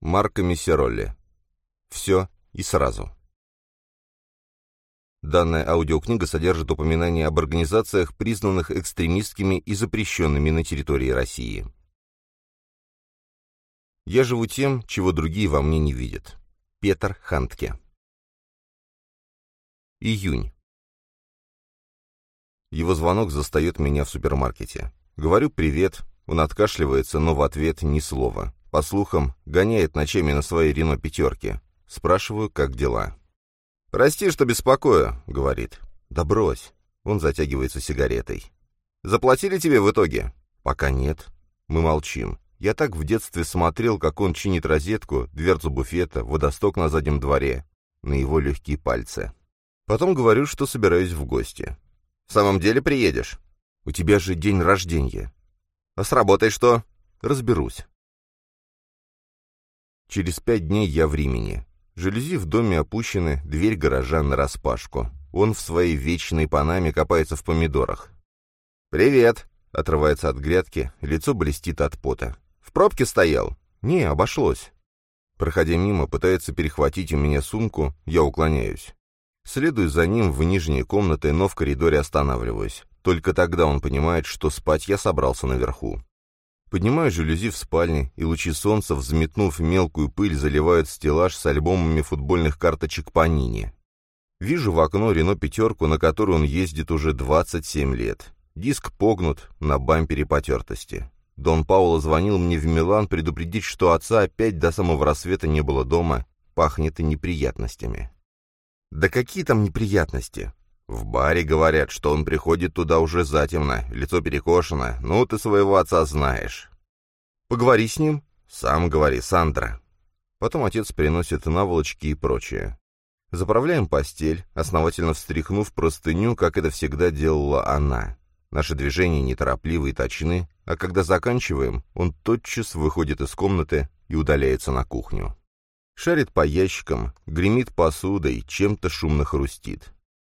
Марко Мессеролли. Все и сразу. Данная аудиокнига содержит упоминания об организациях, признанных экстремистскими и запрещенными на территории России. Я живу тем, чего другие во мне не видят. Петр Хантке. Июнь. Его звонок застает меня в супермаркете. Говорю «привет», он откашливается, но в ответ ни слова. По слухам, гоняет ночами на своей Рено пятерке. Спрашиваю, как дела. «Прости, что беспокою», — говорит. «Да брось». Он затягивается сигаретой. «Заплатили тебе в итоге?» «Пока нет». Мы молчим. Я так в детстве смотрел, как он чинит розетку, дверцу буфета, водосток на заднем дворе, на его легкие пальцы. Потом говорю, что собираюсь в гости. «В самом деле приедешь?» «У тебя же день рождения». «А с работой что?» «Разберусь». Через пять дней я в Римени. Жалюзи в доме опущены, дверь гаража нараспашку. Он в своей вечной панаме копается в помидорах. «Привет!» — отрывается от грядки, лицо блестит от пота. «В пробке стоял?» «Не, обошлось». Проходя мимо, пытается перехватить у меня сумку, я уклоняюсь. Следую за ним в нижние комнаты, но в коридоре останавливаюсь. Только тогда он понимает, что спать я собрался наверху. Поднимаю жалюзи в спальне, и лучи солнца, взметнув мелкую пыль, заливают стеллаж с альбомами футбольных карточек по Нине. Вижу в окно Рено пятерку, на которую он ездит уже 27 лет. Диск погнут, на бампере потертости. Дон Пауло звонил мне в Милан предупредить, что отца опять до самого рассвета не было дома, пахнет и неприятностями. Да какие там неприятности? В баре говорят, что он приходит туда уже затемно, лицо перекошено. Ну, ты своего отца знаешь. Поговори с ним. Сам говори, Сандра. Потом отец приносит наволочки и прочее. Заправляем постель, основательно встряхнув простыню, как это всегда делала она. Наши движения неторопливы и точны, а когда заканчиваем, он тотчас выходит из комнаты и удаляется на кухню. Шарит по ящикам, гремит посудой, чем-то шумно хрустит.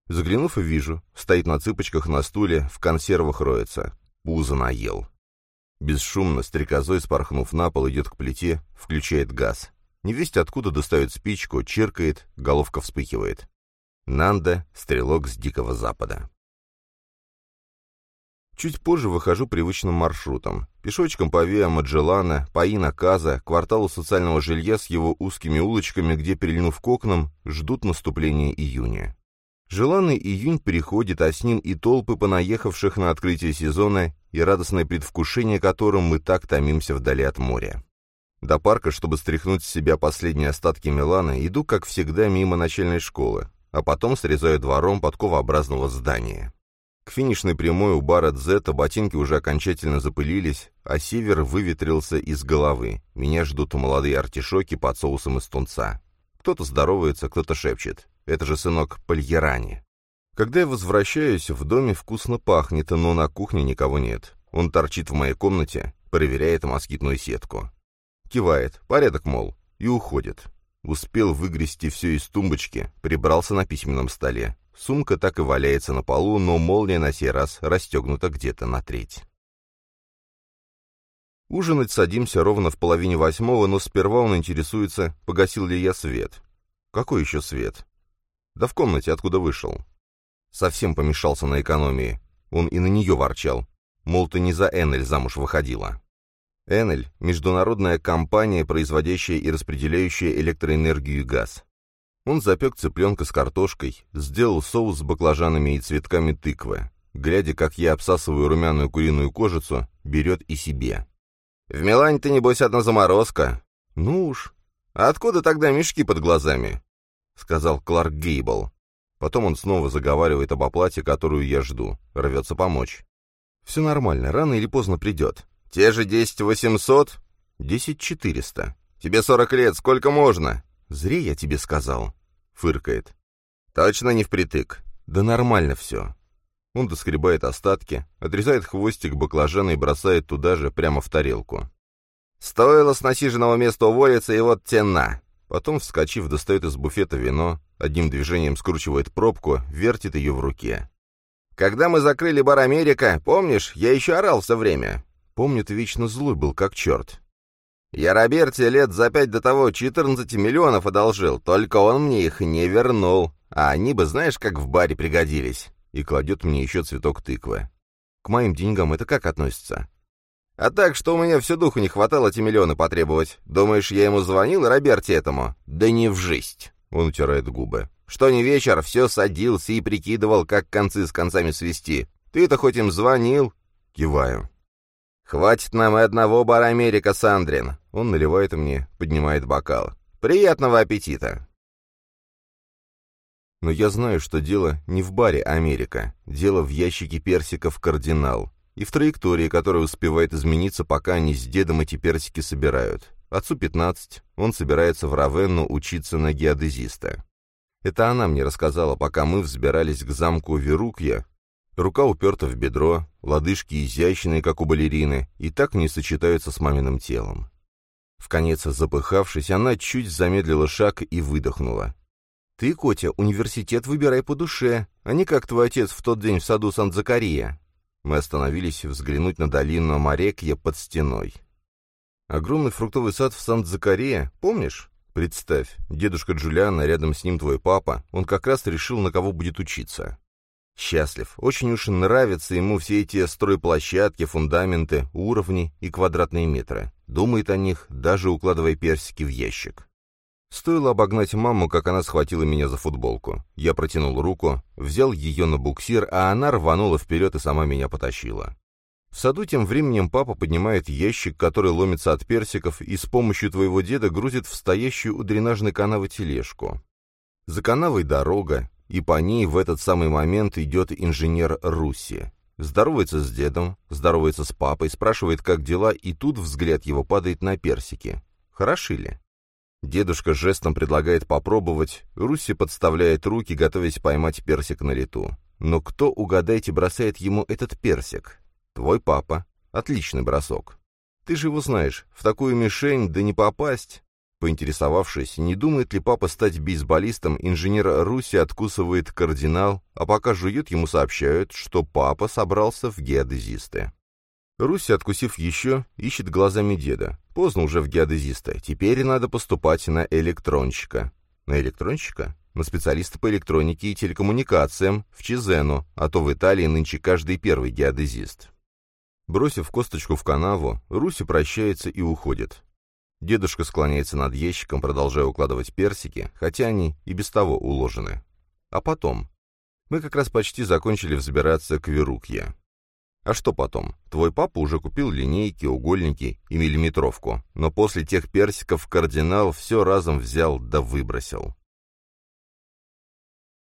Заглянув, вижу, стоит на цыпочках на стуле, в консервах роется. Пузо наел. Бесшумно, стрекозой спорхнув на пол, идет к плите, включает газ. Невесть откуда достает спичку, чиркает, головка вспыхивает. Нанда — стрелок с Дикого Запада. Чуть позже выхожу привычным маршрутом. Пешочком по Виа Маджеллана, по Инаказа, кварталу социального жилья с его узкими улочками, где, прильнув к окнам, ждут наступления июня. Желанный июнь приходит, а с ним и толпы понаехавших на открытие сезона и радостное предвкушение которым мы так томимся вдали от моря. До парка, чтобы стряхнуть с себя последние остатки Милана, иду, как всегда, мимо начальной школы, а потом срезаю двором подковообразного здания. К финишной прямой у бара Дзета ботинки уже окончательно запылились, а север выветрился из головы. Меня ждут молодые артишоки под соусом из тунца. Кто-то здоровается, кто-то шепчет. Это же сынок Пальерани. Когда я возвращаюсь, в доме вкусно пахнет, но на кухне никого нет. Он торчит в моей комнате, проверяет москитную сетку. Кивает, порядок, мол, и уходит. Успел выгрести все из тумбочки, прибрался на письменном столе. Сумка так и валяется на полу, но молния на сей раз расстегнута где-то на треть. Ужинать садимся ровно в половине восьмого, но сперва он интересуется, погасил ли я свет. Какой еще свет? Да в комнате, откуда вышел. Совсем помешался на экономии. Он и на нее ворчал. Мол, ты не за Энель замуж выходила. Энель — международная компания, производящая и распределяющая электроэнергию и газ. Он запек цыпленка с картошкой, сделал соус с баклажанами и цветками тыквы. Глядя, как я обсасываю румяную куриную кожицу, берет и себе. «В Милане ты, небось, одна заморозка». «Ну уж. А откуда тогда мешки под глазами?» — сказал Кларк Гейбл. Потом он снова заговаривает об оплате, которую я жду. Рвется помочь. «Все нормально, рано или поздно придет». «Те же десять восемьсот?» «Десять четыреста». «Тебе сорок лет, сколько можно?» «Зре я тебе сказал», — фыркает. «Точно не впритык?» «Да нормально все». Он доскребает остатки, отрезает хвостик баклажана и бросает туда же, прямо в тарелку. «Стоило с насиженного места уволиться, и вот тена!» Потом, вскочив, достает из буфета вино, одним движением скручивает пробку, вертит ее в руке. «Когда мы закрыли бар Америка, помнишь, я еще орал все время?» Помню, ты вечно злой был, как черт. Я Роберте лет за пять до того 14 миллионов одолжил, только он мне их не вернул. А они бы, знаешь, как в баре пригодились. И кладет мне еще цветок тыквы. К моим деньгам это как относится? А так, что у меня все духу не хватало эти миллионы потребовать. Думаешь, я ему звонил, Роберте этому? Да не в жизнь. Он утирает губы. Что не вечер, все садился и прикидывал, как концы с концами свести. Ты-то хоть им звонил? Киваю. «Хватит нам и одного бара Америка, Сандрин!» Он наливает мне, поднимает бокал. «Приятного аппетита!» Но я знаю, что дело не в баре Америка. Дело в ящике персиков «Кардинал» и в траектории, которая успевает измениться, пока они с дедом эти персики собирают. Отцу 15, он собирается в Равенну учиться на геодезиста. Это она мне рассказала, пока мы взбирались к замку Верукья. Рука уперта в бедро, лодыжки изящные, как у балерины, и так не сочетаются с маминым телом. В конец запыхавшись, она чуть замедлила шаг и выдохнула. «Ты, Котя, университет выбирай по душе, а не как твой отец в тот день в саду Сан-Закария». Мы остановились взглянуть на долину Марекья под стеной. Огромный фруктовый сад в Сан-Закария, помнишь? Представь, дедушка Джулиана, рядом с ним твой папа, он как раз решил, на кого будет учиться. Счастлив, очень уж нравятся ему все эти стройплощадки, фундаменты, уровни и квадратные метры. Думает о них, даже укладывая персики в ящик. Стоило обогнать маму, как она схватила меня за футболку. Я протянул руку, взял ее на буксир, а она рванула вперед и сама меня потащила. В саду тем временем папа поднимает ящик, который ломится от персиков, и с помощью твоего деда грузит в стоящую у дренажной канавы тележку. За канавой дорога, и по ней в этот самый момент идет инженер Руси. Здоровается с дедом, здоровается с папой, спрашивает, как дела, и тут взгляд его падает на персики. Хороши ли? Дедушка жестом предлагает попробовать, Руси подставляет руки, готовясь поймать персик на лету. Но кто, угадайте, бросает ему этот персик? Твой папа. Отличный бросок. Ты же его знаешь, в такую мишень да не попасть. Поинтересовавшись, не думает ли папа стать бейсболистом, инженер Руси откусывает кардинал, а пока жует, ему сообщают, что папа собрался в геодезисты. Руси, откусив еще, ищет глазами деда. Поздно уже в геодезиста. Теперь надо поступать на электронщика. На электронщика? На специалиста по электронике и телекоммуникациям, в Чизену, а то в Италии нынче каждый первый геодезист. Бросив косточку в канаву, Руси прощается и уходит. Дедушка склоняется над ящиком, продолжая укладывать персики, хотя они и без того уложены. А потом? Мы как раз почти закончили взбираться к Верукье. А что потом? Твой папа уже купил линейки, угольники и миллиметровку, но после тех персиков кардинал все разом взял да выбросил.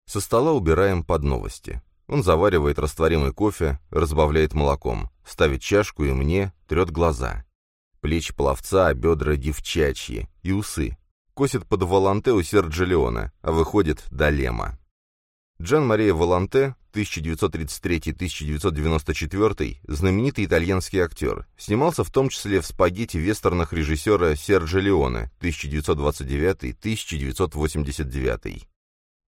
Со стола убираем под новости. Он заваривает растворимый кофе, разбавляет молоком, ставит чашку и мне, трет глаза. Плечи пловца, бедра девчачьи и усы. Косит под Воланте у Серджо Леоне, а выходит Д'Алема. Джан Мария Воланте, 1933-1994, знаменитый итальянский актер, снимался в том числе в спагетти-вестернах режиссера Серджо Леоне, 1929-1989.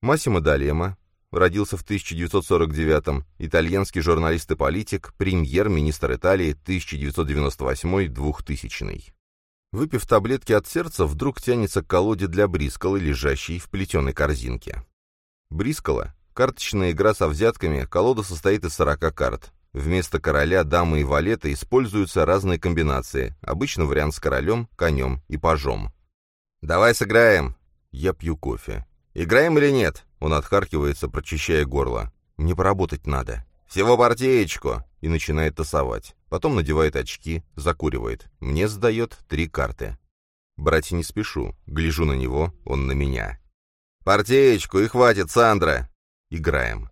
Массимо Д'Алема, родился в 1949-м, итальянский журналист и политик, премьер-министр Италии 1998-2000. Выпив таблетки от сердца, вдруг тянется к колоде для брисколы, лежащей в плетеной корзинке. Брискола — карточная игра со взятками, колода состоит из 40 карт. Вместо короля, дамы и валета используются разные комбинации, обычно вариант с королем, конем и пажом. «Давай сыграем!» Я пью кофе. «Играем или нет?» Он отхаркивается, прочищая горло. «Мне поработать надо». «Всего партеечку!» И начинает тасовать. Потом надевает очки, закуривает. Мне сдает три карты. Брать не спешу. Гляжу на него, он на меня. «Партеечку, и хватит, Сандра!» Играем.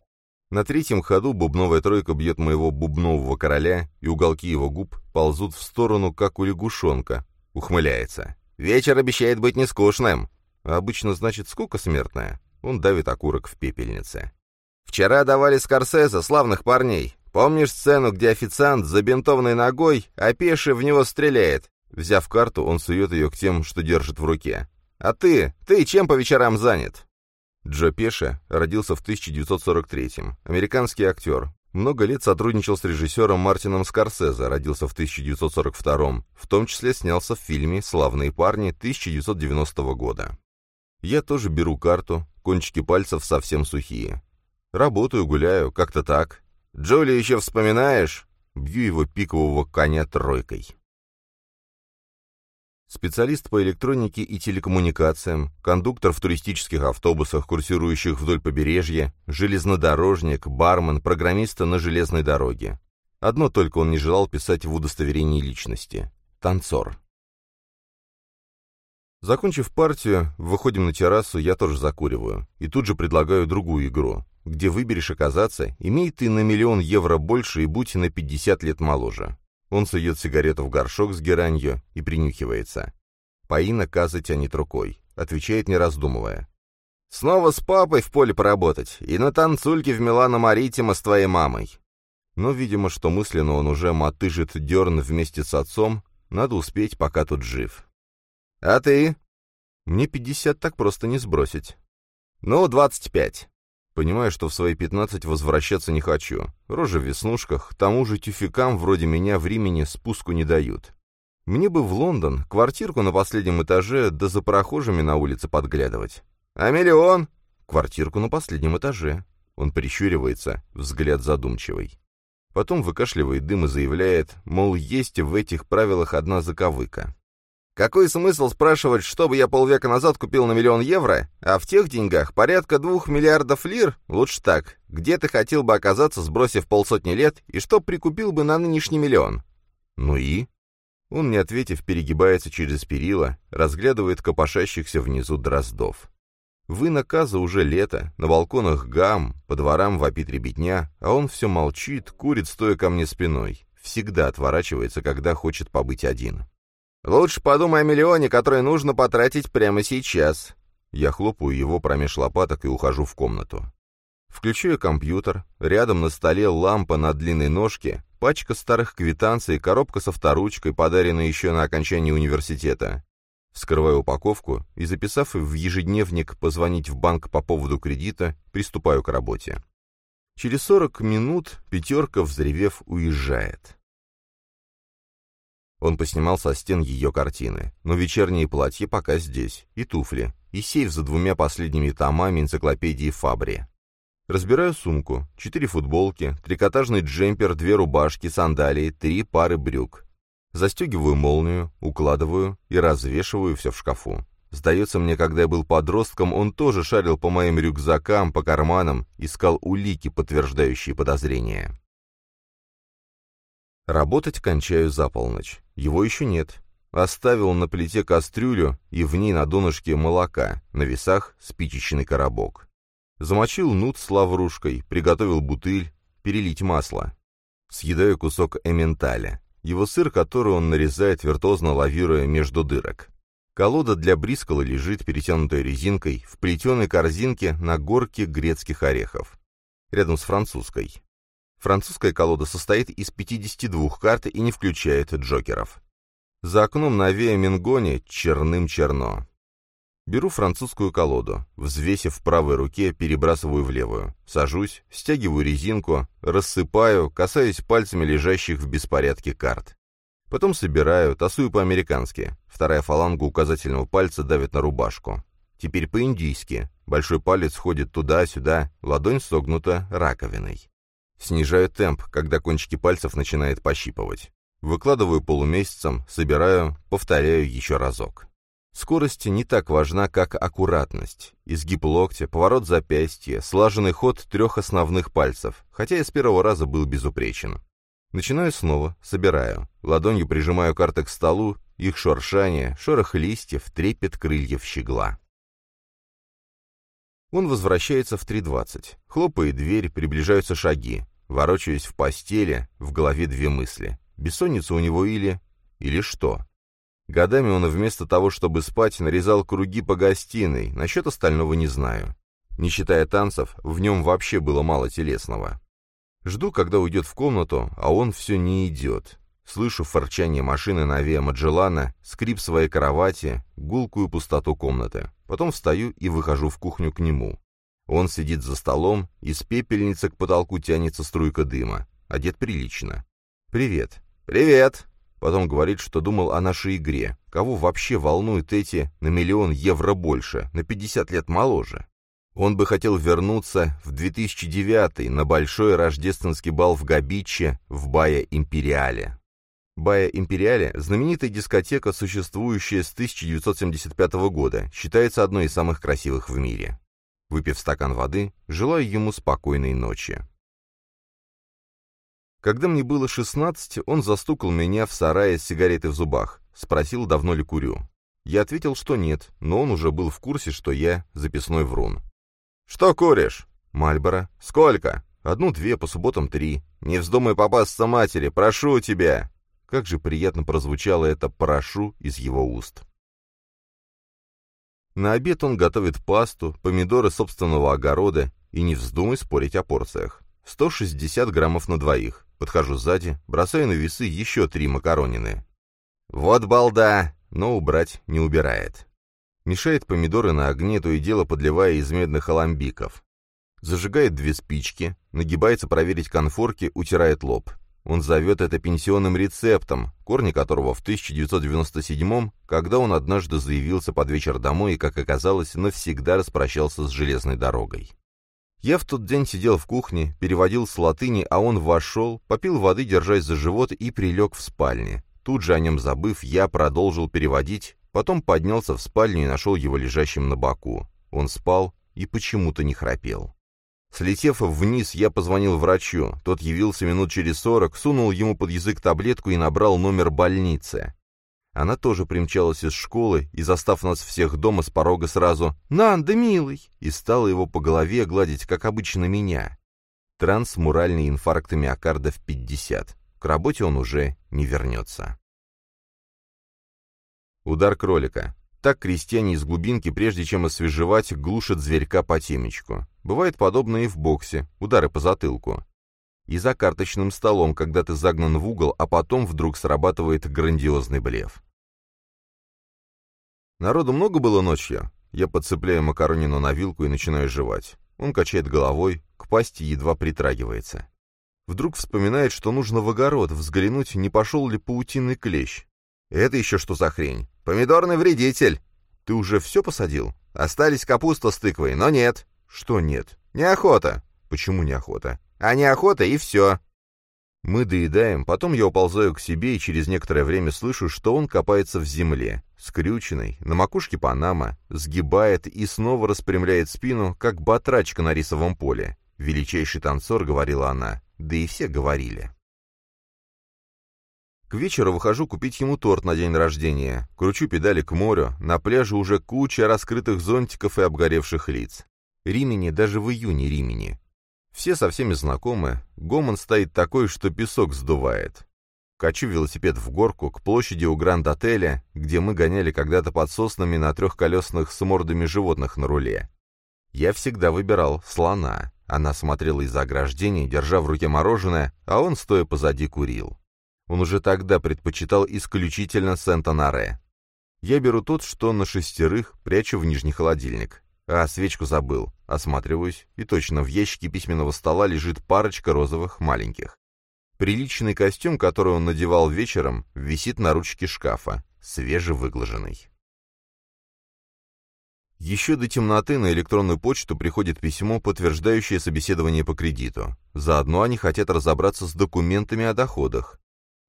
На третьем ходу бубновая тройка бьет моего бубнового короля, и уголки его губ ползут в сторону, как у лягушонка. Ухмыляется. «Вечер обещает быть нескучным!» А обычно значит скука смертная. Он давит окурок в пепельнице. «Вчера давали Скорсезе, славных парней. Помнишь сцену, где официант с забинтованной ногой, а пеший в него стреляет? Взяв карту, он сует ее к тем, что держит в руке. А ты? Ты чем по вечерам занят?» Джо Пеше родился в 1943-м. Американский актер. Много лет сотрудничал с режиссером Мартином Скорсезе, родился в 1942 в том числе снялся в фильме «Славные парни» 1990 года. Я тоже беру карту, кончики пальцев совсем сухие. Работаю, гуляю, как-то так. Джоли еще вспоминаешь? Бью его пикового коня тройкой. Специалист по электронике и телекоммуникациям, кондуктор в туристических автобусах, курсирующих вдоль побережья, железнодорожник, бармен, программиста на железной дороге. Одно только он не желал писать в удостоверении личности. Танцор. Закончив партию, выходим на террасу, я тоже закуриваю. И тут же предлагаю другую игру, где выберешь оказаться, имей ты на миллион евро больше и будь на 50 лет моложе. Он сует сигарету в горшок с геранью и принюхивается. Паина Каза тянет рукой, отвечает не раздумывая. «Снова с папой в поле поработать, и на танцульке в Милано Маритима с твоей мамой». Но, видимо, что мысленно он уже мотыжит дерн вместе с отцом, надо успеть, пока тут жив. «А ты?» «Мне пятьдесят так просто не сбросить». «Ну, двадцать пять». Понимаю, что в свои пятнадцать возвращаться не хочу. Рожа в веснушках, тому же тюфикам вроде меня в Римени спуску не дают. Мне бы в Лондон, квартирку на последнем этаже, да за прохожими на улице подглядывать. А миллион? Квартирку на последнем этаже. Он прищуривается, взгляд задумчивый. Потом выкашливает дым и заявляет, мол, есть в этих правилах одна заковыка. Какой смысл спрашивать, что бы я полвека назад купил на миллион евро, а в тех деньгах порядка двух миллиардов лир? Лучше так. Где ты хотел бы оказаться, сбросив полсотни лет, и что прикупил бы на нынешний миллион? Ну и? Он, не ответив, перегибается через перила, разглядывает копошащихся внизу дроздов. Вы наказа уже лето, на балконах гам, по дворам вопит ребятня, а он все молчит, курит, стоя ко мне спиной. Всегда отворачивается, когда хочет побыть один. «Лучше подумай о миллионе, который нужно потратить прямо сейчас». Я хлопаю его промеж лопаток и ухожу в комнату. Включаю компьютер, рядом на столе лампа на длинной ножке, пачка старых квитанций, коробка со вторучкой, подаренная еще на окончании университета. Вскрываю упаковку и, записав в ежедневник позвонить в банк по поводу кредита, приступаю к работе. Через 40 минут пятерка, взревев, уезжает. Он поснимал со стен ее картины, но вечерние платья пока здесь, и туфли, и сейф за двумя последними томами энциклопедии Фабри. Разбираю сумку, четыре футболки, трикотажный джемпер, две рубашки, сандалии, три пары брюк. Застегиваю молнию, укладываю и развешиваю все в шкафу. Сдается мне, когда я был подростком, он тоже шарил по моим рюкзакам, по карманам, искал улики, подтверждающие подозрения. Работать кончаю за полночь. Его еще нет. Оставил на плите кастрюлю и в ней на донышке молока, на весах спичечный коробок. Замочил нут с лаврушкой, приготовил бутыль, перелить масло. Съедаю кусок эменталя. Его сыр, который он нарезает, виртуозно лавируя между дырок. Колода для брискала лежит, перетянутая резинкой, в плетеной корзинке на горке грецких орехов. Рядом с французской. Французская колода состоит из 52 карт и не включает джокеров. За окном на Вея Мингоне черным черно. Беру французскую колоду, взвесив в правой руке, перебрасываю в левую. Сажусь, стягиваю резинку, рассыпаю, касаюсь пальцами лежащих в беспорядке карт. Потом собираю, тасую по-американски. Вторая фаланга указательного пальца давит на рубашку. Теперь по-индийски. Большой палец ходит туда-сюда, ладонь согнута раковиной. Снижаю темп, когда кончики пальцев начинает пощипывать. Выкладываю полумесяцем, собираю, повторяю еще разок. Скорость не так важна, как аккуратность. Изгиб локтя, поворот запястья, слаженный ход трех основных пальцев, хотя я с первого раза был безупречен. Начинаю снова, собираю. Ладонью прижимаю карты к столу, их шуршание, шорох листьев, трепет крыльев щегла. Он возвращается в 3.20. Хлопает дверь, приближаются шаги. Ворочаюсь в постели, в голове две мысли. Бессонница у него или... или что? Годами он вместо того, чтобы спать, нарезал круги по гостиной, насчет остального не знаю. Не считая танцев, в нем вообще было мало телесного. Жду, когда уйдет в комнату, а он все не идет. Слышу форчание машины на Виа Маджеллана, скрип своей кровати, гулкую пустоту комнаты. Потом встаю и выхожу в кухню к нему. Он сидит за столом, из пепельницы к потолку тянется струйка дыма. Одет прилично. «Привет». «Привет!» Потом говорит, что думал о нашей игре. Кого вообще волнуют эти на миллион евро больше, на 50 лет моложе? Он бы хотел вернуться в 2009 на большой рождественский бал в Габиче в Бая Империале. Бая Империале – знаменитая дискотека, существующая с 1975 года, считается одной из самых красивых в мире. Выпив стакан воды, желаю ему спокойной ночи. Когда мне было 16, он застукал меня в сарае с сигаретой в зубах. Спросил, давно ли курю. Я ответил, что нет, но он уже был в курсе, что я записной врун. «Что куришь?» «Мальборо». «Сколько?» «Одну-две, по субботам три. Не вздумай попасться матери, прошу тебя!» Как же приятно прозвучало это «прошу» из его уст. На обед он готовит пасту, помидоры собственного огорода, и не вздумай спорить о порциях. 160 граммов на двоих. Подхожу сзади, бросаю на весы еще три макаронины. Вот балда, но убрать не убирает. Мешает помидоры на огне, то и дело подливая из медных аламбиков. Зажигает две спички, нагибается проверить конфорки, утирает лоб. Он зовет это пенсионным рецептом, корни которого в 1997-м, когда он однажды заявился под вечер домой и, как оказалось, навсегда распрощался с железной дорогой. Я в тот день сидел в кухне, переводил с латыни, а он вошел, попил воды, держась за живот, и прилег в спальне. Тут же о нем забыв, я продолжил переводить, потом поднялся в спальню и нашел его лежащим на боку. Он спал и почему-то не храпел. Слетев вниз, я позвонил врачу. Тот явился минут через сорок, сунул ему под язык таблетку и набрал номер больницы. Она тоже примчалась из школы и, застав нас всех дома с порога сразу «Нанда, милый!» и стала его по голове гладить, как обычно меня. Трансмуральный инфаркт миокарда в 50. К работе он уже не вернется. Удар кролика. Так крестьяне из глубинки, прежде чем освежевать, глушат зверька по темечку. Бывает подобное и в боксе, удары по затылку. И за карточным столом, когда ты загнан в угол, а потом вдруг срабатывает грандиозный блеф. Народу много было ночью? Я подцепляю макаронину на вилку и начинаю жевать. Он качает головой, к пасти едва притрагивается. Вдруг вспоминает, что нужно в огород взглянуть, не пошел ли паутинный клещ. «Это еще что за хрень? Помидорный вредитель!» «Ты уже все посадил?» «Остались капуста с тыквой, но нет». «Что нет?» «Неохота». «Почему неохота?» а не охота и все. Мы доедаем, потом я уползаю к себе и через некоторое время слышу, что он копается в земле, скрюченный, на макушке Панама, сгибает и снова распрямляет спину, как батрачка на рисовом поле. Величайший танцор, говорила она, да и все говорили. К вечеру выхожу купить ему торт на день рождения, кручу педали к морю, на пляже уже куча раскрытых зонтиков и обгоревших лиц. Римени даже в июне Римени. Все со всеми знакомы, гомон стоит такой, что песок сдувает. Качу велосипед в горку к площади у Гранд-отеля, где мы гоняли когда-то под соснами на трехколесных с мордами животных на руле. Я всегда выбирал слона. Она смотрела из-за ограждения, держа в руке мороженое, а он, стоя позади, курил. Он уже тогда предпочитал исключительно Сент-Анаре. Я беру тот, что на шестерых, прячу в нижний холодильник. А, свечку забыл. Осматриваюсь, и точно в ящике письменного стола лежит парочка розовых маленьких. Приличный костюм, который он надевал вечером, висит на ручке шкафа, свежевыглаженный. Еще до темноты на электронную почту приходит письмо, подтверждающее собеседование по кредиту. Заодно они хотят разобраться с документами о доходах.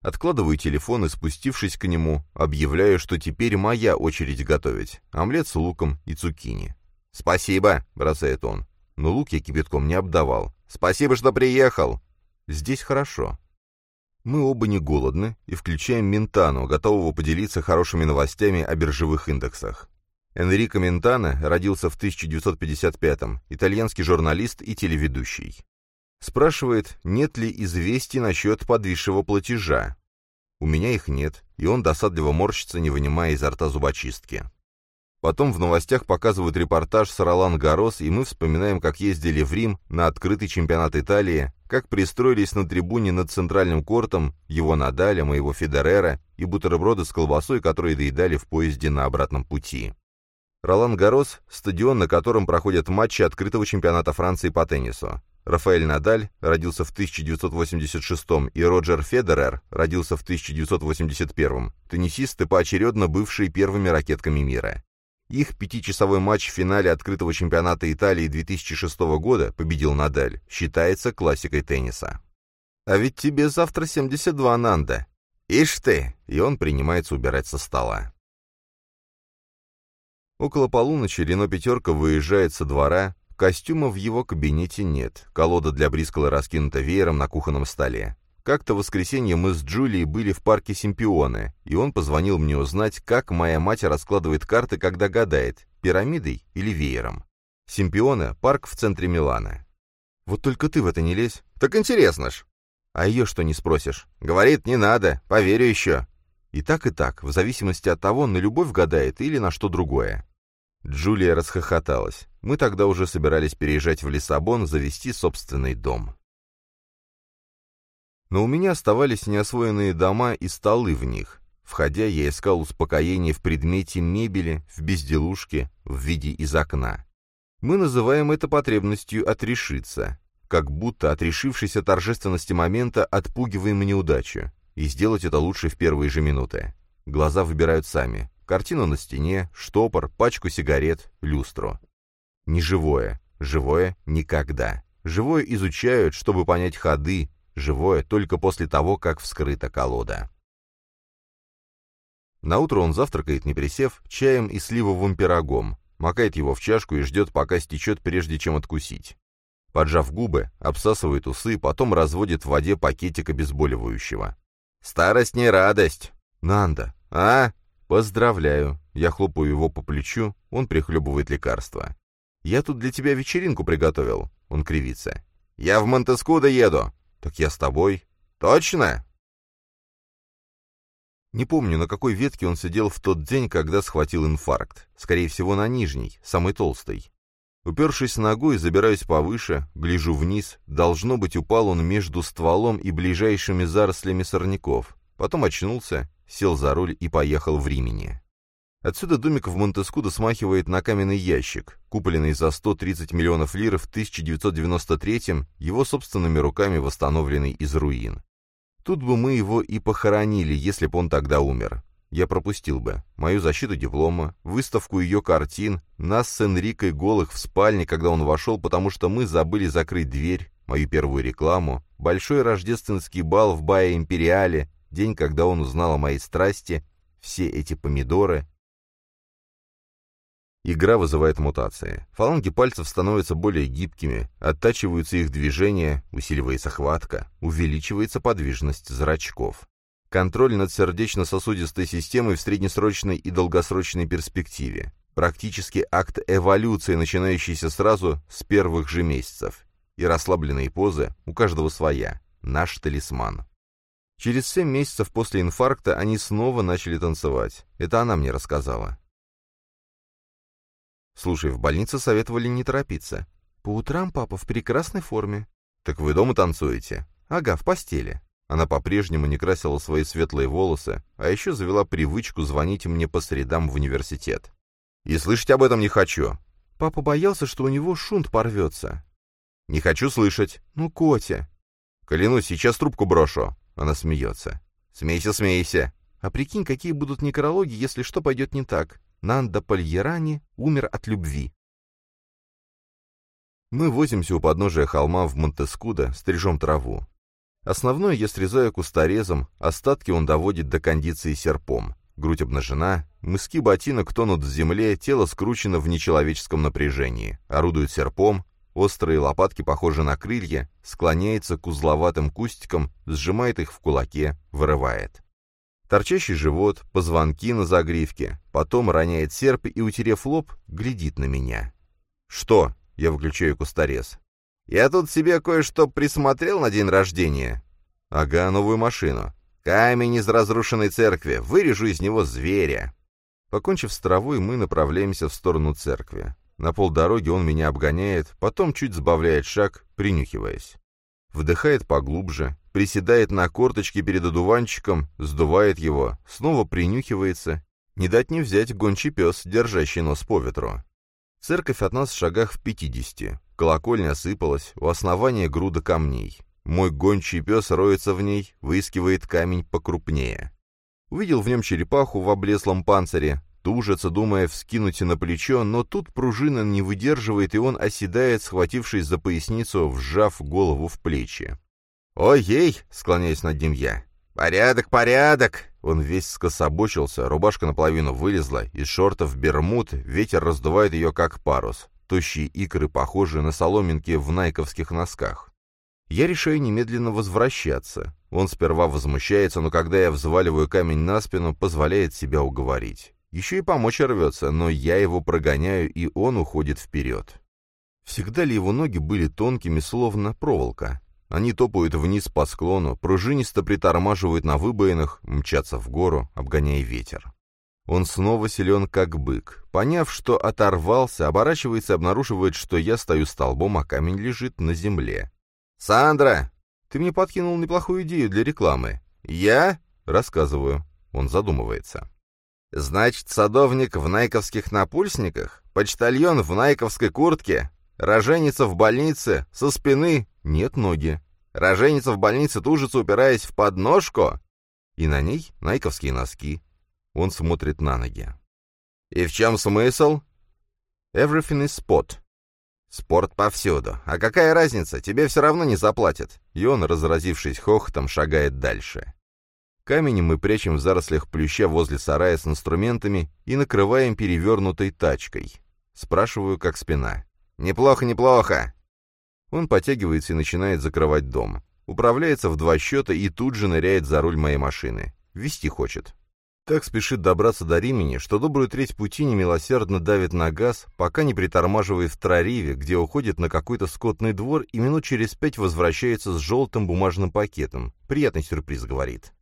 Откладываю телефон и, спустившись к нему, объявляю, что теперь моя очередь готовить омлет с луком и цукини. «Спасибо», — бросает он. Но лук я кипятком не обдавал. «Спасибо, что приехал». «Здесь хорошо». Мы оба не голодны и включаем Ментану, готового поделиться хорошими новостями о биржевых индексах. Энрико Ментано родился в 1955-м, итальянский журналист и телеведущий. Спрашивает, нет ли известий насчет подвисшего платежа. У меня их нет, и он досадливо морщится, не вынимая изо рта зубочистки. Потом в новостях показывают репортаж с Ролан Гарос, и мы вспоминаем, как ездили в Рим на открытый чемпионат Италии, как пристроились на трибуне над центральным кортом, его Надаля, моего Федерера и бутерброды с колбасой, которые доедали в поезде на обратном пути. Ролан Гарос – стадион, на котором проходят матчи открытого чемпионата Франции по теннису. Рафаэль Надаль родился в 1986 и Роджер Федерер родился в 1981 теннисисты, поочередно бывшие первыми ракетками мира. Их пятичасовой матч в финале открытого чемпионата Италии 2006 года победил Надаль, считается классикой тенниса. «А ведь тебе завтра 72, Нанда!» «Ишь ты!» И он принимается убирать со стола. Около полуночи Рено «пятерка» выезжает со двора, костюма в его кабинете нет, колода для брискала раскинута веером на кухонном столе. Как-то в воскресенье мы с Джулией были в парке Симпионы, и он позвонил мне узнать, как моя мать раскладывает карты, когда гадает, пирамидой или веером. Симпионе — парк в центре Милана. Вот только ты в это не лезь. Так интересно ж. А ее что не спросишь? Говорит, не надо, поверю еще. И так, и так, в зависимости от того, на любовь гадает или на что другое. Джулия расхохоталась. Мы тогда уже собирались переезжать в Лиссабон, завести собственный дом. Но у меня оставались неосвоенные дома и столы в них. Входя, я искал успокоение в предмете мебели, в безделушке, в виде из окна. Мы называем это потребностью отрешиться, как будто, отрешившись от торжественности момента, отпугиваем неудачу. И сделать это лучше в первые же минуты. Глаза выбирают сами. Картину на стене, штопор, пачку сигарет, люстру. Неживое. Живое никогда. Живое изучают, чтобы понять ходы, живое только после того, как вскрыта колода. Наутро он завтракает, не присев, чаем и сливовым пирогом, макает его в чашку и ждет, пока стечет, прежде чем откусить. Поджав губы, обсасывает усы, потом разводит в воде пакетик обезболивающего. «Старость не радость!» «Нанда!» «А?» «Поздравляю!» Я хлопаю его по плечу, он прихлебывает лекарство. «Я тут для тебя вечеринку приготовил», — он кривится. «Я в Монтескудо еду». «Так я с тобой». «Точно?» Не помню, на какой ветке он сидел в тот день, когда схватил инфаркт. Скорее всего, на нижней, самой толстой. Упершись ногой, забираюсь повыше, гляжу вниз. Должно быть, упал он между стволом и ближайшими зарослями сорняков. Потом очнулся, сел за руль и поехал в Римени. Отсюда домик в Монтескудо смахивает на каменный ящик, купленный за 130 миллионов лир в 1993-м, его собственными руками восстановленный из руин. Тут бы мы его и похоронили, если бы он тогда умер. Я пропустил бы мою защиту диплома, выставку ее картин, нас с Энрикой голых в спальне, когда он вошел, потому что мы забыли закрыть дверь, мою первую рекламу, большой рождественский бал в Бае Империале, день, когда он узнал о моей страсти, все эти помидоры. Игра вызывает мутации. Фаланги пальцев становятся более гибкими, оттачиваются их движения, усиливается хватка, увеличивается подвижность зрачков. Контроль над сердечно-сосудистой системой в среднесрочной и долгосрочной перспективе. Практически акт эволюции, начинающийся сразу с первых же месяцев. И расслабленные позы, у каждого своя. Наш талисман. Через семь месяцев после инфаркта они снова начали танцевать. Это она мне рассказала. Слушай, в больнице советовали не торопиться. По утрам папа в прекрасной форме. Так вы дома танцуете? Ага, в постели. Она по-прежнему не красила свои светлые волосы, а еще завела привычку звонить мне по средам в университет. И слышать об этом не хочу. Папа боялся, что у него шунт порвется. Не хочу слышать. Ну, Котя. Клянусь, сейчас трубку брошу. Она смеется. «Смейся, смейся!» «А прикинь, какие будут некрологи, если что пойдет не так. Нанда Пальерани умер от любви». Мы возимся у подножия холма в Монтескудо, стрижем траву. Основное я срезаю кусторезом, остатки он доводит до кондиции серпом. Грудь обнажена, мыски ботинок тонут в земле, тело скручено в нечеловеческом напряжении. Орудует серпом, Острые лопатки похожи на крылья, склоняется к узловатым кустикам, сжимает их в кулаке, вырывает. Торчащий живот, позвонки на загривке, потом роняет серп и, утерев лоб, глядит на меня. «Что?» — я выключаю кусторез. «Я тут себе кое-что присмотрел на день рождения». «Ага, новую машину. Камень из разрушенной церкви. Вырежу из него зверя». Покончив с травой, мы направляемся в сторону церкви. На полдороги он меня обгоняет, потом чуть сбавляет шаг, принюхиваясь. Вдыхает поглубже, приседает на корточке перед одуванчиком, сдувает его, снова принюхивается Не дать не взять гончий пес, держащий нос по ветру. Церковь от нас в шагах в пятидесяти. Колокольня осыпалась, у основания груда камней. Мой гончий пес роется в ней, выискивает камень покрупнее. Увидел в нем черепаху в облеслом панцире, тужится, думая вскинуть на плечо, но тут пружина не выдерживает, и он оседает, схватившись за поясницу, вжав голову в плечи. «Ой-ей!» — склоняюсь над ним я. «Порядок, порядок!» Он весь скособочился, рубашка наполовину вылезла, из шортов бермуд, ветер раздувает ее как парус. Тощие икры похожи на соломинки в найковских носках. Я решаю немедленно возвращаться. Он сперва возмущается, но когда я взваливаю камень на спину, позволяет себя уговорить. Еще и помочь рвется, но я его прогоняю, и он уходит вперед. Всегда ли его ноги были тонкими, словно проволока? Они топают вниз по склону, пружинисто притормаживают на выбоинах, мчатся в гору, обгоняя ветер. Он снова силен, как бык. Поняв, что оторвался, оборачивается и обнаруживает, что я стою столбом, а камень лежит на земле. «Сандра, ты мне подкинул неплохую идею для рекламы». «Я?» — рассказываю. Он задумывается. «Значит, садовник в найковских напульсниках? Почтальон в найковской куртке? Роженица в больнице? Со спины? Нет ноги. Роженица в больнице тужится, упираясь в подножку? И на ней найковские носки. Он смотрит на ноги. И в чем смысл? Everything is spot. Спорт повсюду. А какая разница? Тебе все равно не заплатят. И он, разразившись хохотом, шагает дальше. Камень мы прячем в зарослях плюща возле сарая с инструментами и накрываем перевернутой тачкой. Спрашиваю, как спина. «Неплохо, неплохо!» Он потягивается и начинает закрывать дом. Управляется в два счета и тут же ныряет за руль моей машины. Вести хочет. Так спешит добраться до Римени, что добрую треть пути немилосердно давит на газ, пока не притормаживает в Трариве, где уходит на какой-то скотный двор и минут через пять возвращается с желтым бумажным пакетом. Приятный сюрприз, говорит.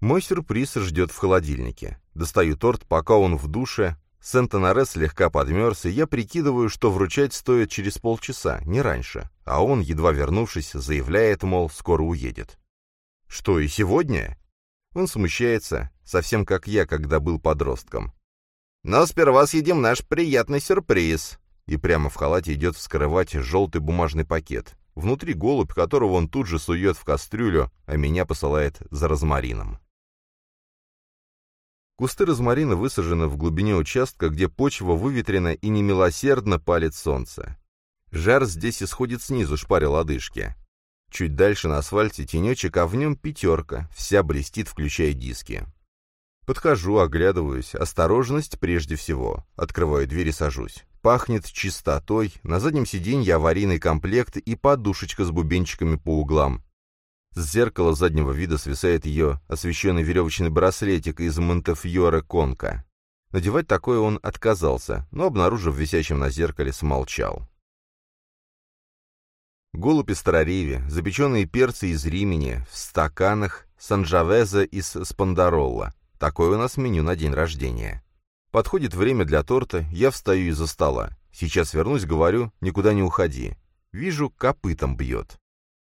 Мой сюрприз ждет в холодильнике. Достаю торт, пока он в душе, Сент-Анаре слегка подмерз, и я прикидываю, что вручать стоит через полчаса, не раньше. А он, едва вернувшись, заявляет, мол, скоро уедет. Что, и сегодня? Он смущается, совсем как я, когда был подростком. Но сперва съедим наш приятный сюрприз. И прямо в халате идет вскрывать желтый бумажный пакет. Внутри голубь, которого он тут же сует в кастрюлю, а меня посылает за розмарином. Кусты розмарина высажены в глубине участка, где почва выветрена и немилосердно палит солнце. Жар здесь исходит снизу, шпаря лодыжки. Чуть дальше на асфальте тенечек, а в нем пятерка, вся блестит, включая диски. Подхожу, оглядываюсь, осторожность прежде всего. Открываю дверь и сажусь. Пахнет чистотой, на заднем сиденье аварийный комплект и подушечка с бубенчиками по углам. С зеркала заднего вида свисает ее освещенный веревочный браслетик из Монтефьора Конка. Надевать такое он отказался, но, обнаружив висящим на зеркале, смолчал. Голубь из запеченные перцы из Римени, в стаканах, санджавеза из Спандаролла. Такое у нас меню на день рождения. Подходит время для торта, я встаю из-за стола. Сейчас вернусь, говорю, никуда не уходи. Вижу, копытом бьет.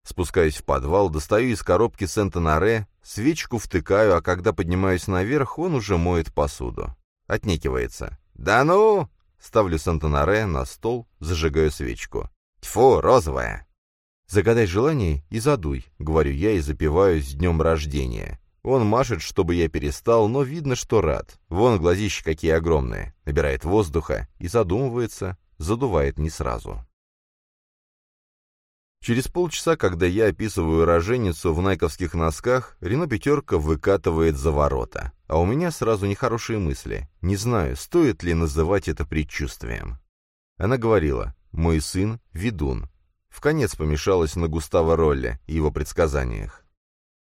Спускаюсь в подвал, достаю из коробки Сент-Анаре, свечку втыкаю, а когда поднимаюсь наверх, он уже моет посуду. Отнекивается. «Да ну!» Ставлю Сент-Анаре на стол, зажигаю свечку. «Тьфу, розовая!» «Загадай желание и задуй», — говорю я и запиваю с днем рождения. Он машет, чтобы я перестал, но видно, что рад. Вон глазища какие огромные. Набирает воздуха и задумывается, задувает не сразу. Через полчаса, когда я описываю роженицу в найковских носках, Рено пятерка выкатывает за ворота. А у меня сразу нехорошие мысли. Не знаю, стоит ли называть это предчувствием. Она говорила, мой сын — ведун. В конец помешалась на Густаво Ролле и его предсказаниях.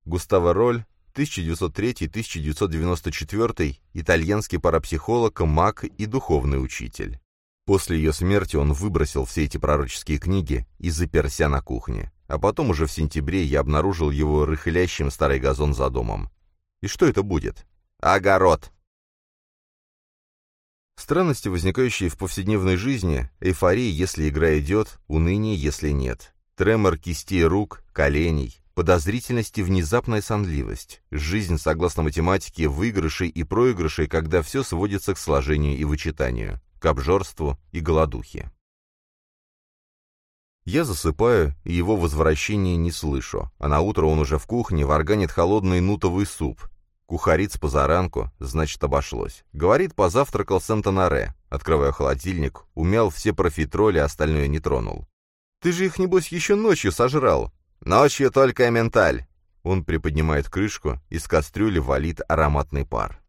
Густаво Роль 1903-1994, итальянский парапсихолог, маг и духовный учитель. После ее смерти он выбросил все эти пророческие книги и заперся на кухне. А потом уже в сентябре я обнаружил его рыхлящим старый газон за домом. И что это будет? Огород! Странности, возникающие в повседневной жизни, эйфория, если игра идет, уныние, если нет, тремор кистей рук, коленей, подозрительность и внезапная сонливость. Жизнь, согласно математике, выигрышей и проигрышей, когда все сводится к сложению и вычитанию, к обжорству и голодухе. Я засыпаю, и его возвращения не слышу, а на утро он уже в кухне варганит холодный нутовый суп. Кухариц позаранку, значит, обошлось. Говорит, позавтракал с Антонаре. Открываю холодильник, умял все профитроли, остальное не тронул. «Ты же их, небось, еще ночью сожрал!» «Ночью только менталь!» Он приподнимает крышку, из кастрюли валит ароматный пар.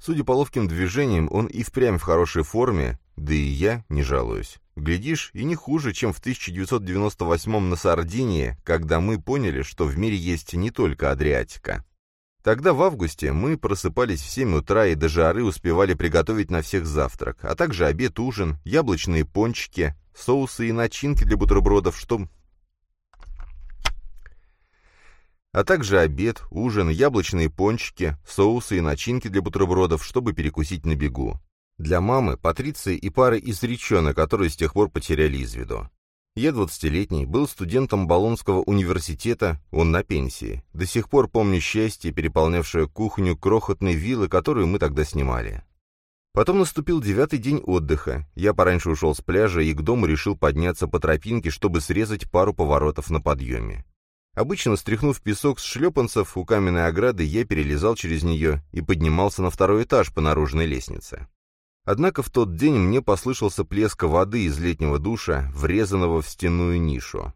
Судя по ловким движениям, он и впрямь в хорошей форме, да и я не жалуюсь. Глядишь, и не хуже, чем в 1998 на Сардинии, когда мы поняли, что в мире есть не только Адриатика. Тогда в августе мы просыпались в 7 утра и до жары успевали приготовить на всех завтрак, а также обед, ужин, яблочные пончики, соусы и начинки для бутербродов, что... А также обед, ужин, яблочные пончики, соусы и начинки для бутербродов, чтобы перекусить на бегу. Для мамы, Патриции и пары изреченных, которые с тех пор потеряли из виду. Я, двадцатилетний, был студентом Болонского университета, он на пенсии. До сих пор помню счастье, переполнявшее кухню крохотной виллы, которую мы тогда снимали. Потом наступил девятый день отдыха. Я пораньше ушел с пляжа и к дому решил подняться по тропинке, чтобы срезать пару поворотов на подъеме. Обычно, стряхнув песок с шлепанцев у каменной ограды, я перелезал через нее и поднимался на второй этаж по наружной лестнице. Однако в тот день мне послышался плеск воды из летнего душа, врезанного в стенную нишу.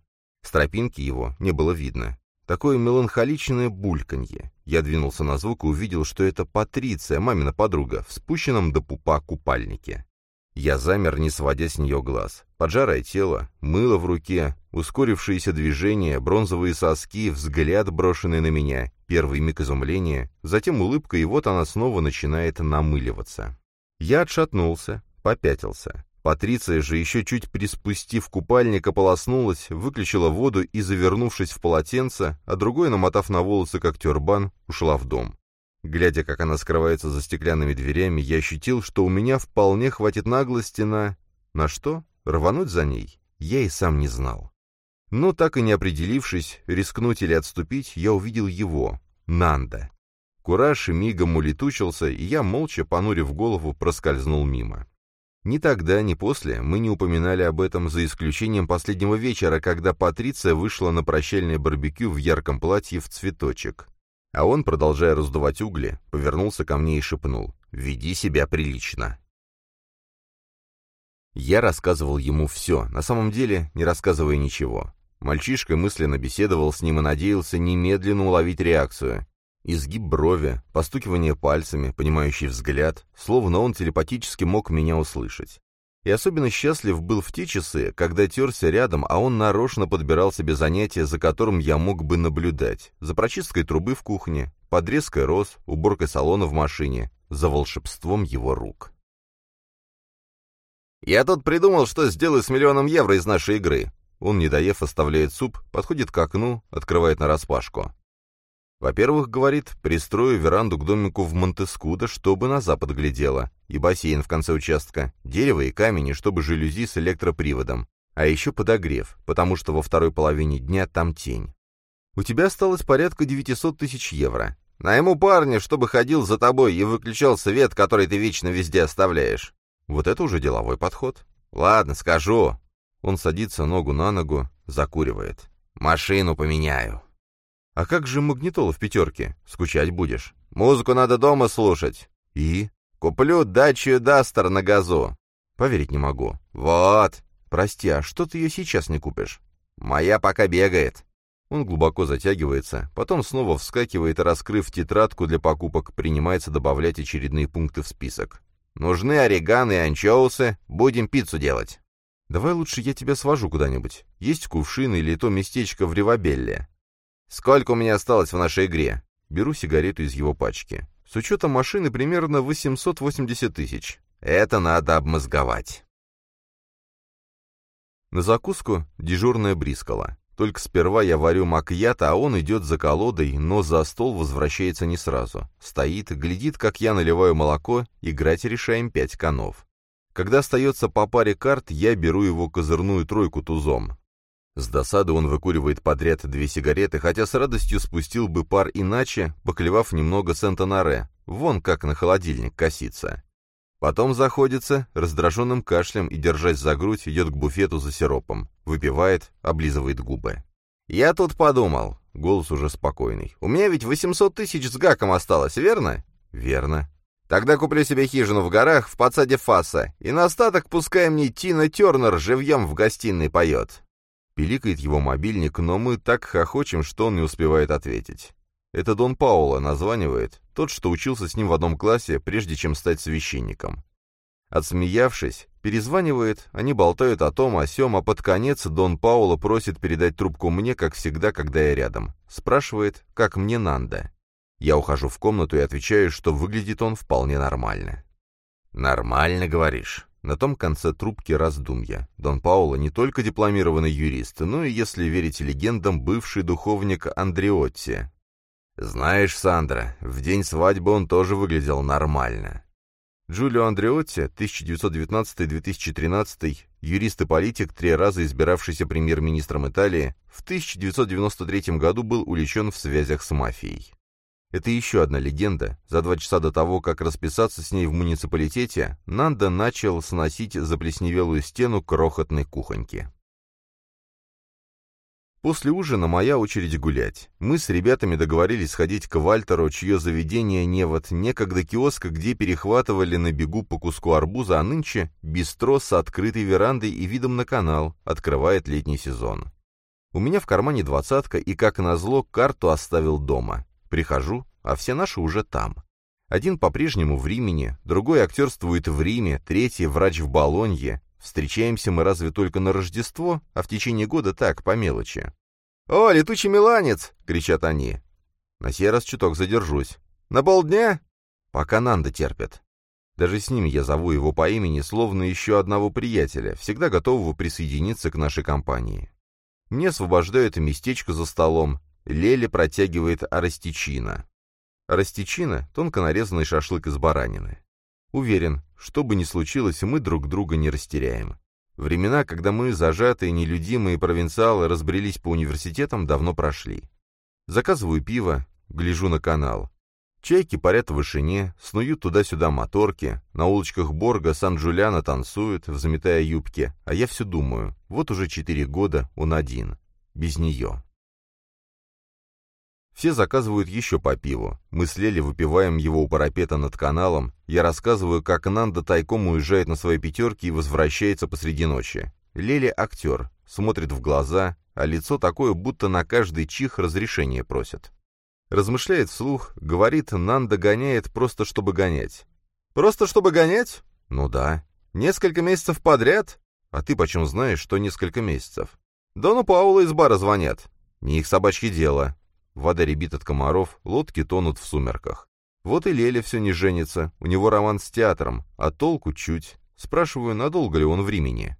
С тропинки его не было видно. Такое меланхоличное бульканье. Я двинулся на звук и увидел, что это Патриция, мамина подруга, в спущенном до пупа купальнике. Я замер, не сводя с нее глаз. Поджарое тело, мыло в руке, ускорившиеся движения, бронзовые соски, взгляд, брошенный на меня, первый миг изумления, затем улыбка, и вот она снова начинает намыливаться. Я отшатнулся, попятился. Патриция же, еще чуть приспустив купальник, ополоснулась, выключила воду и, завернувшись в полотенце, а другой, намотав на волосы как тюрбан, ушла в дом. Глядя, как она скрывается за стеклянными дверями, я ощутил, что у меня вполне хватит наглости на... На что? Рвануть за ней? Я и сам не знал. Но так и не определившись, рискнуть или отступить, я увидел его, Нанда. Кураж мигом улетучился, и я, молча понурив голову, проскользнул мимо. Ни тогда, ни после мы не упоминали об этом, за исключением последнего вечера, когда Патриция вышла на прощальное барбекю в ярком платье в цветочек. А он, продолжая раздувать угли, повернулся ко мне и шепнул «Веди себя прилично». Я рассказывал ему все, на самом деле не рассказывая ничего. Мальчишка мысленно беседовал с ним и надеялся немедленно уловить реакцию, Изгиб брови, постукивание пальцами, понимающий взгляд, словно он телепатически мог меня услышать. И особенно счастлив был в те часы, когда терся рядом, а он нарочно подбирал себе занятие, за которым я мог бы наблюдать. За прочисткой трубы в кухне, подрезкой роз, уборкой салона в машине, за волшебством его рук. «Я тут придумал, что сделаю с миллионом евро из нашей игры». Он, не доев, оставляет суп, подходит к окну, открывает нараспашку. Во-первых, говорит, пристрою веранду к домику в Монтескудо, чтобы на запад глядела, и бассейн в конце участка, дерево и камень, чтобы жалюзи с электроприводом. А еще подогрев, потому что во второй половине дня там тень. У тебя осталось порядка 900 тысяч евро. Найму парня, чтобы ходил за тобой и выключал свет, который ты вечно везде оставляешь. Вот это уже деловой подход. Ладно, скажу. Он садится ногу на ногу, закуривает. Машину поменяю. «А как же магнитола в пятерке? Скучать будешь?» «Музыку надо дома слушать». «И?» «Куплю дачу Дастер на газу». «Поверить не могу». «Вот». «Прости, а что ты ее сейчас не купишь?» «Моя пока бегает». Он глубоко затягивается, потом снова вскакивает и, раскрыв тетрадку для покупок, принимается добавлять очередные пункты в список. «Нужны орегано и анчоусы, будем пиццу делать». «Давай лучше я тебя свожу куда-нибудь. Есть кувшин или то местечко в Ривабелле. «Сколько у меня осталось в нашей игре?» Беру сигарету из его пачки. С учетом машины примерно 880 тысяч. Это надо обмозговать. На закуску дежурная брискала. Только сперва я варю макьято, а он идет за колодой, но за стол возвращается не сразу. Стоит, глядит, как я наливаю молоко, играть решаем пять конов. Когда остается по паре карт, я беру его козырную тройку тузом. С досады он выкуривает подряд две сигареты, хотя с радостью спустил бы пар иначе, поклевав немного Сент-Анаре, вон как на холодильник косится. Потом заходится раздраженным кашлем и, держась за грудь, идет к буфету за сиропом, выпивает, облизывает губы. «Я тут подумал», — голос уже спокойный, — «у меня ведь 800 тысяч с гаком осталось, верно?» «Верно». «Тогда куплю себе хижину в горах в подсаде Фаса, и на остаток пускай мне Тина Тернер живьем в гостиной поет». Пиликает его мобильник, но мы так хохочем, что он не успевает ответить. Это Дон Паула названивает, тот, что учился с ним в одном классе, прежде чем стать священником. Отсмеявшись, перезванивает, они болтают о том, о сём, а под конец Дон Паула просит передать трубку мне, как всегда, когда я рядом. Спрашивает, как мне Нанда. Я ухожу в комнату и отвечаю, что выглядит он вполне нормально. «Нормально, говоришь?» На том конце трубки раздумья. Дон Пауло не только дипломированный юрист, но и, если верить легендам, бывший духовник Андреотти. «Знаешь, Сандра, в день свадьбы он тоже выглядел нормально». Джулио Андреотти, 1919-2013, юрист и политик, три раза избиравшийся премьер-министром Италии, в 1993 году был уличен в связях с мафией. Это еще одна легенда. За два часа до того, как расписаться с ней в муниципалитете, Нанда начал сносить заплесневелую стену крохотной кухоньки. После ужина моя очередь гулять. Мы с ребятами договорились сходить к Вальтеру, чье заведение не вот некогда киоска, где перехватывали на бегу по куску арбуза, а нынче бистро с открытой верандой и видом на канал, открывает летний сезон. У меня в кармане двадцатка, и, как назло, карту оставил дома. Прихожу, а все наши уже там. Один по-прежнему в Римени, другой актерствует в Риме, третий врач в Болонье. Встречаемся мы разве только на Рождество, а в течение года так, по мелочи. «О, летучий миланец!» — кричат они. На сей раз чуток задержусь. «На полдня?» Пока Нанда терпит. Даже с ним я зову его по имени, словно еще одного приятеля, всегда готового присоединиться к нашей компании. Мне освобождают местечко за столом, Лели протягивает арастичина. Арастичина — тонко нарезанный шашлык из баранины. Уверен, что бы ни случилось, мы друг друга не растеряем. Времена, когда мы, зажатые, нелюдимые провинциалы, разбрелись по университетам, давно прошли. Заказываю пиво, гляжу на канал. Чайки парят в вышине, снуют туда-сюда моторки, на улочках Борга Сан-Джуляна танцуют, взметая юбки, а я все думаю, вот уже четыре года он один, без нее. Все заказывают еще по пиву. Мы с Лели выпиваем его у парапета над каналом. Я рассказываю, как Нанда тайком уезжает на своей пятерке и возвращается посреди ночи. Лели актер, смотрит в глаза, а лицо такое, будто на каждый чих разрешение просит. Размышляет вслух, говорит, Нанда гоняет просто чтобы гонять. «Просто чтобы гонять?» «Ну да. Несколько месяцев подряд?» «А ты почем знаешь, что несколько месяцев?» «Дону Паула из бара звонят». «Не их собачье дело. Вода ребит от комаров, лодки тонут в сумерках. Вот и Леля все не женится, у него роман с театром, а толку чуть. Спрашиваю, надолго ли он в Римени.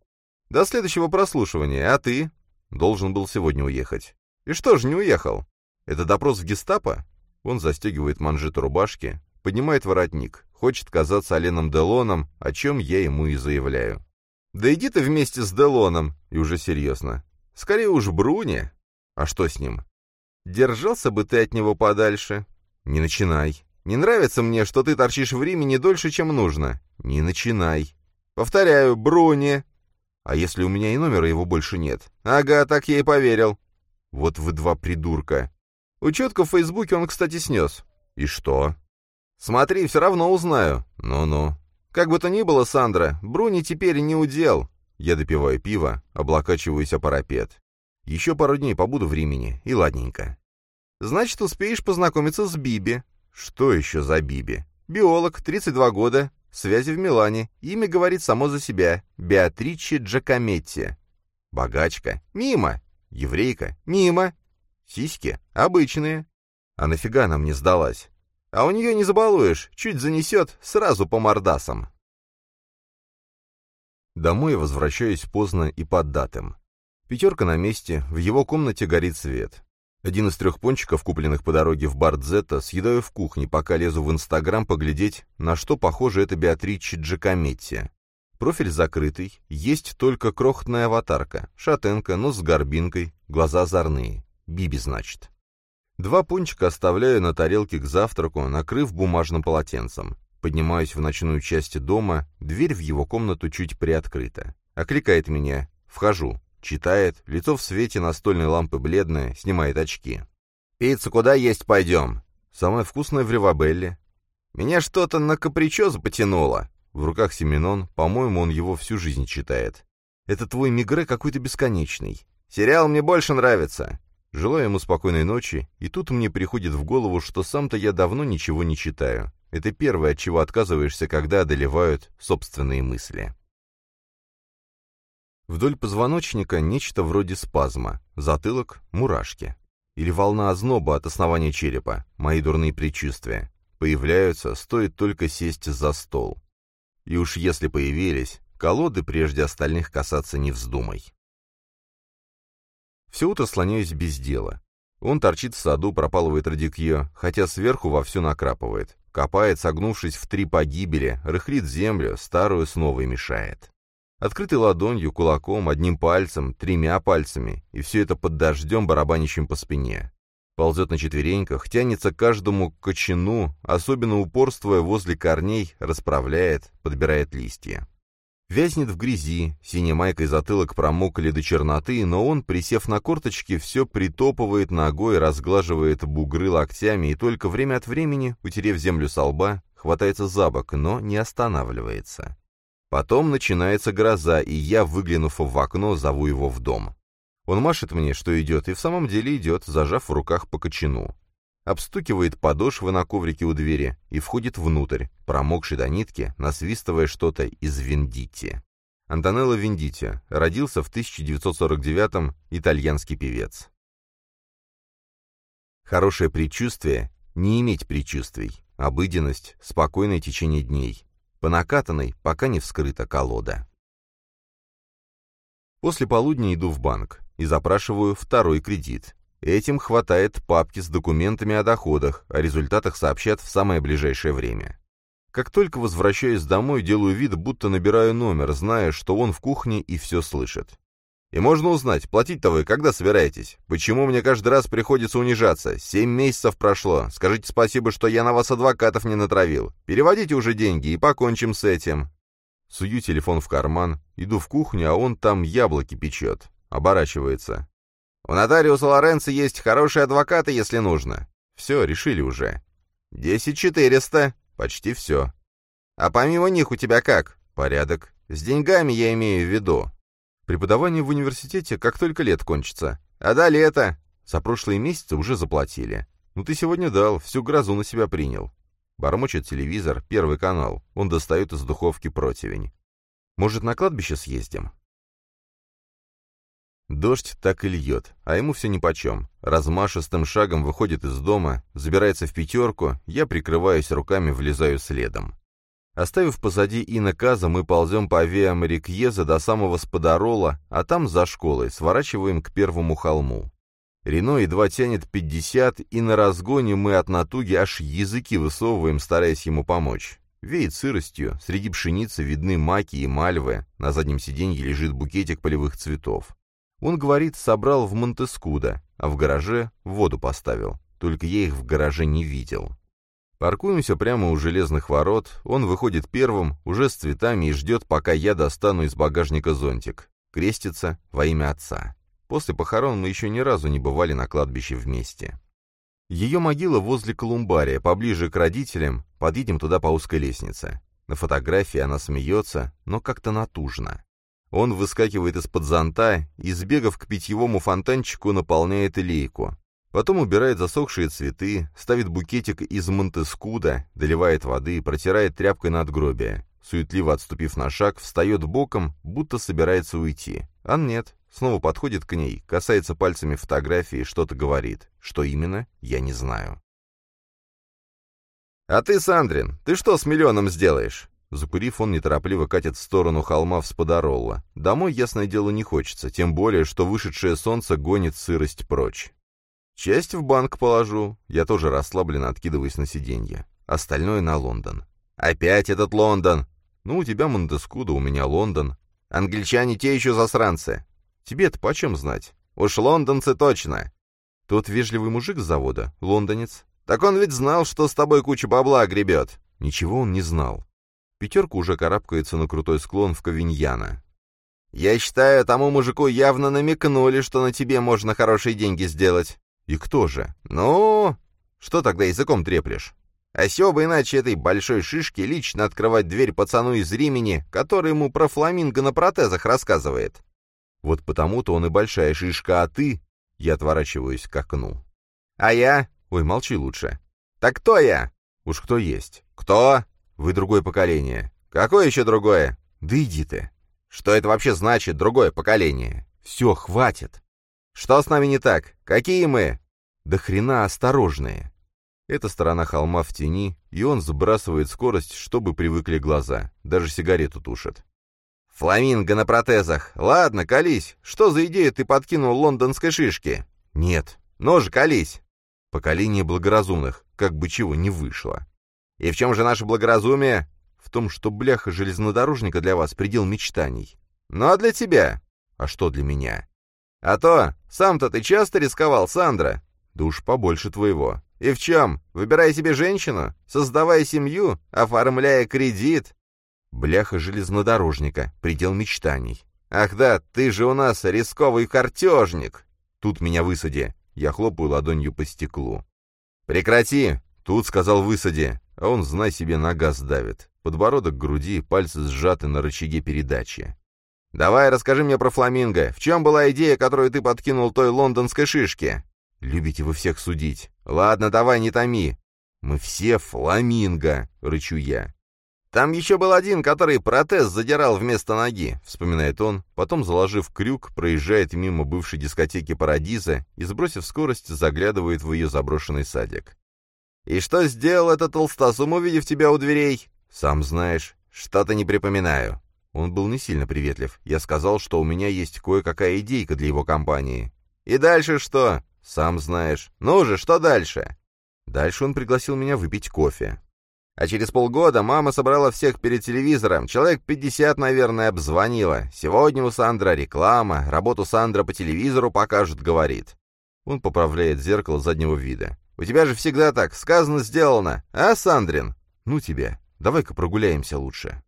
До следующего прослушивания, а ты? Должен был сегодня уехать. И что же не уехал? Это допрос в гестапо? Он застегивает манжету рубашки, поднимает воротник, хочет казаться Оленом Делоном, о чем я ему и заявляю. «Да иди ты вместе с Делоном!» И уже серьезно. «Скорее уж Бруни!» «А что с ним?» Держался бы ты от него подальше. Не начинай. Не нравится мне, что ты торчишь в Риме не дольше, чем нужно. Не начинай. Повторяю, Бруни. А если у меня и номера его больше нет? Ага, так я и поверил. Вот вы два придурка. Учетку в Фейсбуке он, кстати, снес. И что? Смотри, все равно узнаю. Ну-ну. Как бы то ни было, Сандра, Бруни теперь не удел. Я допиваю пиво, облокачиваюсь о парапет. Еще пару дней побуду в Римени, и ладненько. Значит, успеешь познакомиться с Биби. Что еще за Биби? Биолог, 32 года, связи в Милане. Имя говорит само за себя. Беатриче Джакометти. Богачка. Мимо. Еврейка. Мимо. Сиськи. Обычные. А нафига она мне сдалась? А у нее не забалуешь. Чуть занесет, сразу по мордасам. Домой возвращаюсь поздно и под датым. Пятерка на месте, в его комнате горит свет. Один из трех пончиков, купленных по дороге в бар Дзетта, съедаю в кухне, пока лезу в Инстаграм поглядеть, на что похоже это Беатриче Джакометти. Профиль закрытый, есть только крохотная аватарка, шатенка, нос с горбинкой, глаза озорные. Биби, значит. Два пончика оставляю на тарелке к завтраку, накрыв бумажным полотенцем. Поднимаюсь в ночную часть дома, дверь в его комнату чуть приоткрыта. Окликает меня. Вхожу. Читает, лицо в свете настольной лампы бледное, снимает очки. «Пиццу куда есть пойдем?» «Самое вкусное в Ривабелле». «Меня что-то на капричозу потянуло». В руках Семенон, по-моему, он его всю жизнь читает. «Это твой Мигре какой-то бесконечный. Сериал мне больше нравится». Желаю ему спокойной ночи, и тут мне приходит в голову, что сам-то я давно ничего не читаю. Это первое, от чего отказываешься, когда одолевают собственные мысли. Вдоль позвоночника нечто вроде спазма, затылок — мурашки. Или волна озноба от основания черепа, мои дурные предчувствия. Появляются, стоит только сесть за стол. И уж если появились, колоды прежде остальных касаться не вздумай. Все утро слоняюсь без дела. Он торчит в саду, пропалывает радикье, хотя сверху вовсю накрапывает. Копает, согнувшись в три погибели, рыхлит землю, старую снова мешает. Открытой ладонью, кулаком, одним пальцем, тремя пальцами, и все это под дождем, барабанящим по спине. Ползет на четвереньках, тянется к каждому кочану, особенно упорствуя возле корней, расправляет, подбирает листья. Вязнет в грязи, синяя майка и затылок промокли до черноты, но он, присев на корточки, все притопывает ногой, разглаживает бугры локтями и только время от времени, утерев землю со лба, хватается за бок, но не останавливается. Потом начинается гроза, и я, выглянув в окно, зову его в дом. Он машет мне, что идет, и в самом деле идет, зажав в руках по кочану обстукивает подошвы на коврике у двери и входит внутрь, промокший до нитки, насвистывая что-то из Вендити. Антонелло Вендити родился в 1949-м, итальянский певец. Хорошее предчувствие — не иметь предчувствий, обыденность, спокойное течение дней. По накатанной, пока не вскрыта колода. После полудня иду в банк и запрашиваю второй кредит, Этим хватает папки с документами о доходах, о результатах сообщат в самое ближайшее время. Как только возвращаюсь домой, делаю вид, будто набираю номер, зная, что он в кухне и все слышит. И можно узнать, платить-то вы когда собираетесь? Почему мне каждый раз приходится унижаться? Семь месяцев прошло. Скажите спасибо, что я на вас адвокатов не натравил. Переводите уже деньги и покончим с этим. Сую телефон в карман, иду в кухню, а он там яблоки печет. Оборачивается. У нотариуса Лоренцо есть хорошие адвокаты, если нужно. Все, решили уже. Десять четыреста. Почти все. А помимо них у тебя как? Порядок. С деньгами я имею в виду. Преподавание в университете как только лет кончится. А да, лето. За прошлые месяцы уже заплатили. Ну ты сегодня дал, всю грозу на себя принял. Бормочет телевизор, первый канал. Он достает из духовки противень. Может, на кладбище съездим? Дождь так и льет, а ему все нипочем. Размашистым шагом выходит из дома, забирается в пятерку, я прикрываюсь руками, влезаю следом. Оставив позади Инна Каза, мы ползем по Виа Марикьеза до самого Спадорола, а там за школой сворачиваем к первому холму. Рено едва тянет пятьдесят, и на разгоне мы от натуги аж языки высовываем, стараясь ему помочь. Веет сыростью, среди пшеницы видны маки и мальвы, на заднем сиденье лежит букетик полевых цветов. Он, говорит, собрал в Монтескуда, а в гараже воду поставил. Только я их в гараже не видел. Паркуемся прямо у железных ворот, он выходит первым, уже с цветами и ждет, пока я достану из багажника зонтик. Крестится во имя отца. После похорон мы еще ни разу не бывали на кладбище вместе. Ее могила возле колумбария, поближе к родителям, подъедем туда по узкой лестнице. На фотографии она смеется, но как-то натужно. Он выскакивает из-под зонта и, сбегав к питьевому фонтанчику, наполняет лейку. Потом убирает засохшие цветы, ставит букетик из Монтескуда, доливает воды, протирает тряпкой надгробие. Суетливо отступив на шаг, встает боком, будто собирается уйти. А нет, снова подходит к ней, касается пальцами фотографии и что-то говорит. Что именно, я не знаю. «А ты, Сандрин, ты что с миллионом сделаешь?» Закурив, он неторопливо катит в сторону холма в Сподаролла. Домой, ясное дело, не хочется, тем более, что вышедшее солнце гонит сырость прочь. Часть в банк положу. Я тоже расслабленно откидываюсь на сиденье. Остальное на Лондон. Опять этот Лондон! Ну, у тебя Монтескудо, у меня Лондон. Англичане те еще засранцы. Тебе-то почем знать? Уж лондонцы точно. Тот вежливый мужик с завода, лондонец. Так он ведь знал, что с тобой куча бабла гребет. Ничего он не знал. Пятерка уже карабкается на крутой склон в Ковиньяна. «Я считаю, тому мужику явно намекнули, что на тебе можно хорошие деньги сделать». «И кто же?» «Ну...» «Что тогда языком треплешь?» А бы иначе этой большой шишке лично открывать дверь пацану из Римени, который ему про фламинго на протезах рассказывает. Вот потому-то он и большая шишка, а ты... Я отворачиваюсь к окну. А я? Ой, молчи лучше. Так кто я? Уж кто есть. Кто? Вы другое поколение. Какое еще другое? Да иди ты. Что это вообще значит, другое поколение? Все, хватит. Что с нами не так? Какие мы? Да хрена осторожные. Эта сторона холма в тени, и он сбрасывает скорость, чтобы привыкли глаза. Даже сигарету тушит. «Фламинго на протезах! Ладно, колись! Что за идею ты подкинул лондонской шишки?» «Нет. Же, колись!» Поколение благоразумных, как бы чего не вышло. «И в чем же наше благоразумие?» «В том, что бляха железнодорожника для вас предел мечтаний». «Ну а для тебя?» «А что для меня?» «А то, сам-то ты часто рисковал, Сандра?» «Да уж побольше твоего. И в чем? Выбирая себе женщину? Создавая семью? Оформляя кредит? Бляха железнодорожника, предел мечтаний. Ах да, ты же у нас рисковый картежник. Тут меня высади. Я хлопаю ладонью по стеклу. Прекрати! Тут сказал высади. А он, знай себе, на газ давит. Подбородок к груди, пальцы сжаты на рычаге передачи. «Давай расскажи мне про фламинго. В чем была идея, которую ты подкинул той лондонской шишке?» «Любите вы всех судить. Ладно, давай, не томи. Мы все фламинго», — рычу я. «Там еще был один, который протез задирал вместо ноги», — вспоминает он, потом, заложив крюк, проезжает мимо бывшей дискотеки «Парадиза» и, сбросив скорость, заглядывает в ее заброшенный садик. «И что сделал этот толстосум, увидев тебя у дверей?» «Сам знаешь. Что-то не припоминаю». Он был не сильно приветлив. Я сказал, что у меня есть кое-какая идейка для его компании. «И дальше что?» «Сам знаешь. Ну же, что дальше?» Дальше он пригласил меня выпить кофе. А через полгода мама собрала всех перед телевизором. Человек 50, наверное, обзвонила. Сегодня у Сандра реклама, работу Сандра по телевизору покажут, говорит. Он поправляет зеркало заднего вида. «У тебя же всегда так, сказано, сделано, а, Сандрин?» «Ну тебя, давай-ка прогуляемся лучше».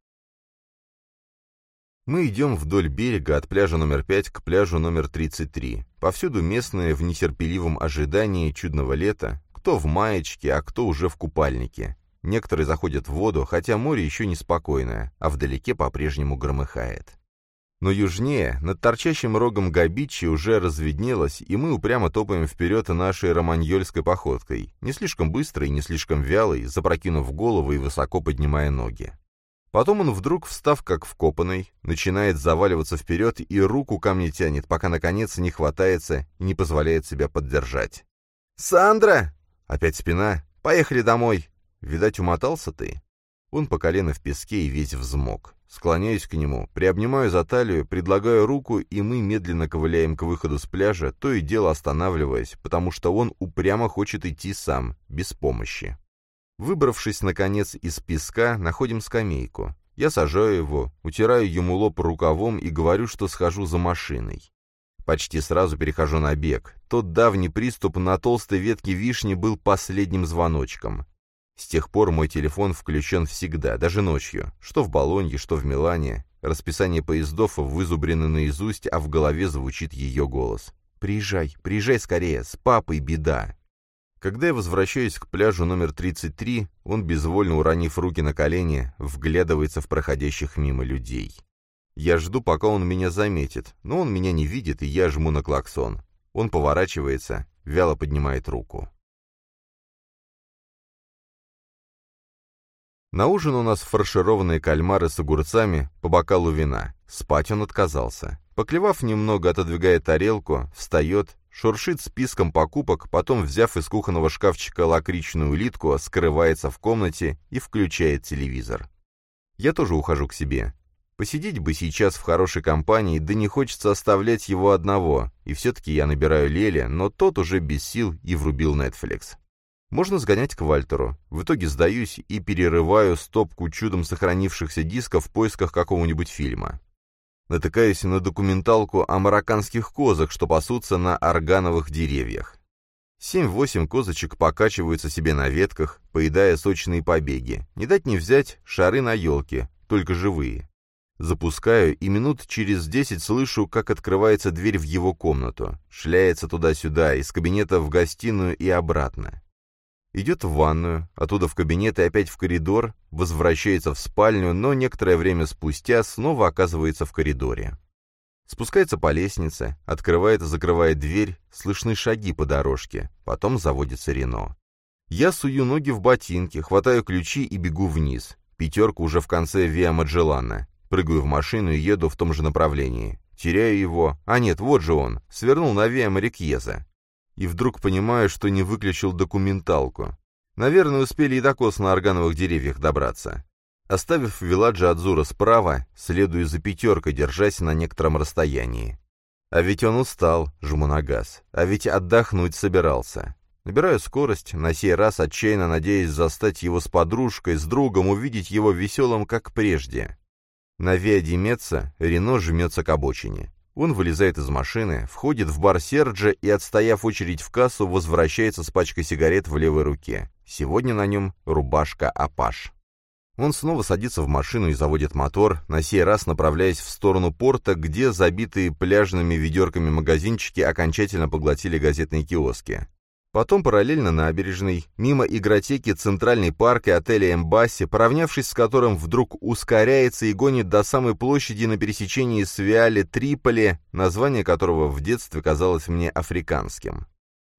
Мы идем вдоль берега от пляжа номер 5 к пляжу номер 33. Повсюду местные в нетерпеливом ожидании чудного лета, кто в маечке, а кто уже в купальнике. Некоторые заходят в воду, хотя море еще неспокойное, а вдалеке по-прежнему громыхает. Но южнее, над торчащим рогом Габичи уже разведнелось, и мы упрямо топаем вперед нашей романьольской походкой, не слишком быстрой, не слишком вялой, запрокинув голову и высоко поднимая ноги. Потом он вдруг, встав как вкопанный, начинает заваливаться вперед и руку ко мне тянет, пока, наконец, не хватается и не позволяет себя поддержать. «Сандра!» Опять спина. «Поехали домой!» «Видать, умотался ты?» Он по колено в песке и весь взмок. Склоняюсь к нему, приобнимаю за талию, предлагаю руку, и мы медленно ковыляем к выходу с пляжа, то и дело останавливаясь, потому что он упрямо хочет идти сам, без помощи. Выбравшись, наконец, из песка, находим скамейку. Я сажаю его, утираю ему лоб рукавом и говорю, что схожу за машиной. Почти сразу перехожу на бег. Тот давний приступ на толстой ветке вишни был последним звоночком. С тех пор мой телефон включен всегда, даже ночью. Что в Болонье, что в Милане. Расписание поездов вызубрено наизусть, а в голове звучит ее голос. «Приезжай, приезжай скорее, с папой беда». Когда я возвращаюсь к пляжу номер 33, он, безвольно уронив руки на колени, вглядывается в проходящих мимо людей. Я жду, пока он меня заметит, но он меня не видит, и я жму на клаксон. Он поворачивается, вяло поднимает руку. На ужин у нас фаршированные кальмары с огурцами по бокалу вина. Спать он отказался. Поклевав немного, отодвигает тарелку, встает, шуршит списком покупок, потом, взяв из кухонного шкафчика лакричную улитку, скрывается в комнате и включает телевизор. Я тоже ухожу к себе. Посидеть бы сейчас в хорошей компании, да не хочется оставлять его одного, и все-таки я набираю Леля, но тот уже без сил и врубил Netflix. Можно сгонять к Вальтеру. В итоге сдаюсь и перерываю стопку чудом сохранившихся дисков в поисках какого-нибудь фильма. Натыкаюсь на документалку о марокканских козах, что пасутся на органовых деревьях. Семь-восемь козочек покачиваются себе на ветках, поедая сочные побеги. Не дать не взять шары на елке, только живые. Запускаю, и минут через десять слышу, как открывается дверь в его комнату. Шляется туда-сюда, из кабинета в гостиную и обратно. Идет в ванную, оттуда в кабинет и опять в коридор, возвращается в спальню, но некоторое время спустя снова оказывается в коридоре. Спускается по лестнице, открывает и закрывает дверь, слышны шаги по дорожке, потом заводится Рено. Я сую ноги в ботинки, хватаю ключи и бегу вниз. Пятерка уже в конце Виа Маджеллана. Прыгаю в машину и еду в том же направлении. Теряю его. А нет, вот же он. Свернул на Виа Марикьеза. И вдруг понимаю, что не выключил документалку. Наверное, успели и до кос на органовых деревьях добраться. Оставив Виладжа Адзура справа, следую за пятеркой, держась на некотором расстоянии. А ведь он устал, жму на газ. А ведь отдохнуть собирался. Набираю скорость, на сей раз отчаянно надеясь застать его с подружкой, с другом, увидеть его веселым, как прежде. На Виадимеца Рено жмется к обочине. Он вылезает из машины, входит в бар Серджа и, отстояв очередь в кассу, возвращается с пачкой сигарет в левой руке. Сегодня на нем рубашка Апаш. Он снова садится в машину и заводит мотор, на сей раз направляясь в сторону порта, где забитые пляжными ведерками магазинчики окончательно поглотили газетные киоски. Потом параллельно набережной, мимо игротеки Центральный парк и отеля Эмбасси, поравнявшись с которым вдруг ускоряется и гонит до самой площади на пересечении с Виале-Триполи, название которого в детстве казалось мне африканским.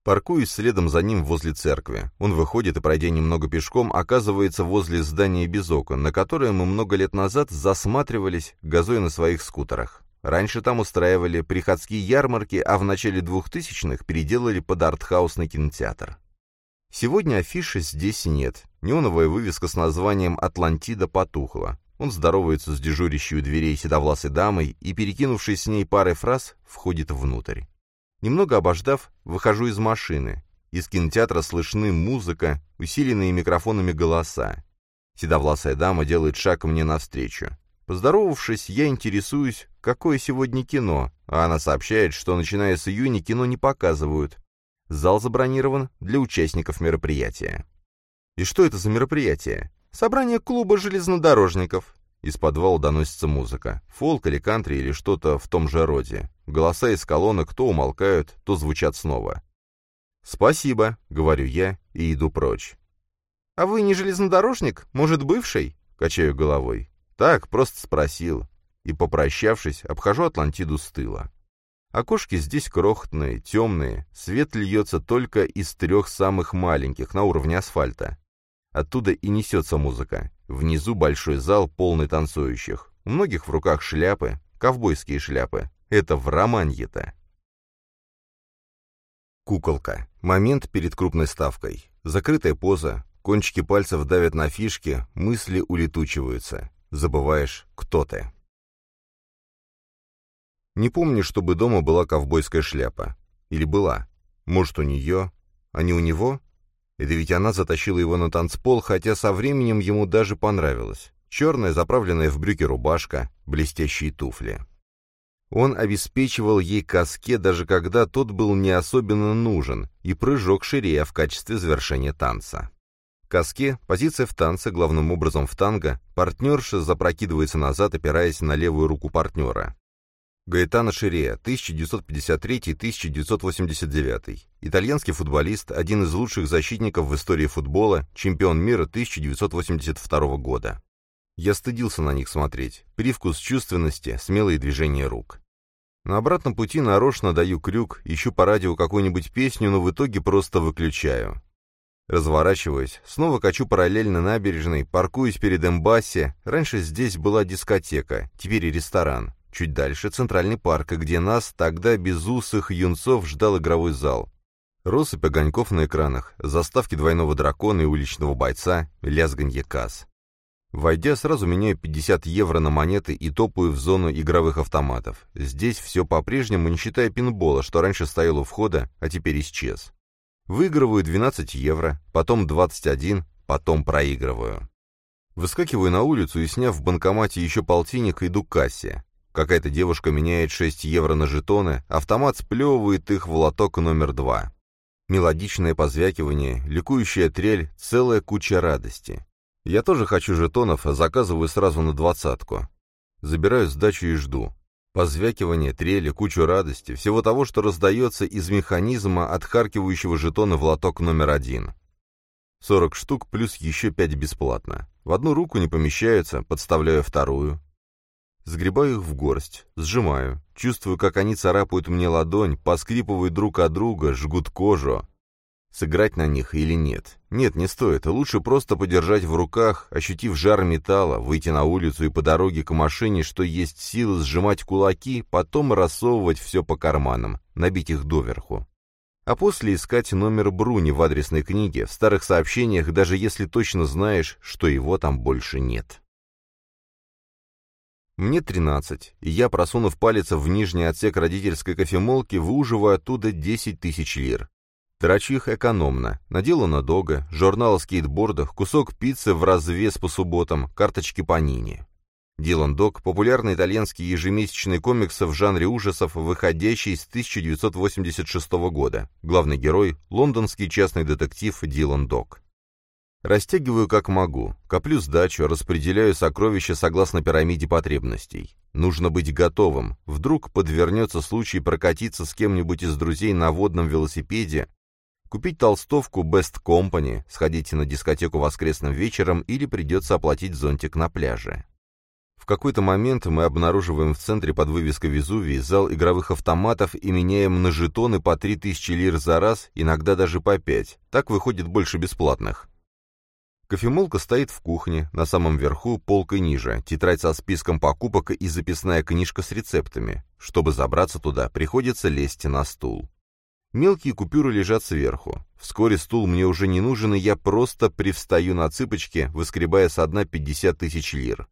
Паркуюсь следом за ним возле церкви. Он выходит и, пройдя немного пешком, оказывается возле здания без окон, на которое мы много лет назад засматривались, газуя на своих скутерах. Раньше там устраивали приходские ярмарки, а в начале двухтысячных переделали под артхаусный кинотеатр. Сегодня афиши здесь нет. Неоновая вывеска с названием «Атлантида» потухла. Он здоровается с дежурящей у дверей седовласой дамой и, перекинувшись с ней парой фраз, входит внутрь. Немного обождав, выхожу из машины. Из кинотеатра слышны музыка, усиленные микрофонами голоса. Седовласая дама делает шаг мне навстречу. Поздоровавшись, я интересуюсь, какое сегодня кино, а она сообщает, что начиная с июня кино не показывают. Зал забронирован для участников мероприятия. И что это за мероприятие? Собрание клуба железнодорожников. Из подвала доносится музыка. Фолк или кантри или что-то в том же роде. Голоса из колонок то умолкают, то звучат снова. «Спасибо», — говорю я и иду прочь. «А вы не железнодорожник? Может, бывший?» — качаю головой. Так, просто спросил. И, попрощавшись, обхожу Атлантиду с тыла. Окошки здесь крохотные, темные, свет льется только из трех самых маленьких, на уровне асфальта. Оттуда и несется музыка. Внизу большой зал, полный танцующих. У многих в руках шляпы, ковбойские шляпы. Это в Романье-то. Куколка. Момент перед крупной ставкой. Закрытая поза. Кончики пальцев давят на фишки, мысли улетучиваются забываешь, кто ты. Не помню, чтобы дома была ковбойская шляпа. Или была. Может, у нее, а не у него? Это ведь она затащила его на танцпол, хотя со временем ему даже понравилось. Черная, заправленная в брюки рубашка, блестящие туфли. Он обеспечивал ей каске, даже когда тот был не особенно нужен, и прыжок ширея в качестве завершения танца каске, позиция в танце, главным образом в танго, партнерша запрокидывается назад, опираясь на левую руку партнера. Гаэтано Ширея, 1953-1989. Итальянский футболист, один из лучших защитников в истории футбола, чемпион мира 1982 года. Я стыдился на них смотреть. Привкус чувственности, смелые движения рук. На обратном пути нарочно даю крюк, ищу по радио какую-нибудь песню, но в итоге просто выключаю. Разворачиваюсь, снова качу параллельно набережной, паркуюсь перед Эмбасси. Раньше здесь была дискотека, теперь и ресторан. Чуть дальше центральный парк, где нас, тогда безусых юнцов, ждал игровой зал. Россыпь огоньков на экранах, заставки двойного дракона и уличного бойца, лязганье касс. Войдя, сразу меняю 50 евро на монеты и топаю в зону игровых автоматов. Здесь все по-прежнему, не считая пинбола, что раньше стоял у входа, а теперь исчез. Выигрываю 12 евро, потом 21, потом проигрываю. Выскакиваю на улицу и, сняв в банкомате еще полтинник, иду к кассе. Какая-то девушка меняет 6 евро на жетоны, автомат сплевывает их в лоток номер два. Мелодичное позвякивание, ликующая трель, целая куча радости. Я тоже хочу жетонов, заказываю сразу на двадцатку. Забираю сдачу и жду. Позвякивание, трели, кучу радости, всего того, что раздается из механизма, отхаркивающего жетоны в лоток номер один. 40 штук плюс еще 5 бесплатно. В одну руку не помещаются, подставляю вторую. Сгребаю их в горсть, сжимаю, чувствую, как они царапают мне ладонь, поскрипывают друг от друга, жгут кожу. Сыграть на них или нет? Нет, не стоит. Лучше просто подержать в руках, ощутив жар металла, выйти на улицу и по дороге к машине, что есть силы, сжимать кулаки, потом рассовывать все по карманам, набить их доверху. А после искать номер Бруни в адресной книге, в старых сообщениях, даже если точно знаешь, что его там больше нет. Мне 13, и я, просунув палец в нижний отсек родительской кофемолки, выуживаю оттуда 10 тысяч лир. Трачу их экономно. Наделано дога, журнал о скейтбордах, кусок пиццы в развес по субботам, карточки Нине. Дилан Дог – популярный итальянский ежемесячный комикс в жанре ужасов, выходящий с 1986 года. Главный герой – лондонский частный детектив Дилан Дог. Растягиваю как могу, коплю сдачу, распределяю сокровища согласно пирамиде потребностей. Нужно быть готовым. Вдруг подвернется случай прокатиться с кем-нибудь из друзей на водном велосипеде, Купить толстовку Best Company, сходите на дискотеку воскресным вечером или придется оплатить зонтик на пляже. В какой-то момент мы обнаруживаем в центре под вывеской Везувий зал игровых автоматов и меняем на жетоны по 3000 лир за раз, иногда даже по 5. Так выходит больше бесплатных. Кофемолка стоит в кухне, на самом верху, полкой ниже, тетрадь со списком покупок и записная книжка с рецептами. Чтобы забраться туда, приходится лезть на стул. Мелкие купюры лежат сверху. Вскоре стул мне уже не нужен, и я просто привстаю на цыпочки, выскребая со дна 50 тысяч лир.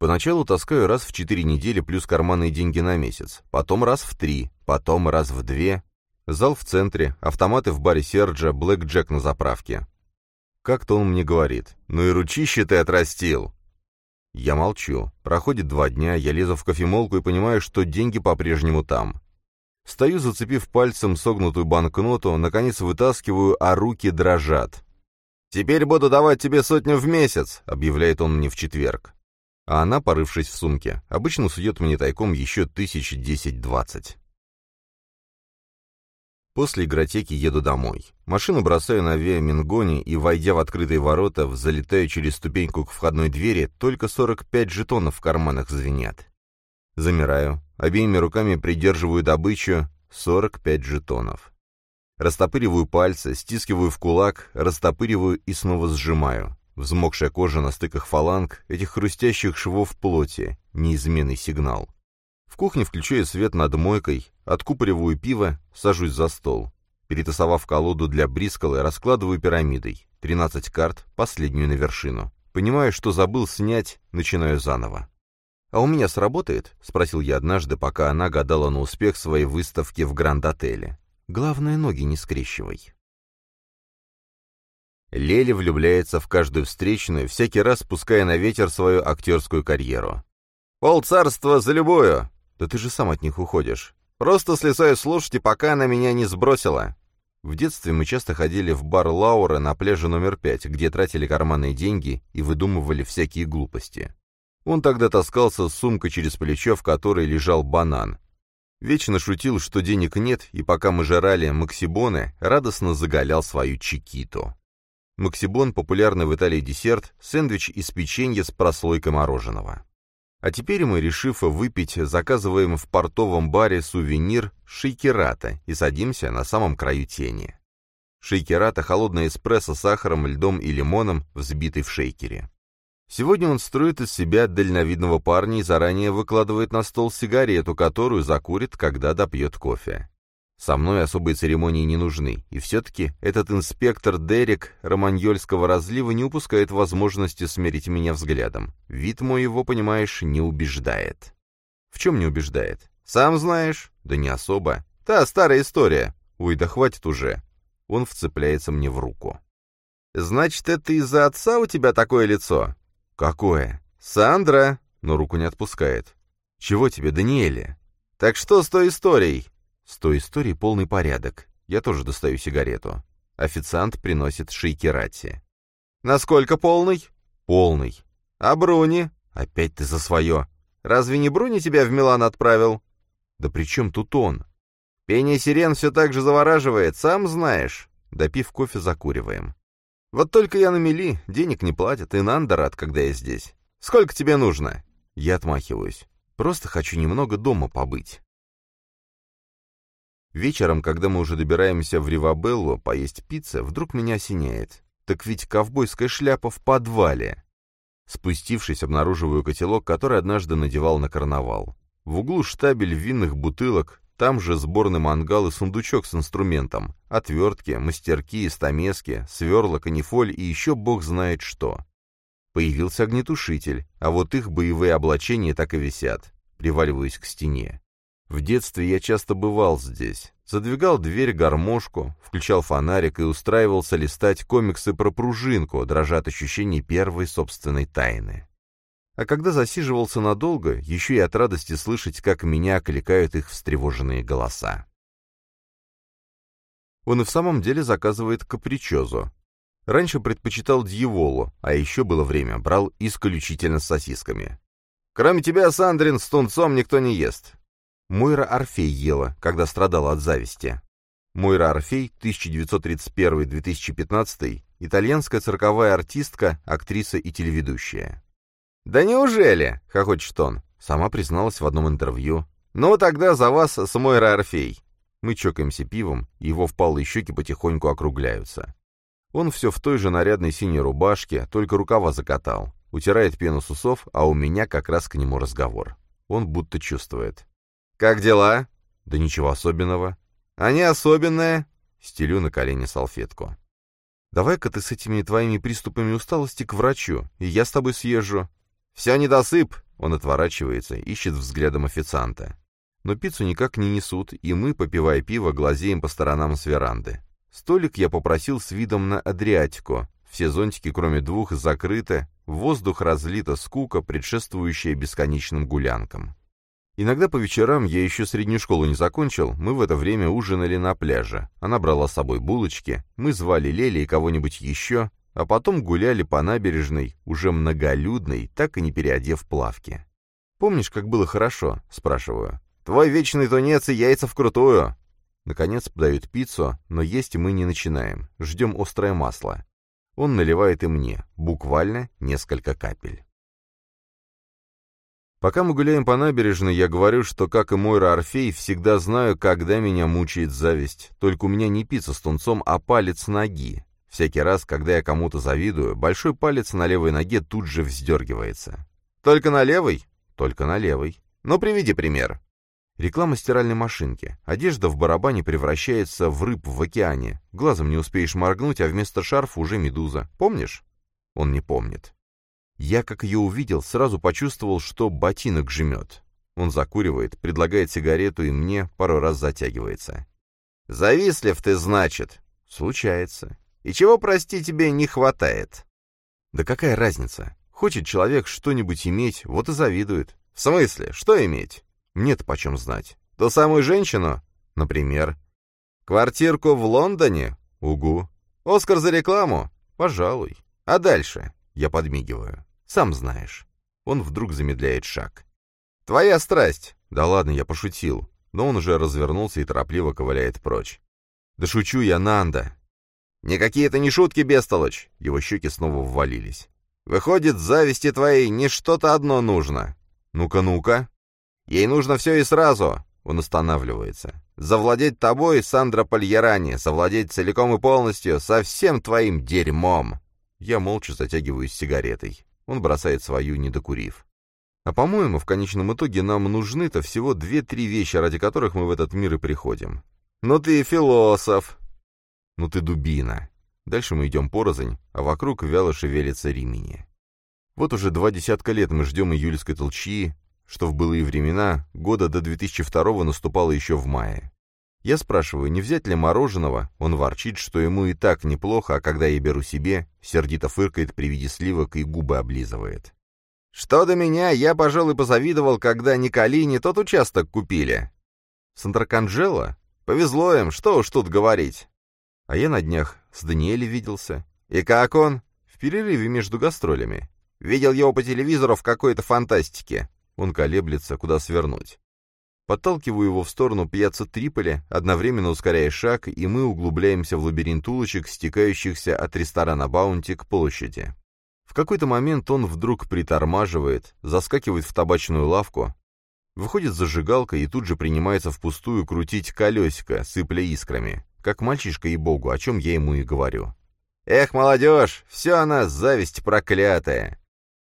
Поначалу таскаю раз в четыре недели плюс карманные деньги на месяц, потом раз в три, потом раз в две. Зал в центре, автоматы в баре Серджа, Блэк Джек на заправке. Как-то он мне говорит, ну и ручище ты отрастил. Я молчу. Проходит два дня, я лезу в кофемолку и понимаю, что деньги по-прежнему там. Стою, зацепив пальцем согнутую банкноту, наконец вытаскиваю, а руки дрожат. «Теперь буду давать тебе сотню в месяц», — объявляет он мне в четверг. А она, порывшись в сумке, обычно сует мне тайком еще тысяч десять-двадцать. После игротеки еду домой. Машину бросаю на Виа Мингони и, войдя в открытые ворота, залетаю через ступеньку к входной двери, только 45 жетонов в карманах звенят. Замираю, обеими руками придерживаю добычу 45 жетонов. Растопыриваю пальцы, стискиваю в кулак, растопыриваю и снова сжимаю. Взмокшая кожа на стыках фаланг, этих хрустящих швов плоти, неизменный сигнал. В кухне включаю свет над мойкой, откупориваю пиво, сажусь за стол. Перетасовав колоду для брискалы, раскладываю пирамидой. 13 карт, последнюю на вершину. Понимаю, что забыл снять, начинаю заново. «А у меня сработает?» — спросил я однажды, пока она гадала на успех своей выставки в Гранд-отеле. «Главное, ноги не скрещивай». Леля влюбляется в каждую встречную, всякий раз пуская на ветер свою актерскую карьеру. «Пол царства за любую!» «Да ты же сам от них уходишь. Просто слезаю слушать, и пока она меня не сбросила». В детстве мы часто ходили в бар Лаура на пляже номер пять, где тратили карманные деньги и выдумывали всякие глупости. Он тогда таскался с сумкой через плечо, в которой лежал банан. Вечно шутил, что денег нет, и пока мы жрали максибоны, радостно заголял свою чекиту. Максибон – популярный в Италии десерт, сэндвич из печенья с прослойкой мороженого. А теперь мы, решив выпить, заказываем в портовом баре сувенир шейкерата и садимся на самом краю тени. Шейкерата – холодное эспрессо с сахаром, льдом и лимоном, взбитый в шейкере. Сегодня он строит из себя дальновидного парня и заранее выкладывает на стол сигарету, которую закурит, когда допьет кофе. Со мной особые церемонии не нужны, и все-таки этот инспектор Дерек Романьольского разлива не упускает возможности смерить меня взглядом. Вид мой его, понимаешь, не убеждает. В чем не убеждает? Сам знаешь? Да не особо. Та старая история. Ой, да хватит уже. Он вцепляется мне в руку. «Значит, это из-за отца у тебя такое лицо?» «Какое?» «Сандра!» Но руку не отпускает. «Чего тебе, Даниэле?» «Так что с той историей?» «С той историей полный порядок. Я тоже достаю сигарету». Официант приносит шейкерати. «Насколько полный?» «Полный». «А Бруни?» «Опять ты за свое». «Разве не Бруни тебя в Милан отправил?» «Да при чем тут он?» «Пение сирен все так же завораживает, сам знаешь». Допив кофе, закуриваем. «Вот только я на мели, денег не платят, и Нанда рад, когда я здесь. Сколько тебе нужно?» Я отмахиваюсь. «Просто хочу немного дома побыть». Вечером, когда мы уже добираемся в Ривабеллу поесть пиццы, вдруг меня осеняет. Так ведь ковбойская шляпа в подвале. Спустившись, обнаруживаю котелок, который однажды надевал на карнавал. В углу штабель винных бутылок, там же сборный мангал и сундучок с инструментом, отвертки, мастерки, стамески, сверла, канифоль и еще бог знает что. Появился огнетушитель, а вот их боевые облачения так и висят. Приваливаюсь к стене. В детстве я часто бывал здесь. Задвигал дверь гармошку, включал фонарик и устраивался листать комиксы про пружинку, дрожа от ощущений первой собственной тайны. А когда засиживался надолго, еще и от радости слышать, как меня окликают их встревоженные голоса. Он и в самом деле заказывает капричозу. Раньше предпочитал дьяволу, а еще было время, брал исключительно с сосисками. «Кроме тебя, Сандрин, с тунцом никто не ест. Мойра Орфей ела, когда страдала от зависти. Мойра Орфей, 1931-2015, итальянская цирковая артистка, актриса и телеведущая. «Да неужели?» — хохочет он. Сама призналась в одном интервью. «Ну, тогда за вас с Мойра Орфей». Мы чокаемся пивом, его впалые щеки потихоньку округляются. Он все в той же нарядной синей рубашке, только рукава закатал. Утирает пену с усов, а у меня как раз к нему разговор. Он будто чувствует. «Как дела?» «Да ничего особенного». «А не особенное?» Стелю на колени салфетку. «Давай-ка ты с этими твоими приступами усталости к врачу, и я с тобой съезжу». «Все недосып!» Он отворачивается, ищет взглядом официанта. Но пиццу никак не несут, и мы, попивая пиво, глазеем по сторонам с веранды. Столик я попросил с видом на Адриатику. Все зонтики, кроме двух, закрыты, воздух разлита скука, предшествующая бесконечным гулянкам. Иногда по вечерам, я еще среднюю школу не закончил, мы в это время ужинали на пляже. Она брала с собой булочки, мы звали Лели и кого-нибудь еще, а потом гуляли по набережной, уже многолюдной, так и не переодев плавки. «Помнишь, как было хорошо?» — спрашиваю. «Твой вечный тунец и яйца вкрутую!» Наконец подают пиццу, но есть мы не начинаем, ждем острое масло. Он наливает и мне, буквально несколько капель. Пока мы гуляем по набережной, я говорю, что, как и Мойра Орфей, всегда знаю, когда меня мучает зависть. Только у меня не пицца с тунцом, а палец ноги. Всякий раз, когда я кому-то завидую, большой палец на левой ноге тут же вздергивается. «Только на левой?» «Только на левой». «Ну, приведи пример». Реклама стиральной машинки. Одежда в барабане превращается в рыб в океане. Глазом не успеешь моргнуть, а вместо шарфа уже медуза. Помнишь? Он не помнит. Я, как ее увидел, сразу почувствовал, что ботинок жмет. Он закуривает, предлагает сигарету и мне пару раз затягивается. «Завислив ты, значит?» «Случается. И чего, прости, тебе не хватает?» «Да какая разница? Хочет человек что-нибудь иметь, вот и завидует». «В смысле? Что иметь?» «Мне-то почем знать». «Ту самую женщину?» «Например». «Квартирку в Лондоне?» «Угу». «Оскар за рекламу?» «Пожалуй». «А дальше?» Я подмигиваю. Сам знаешь. Он вдруг замедляет шаг. «Твоя страсть!» «Да ладно, я пошутил». Но он уже развернулся и торопливо ковыляет прочь. «Да шучу я, Нанда!» «Никакие это не шутки, бестолочь!» Его щеки снова ввалились. «Выходит, зависти твоей не что-то одно нужно!» «Ну-ка, ну-ка!» «Ей нужно все и сразу!» Он останавливается. «Завладеть тобой, Сандра Пальярани, завладеть целиком и полностью, со всем твоим дерьмом!» Я молча затягиваюсь сигаретой. Он бросает свою, не докурив. А по-моему, в конечном итоге нам нужны-то всего две-три вещи, ради которых мы в этот мир и приходим. Ну ты философ! Ну ты дубина! Дальше мы идем порознь, а вокруг вяло шевелится римени. Вот уже два десятка лет мы ждем июльской толчьи, что в былые времена, года до 2002 наступало еще в мае. Я спрашиваю, не взять ли мороженого, он ворчит, что ему и так неплохо, а когда я беру себе, сердито фыркает при виде сливок и губы облизывает. «Что до меня, я, пожалуй, позавидовал, когда Николини тот участок купили». «Сандраканджело? Повезло им, что уж тут говорить». А я на днях с Даниэлем виделся. «И как он?» «В перерыве между гастролями. Видел его по телевизору в какой-то фантастике». Он колеблется, куда свернуть. Подталкиваю его в сторону пьяца Триполи, одновременно ускоряя шаг, и мы углубляемся в лабиринт улочек, стекающихся от ресторана Баунти к площади. В какой-то момент он вдруг притормаживает, заскакивает в табачную лавку, выходит зажигалка и тут же принимается впустую крутить колесико, сыпля искрами, как мальчишка и богу, о чем я ему и говорю. «Эх, молодежь, все она зависть проклятая!»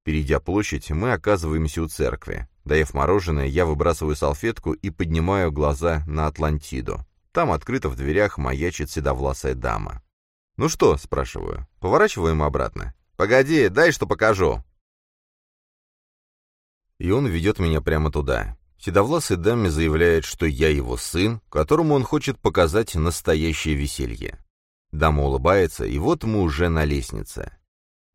Перейдя площадь, мы оказываемся у церкви. Доев мороженое, я выбрасываю салфетку и поднимаю глаза на Атлантиду. Там открыто в дверях маячит седовласая дама. «Ну что?» — спрашиваю. «Поворачиваем обратно». «Погоди, дай что покажу». И он ведет меня прямо туда. Седовласый даме заявляет, что я его сын, которому он хочет показать настоящее веселье. Дама улыбается, и вот мы уже на лестнице.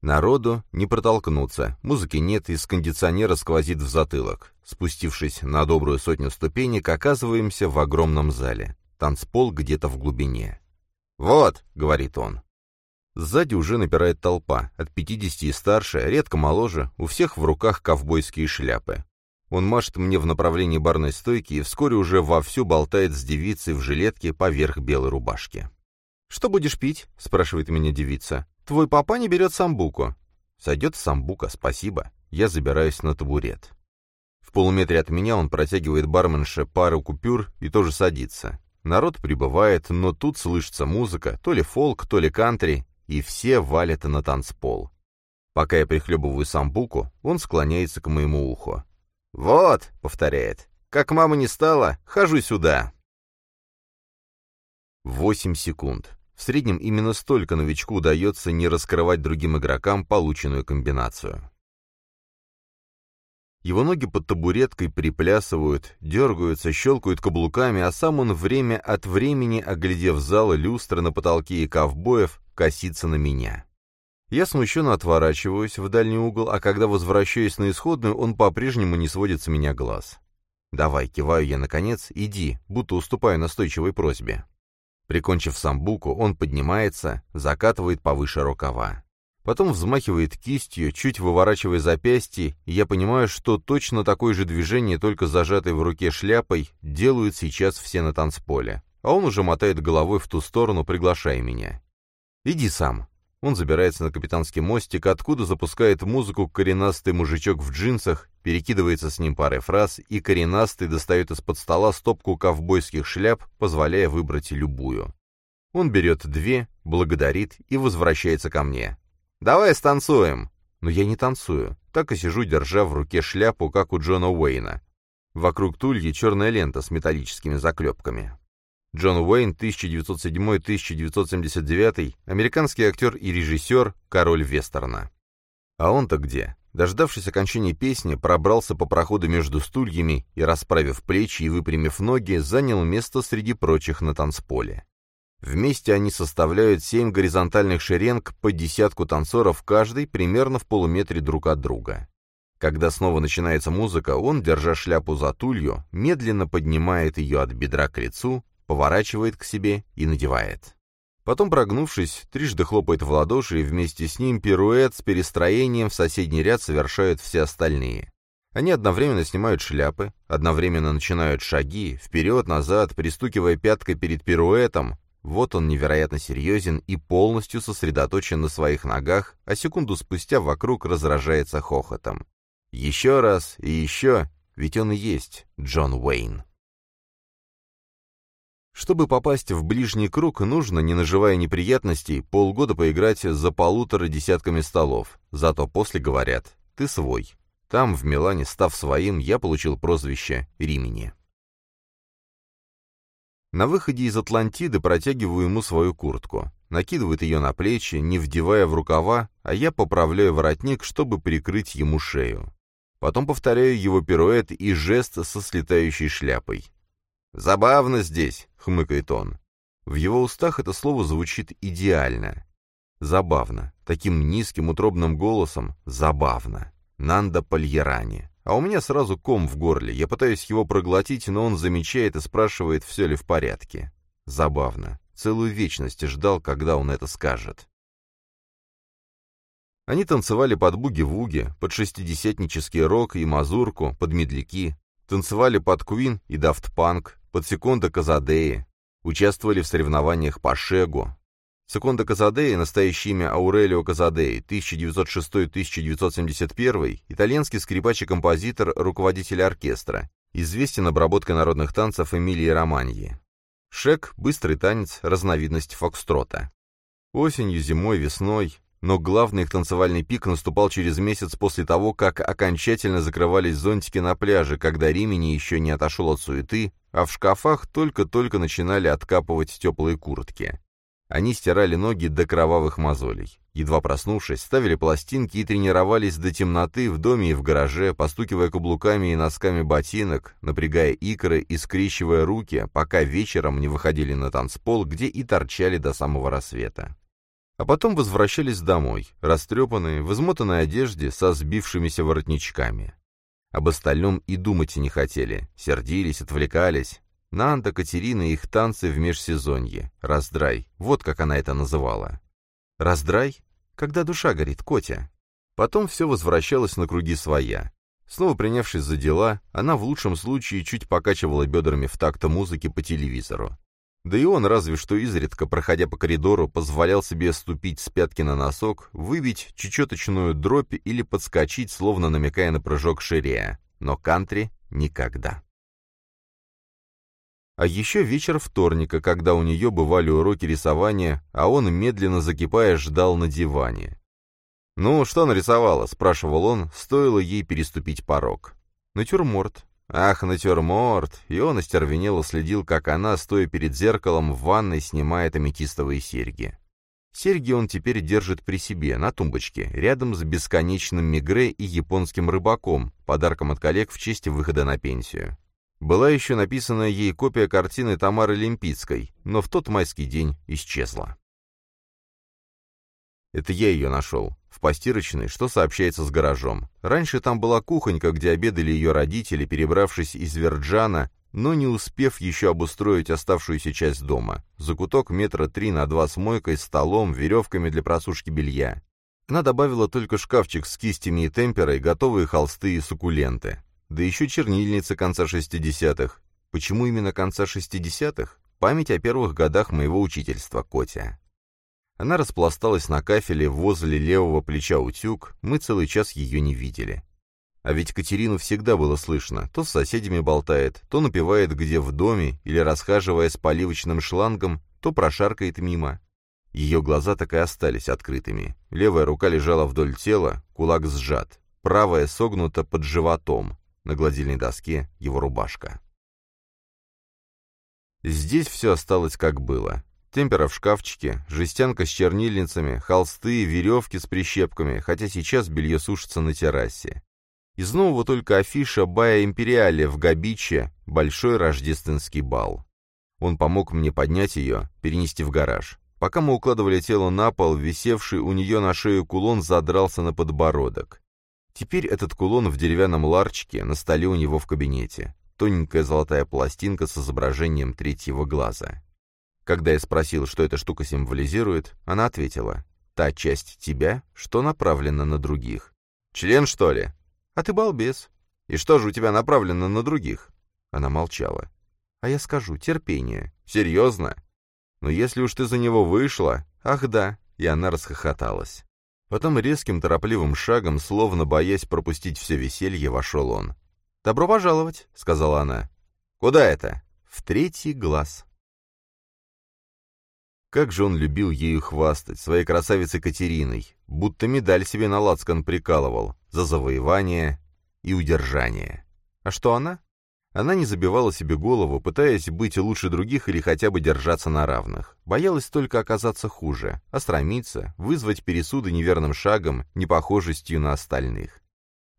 Народу не протолкнуться, музыки нет, из кондиционера сквозит в затылок. Спустившись на добрую сотню ступенек, оказываемся в огромном зале. Танцпол где-то в глубине. «Вот», — говорит он. Сзади уже напирает толпа, от пятидесяти и старше, редко моложе, у всех в руках ковбойские шляпы. Он машет мне в направлении барной стойки и вскоре уже вовсю болтает с девицей в жилетке поверх белой рубашки. «Что будешь пить?» — спрашивает меня девица. «Твой папа не берет самбуку». «Сойдет самбука, спасибо». Я забираюсь на табурет. В полуметре от меня он протягивает барменше пару купюр и тоже садится. Народ прибывает, но тут слышится музыка, то ли фолк, то ли кантри, и все валят на танцпол. Пока я прихлебываю самбуку, он склоняется к моему уху. «Вот», — повторяет, — «как мама не стала, хожу сюда». Восемь секунд. В среднем именно столько новичку удается не раскрывать другим игрокам полученную комбинацию. Его ноги под табуреткой приплясывают, дергаются, щелкают каблуками, а сам он время от времени, оглядев залы, люстры на потолке и ковбоев, косится на меня. Я смущенно отворачиваюсь в дальний угол, а когда возвращаюсь на исходную, он по-прежнему не сводит с меня глаз. «Давай», — киваю я наконец, — «иди», будто уступаю настойчивой просьбе. Прикончив самбуку, он поднимается, закатывает повыше рукава. Потом взмахивает кистью, чуть выворачивая запястье, и я понимаю, что точно такое же движение, только зажатой в руке шляпой, делают сейчас все на танцполе. А он уже мотает головой в ту сторону, приглашая меня. «Иди сам». Он забирается на капитанский мостик, откуда запускает музыку коренастый мужичок в джинсах, перекидывается с ним парой фраз, и коренастый достает из-под стола стопку ковбойских шляп, позволяя выбрать любую. Он берет две, благодарит и возвращается ко мне. «Давай станцуем!» Но я не танцую, так и сижу, держа в руке шляпу, как у Джона Уэйна. Вокруг тульи черная лента с металлическими заклепками. Джон Уэйн, 1979-1979, американский актер и режиссер, король вестерна. А он-то где? Дождавшись окончания песни, пробрался по проходу между стульями и, расправив плечи и выпрямив ноги, занял место среди прочих на танцполе. Вместе они составляют семь горизонтальных шеренг по десятку танцоров каждый примерно в полуметре друг от друга. Когда снова начинается музыка, он, держа шляпу за тулью, медленно поднимает ее от бедра к лицу, поворачивает к себе и надевает. Потом, прогнувшись, трижды хлопает в ладоши, и вместе с ним пируэт с перестроением в соседний ряд совершают все остальные. Они одновременно снимают шляпы, одновременно начинают шаги, вперед-назад, пристукивая пяткой перед пируэтом. Вот он невероятно серьезен и полностью сосредоточен на своих ногах, а секунду спустя вокруг разражается хохотом. Еще раз и еще, ведь он и есть Джон Уэйн. Чтобы попасть в ближний круг, нужно, не наживая неприятностей, полгода поиграть за полутора десятками столов. Зато после говорят «ты свой». Там, в Милане, став своим, я получил прозвище Римини. На выходе из Атлантиды протягиваю ему свою куртку. Накидывает ее на плечи, не вдевая в рукава, а я поправляю воротник, чтобы прикрыть ему шею. Потом повторяю его пируэт и жест со слетающей шляпой. «Забавно здесь», — хмыкает он. В его устах это слово звучит идеально. Забавно. Таким низким утробным голосом забавно. Нанда Пальерани. А у меня сразу ком в горле. Я пытаюсь его проглотить, но он замечает и спрашивает, все ли в порядке. Забавно. Целую вечность ждал, когда он это скажет. Они танцевали под буги-вуги, под шестидесятнический рок и мазурку, под медляки, танцевали под Куин и Дафт Панк, под Секунда Казадеи, участвовали в соревнованиях по Шегу. Секунда Казадеи, настоящее имя Аурелио Казадеи, 1906-1971, итальянский скрипач и композитор, руководитель оркестра, известен обработкой народных танцев Эмилии Романьи. Шек — быстрый танец, разновидность фокстрота. Осенью, зимой, весной но главный их танцевальный пик наступал через месяц после того, как окончательно закрывались зонтики на пляже, когда Римени еще не отошел от суеты, а в шкафах только-только начинали откапывать теплые куртки. Они стирали ноги до кровавых мозолей. Едва проснувшись, ставили пластинки и тренировались до темноты в доме и в гараже, постукивая каблуками и носками ботинок, напрягая икры и скрещивая руки, пока вечером не выходили на танцпол, где и торчали до самого рассвета а потом возвращались домой, растрепанные, в измотанной одежде, со сбившимися воротничками. Об остальном и думать не хотели, сердились, отвлекались. Нанда, Катерина и их танцы в межсезонье, раздрай, вот как она это называла. Раздрай? Когда душа горит, Котя. Потом все возвращалось на круги своя. Снова принявшись за дела, она в лучшем случае чуть покачивала бедрами в такт музыки по телевизору. Да и он разве что изредка, проходя по коридору, позволял себе ступить с пятки на носок, выбить чечеточную дробь или подскочить, словно намекая на прыжок ширея. Но кантри — никогда. А еще вечер вторника, когда у нее бывали уроки рисования, а он, медленно закипая, ждал на диване. «Ну, что нарисовала?» — спрашивал он, стоило ей переступить порог. «Натюрморт», Ах, натюрморт! И он остервенело следил, как она, стоя перед зеркалом в ванной, снимает аметистовые серьги. Серьги он теперь держит при себе, на тумбочке, рядом с бесконечным мигре и японским рыбаком, подарком от коллег в честь выхода на пенсию. Была еще написана ей копия картины Тамары Лимпицкой, но в тот майский день исчезла. Это я ее нашел. В постирочной, что сообщается с гаражом. Раньше там была кухонька, где обедали ее родители, перебравшись из Верджана, но не успев еще обустроить оставшуюся часть дома. Закуток метра три на два с мойкой, столом, веревками для просушки белья. Она добавила только шкафчик с кистями и темперой, готовые холсты и суккуленты. Да еще чернильница конца 60-х. Почему именно конца 60-х? Память о первых годах моего учительства, Котя. Она распласталась на кафеле возле левого плеча утюг, мы целый час ее не видели. А ведь Катерину всегда было слышно, то с соседями болтает, то напевает где в доме или расхаживая с поливочным шлангом, то прошаркает мимо. Ее глаза так и остались открытыми. Левая рука лежала вдоль тела, кулак сжат, правая согнута под животом, на гладильной доске его рубашка. Здесь все осталось как было. Темпера в шкафчике, жестянка с чернильницами, холсты, веревки с прищепками, хотя сейчас белье сушится на террасе. Из нового только афиша Бая Империале в Габиче «Большой рождественский бал». Он помог мне поднять ее, перенести в гараж. Пока мы укладывали тело на пол, висевший у нее на шею кулон задрался на подбородок. Теперь этот кулон в деревянном ларчике на столе у него в кабинете. Тоненькая золотая пластинка с изображением третьего глаза. Когда я спросил, что эта штука символизирует, она ответила, «Та часть тебя, что направлена на других». «Член, что ли?» «А ты балбес». «И что же у тебя направлено на других?» Она молчала. «А я скажу, терпение. Серьезно? Но если уж ты за него вышла...» «Ах да!» И она расхохоталась. Потом резким торопливым шагом, словно боясь пропустить все веселье, вошел он. «Добро пожаловать», — сказала она. «Куда это?» «В третий глаз». Как же он любил ею хвастать, своей красавицей Катериной, будто медаль себе на лацкан прикалывал за завоевание и удержание. А что она? Она не забивала себе голову, пытаясь быть лучше других или хотя бы держаться на равных. Боялась только оказаться хуже, остромиться, вызвать пересуды неверным шагом, непохожестью на остальных.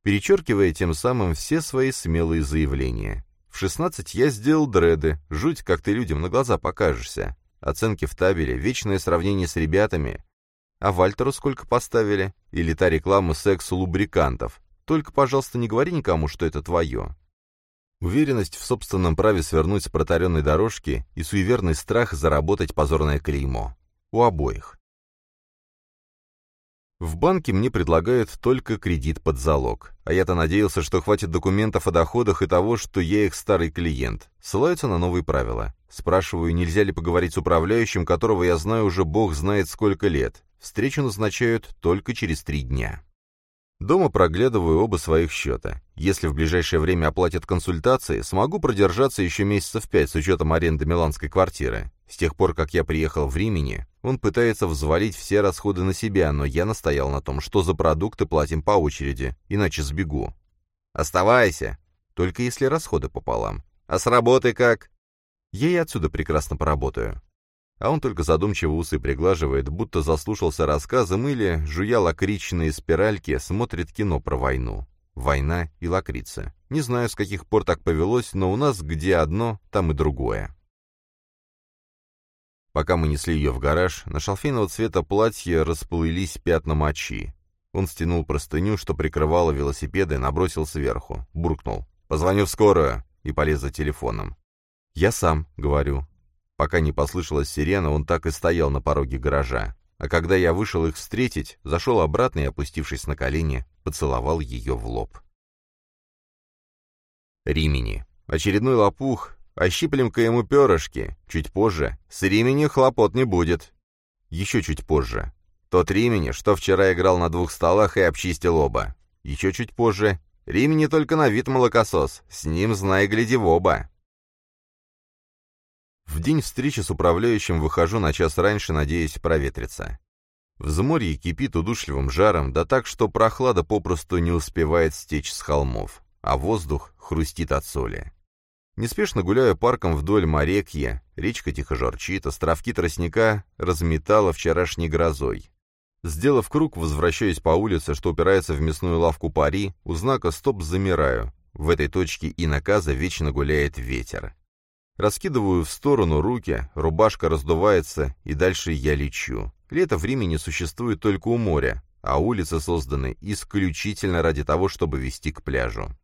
Перечеркивая тем самым все свои смелые заявления. В шестнадцать я сделал дреды, жуть, как ты людям на глаза покажешься. Оценки в табеле, вечное сравнение с ребятами. А Вальтеру сколько поставили? Или та реклама секс-лубрикантов? Только, пожалуйста, не говори никому, что это твое. Уверенность в собственном праве свернуть с протаренной дорожки и суеверный страх заработать позорное клеймо. У обоих. В банке мне предлагают только кредит под залог. А я-то надеялся, что хватит документов о доходах и того, что я их старый клиент. Ссылаются на новые правила. Спрашиваю, нельзя ли поговорить с управляющим, которого я знаю уже бог знает сколько лет. Встречу назначают только через три дня. Дома проглядываю оба своих счета. Если в ближайшее время оплатят консультации, смогу продержаться еще месяцев пять с учетом аренды миланской квартиры. С тех пор, как я приехал в Римени, он пытается взвалить все расходы на себя, но я настоял на том, что за продукты платим по очереди, иначе сбегу. «Оставайся!» Только если расходы пополам. «А с работы как?» Я и отсюда прекрасно поработаю. А он только задумчиво усы приглаживает, будто заслушался рассказом или, жуя лакричные спиральки, смотрит кино про войну. Война и лакрица. Не знаю, с каких пор так повелось, но у нас где одно, там и другое. Пока мы несли ее в гараж, на шалфейного цвета платье расплылись пятна мочи. Он стянул простыню, что прикрывало велосипеды, набросил сверху. Буркнул. «Позвоню в скорую!» и полез за телефоном. «Я сам», — говорю. Пока не послышалась сирена, он так и стоял на пороге гаража. А когда я вышел их встретить, зашел обратно и, опустившись на колени, поцеловал ее в лоб. Римини. Очередной лопух, Ощиплем-ка ему перышки. Чуть позже. С Римени хлопот не будет. Еще чуть позже. Тот Римени, что вчера играл на двух столах и обчистил оба. Еще чуть позже. Римени только на вид молокосос. С ним, знай, гляди в оба. В день встречи с управляющим выхожу на час раньше, надеясь проветриться. Взморье кипит удушливым жаром, да так, что прохлада попросту не успевает стечь с холмов, а воздух хрустит от соли. Неспешно гуляя парком вдоль Морекья, речка тихо журчит, островки тростника разметала вчерашней грозой. Сделав круг, возвращаюсь по улице, что упирается в мясную лавку Пари, у знака «Стоп» замираю. В этой точке и наказа вечно гуляет ветер. Раскидываю в сторону руки, рубашка раздувается, и дальше я лечу. Лето времени существует только у моря, а улицы созданы исключительно ради того, чтобы вести к пляжу.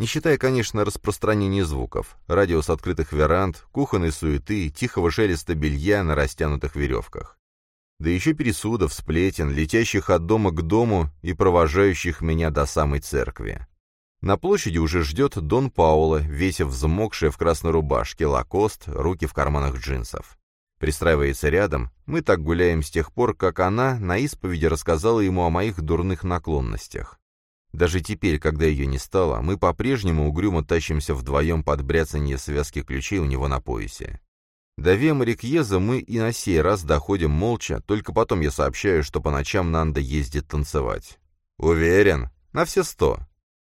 Не считая, конечно, распространения звуков, радиус открытых веранд, кухонной суеты, тихого шелеста белья на растянутых веревках. Да еще пересудов, сплетен, летящих от дома к дому и провожающих меня до самой церкви. На площади уже ждет Дон Пауло, весь взмокший в красной рубашке, лакост, руки в карманах джинсов. Пристраивается рядом, мы так гуляем с тех пор, как она на исповеди рассказала ему о моих дурных наклонностях. Даже теперь, когда ее не стало, мы по-прежнему угрюмо тащимся вдвоем под бряцанье связки ключей у него на поясе. До Вемарикьеза мы и на сей раз доходим молча, только потом я сообщаю, что по ночам Нанда ездит танцевать. «Уверен? На все сто».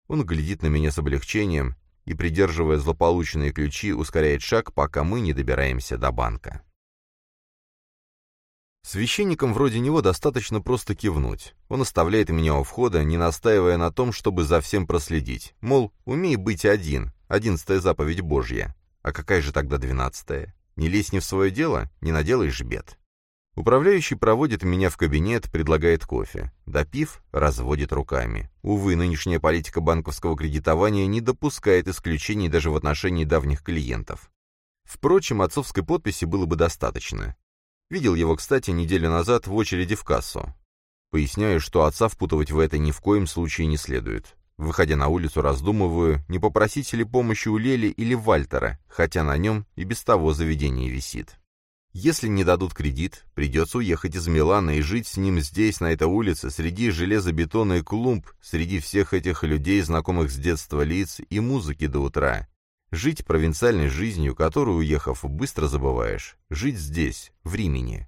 Он глядит на меня с облегчением и, придерживая злополученные ключи, ускоряет шаг, пока мы не добираемся до банка. Священникам вроде него достаточно просто кивнуть. Он оставляет меня у входа, не настаивая на том, чтобы за всем проследить. Мол, умей быть один, одиннадцатая заповедь Божья. А какая же тогда двенадцатая? Не лезь не в свое дело, не наделаешь бед. Управляющий проводит меня в кабинет, предлагает кофе. Допив, разводит руками. Увы, нынешняя политика банковского кредитования не допускает исключений даже в отношении давних клиентов. Впрочем, отцовской подписи было бы достаточно. Видел его, кстати, неделю назад в очереди в кассу. Поясняю, что отца впутывать в это ни в коем случае не следует. Выходя на улицу, раздумываю, не попросить ли помощи у Лели или Вальтера, хотя на нем и без того заведение висит. Если не дадут кредит, придется уехать из Милана и жить с ним здесь, на этой улице, среди железобетона и клумб, среди всех этих людей, знакомых с детства лиц и музыки до утра. Жить провинциальной жизнью, которую, уехав, быстро забываешь. Жить здесь, в Римени.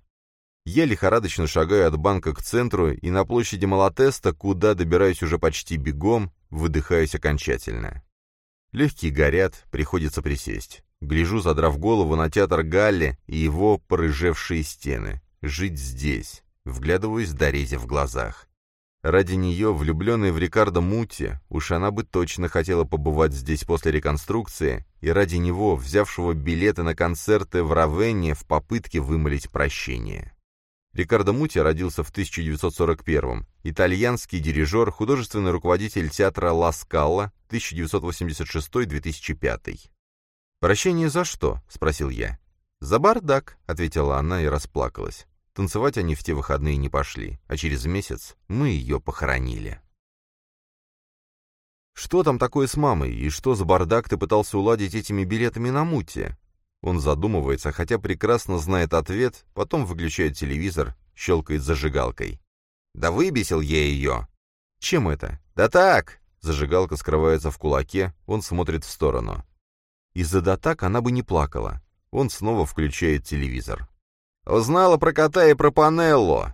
Я лихорадочно шагаю от банка к центру и на площади Малатеста, куда добираюсь уже почти бегом, выдыхаюсь окончательно. Легкие горят, приходится присесть. Гляжу, задрав голову на театр Галли и его порыжевшие стены. Жить здесь. Вглядываюсь Дорезе в глазах. Ради нее, влюбленной в Рикардо Мутти, уж она бы точно хотела побывать здесь после реконструкции и ради него взявшего билеты на концерты в Равенне в попытке вымолить прощение. Рикардо Мути родился в 1941-м, итальянский дирижер, художественный руководитель театра Ла Скалла 1986-2005. «Прощение за что?» — спросил я. «За бардак», — ответила она и расплакалась. Танцевать они в те выходные не пошли, а через месяц мы ее похоронили. «Что там такое с мамой, и что за бардак ты пытался уладить этими билетами на муте?» Он задумывается, хотя прекрасно знает ответ, потом выключает телевизор, щелкает зажигалкой. «Да выбесил я ее!» «Чем это?» «Да так!» Зажигалка скрывается в кулаке, он смотрит в сторону. Из-за «да так» она бы не плакала. Он снова включает телевизор. «Узнала про кота и про Панелло!»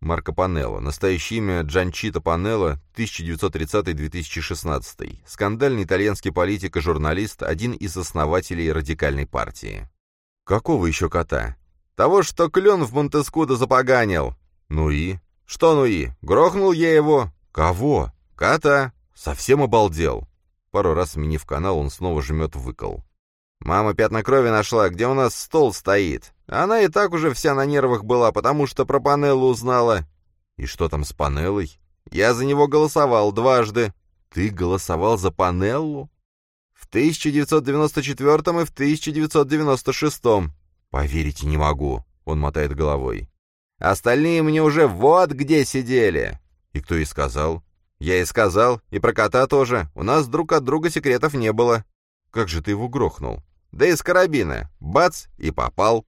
Марко Панелло. Настоящее имя Джанчито Панелло, 1930-2016. Скандальный итальянский политик и журналист, один из основателей радикальной партии. Какого еще кота? Того, что клен в Монтескудо запоганил. Ну и? Что ну и? Грохнул я его. Кого? Кота. Совсем обалдел. Пару раз сменив канал, он снова жмет выкол. Мама пятна крови нашла, где у нас стол стоит. Она и так уже вся на нервах была, потому что про Панеллу узнала. И что там с Панеллой? Я за него голосовал дважды. Ты голосовал за Панеллу? В 1994 и в 1996. Поверить не могу, он мотает головой. Остальные мне уже вот где сидели. И кто и сказал? Я и сказал, и про кота тоже. У нас друг от друга секретов не было. Как же ты его грохнул? Да из карабина. Бац, и попал.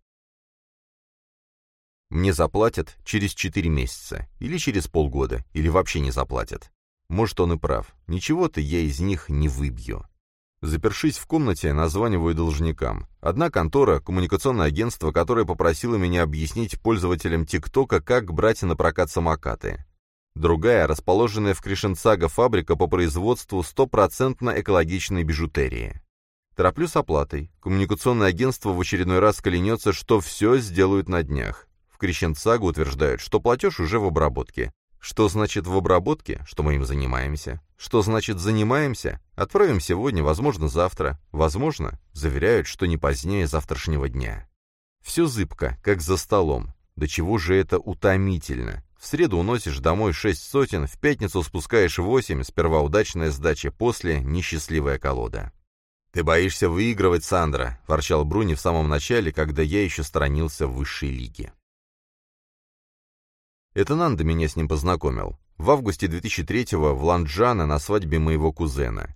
Мне заплатят через четыре месяца, или через полгода, или вообще не заплатят. Может, он и прав. Ничего-то я из них не выбью. Запершись в комнате, названиваю должникам. Одна контора, коммуникационное агентство, которое попросило меня объяснить пользователям ТикТока, как брать на прокат самокаты. Другая, расположенная в Кришенцага фабрика по производству стопроцентно экологичной бижутерии. Тороплю с оплатой. Коммуникационное агентство в очередной раз клянется, что все сделают на днях. В Крещенцагу утверждают, что платеж уже в обработке. Что значит в обработке? Что мы им занимаемся. Что значит занимаемся? Отправим сегодня, возможно, завтра. Возможно, заверяют, что не позднее завтрашнего дня. Все зыбко, как за столом. До чего же это утомительно. В среду уносишь домой шесть сотен, в пятницу спускаешь восемь, сперва удачная сдача, после несчастливая колода. «Ты боишься выигрывать, Сандра», — ворчал Бруни в самом начале, когда я еще сторонился в высшей лиге. Это Нанда меня с ним познакомил. В августе 2003-го в Ланджана на свадьбе моего кузена.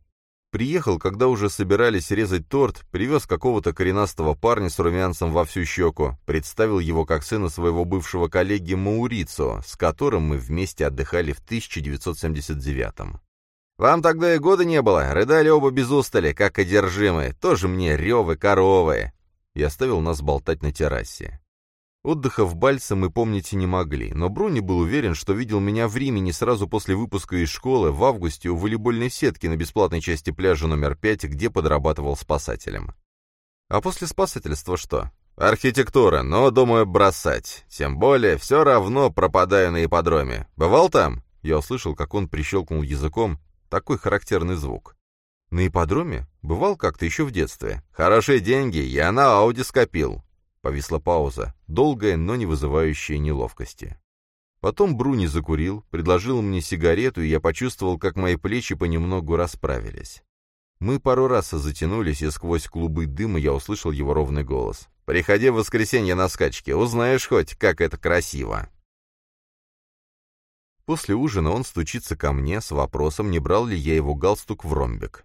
Приехал, когда уже собирались резать торт, привез какого-то коренастого парня с румянцем во всю щеку, представил его как сына своего бывшего коллеги Маурицо, с которым мы вместе отдыхали в 1979-м. Вам тогда и года не было, рыдали оба без устали, как одержимые, тоже мне ревы коровы. И оставил нас болтать на террасе. Отдыха в Бальце мы помнить не могли, но Бруни был уверен, что видел меня в Риме сразу после выпуска из школы в августе у волейбольной сетки на бесплатной части пляжа номер 5, где подрабатывал спасателем. А после спасательства что? Архитектура, но, думаю, бросать. Тем более, все равно пропадаю на ипподроме. Бывал там? Я услышал, как он прищелкнул языком, такой характерный звук. На ипподроме? Бывал как-то еще в детстве. Хорошие деньги, я на Ауди скопил. Повисла пауза, долгая, но не вызывающая неловкости. Потом Бруни закурил, предложил мне сигарету, и я почувствовал, как мои плечи понемногу расправились. Мы пару раз затянулись, и сквозь клубы дыма я услышал его ровный голос. «Приходи в воскресенье на скачки, узнаешь хоть, как это красиво!» После ужина он стучится ко мне с вопросом, не брал ли я его галстук в ромбик.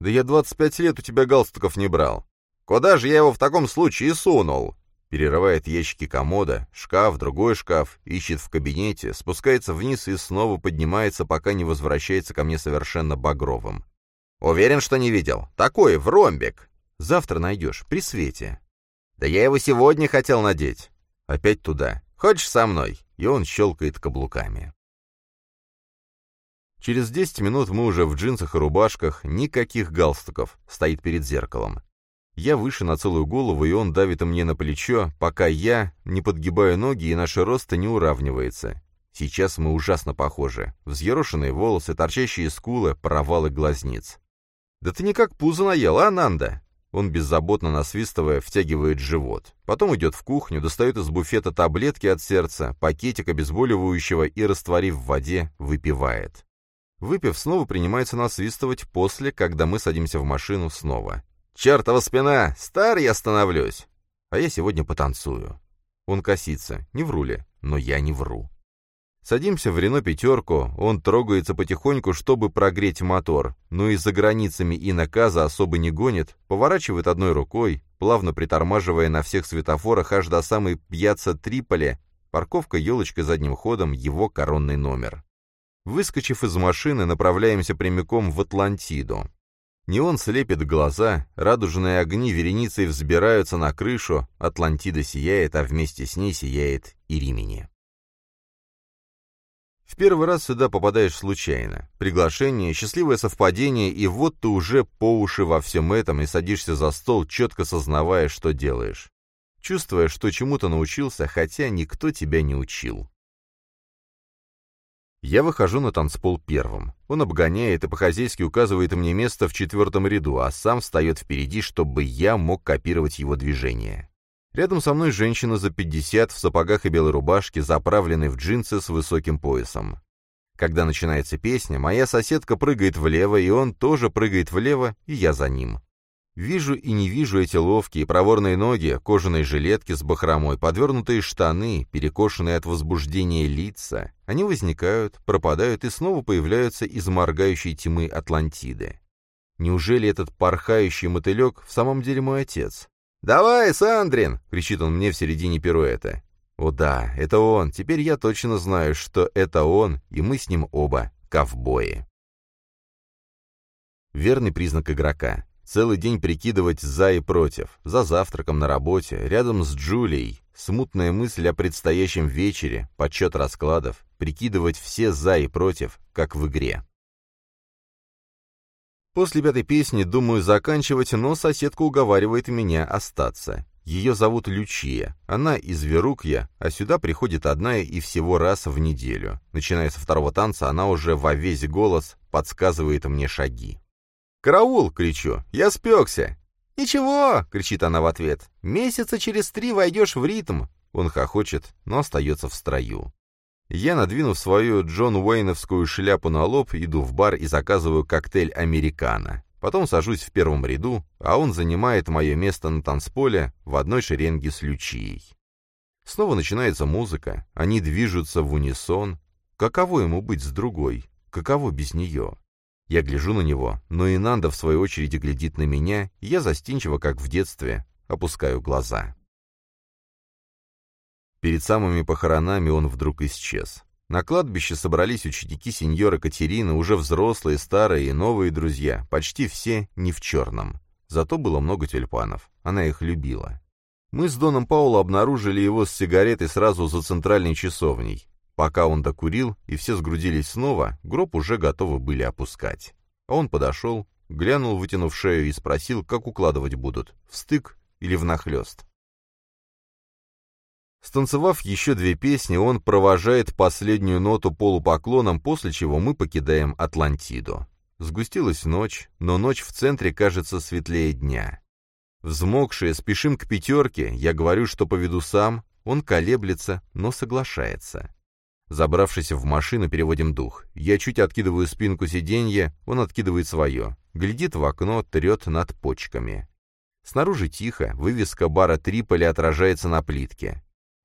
«Да я 25 лет у тебя галстуков не брал». «Куда же я его в таком случае сунул?» Перерывает ящики комода, шкаф, другой шкаф, ищет в кабинете, спускается вниз и снова поднимается, пока не возвращается ко мне совершенно багровым. «Уверен, что не видел. Такой, в ромбик. Завтра найдешь, при свете». «Да я его сегодня хотел надеть». «Опять туда. Хочешь со мной?» И он щелкает каблуками. Через 10 минут мы уже в джинсах и рубашках, никаких галстуков, стоит перед зеркалом. Я выше на целую голову, и он давит мне на плечо, пока я не подгибаю ноги, и наше роста не уравнивается. Сейчас мы ужасно похожи. Взъерошенные волосы, торчащие скулы, провалы глазниц. «Да ты никак пузо наел, а, Нанда?» Он, беззаботно насвистывая, втягивает живот. Потом идет в кухню, достает из буфета таблетки от сердца, пакетик обезболивающего и, растворив в воде, выпивает. Выпив, снова принимается насвистывать после, когда мы садимся в машину снова. «Чертова спина! Стар я становлюсь!» А я сегодня потанцую. Он косится. Не вру ли? Но я не вру. Садимся в Рено пятерку, он трогается потихоньку, чтобы прогреть мотор, но и за границами и наказа особо не гонит, поворачивает одной рукой, плавно притормаживая на всех светофорах аж до самой пьяца Триполи, парковка елочкой задним ходом, его коронный номер. Выскочив из машины, направляемся прямиком в Атлантиду. Неон слепит глаза, радужные огни вереницей взбираются на крышу, Атлантида сияет, а вместе с ней сияет и Римени. В первый раз сюда попадаешь случайно. Приглашение, счастливое совпадение, и вот ты уже по уши во всем этом и садишься за стол, четко сознавая, что делаешь. Чувствуя, что чему-то научился, хотя никто тебя не учил. Я выхожу на танцпол первым. Он обгоняет и по-хозяйски указывает мне место в четвертом ряду, а сам встает впереди, чтобы я мог копировать его движение. Рядом со мной женщина за 50 в сапогах и белой рубашке, заправленной в джинсы с высоким поясом. Когда начинается песня, моя соседка прыгает влево, и он тоже прыгает влево, и я за ним. Вижу и не вижу эти ловкие, проворные ноги, кожаные жилетки с бахромой, подвернутые штаны, перекошенные от возбуждения лица. Они возникают, пропадают и снова появляются из моргающей тьмы Атлантиды. Неужели этот порхающий мотылек в самом деле мой отец? «Давай, Сандрин!» — кричит он мне в середине пируэта. О да, это он. Теперь я точно знаю, что это он, и мы с ним оба ковбои. Верный признак игрока. Целый день прикидывать за и против. За завтраком на работе, рядом с Джулией. Смутная мысль о предстоящем вечере, подсчет раскладов. Прикидывать все за и против, как в игре. После пятой песни думаю заканчивать, но соседка уговаривает меня остаться. Ее зовут Лючия. Она из Верукья, а сюда приходит одна и всего раз в неделю. Начиная со второго танца, она уже во весь голос подсказывает мне шаги. «Караул!» — кричу. «Я спекся!» «Ничего!» — кричит она в ответ. «Месяца через три войдешь в ритм!» Он хохочет, но остается в строю. Я, надвинув свою Джон Уэйновскую шляпу на лоб, иду в бар и заказываю коктейль «Американо». Потом сажусь в первом ряду, а он занимает мое место на танцполе в одной шеренге с Лючией. Снова начинается музыка, они движутся в унисон. Каково ему быть с другой? Каково без нее? Я гляжу на него, но и Нанда в свою очередь глядит на меня, и я застенчиво, как в детстве, опускаю глаза. Перед самыми похоронами он вдруг исчез. На кладбище собрались ученики сеньора Катерины, уже взрослые, старые и новые друзья, почти все не в черном. Зато было много тюльпанов. Она их любила. Мы с Доном Пауло обнаружили его с сигаретой сразу за центральной часовней. Пока он докурил, и все сгрудились снова, гроб уже готовы были опускать. А он подошел, глянул, вытянув шею, и спросил, как укладывать будут, в стык или в нахлест. Станцевав еще две песни, он провожает последнюю ноту полупоклоном, после чего мы покидаем Атлантиду. Сгустилась ночь, но ночь в центре кажется светлее дня. Взмокшие, спешим к пятерке, я говорю, что поведу сам, он колеблется, но соглашается. Забравшись в машину, переводим дух. Я чуть откидываю спинку сиденья, он откидывает свое. Глядит в окно, трет над почками. Снаружи тихо, вывеска бара Триполи отражается на плитке.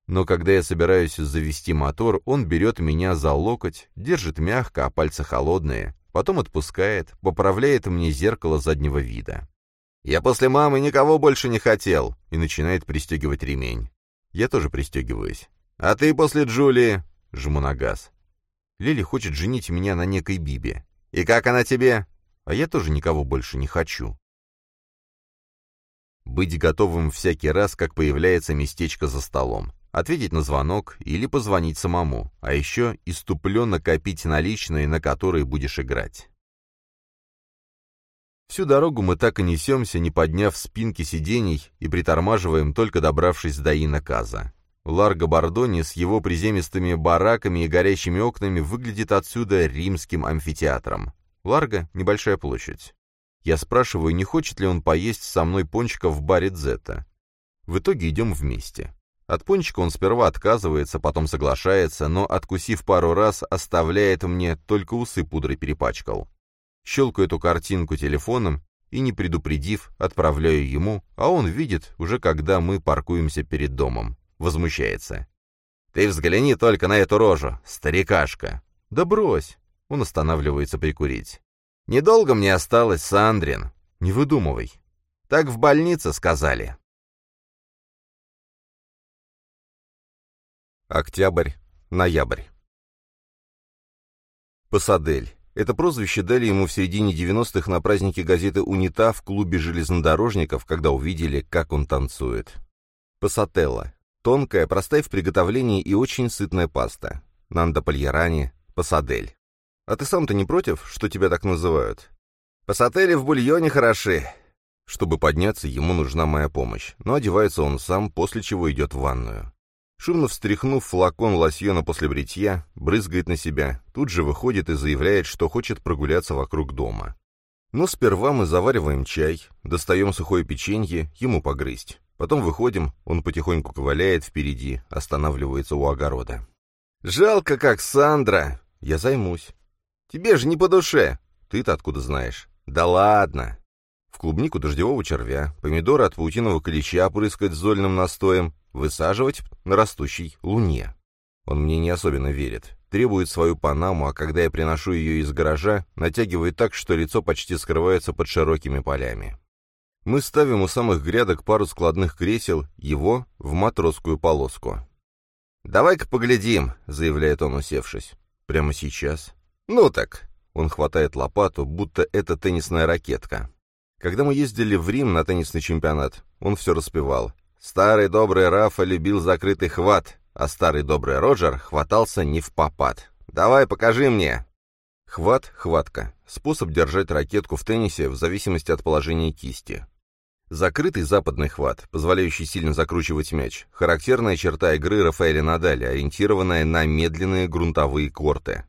Но когда я собираюсь завести мотор, он берет меня за локоть, держит мягко, а пальцы холодные, потом отпускает, поправляет мне зеркало заднего вида. «Я после мамы никого больше не хотел!» и начинает пристегивать ремень. Я тоже пристегиваюсь. «А ты после Джулии?» Жму на газ. Лили хочет женить меня на некой Бибе. «И как она тебе?» А я тоже никого больше не хочу. Быть готовым всякий раз, как появляется местечко за столом ответить на звонок или позвонить самому, а еще иступленно копить наличные, на которые будешь играть. Всю дорогу мы так и несемся, не подняв спинки сидений, и притормаживаем, только добравшись до Инаказа. Ларго Бордони с его приземистыми бараками и горящими окнами выглядит отсюда римским амфитеатром. Ларго — небольшая площадь. Я спрашиваю, не хочет ли он поесть со мной пончика в баре Дзета. В итоге идем вместе. От пончика он сперва отказывается, потом соглашается, но, откусив пару раз, оставляет мне, только усы пудрой перепачкал. Щелкаю эту картинку телефоном и, не предупредив, отправляю ему, а он видит, уже когда мы паркуемся перед домом. Возмущается. «Ты взгляни только на эту рожу, старикашка!» «Да брось!» Он останавливается прикурить. «Недолго мне осталось, Сандрин. Не выдумывай. Так в больнице сказали». Октябрь, ноябрь. Пасадель. Это прозвище дали ему в середине 90-х на празднике газеты «Унита» в клубе железнодорожников, когда увидели, как он танцует. Пасателла. Тонкая, простая в приготовлении и очень сытная паста. Нанда Пальярани. Пасадель. А ты сам-то не против, что тебя так называют? Пасатели в бульоне хороши. Чтобы подняться, ему нужна моя помощь, но одевается он сам, после чего идет в ванную. Шумно встряхнув флакон лосьона после бритья, брызгает на себя, тут же выходит и заявляет, что хочет прогуляться вокруг дома. Но сперва мы завариваем чай, достаем сухое печенье, ему погрызть. Потом выходим, он потихоньку ковыляет впереди, останавливается у огорода. «Жалко, как Сандра!» «Я займусь». «Тебе же не по душе!» «Ты-то откуда знаешь?» «Да ладно!» В клубнику дождевого червя, помидоры от паутинового клеща опрыскать зольным настоем, высаживать на растущей луне. Он мне не особенно верит. Требует свою панаму, а когда я приношу ее из гаража, натягивает так, что лицо почти скрывается под широкими полями. Мы ставим у самых грядок пару складных кресел, его в матросскую полоску. «Давай-ка поглядим», — заявляет он, усевшись. «Прямо сейчас?» «Ну так». Он хватает лопату, будто это теннисная ракетка. Когда мы ездили в Рим на теннисный чемпионат, он все распевал. Старый добрый Рафа любил закрытый хват, а старый добрый Роджер хватался не в попад. «Давай, покажи мне!» Хват — хватка. Способ держать ракетку в теннисе в зависимости от положения кисти. Закрытый западный хват, позволяющий сильно закручивать мяч, характерная черта игры Рафаэля Надаля, ориентированная на медленные грунтовые корты.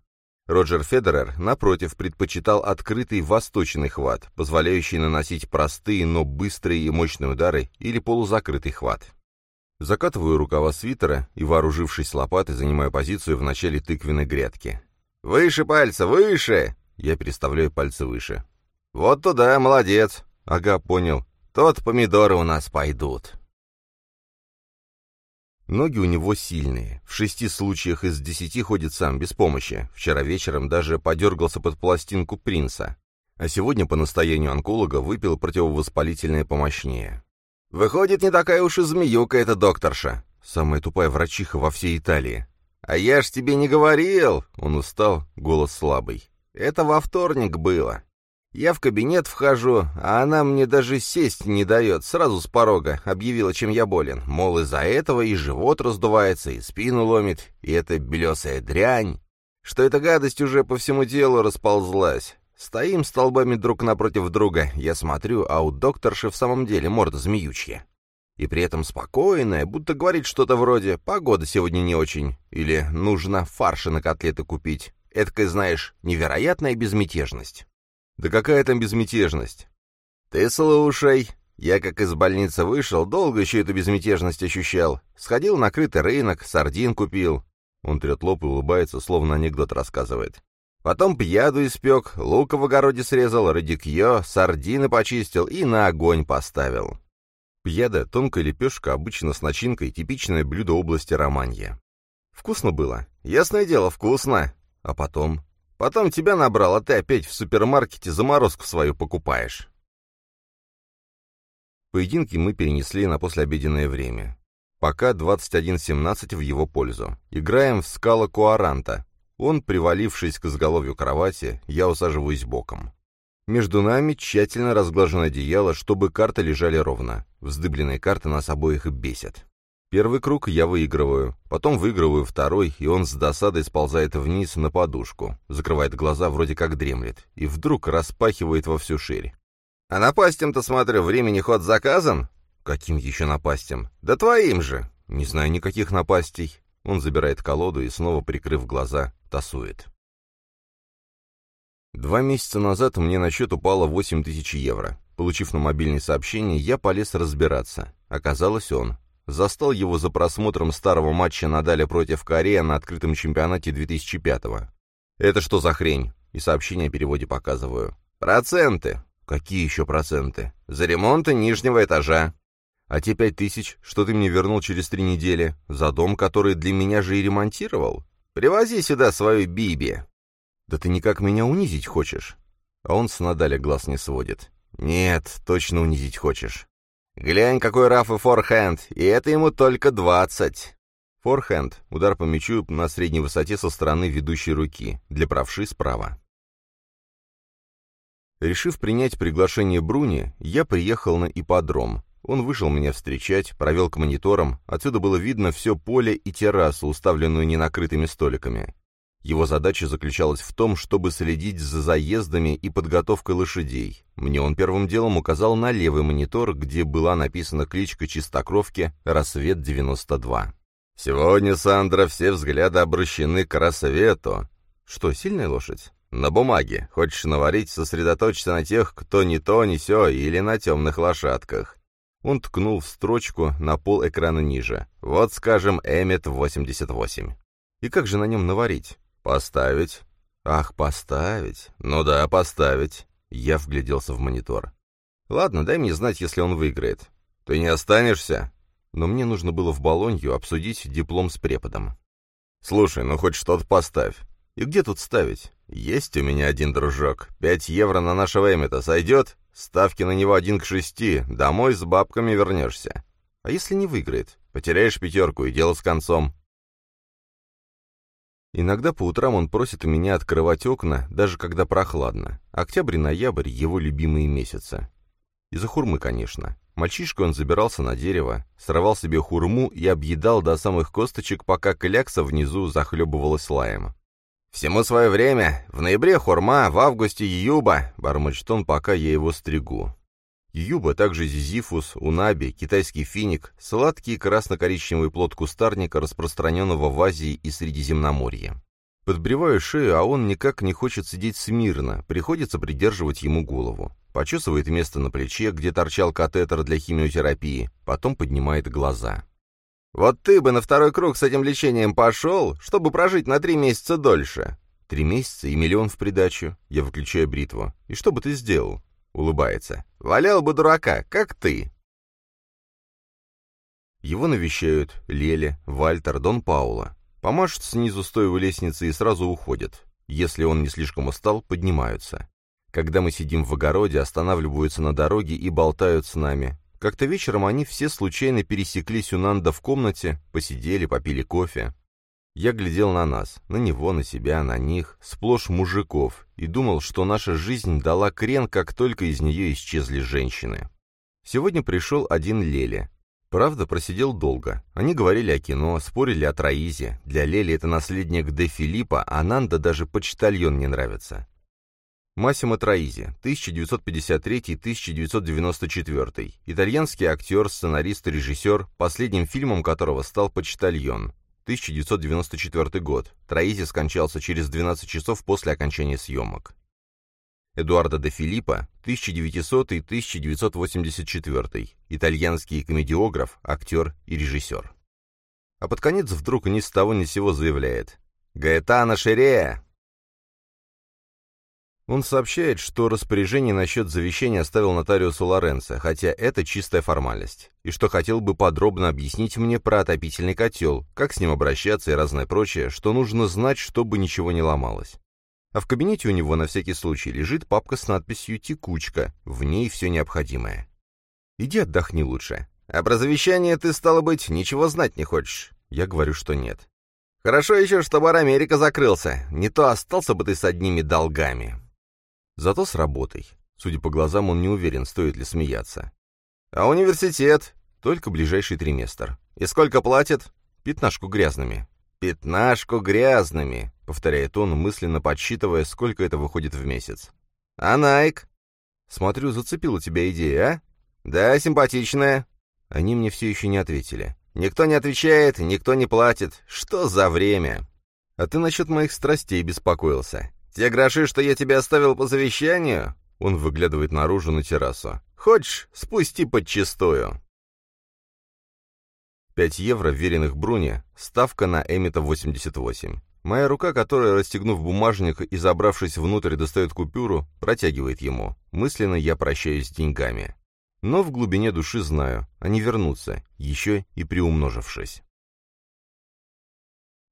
Роджер Федерер, напротив, предпочитал открытый восточный хват, позволяющий наносить простые, но быстрые и мощные удары, или полузакрытый хват. Закатываю рукава свитера и, вооружившись лопатой, занимаю позицию в начале тыквенной грядки. «Выше пальца, выше!» Я переставляю пальцы выше. «Вот туда, молодец!» «Ага, понял. Тот помидоры у нас пойдут!» Ноги у него сильные. В шести случаях из десяти ходит сам, без помощи. Вчера вечером даже подергался под пластинку принца. А сегодня по настоянию онколога выпил противовоспалительное помощнее. «Выходит, не такая уж и змеюка эта докторша. Самая тупая врачиха во всей Италии. А я ж тебе не говорил!» Он устал, голос слабый. «Это во вторник было. Я в кабинет вхожу, а она мне даже сесть не дает, сразу с порога объявила, чем я болен. Мол, из-за этого и живот раздувается, и спину ломит, и эта белесая дрянь, что эта гадость уже по всему телу расползлась. Стоим столбами друг напротив друга, я смотрю, а у докторши в самом деле морда змеючья. И при этом спокойная, будто говорит что-то вроде «погода сегодня не очень» или «нужно фарши на котлеты купить». Эдакая, знаешь, невероятная безмятежность. Да какая там безмятежность? Ты слушай. Я как из больницы вышел, долго еще эту безмятежность ощущал. Сходил на крытый рынок, сардин купил. Он трет лоб и улыбается, словно анекдот рассказывает. Потом пьяду испек, лука в огороде срезал, радикье, сардины почистил и на огонь поставил. Пьяда — тонкая лепешка, обычно с начинкой, типичное блюдо области Романья. Вкусно было. Ясное дело, вкусно. А потом Потом тебя набрал, а ты опять в супермаркете заморозку свою покупаешь. Поединки мы перенесли на послеобеденное время. Пока 21-17 в его пользу. Играем в скала Куаранта. Он, привалившись к изголовью кровати, я усаживаюсь боком. Между нами тщательно разглажено одеяло, чтобы карты лежали ровно. Вздыбленные карты нас обоих бесят. Первый круг я выигрываю, потом выигрываю второй, и он с досадой сползает вниз на подушку, закрывает глаза, вроде как дремлет, и вдруг распахивает во всю ширь. «А напастям-то, смотрю, времени ход заказан?» «Каким еще напастям?» «Да твоим же!» «Не знаю никаких напастей». Он забирает колоду и, снова прикрыв глаза, тасует. Два месяца назад мне на счет упало 8 тысяч евро. Получив на мобильное сообщение, я полез разбираться. Оказалось он. Застал его за просмотром старого матча Надаля против Кореи на открытом чемпионате 2005-го. «Это что за хрень?» И сообщение о переводе показываю. «Проценты». «Какие еще проценты?» «За ремонт нижнего этажа». «А те пять тысяч, что ты мне вернул через три недели, за дом, который для меня же и ремонтировал? Привози сюда свою Биби». «Да ты никак меня унизить хочешь?» А он с Надаля глаз не сводит. «Нет, точно унизить хочешь». «Глянь, какой раф и форхенд, и это ему только двадцать». Форхенд — удар по мячу на средней высоте со стороны ведущей руки, для правши справа. Решив принять приглашение Бруни, я приехал на ипподром. Он вышел меня встречать, провел к мониторам, отсюда было видно все поле и террасу, уставленную ненакрытыми столиками. Его задача заключалась в том, чтобы следить за заездами и подготовкой лошадей. Мне он первым делом указал на левый монитор, где была написана кличка чистокровки «Рассвет-92». «Сегодня, Сандра, все взгляды обращены к рассвету». «Что, сильная лошадь?» «На бумаге. Хочешь наварить, сосредоточься на тех, кто не то, не сё, или на темных лошадках». Он ткнул в строчку на пол экрана ниже. «Вот, скажем, Эммет 88». «И как же на нем наварить?» «Поставить». «Ах, поставить. Ну да, поставить». Я вгляделся в монитор. «Ладно, дай мне знать, если он выиграет». «Ты не останешься?» Но мне нужно было в Болонью обсудить диплом с преподом. «Слушай, ну хоть что-то поставь. И где тут ставить? Есть у меня один дружок. Пять евро на нашего Эммета сойдет? Ставки на него один к шести. Домой с бабками вернешься. А если не выиграет? Потеряешь пятерку, и дело с концом. Иногда по утрам он просит у меня открывать окна, даже когда прохладно. Октябрь и ноябрь — его любимые месяцы. Из-за хурмы, конечно. Мальчишкой он забирался на дерево, срывал себе хурму и объедал до самых косточек, пока клякса внизу захлебывалась лаем. «Всему свое время. В ноябре хурма, в августе юба», — бормочет он, пока я его стригу. Юба, также зизифус, унаби, китайский финик, сладкий красно-коричневый плод кустарника, распространенного в Азии и Средиземноморье. Подбреваю шею, а он никак не хочет сидеть смирно, приходится придерживать ему голову. Почесывает место на плече, где торчал катетер для химиотерапии, потом поднимает глаза. «Вот ты бы на второй круг с этим лечением пошел, чтобы прожить на три месяца дольше». «Три месяца и миллион в придачу». Я выключаю бритву. «И что бы ты сделал?» Улыбается. «Валял бы дурака, как ты!» Его навещают Леля, Вальтер, Дон Паула. Помашут снизу стоя лестницы и сразу уходят. Если он не слишком устал, поднимаются. Когда мы сидим в огороде, останавливаются на дороге и болтают с нами. Как-то вечером они все случайно пересеклись у Нанда в комнате, посидели, попили кофе. Я глядел на нас, на него, на себя, на них, сплошь мужиков, и думал, что наша жизнь дала крен, как только из нее исчезли женщины. Сегодня пришел один Леля. Правда, просидел долго. Они говорили о кино, спорили о Троизе. Для Лели это наследник Де Филиппа, а Нанда даже почтальон не нравится. Массимо Троизи, 1953-1994. Итальянский актер, сценарист режиссер, последним фильмом которого стал «Почтальон». 1994 год. Троизи скончался через 12 часов после окончания съемок. Эдуардо де Филиппо, 1900-1984, итальянский комедиограф, актер и режиссер. А под конец вдруг ни с того ни с сего заявляет «Гаэтано Шерея!» Он сообщает, что распоряжение насчет завещания оставил нотариусу Лоренцо, хотя это чистая формальность, и что хотел бы подробно объяснить мне про отопительный котел, как с ним обращаться и разное прочее, что нужно знать, чтобы ничего не ломалось. А в кабинете у него на всякий случай лежит папка с надписью «Текучка», в ней все необходимое. «Иди отдохни лучше». «А про завещание ты, стало быть, ничего знать не хочешь?» Я говорю, что нет. «Хорошо еще, что бар Америка закрылся, не то остался бы ты с одними долгами». Зато с работой. Судя по глазам, он не уверен, стоит ли смеяться. «А университет?» «Только ближайший триместр». «И сколько платят?» «Пятнашку грязными». «Пятнашку грязными», — повторяет он, мысленно подсчитывая, сколько это выходит в месяц. «А Найк?» «Смотрю, зацепила тебя идея, а?» «Да, симпатичная». Они мне все еще не ответили. «Никто не отвечает, никто не платит. Что за время?» «А ты насчет моих страстей беспокоился. «Те гроши, что я тебе оставил по завещанию?» Он выглядывает наружу на террасу. «Хочешь, спусти подчистую». Пять евро, веренных Бруне, ставка на Эмита 88. Моя рука, которая, расстегнув бумажник и забравшись внутрь, достает купюру, протягивает ему. Мысленно я прощаюсь с деньгами. Но в глубине души знаю, они вернутся, еще и приумножившись.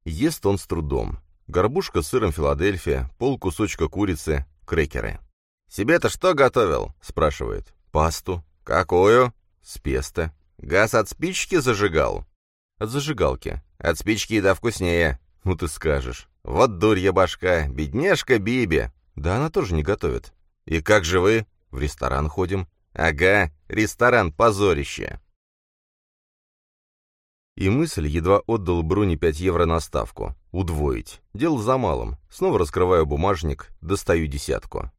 Ест он с трудом. Горбушка с сыром Филадельфия, пол кусочка курицы, крекеры. «Себе-то что готовил?» — спрашивает. «Пасту». «Какую?» «С песто». «Газ от спички зажигал?» «От зажигалки». «От спички еда вкуснее». «Ну ты скажешь». «Вот дурья башка, бедняжка Биби». «Да она тоже не готовит». «И как же вы?» «В ресторан ходим». «Ага, ресторан позорище». И мысль едва отдал Бруни 5 евро на ставку. Удвоить. Дело за малым. Снова раскрываю бумажник, достаю десятку.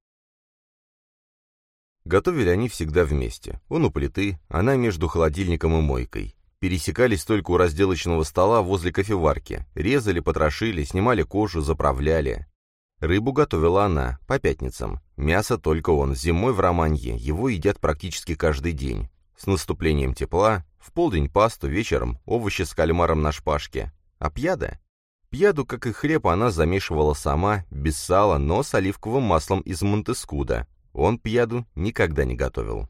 Готовили они всегда вместе. Он у плиты, она между холодильником и мойкой. Пересекались только у разделочного стола возле кофеварки. Резали, потрошили, снимали кожу, заправляли. Рыбу готовила она, по пятницам. Мясо только он, зимой в Романье, его едят практически каждый день. С наступлением тепла, в полдень пасту, вечером овощи с кальмаром на шпажке. А пьяда? Пьяду, как и хлеб, она замешивала сама, без сала, но с оливковым маслом из Монтескуда. Он пьяду никогда не готовил.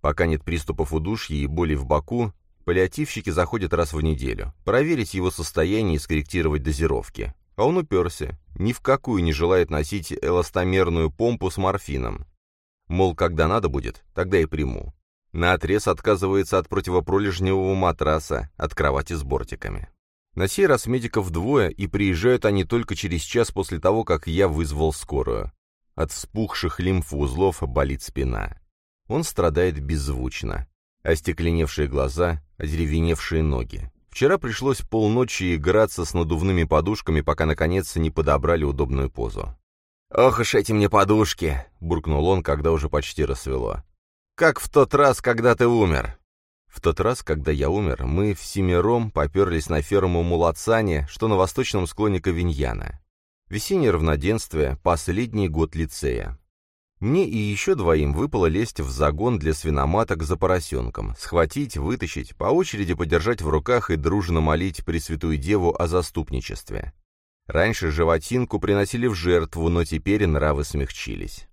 Пока нет приступов удушья и боли в боку, паллиативщики заходят раз в неделю, проверить его состояние и скорректировать дозировки. А он уперся, ни в какую не желает носить эластомерную помпу с морфином. Мол, когда надо будет, тогда и приму. Наотрез отказывается от противопролежневого матраса, от кровати с бортиками. На сей раз медиков двое, и приезжают они только через час после того, как я вызвал скорую. От вспухших лимфоузлов болит спина. Он страдает беззвучно. Остекленевшие глаза, одеревеневшие ноги. Вчера пришлось полночи играться с надувными подушками, пока наконец не подобрали удобную позу. «Ох уж эти мне подушки!» — буркнул он, когда уже почти рассвело. «Как в тот раз, когда ты умер!» В тот раз, когда я умер, мы всемиром поперлись на ферму Мулацани, что на восточном склоне Кавиньяна. Весеннее равноденствие, последний год лицея. Мне и еще двоим выпало лезть в загон для свиноматок за поросенком, схватить, вытащить, по очереди подержать в руках и дружно молить Пресвятую Деву о заступничестве. Раньше животинку приносили в жертву, но теперь нравы смягчились.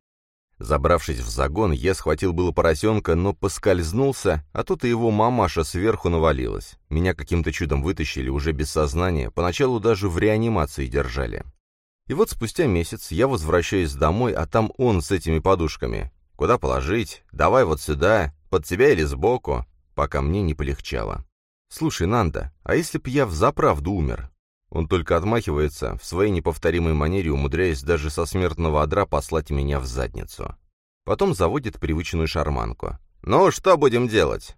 Забравшись в загон, я схватил было поросенка, но поскользнулся, а тут и его мамаша сверху навалилась. Меня каким-то чудом вытащили, уже без сознания, поначалу даже в реанимации держали. И вот спустя месяц я возвращаюсь домой, а там он с этими подушками. Куда положить? Давай вот сюда, под тебя или сбоку, пока мне не полегчало. Слушай, Нанда, а если б я взаправду умер? Он только отмахивается, в своей неповторимой манере умудряясь даже со смертного одра послать меня в задницу. Потом заводит привычную шарманку. «Ну, что будем делать?»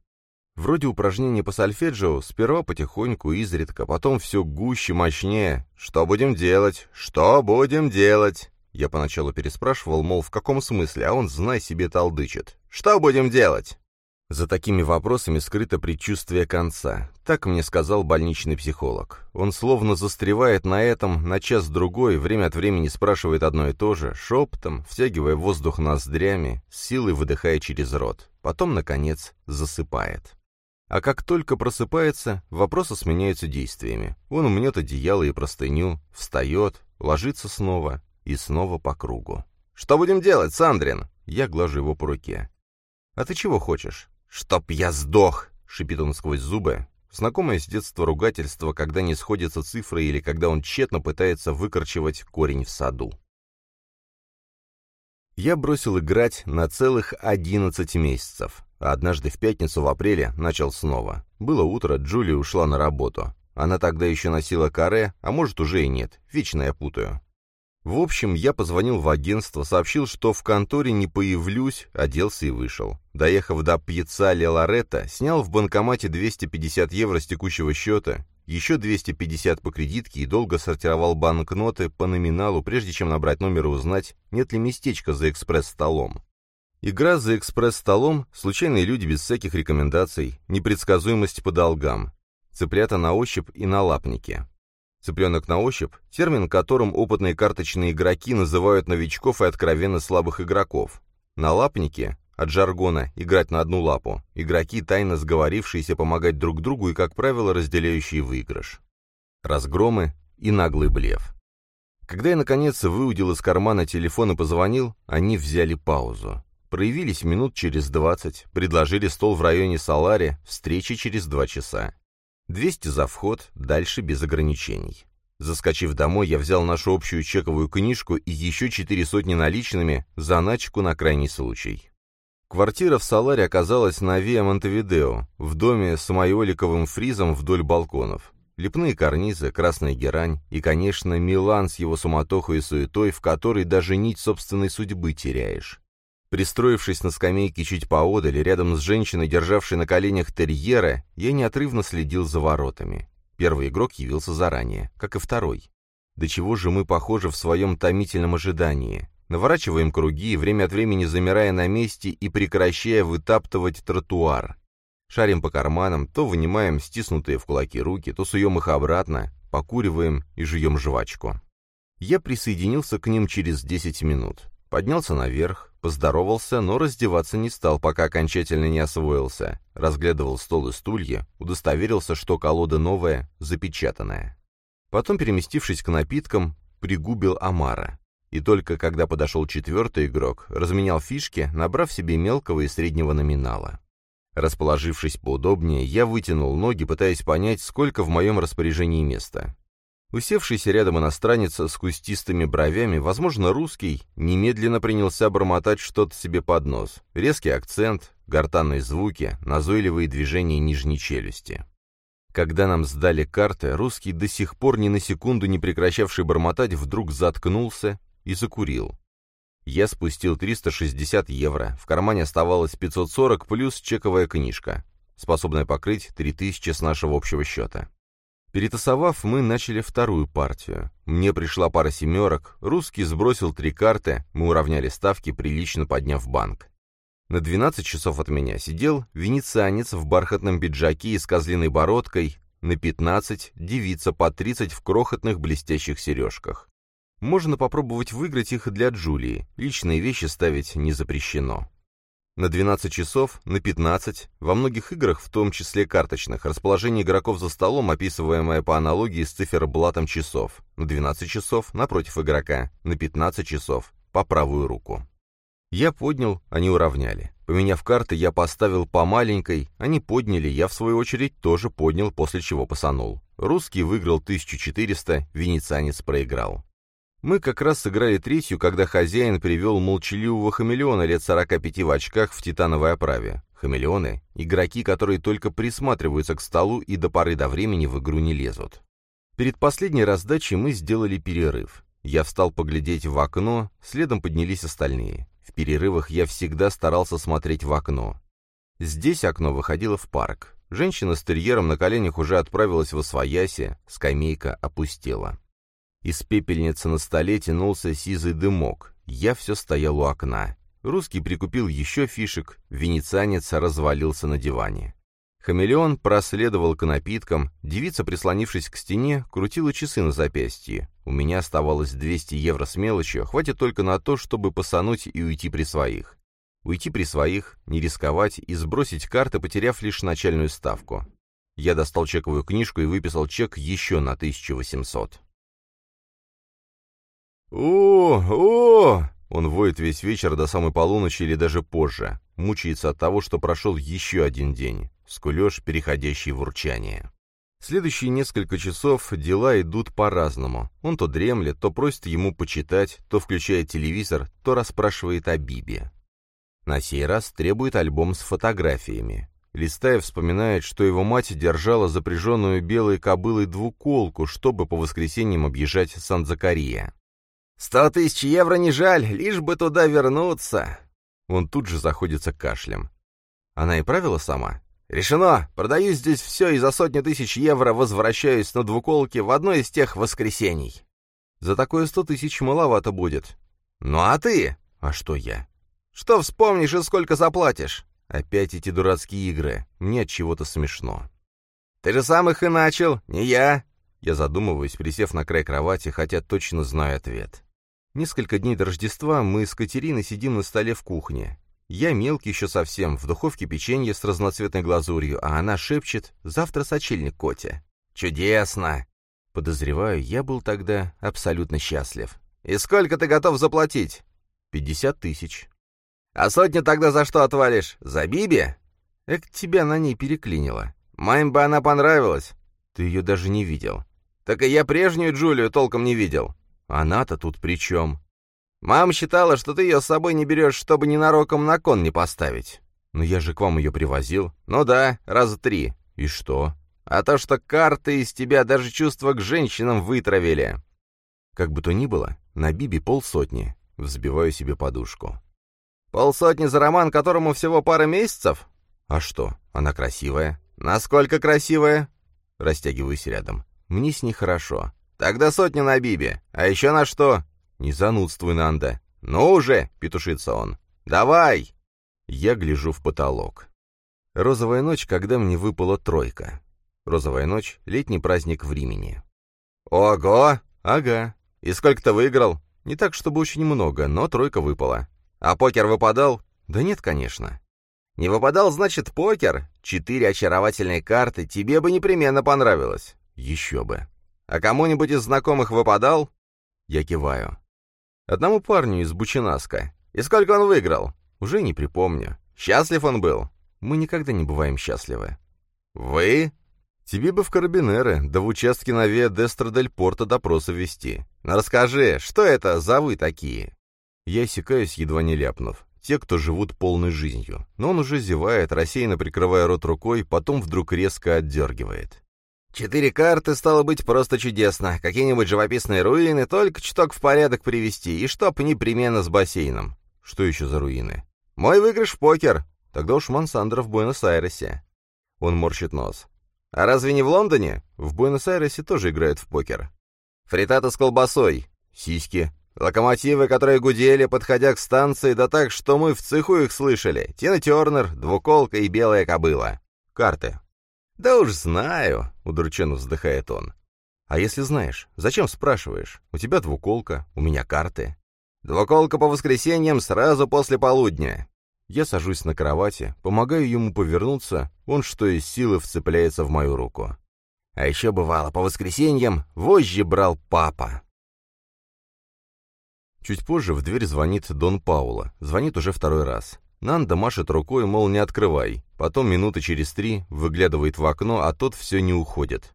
Вроде упражнений по сольфеджио, сперва потихоньку, изредка, потом все гуще, мощнее. «Что будем делать? Что будем делать?» Я поначалу переспрашивал, мол, в каком смысле, а он, знай себе, толдычит. «Что будем делать?» За такими вопросами скрыто предчувствие конца. Так мне сказал больничный психолог. Он словно застревает на этом на час-другой, время от времени спрашивает одно и то же, шепотом, втягивая воздух ноздрями, с силой выдыхая через рот. Потом, наконец, засыпает. А как только просыпается, вопросы сменяются действиями. Он умнет одеяло и простыню, встает, ложится снова и снова по кругу. «Что будем делать, Сандрин?» Я глажу его по руке. «А ты чего хочешь?» «Чтоб я сдох!» — шипит он сквозь зубы. Знакомое с детства ругательство, когда не сходятся цифры или когда он тщетно пытается выкорчевать корень в саду. Я бросил играть на целых 11 месяцев. А однажды в пятницу в апреле начал снова. Было утро, Джулия ушла на работу. Она тогда еще носила каре, а может уже и нет, вечно я путаю. В общем, я позвонил в агентство, сообщил, что в конторе не появлюсь, оделся и вышел. Доехав до Пьяцали Лоретто, снял в банкомате 250 евро с текущего счета, еще 250 по кредитке и долго сортировал банкноты по номиналу, прежде чем набрать номер и узнать, нет ли местечка за экспресс-столом. Игра за экспресс-столом, случайные люди без всяких рекомендаций, непредсказуемость по долгам, цыплята на ощупь и на лапнике. Цыпленок на ощупь – термин, которым опытные карточные игроки называют новичков и откровенно слабых игроков. Налапники – от жаргона «играть на одну лапу» – игроки, тайно сговорившиеся помогать друг другу и, как правило, разделяющие выигрыш. Разгромы и наглый блеф. Когда я, наконец, выудил из кармана телефон и позвонил, они взяли паузу. Проявились минут через двадцать, предложили стол в районе Салари, встречи через два часа. 200 за вход, дальше без ограничений. Заскочив домой, я взял нашу общую чековую книжку и еще четыре сотни наличными, заначку на крайний случай. Квартира в Саларе оказалась на Виа Монтевидео, в доме с майоликовым фризом вдоль балконов. Лепные карнизы, красная герань и, конечно, Милан с его суматохой и суетой, в которой даже нить собственной судьбы теряешь. Пристроившись на скамейке чуть поодаль, рядом с женщиной, державшей на коленях терьера, я неотрывно следил за воротами. Первый игрок явился заранее, как и второй. До чего же мы похожи в своем томительном ожидании? Наворачиваем круги, время от времени замирая на месте и прекращая вытаптывать тротуар. Шарим по карманам, то вынимаем стиснутые в кулаки руки, то суем их обратно, покуриваем и жуем жвачку. Я присоединился к ним через 10 минут. Поднялся наверх, поздоровался, но раздеваться не стал, пока окончательно не освоился. Разглядывал стол и стулья, удостоверился, что колода новая, запечатанная. Потом, переместившись к напиткам, пригубил омара. И только когда подошел четвертый игрок, разменял фишки, набрав себе мелкого и среднего номинала. Расположившись поудобнее, я вытянул ноги, пытаясь понять, сколько в моем распоряжении места. Усевшийся рядом иностранец с кустистыми бровями, возможно, русский, немедленно принялся бормотать что-то себе под нос. Резкий акцент, гортанные звуки, назойливые движения нижней челюсти. Когда нам сдали карты, русский, до сих пор ни на секунду не прекращавший бормотать, вдруг заткнулся и закурил. Я спустил 360 евро, в кармане оставалось 540 плюс чековая книжка, способная покрыть 3000 с нашего общего счета. Перетасовав, мы начали вторую партию. Мне пришла пара семерок, русский сбросил три карты, мы уравняли ставки, прилично подняв банк. На 12 часов от меня сидел венецианец в бархатном пиджаке и с козлиной бородкой, на 15 — девица по 30 в крохотных блестящих сережках. Можно попробовать выиграть их для Джулии, личные вещи ставить не запрещено. На 12 часов, на 15, во многих играх, в том числе карточных, расположение игроков за столом, описываемое по аналогии с циферблатом часов. На 12 часов, напротив игрока, на 15 часов, по правую руку. Я поднял, они уравняли. Поменяв карты, я поставил по маленькой, они подняли, я в свою очередь тоже поднял, после чего посанул. Русский выиграл 1400, венецианец проиграл. Мы как раз сыграли третью, когда хозяин привел молчаливого хамелеона лет 45 в очках в титановой оправе. Хамелеоны — игроки, которые только присматриваются к столу и до поры до времени в игру не лезут. Перед последней раздачей мы сделали перерыв. Я встал поглядеть в окно, следом поднялись остальные. В перерывах я всегда старался смотреть в окно. Здесь окно выходило в парк. Женщина с терьером на коленях уже отправилась в освояси, скамейка опустела. Из пепельницы на столе тянулся сизый дымок. Я все стоял у окна. Русский прикупил еще фишек, венецианец развалился на диване. Хамелеон проследовал к напиткам, девица, прислонившись к стене, крутила часы на запястье. У меня оставалось 200 евро с мелочью, хватит только на то, чтобы посануть и уйти при своих. Уйти при своих, не рисковать и сбросить карты, потеряв лишь начальную ставку. Я достал чековую книжку и выписал чек еще на 1800. «О, о!» Он воет весь вечер до самой полуночи или даже позже. Мучается от того, что прошел еще один день. Скулеж, переходящий в урчание. Следующие несколько часов дела идут по-разному. Он то дремлет, то просит ему почитать, то включает телевизор, то расспрашивает о Бибе. На сей раз требует альбом с фотографиями. Листая вспоминает, что его мать держала запряженную белой кобылой двуколку, чтобы по воскресеньям объезжать Сан-Закария. «Сто тысяч евро не жаль, лишь бы туда вернуться!» Он тут же заходится кашлем. Она и правила сама. «Решено! Продаю здесь все и за сотни тысяч евро возвращаюсь на двуколке в одно из тех воскресений». «За такое сто тысяч маловато будет». «Ну а ты?» «А что я?» «Что вспомнишь и сколько заплатишь?» «Опять эти дурацкие игры. Мне от чего-то смешно». «Ты же сам их и начал, не я. Я задумываюсь, присев на край кровати, хотя точно знаю ответ. Несколько дней до Рождества мы с Катериной сидим на столе в кухне. Я мелкий еще совсем, в духовке печенье с разноцветной глазурью, а она шепчет «Завтра сочельник, Котя». «Чудесно!» Подозреваю, я был тогда абсолютно счастлив. «И сколько ты готов заплатить?» «Пятьдесят тысяч». «А сотню тогда за что отвалишь? За Биби?» «Эк, тебя на ней переклинило. Маме бы она понравилась». «Ты ее даже не видел». «Так и я прежнюю Джулию толком не видел». «Она-то тут при чем?» «Мама считала, что ты ее с собой не берешь, чтобы ненароком на кон не поставить». «Но я же к вам ее привозил». «Ну да, раза три». «И что?» «А то, что карты из тебя даже чувства к женщинам вытравили». Как бы то ни было, на Биби полсотни. Взбиваю себе подушку. «Полсотни за роман, которому всего пара месяцев?» «А что, она красивая?» «Насколько красивая?» Растягиваюсь рядом. «Мне с ней хорошо». «Тогда сотни на Биби. А еще на что?» «Не занудствуй, Нанда». «Ну уже!» — петушится он. «Давай!» Я гляжу в потолок. Розовая ночь, когда мне выпала тройка. Розовая ночь — летний праздник в Римени. «Ого! Ага. И сколько ты выиграл?» «Не так, чтобы очень много, но тройка выпала». «А покер выпадал?» «Да нет, конечно». «Не выпадал, значит, покер? Четыре очаровательные карты, тебе бы непременно понравилось». «Еще бы». «А кому-нибудь из знакомых выпадал?» Я киваю. «Одному парню из Бучинаска. И сколько он выиграл?» «Уже не припомню. Счастлив он был?» «Мы никогда не бываем счастливы». «Вы?» «Тебе бы в карабинеры, да в участке на Виа Дестро дель Порто допросы вести. Ну расскажи, что это за вы такие?» Я осекаюсь, едва не ляпнув. Те, кто живут полной жизнью. Но он уже зевает, рассеянно прикрывая рот рукой, потом вдруг резко отдергивает. Четыре карты, стало быть, просто чудесно. Какие-нибудь живописные руины, только чуток в порядок привести, и чтоб непременно с бассейном. Что еще за руины? Мой выигрыш в покер. Тогда уж Монсандро в Буэнос-Айресе. Он морщит нос. А разве не в Лондоне? В Буэнос-Айресе тоже играют в покер. Фритата с колбасой. Сиськи. Локомотивы, которые гудели, подходя к станции, да так, что мы в цеху их слышали. Тина Тернер, двуколка и белая кобыла. Карты. «Да уж знаю», — удрученно вздыхает он. «А если знаешь, зачем спрашиваешь? У тебя двуколка, у меня карты». «Двуколка по воскресеньям сразу после полудня». Я сажусь на кровати, помогаю ему повернуться, он что из силы вцепляется в мою руку. А еще бывало, по воскресеньям вожжи брал папа. Чуть позже в дверь звонит Дон Паула. Звонит уже второй раз. Нанда машет рукой, мол, не открывай. Потом минуты через три выглядывает в окно, а тот все не уходит.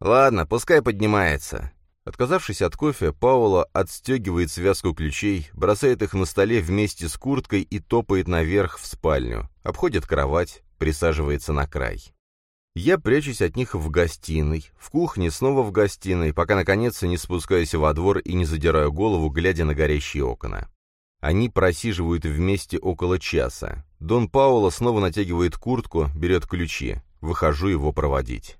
«Ладно, пускай поднимается». Отказавшись от кофе, Паула отстегивает связку ключей, бросает их на столе вместе с курткой и топает наверх в спальню, обходит кровать, присаживается на край. Я прячусь от них в гостиной, в кухне, снова в гостиной, пока, наконец, не спускаюсь во двор и не задираю голову, глядя на горящие окна. Они просиживают вместе около часа. Дон Пауло снова натягивает куртку, берет ключи. Выхожу его проводить.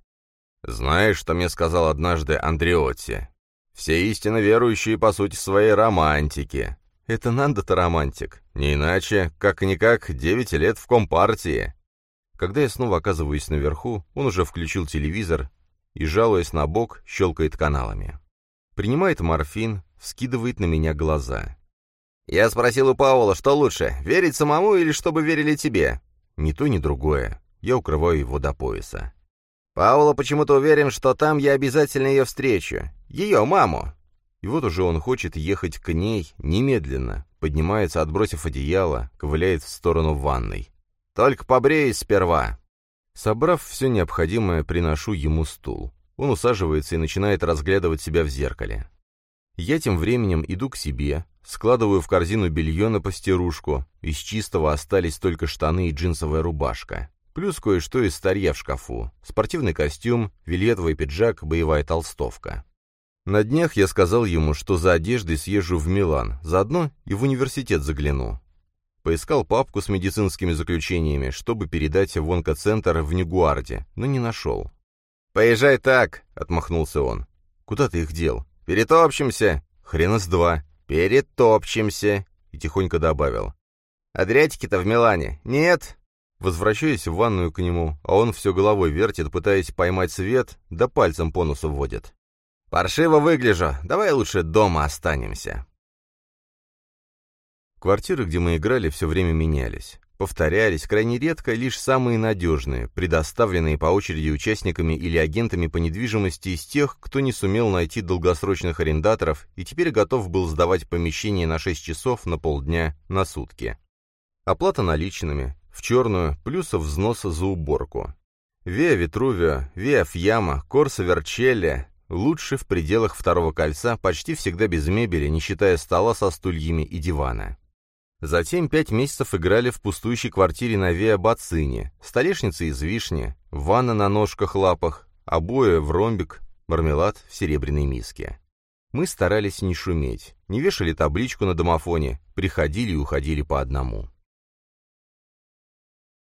«Знаешь, что мне сказал однажды Андреотти? Все истинно верующие, по сути, своей романтики. Это Нанда-то романтик. Не иначе, как-никак, девять лет в компартии». Когда я снова оказываюсь наверху, он уже включил телевизор и, жалуясь на бок, щелкает каналами. Принимает морфин, вскидывает на меня глаза. Я спросил у Паула, что лучше, верить самому или чтобы верили тебе? Ни то, ни другое. Я укрываю его до пояса. Паула почему-то уверен, что там я обязательно ее встречу. Ее маму. И вот уже он хочет ехать к ней немедленно. Поднимается, отбросив одеяло, ковыляет в сторону ванной. Только побреюсь сперва. Собрав все необходимое, приношу ему стул. Он усаживается и начинает разглядывать себя в зеркале. Я тем временем иду к себе, складываю в корзину белье на постирушку, из чистого остались только штаны и джинсовая рубашка. Плюс кое-что из старья в шкафу. Спортивный костюм, вельветовый пиджак, боевая толстовка. На днях я сказал ему, что за одеждой съезжу в Милан, заодно и в университет загляну. Поискал папку с медицинскими заключениями, чтобы передать в онкоцентр в Нигуарде, но не нашел. «Поезжай так», — отмахнулся он. «Куда ты их дел?» «Перетопчемся!» «Хрена с два!» «Перетопчемся!» И тихонько добавил. «Адриатики-то в Милане?» «Нет!» Возвращаюсь в ванную к нему, а он все головой вертит, пытаясь поймать свет, да пальцем по носу вводит. «Паршиво выгляжу. Давай лучше дома останемся». Квартиры, где мы играли, все время менялись. Повторялись крайне редко лишь самые надежные, предоставленные по очереди участниками или агентами по недвижимости из тех, кто не сумел найти долгосрочных арендаторов и теперь готов был сдавать помещение на 6 часов, на полдня, на сутки. Оплата наличными, в черную, плюс взноса за уборку. Виа Витрувио, Виа Фьяма, Корса Верчелли, лучше в пределах второго кольца, почти всегда без мебели, не считая стола со стульями и дивана. Затем пять месяцев играли в пустующей квартире на Виа Бацине, столешница из вишни, ванна на ножках-лапах, обои в ромбик, мармелад в серебряной миске. Мы старались не шуметь, не вешали табличку на домофоне, приходили и уходили по одному.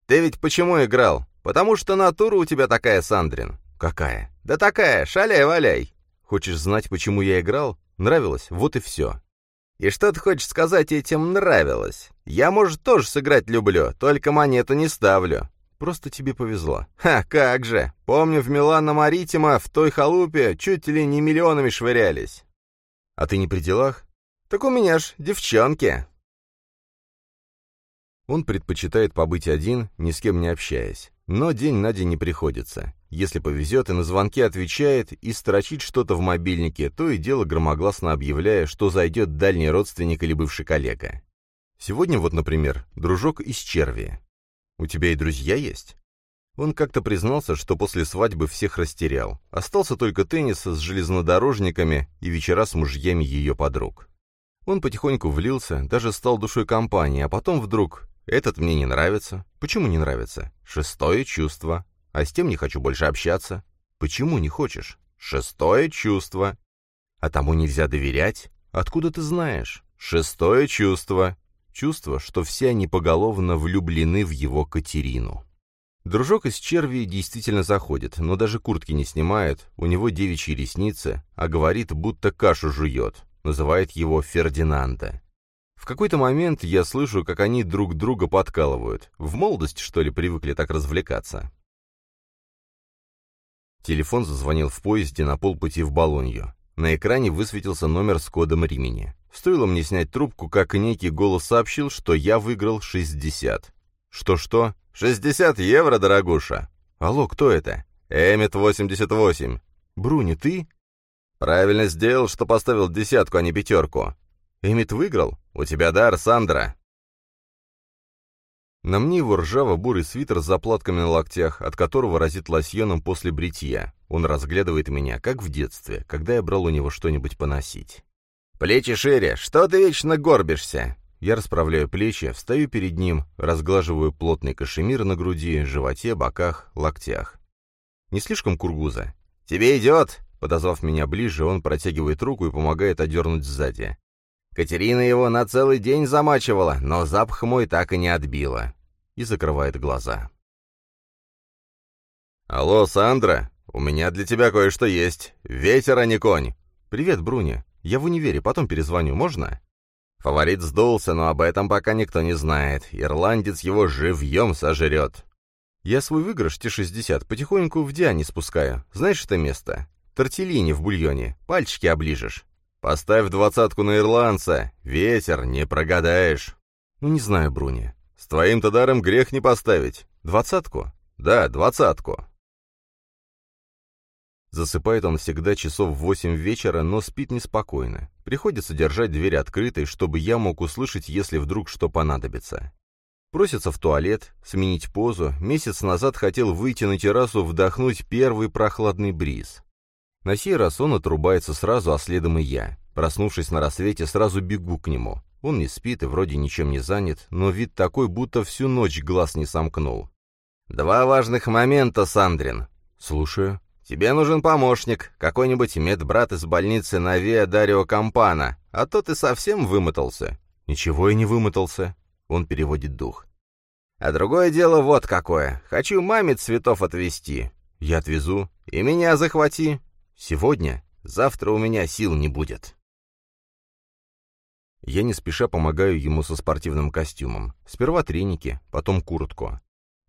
«Ты ведь почему играл? Потому что натура у тебя такая, Сандрин». «Какая?» «Да такая, шаляй-валяй». «Хочешь знать, почему я играл? Нравилось? Вот и все. И что ты хочешь сказать этим нравилось? Я, может, тоже сыграть люблю, только монету не ставлю. Просто тебе повезло. Ха, как же! Помню, в Милано Маритима, в той халупе, чуть ли не миллионами швырялись. А ты не при делах? Так у меня ж девчонки. Он предпочитает побыть один, ни с кем не общаясь. Но день на день не приходится. Если повезет и на звонки отвечает, и строчит что-то в мобильнике, то и дело громогласно объявляя, что зайдет дальний родственник или бывший коллега. Сегодня вот, например, дружок из черви. У тебя и друзья есть? Он как-то признался, что после свадьбы всех растерял. Остался только теннис с железнодорожниками и вечера с мужьями ее подруг. Он потихоньку влился, даже стал душой компании, а потом вдруг этот мне не нравится. Почему не нравится? Шестое чувство. А с тем не хочу больше общаться. Почему не хочешь? Шестое чувство. А тому нельзя доверять? Откуда ты знаешь? Шестое чувство. Чувство, что все они поголовно влюблены в его Катерину. Дружок из черви действительно заходит, но даже куртки не снимает, у него девичьи ресницы, а говорит, будто кашу жует. Называет его Фердинанда. В какой-то момент я слышу, как они друг друга подкалывают. В молодости, что ли, привыкли так развлекаться? Телефон зазвонил в поезде на полпути в Болонью. На экране высветился номер с кодом Римени. Стоило мне снять трубку, как некий голос сообщил, что я выиграл 60. Что-что? 60 евро, дорогуша. Алло, кто это? Эмит 88. Бруни, ты? Правильно сделал, что поставил десятку, а не пятерку. Эмит выиграл? У тебя дар, Сандра!» На мне его ржаво-бурый свитер с заплатками на локтях, от которого разит лосьоном после бритья. Он разглядывает меня, как в детстве, когда я брал у него что-нибудь поносить. «Плечи шире! Что ты вечно горбишься?» Я расправляю плечи, встаю перед ним, разглаживаю плотный кашемир на груди, животе, боках, локтях. Не слишком кургуза. «Тебе идет!» Подозвав меня ближе, он протягивает руку и помогает одернуть сзади. Катерина его на целый день замачивала, но запах мой так и не отбила. И закрывает глаза. «Алло, Сандра, у меня для тебя кое-что есть. Ветер, а не конь». «Привет, Бруни. Я в универе, потом перезвоню, можно?» Фаворит сдулся, но об этом пока никто не знает. Ирландец его живьем сожрет. Я свой выигрыш Т-60 потихоньку в Диане спускаю. Знаешь это место? Тортеллини в бульоне. Пальчики оближешь. Поставь двадцатку на ирландца. Ветер, не прогадаешь. Ну, не знаю, Бруни. С твоим-то даром грех не поставить. Двадцатку? Да, двадцатку. Засыпает он всегда часов в восемь вечера, но спит неспокойно. Приходится держать дверь открытой, чтобы я мог услышать, если вдруг что понадобится. Просится в туалет, сменить позу. Месяц назад хотел выйти на террасу, вдохнуть первый прохладный бриз. На сей раз он отрубается сразу, а следом и я. Проснувшись на рассвете, сразу бегу к нему. Он не спит и вроде ничем не занят, но вид такой, будто всю ночь глаз не сомкнул. «Два важных момента, Сандрин». «Слушаю». «Тебе нужен помощник, какой-нибудь медбрат из больницы Навея Дарио Кампана, а то ты совсем вымотался». «Ничего я не вымотался». Он переводит дух. «А другое дело вот какое. Хочу маме цветов отвезти». «Я отвезу». «И меня захвати». Сегодня, завтра у меня сил не будет. Я не спеша помогаю ему со спортивным костюмом. Сперва треники, потом куртку.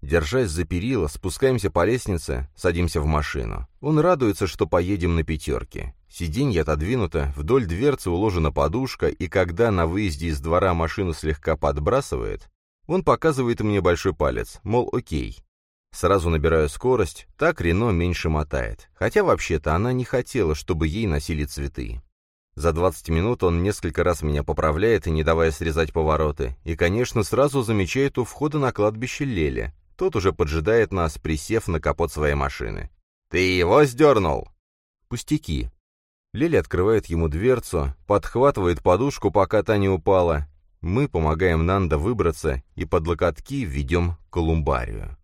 Держась за перила, спускаемся по лестнице, садимся в машину. Он радуется, что поедем на пятерке. Сиденье отодвинуто, вдоль дверцы уложена подушка, и когда на выезде из двора машину слегка подбрасывает, он показывает мне большой палец, мол, окей. Сразу набираю скорость, так Рено меньше мотает. Хотя вообще-то она не хотела, чтобы ей носили цветы. За 20 минут он несколько раз меня поправляет не давая срезать повороты, и, конечно, сразу замечает у входа на кладбище Леля. Тот уже поджидает нас, присев на капот своей машины. «Ты его сдернул?» «Пустяки». Лели открывает ему дверцу, подхватывает подушку, пока та не упала. Мы помогаем Нанда выбраться и под локотки ведем колумбарию.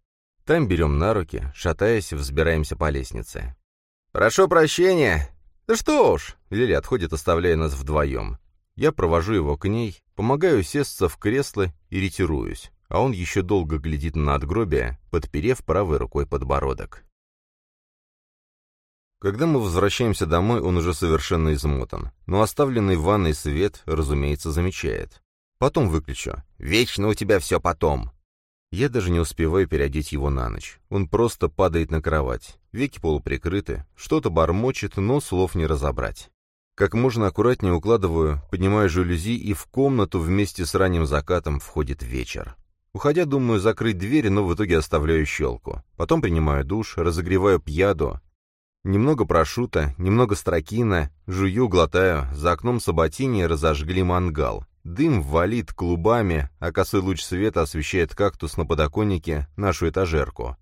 Там берем на руки, шатаясь, взбираемся по лестнице. «Прошу прощения, «Да что уж!» — Лили отходит, оставляя нас вдвоем. Я провожу его к ней, помогаю сесться в кресло и ретируюсь, а он еще долго глядит на надгробие, подперев правой рукой подбородок. Когда мы возвращаемся домой, он уже совершенно измотан, но оставленный в ванной свет, разумеется, замечает. Потом выключу. «Вечно у тебя все потом!» Я даже не успеваю переодеть его на ночь. Он просто падает на кровать. Веки полуприкрыты, что-то бормочет, но слов не разобрать. Как можно аккуратнее укладываю, поднимаю жалюзи, и в комнату вместе с ранним закатом входит вечер. Уходя, думаю закрыть дверь, но в итоге оставляю щелку. Потом принимаю душ, разогреваю пьяду. Немного прошута, немного строкина, жую, глотаю. За окном саботини разожгли мангал. Дым валит клубами, а косой луч света освещает кактус на подоконнике, нашу этажерку.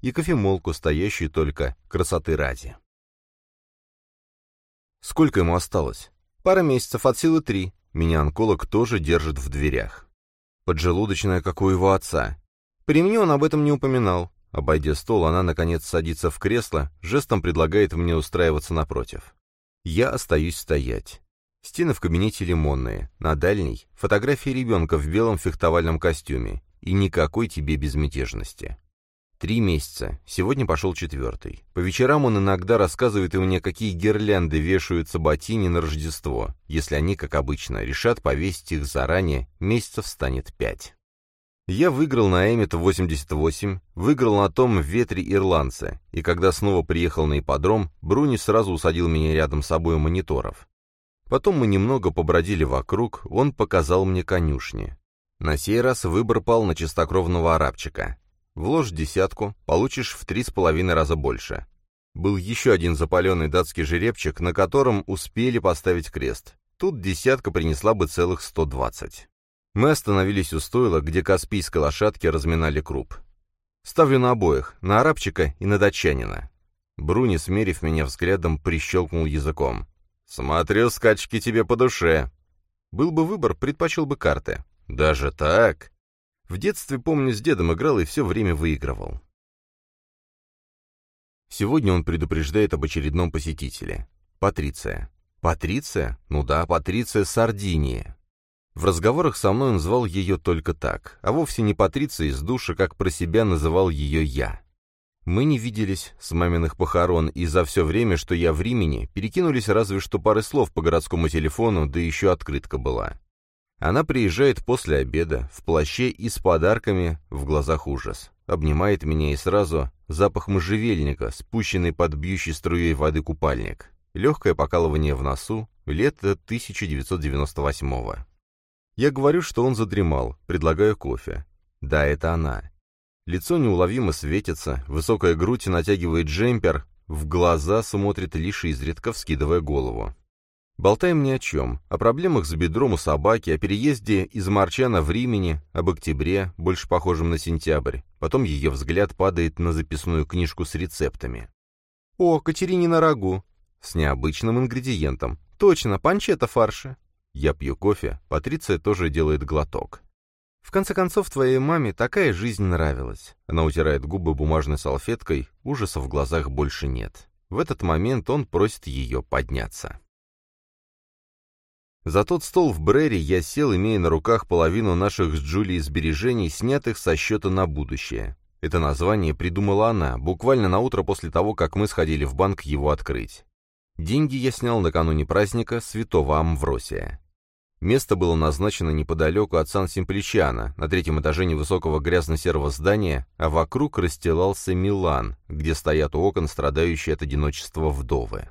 И кофемолку, стоящую только красоты ради. Сколько ему осталось? Пара месяцев, от силы три. Меня онколог тоже держит в дверях. Поджелудочная, как у его отца. При мне он об этом не упоминал. Обойдя стол, она, наконец, садится в кресло, жестом предлагает мне устраиваться напротив. Я остаюсь стоять. Стены в кабинете лимонные, на дальней — фотография ребенка в белом фехтовальном костюме, и никакой тебе безмятежности. Три месяца, сегодня пошел четвертый. По вечерам он иногда рассказывает мне, какие гирлянды вешаются ботини на Рождество. Если они, как обычно, решат повесить их заранее, месяцев станет пять. Я выиграл на Эммет 88, выиграл на том ветре ирландца, и когда снова приехал на ипподром, Бруни сразу усадил меня рядом с собой у мониторов. Потом мы немного побродили вокруг, он показал мне конюшни. На сей раз выбор пал на чистокровного арабчика. Вложь десятку, получишь в три с половиной раза больше. Был еще один запаленный датский жеребчик, на котором успели поставить крест. Тут десятка принесла бы целых сто двадцать. Мы остановились у стойла, где каспийской лошадки разминали круп. Ставлю на обоих, на арабчика и на датчанина. Бруни, смерив меня взглядом, прищелкнул языком. «Смотрю, скачки тебе по душе». Был бы выбор, предпочел бы карты. «Даже так?» В детстве, помню, с дедом играл и все время выигрывал. Сегодня он предупреждает об очередном посетителе. Патриция. Патриция? Ну да, Патриция Сардиния. В разговорах со мной он звал ее только так, а вовсе не Патриция из души, как про себя называл ее я. Мы не виделись с маминых похорон, и за все время, что я в Римени, перекинулись разве что пары слов по городскому телефону, да еще открытка была. Она приезжает после обеда, в плаще и с подарками, в глазах ужас. Обнимает меня и сразу запах можжевельника, спущенный под бьющей струей воды купальник. Легкое покалывание в носу, лето 1998-го. Я говорю, что он задремал, предлагаю кофе. Да, это она. Лицо неуловимо светится, высокая грудь натягивает джемпер, в глаза смотрит лишь изредка, вскидывая голову. Болтаем ни о чем, о проблемах с бедром у собаки, о переезде из Марчана в Римени, об октябре, больше похожем на сентябрь. Потом ее взгляд падает на записную книжку с рецептами. «О, Катерине рагу!» С необычным ингредиентом. «Точно, панчета фарша!» Я пью кофе, Патриция тоже делает глоток. В конце концов, твоей маме такая жизнь нравилась. Она утирает губы бумажной салфеткой, ужаса в глазах больше нет. В этот момент он просит ее подняться. За тот стол в Брэре я сел, имея на руках половину наших с Джулией сбережений, снятых со счета на будущее. Это название придумала она, буквально на утро после того, как мы сходили в банк его открыть. Деньги я снял накануне праздника Святого Амвросия. Место было назначено неподалеку от Сан-Симпличиано, на третьем этаже невысокого грязно-серого здания, а вокруг расстилался Милан, где стоят у окон страдающие от одиночества вдовы.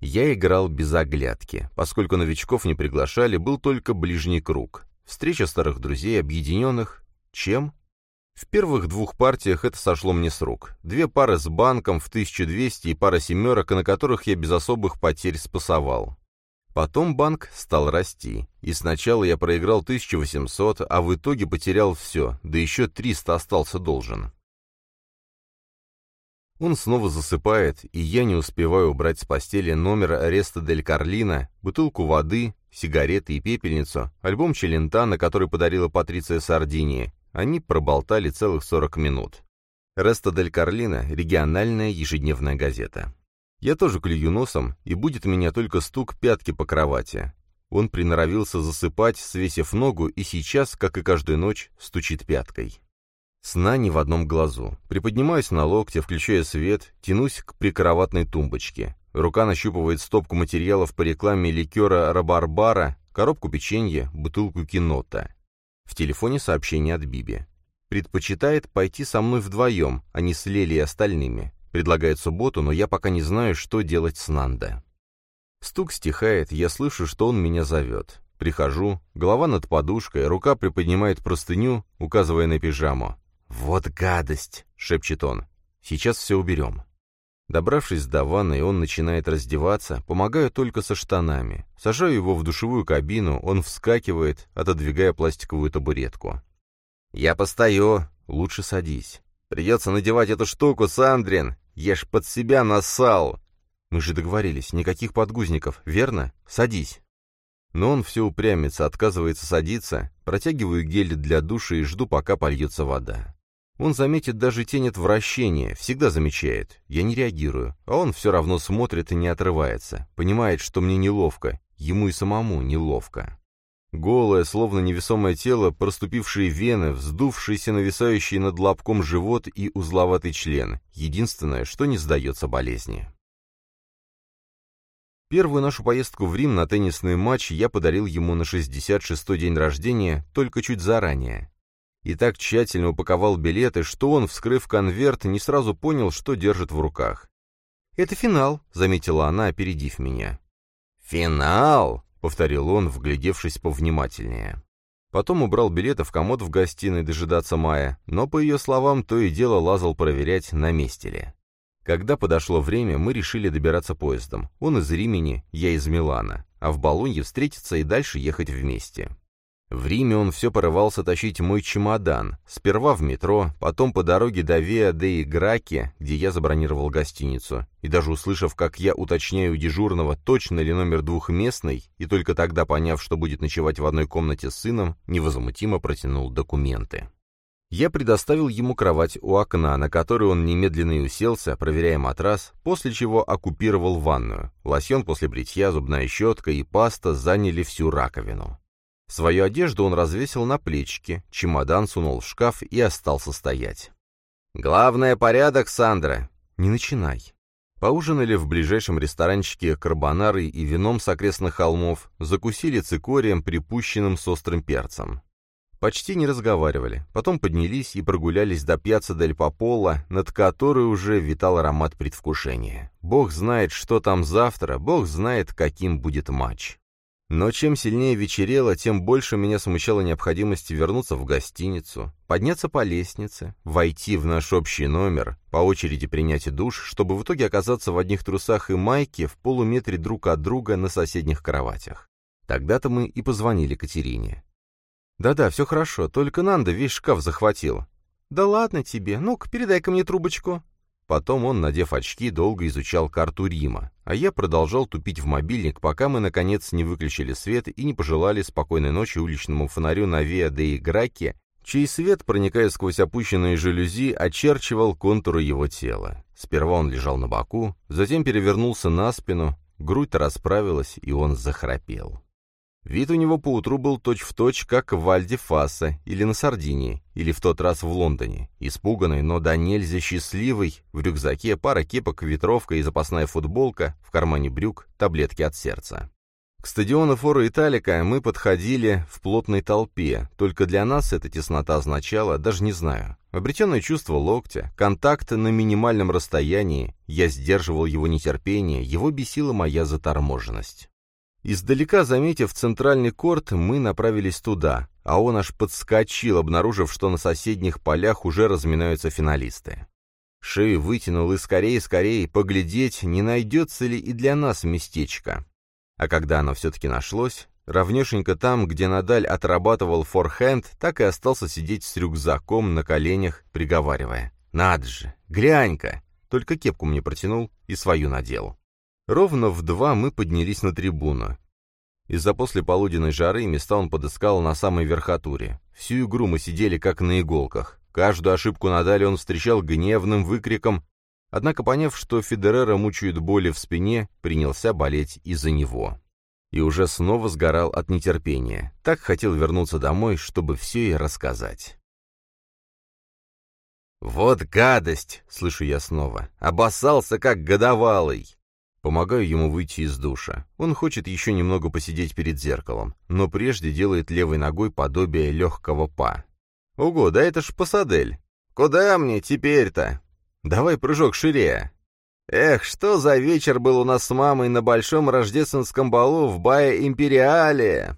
Я играл без оглядки. Поскольку новичков не приглашали, был только ближний круг. Встреча старых друзей, объединенных... Чем? В первых двух партиях это сошло мне с рук. Две пары с банком в 1200 и пара семерок, на которых я без особых потерь спасовал. Потом банк стал расти, и сначала я проиграл 1800, а в итоге потерял все, да еще 300 остался должен. Он снова засыпает, и я не успеваю убрать с постели номер Ареста Дель Карлина, бутылку воды, сигареты и пепельницу, альбом Челентана, который подарила Патриция Сардини, они проболтали целых 40 минут. Реста дель Карлина — региональная ежедневная газета. Я тоже клюю носом, и будет у меня только стук пятки по кровати. Он приноровился засыпать, свесив ногу, и сейчас, как и каждую ночь, стучит пяткой. Сна не в одном глазу. Приподнимаюсь на локте, включая свет, тянусь к прикроватной тумбочке. Рука нащупывает стопку материалов по рекламе ликера Рабарбара, коробку печенья, бутылку кинота. В телефоне сообщение от Биби. Предпочитает пойти со мной вдвоем, а не с Лели и остальными. Предлагает субботу, но я пока не знаю, что делать с Нанда. Стук стихает, я слышу, что он меня зовет. Прихожу, голова над подушкой, рука приподнимает простыню, указывая на пижаму. «Вот гадость!» — шепчет он. «Сейчас все уберем». Добравшись до ванной, он начинает раздеваться, помогаю только со штанами. Сажаю его в душевую кабину, он вскакивает, отодвигая пластиковую табуретку. «Я постою. Лучше садись. Придется надевать эту штуку, Сандрин. Я ж под себя насал. Мы же договорились, никаких подгузников, верно? Садись». Но он все упрямится, отказывается садиться, протягиваю гель для душа и жду, пока польется вода. Он заметит даже тень отвращения, всегда замечает. Я не реагирую, а он все равно смотрит и не отрывается. Понимает, что мне неловко, ему и самому неловко. Голое, словно невесомое тело, проступившие вены, вздувшийся нависающий над лобком живот и узловатый член. Единственное, что не сдается болезни. Первую нашу поездку в Рим на теннисный матч я подарил ему на 66-й день рождения, только чуть заранее и так тщательно упаковал билеты, что он, вскрыв конверт, не сразу понял, что держит в руках. «Это финал», — заметила она, опередив меня. «Финал!» — повторил он, вглядевшись повнимательнее. Потом убрал билеты в комод в гостиной дожидаться Мая, но, по ее словам, то и дело лазал проверять, на месте ли. Когда подошло время, мы решили добираться поездом. Он из Римени, я из Милана, а в Болонье встретиться и дальше ехать вместе. В Риме он все порывался тащить мой чемодан. Сперва в метро, потом по дороге до Виа де Граки, где я забронировал гостиницу. И даже услышав, как я уточняю у дежурного, точно ли номер двухместный, и только тогда поняв, что будет ночевать в одной комнате с сыном, невозмутимо протянул документы. Я предоставил ему кровать у окна, на которой он немедленно и уселся, проверяя матрас, после чего оккупировал ванную. Лосьон после бритья, зубная щетка и паста заняли всю раковину. Свою одежду он развесил на плечике, чемодан сунул в шкаф и остался стоять. «Главное — порядок, Сандра!» «Не начинай!» Поужинали в ближайшем ресторанчике карбонарой и вином с окрестных холмов, закусили цикорием, припущенным с острым перцем. Почти не разговаривали, потом поднялись и прогулялись до пьяца Дель Попола, над которой уже витал аромат предвкушения. Бог знает, что там завтра, бог знает, каким будет матч. Но чем сильнее вечерело, тем больше меня смущала необходимость вернуться в гостиницу, подняться по лестнице, войти в наш общий номер, по очереди принять душ, чтобы в итоге оказаться в одних трусах и майке в полуметре друг от друга на соседних кроватях. Тогда-то мы и позвонили Катерине. «Да-да, все хорошо, только Нанда весь шкаф захватил». «Да ладно тебе, ну-ка, передай-ка мне трубочку». Потом он, надев очки, долго изучал карту Рима, а я продолжал тупить в мобильник, пока мы, наконец, не выключили свет и не пожелали спокойной ночи уличному фонарю на Виа де Играке, чей свет, проникая сквозь опущенные жалюзи, очерчивал контуры его тела. Сперва он лежал на боку, затем перевернулся на спину, грудь расправилась, и он захрапел. Вид у него поутру был точь-в-точь, точь, как в Вальде-Фасса или на Сардинии, или в тот раз в Лондоне. Испуганный, но да нельзя счастливый, в рюкзаке пара кепок, ветровка и запасная футболка, в кармане брюк, таблетки от сердца. К стадиону Фора Италика мы подходили в плотной толпе, только для нас эта теснота означала, даже не знаю, обретенное чувство локтя, контакт на минимальном расстоянии, я сдерживал его нетерпение, его бесила моя заторможенность. Издалека, заметив центральный корт, мы направились туда, а он аж подскочил, обнаружив, что на соседних полях уже разминаются финалисты. Шею вытянул и скорее-скорее поглядеть, не найдется ли и для нас местечко. А когда оно все-таки нашлось, равнешенько там, где Надаль отрабатывал форхенд, так и остался сидеть с рюкзаком на коленях, приговаривая. «Надо же! Глянь-ка!» Только кепку мне протянул и свою надел. Ровно в два мы поднялись на трибуну. Из-за послеполуденной жары места он подыскал на самой верхотуре. Всю игру мы сидели как на иголках. Каждую ошибку Надали он встречал гневным выкриком, однако, поняв, что Федерера мучают боли в спине, принялся болеть из-за него. И уже снова сгорал от нетерпения. Так хотел вернуться домой, чтобы все и рассказать. «Вот гадость!» — слышу я снова. «Обоссался, как годовалый!» Помогаю ему выйти из душа. Он хочет еще немного посидеть перед зеркалом, но прежде делает левой ногой подобие легкого па. «Ого, да это ж пасадель! Куда мне теперь-то? Давай прыжок шире!» Эх, что за вечер был у нас с мамой на большом рождественском балу в Бае Империале!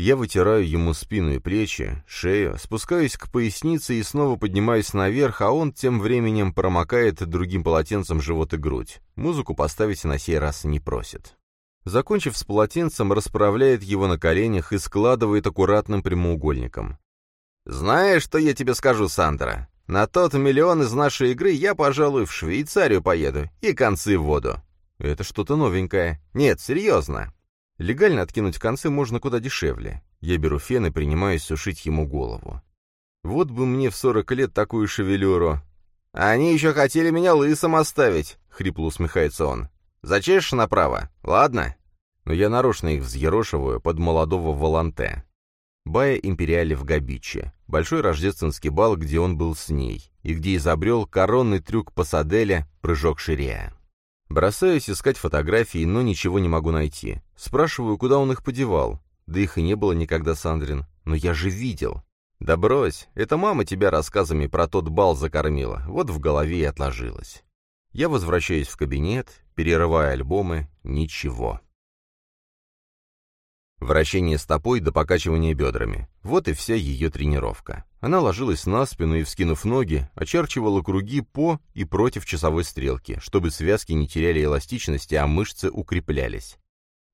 Я вытираю ему спину и плечи, шею, спускаюсь к пояснице и снова поднимаюсь наверх, а он тем временем промокает другим полотенцем живот и грудь. Музыку поставить на сей раз не просит. Закончив с полотенцем, расправляет его на коленях и складывает аккуратным прямоугольником. «Знаешь, что я тебе скажу, Сандра? На тот миллион из нашей игры я, пожалуй, в Швейцарию поеду и концы в воду». «Это что-то новенькое». «Нет, серьезно. Легально откинуть концы можно куда дешевле. Я беру фен и принимаюсь сушить ему голову. Вот бы мне в сорок лет такую шевелюру. «Они еще хотели меня лысым оставить», — хрипло усмехается он. «Зачешешь направо? Ладно?» Но я нарочно их взъерошиваю под молодого воланте. Бая Империале в Габиче. Большой рождественский бал, где он был с ней, и где изобрел коронный трюк Пасаделя «Прыжок Ширия». Бросаюсь искать фотографии, но ничего не могу найти. Спрашиваю, куда он их подевал. Да их и не было никогда, Сандрин. Но я же видел. Да брось, это мама тебя рассказами про тот бал закормила. Вот в голове и отложилось. Я возвращаюсь в кабинет, перерываю альбомы. Ничего. Вращение стопой до покачивания бедрами. Вот и вся ее тренировка. Она ложилась на спину и, вскинув ноги, очерчивала круги по и против часовой стрелки, чтобы связки не теряли эластичности, а мышцы укреплялись.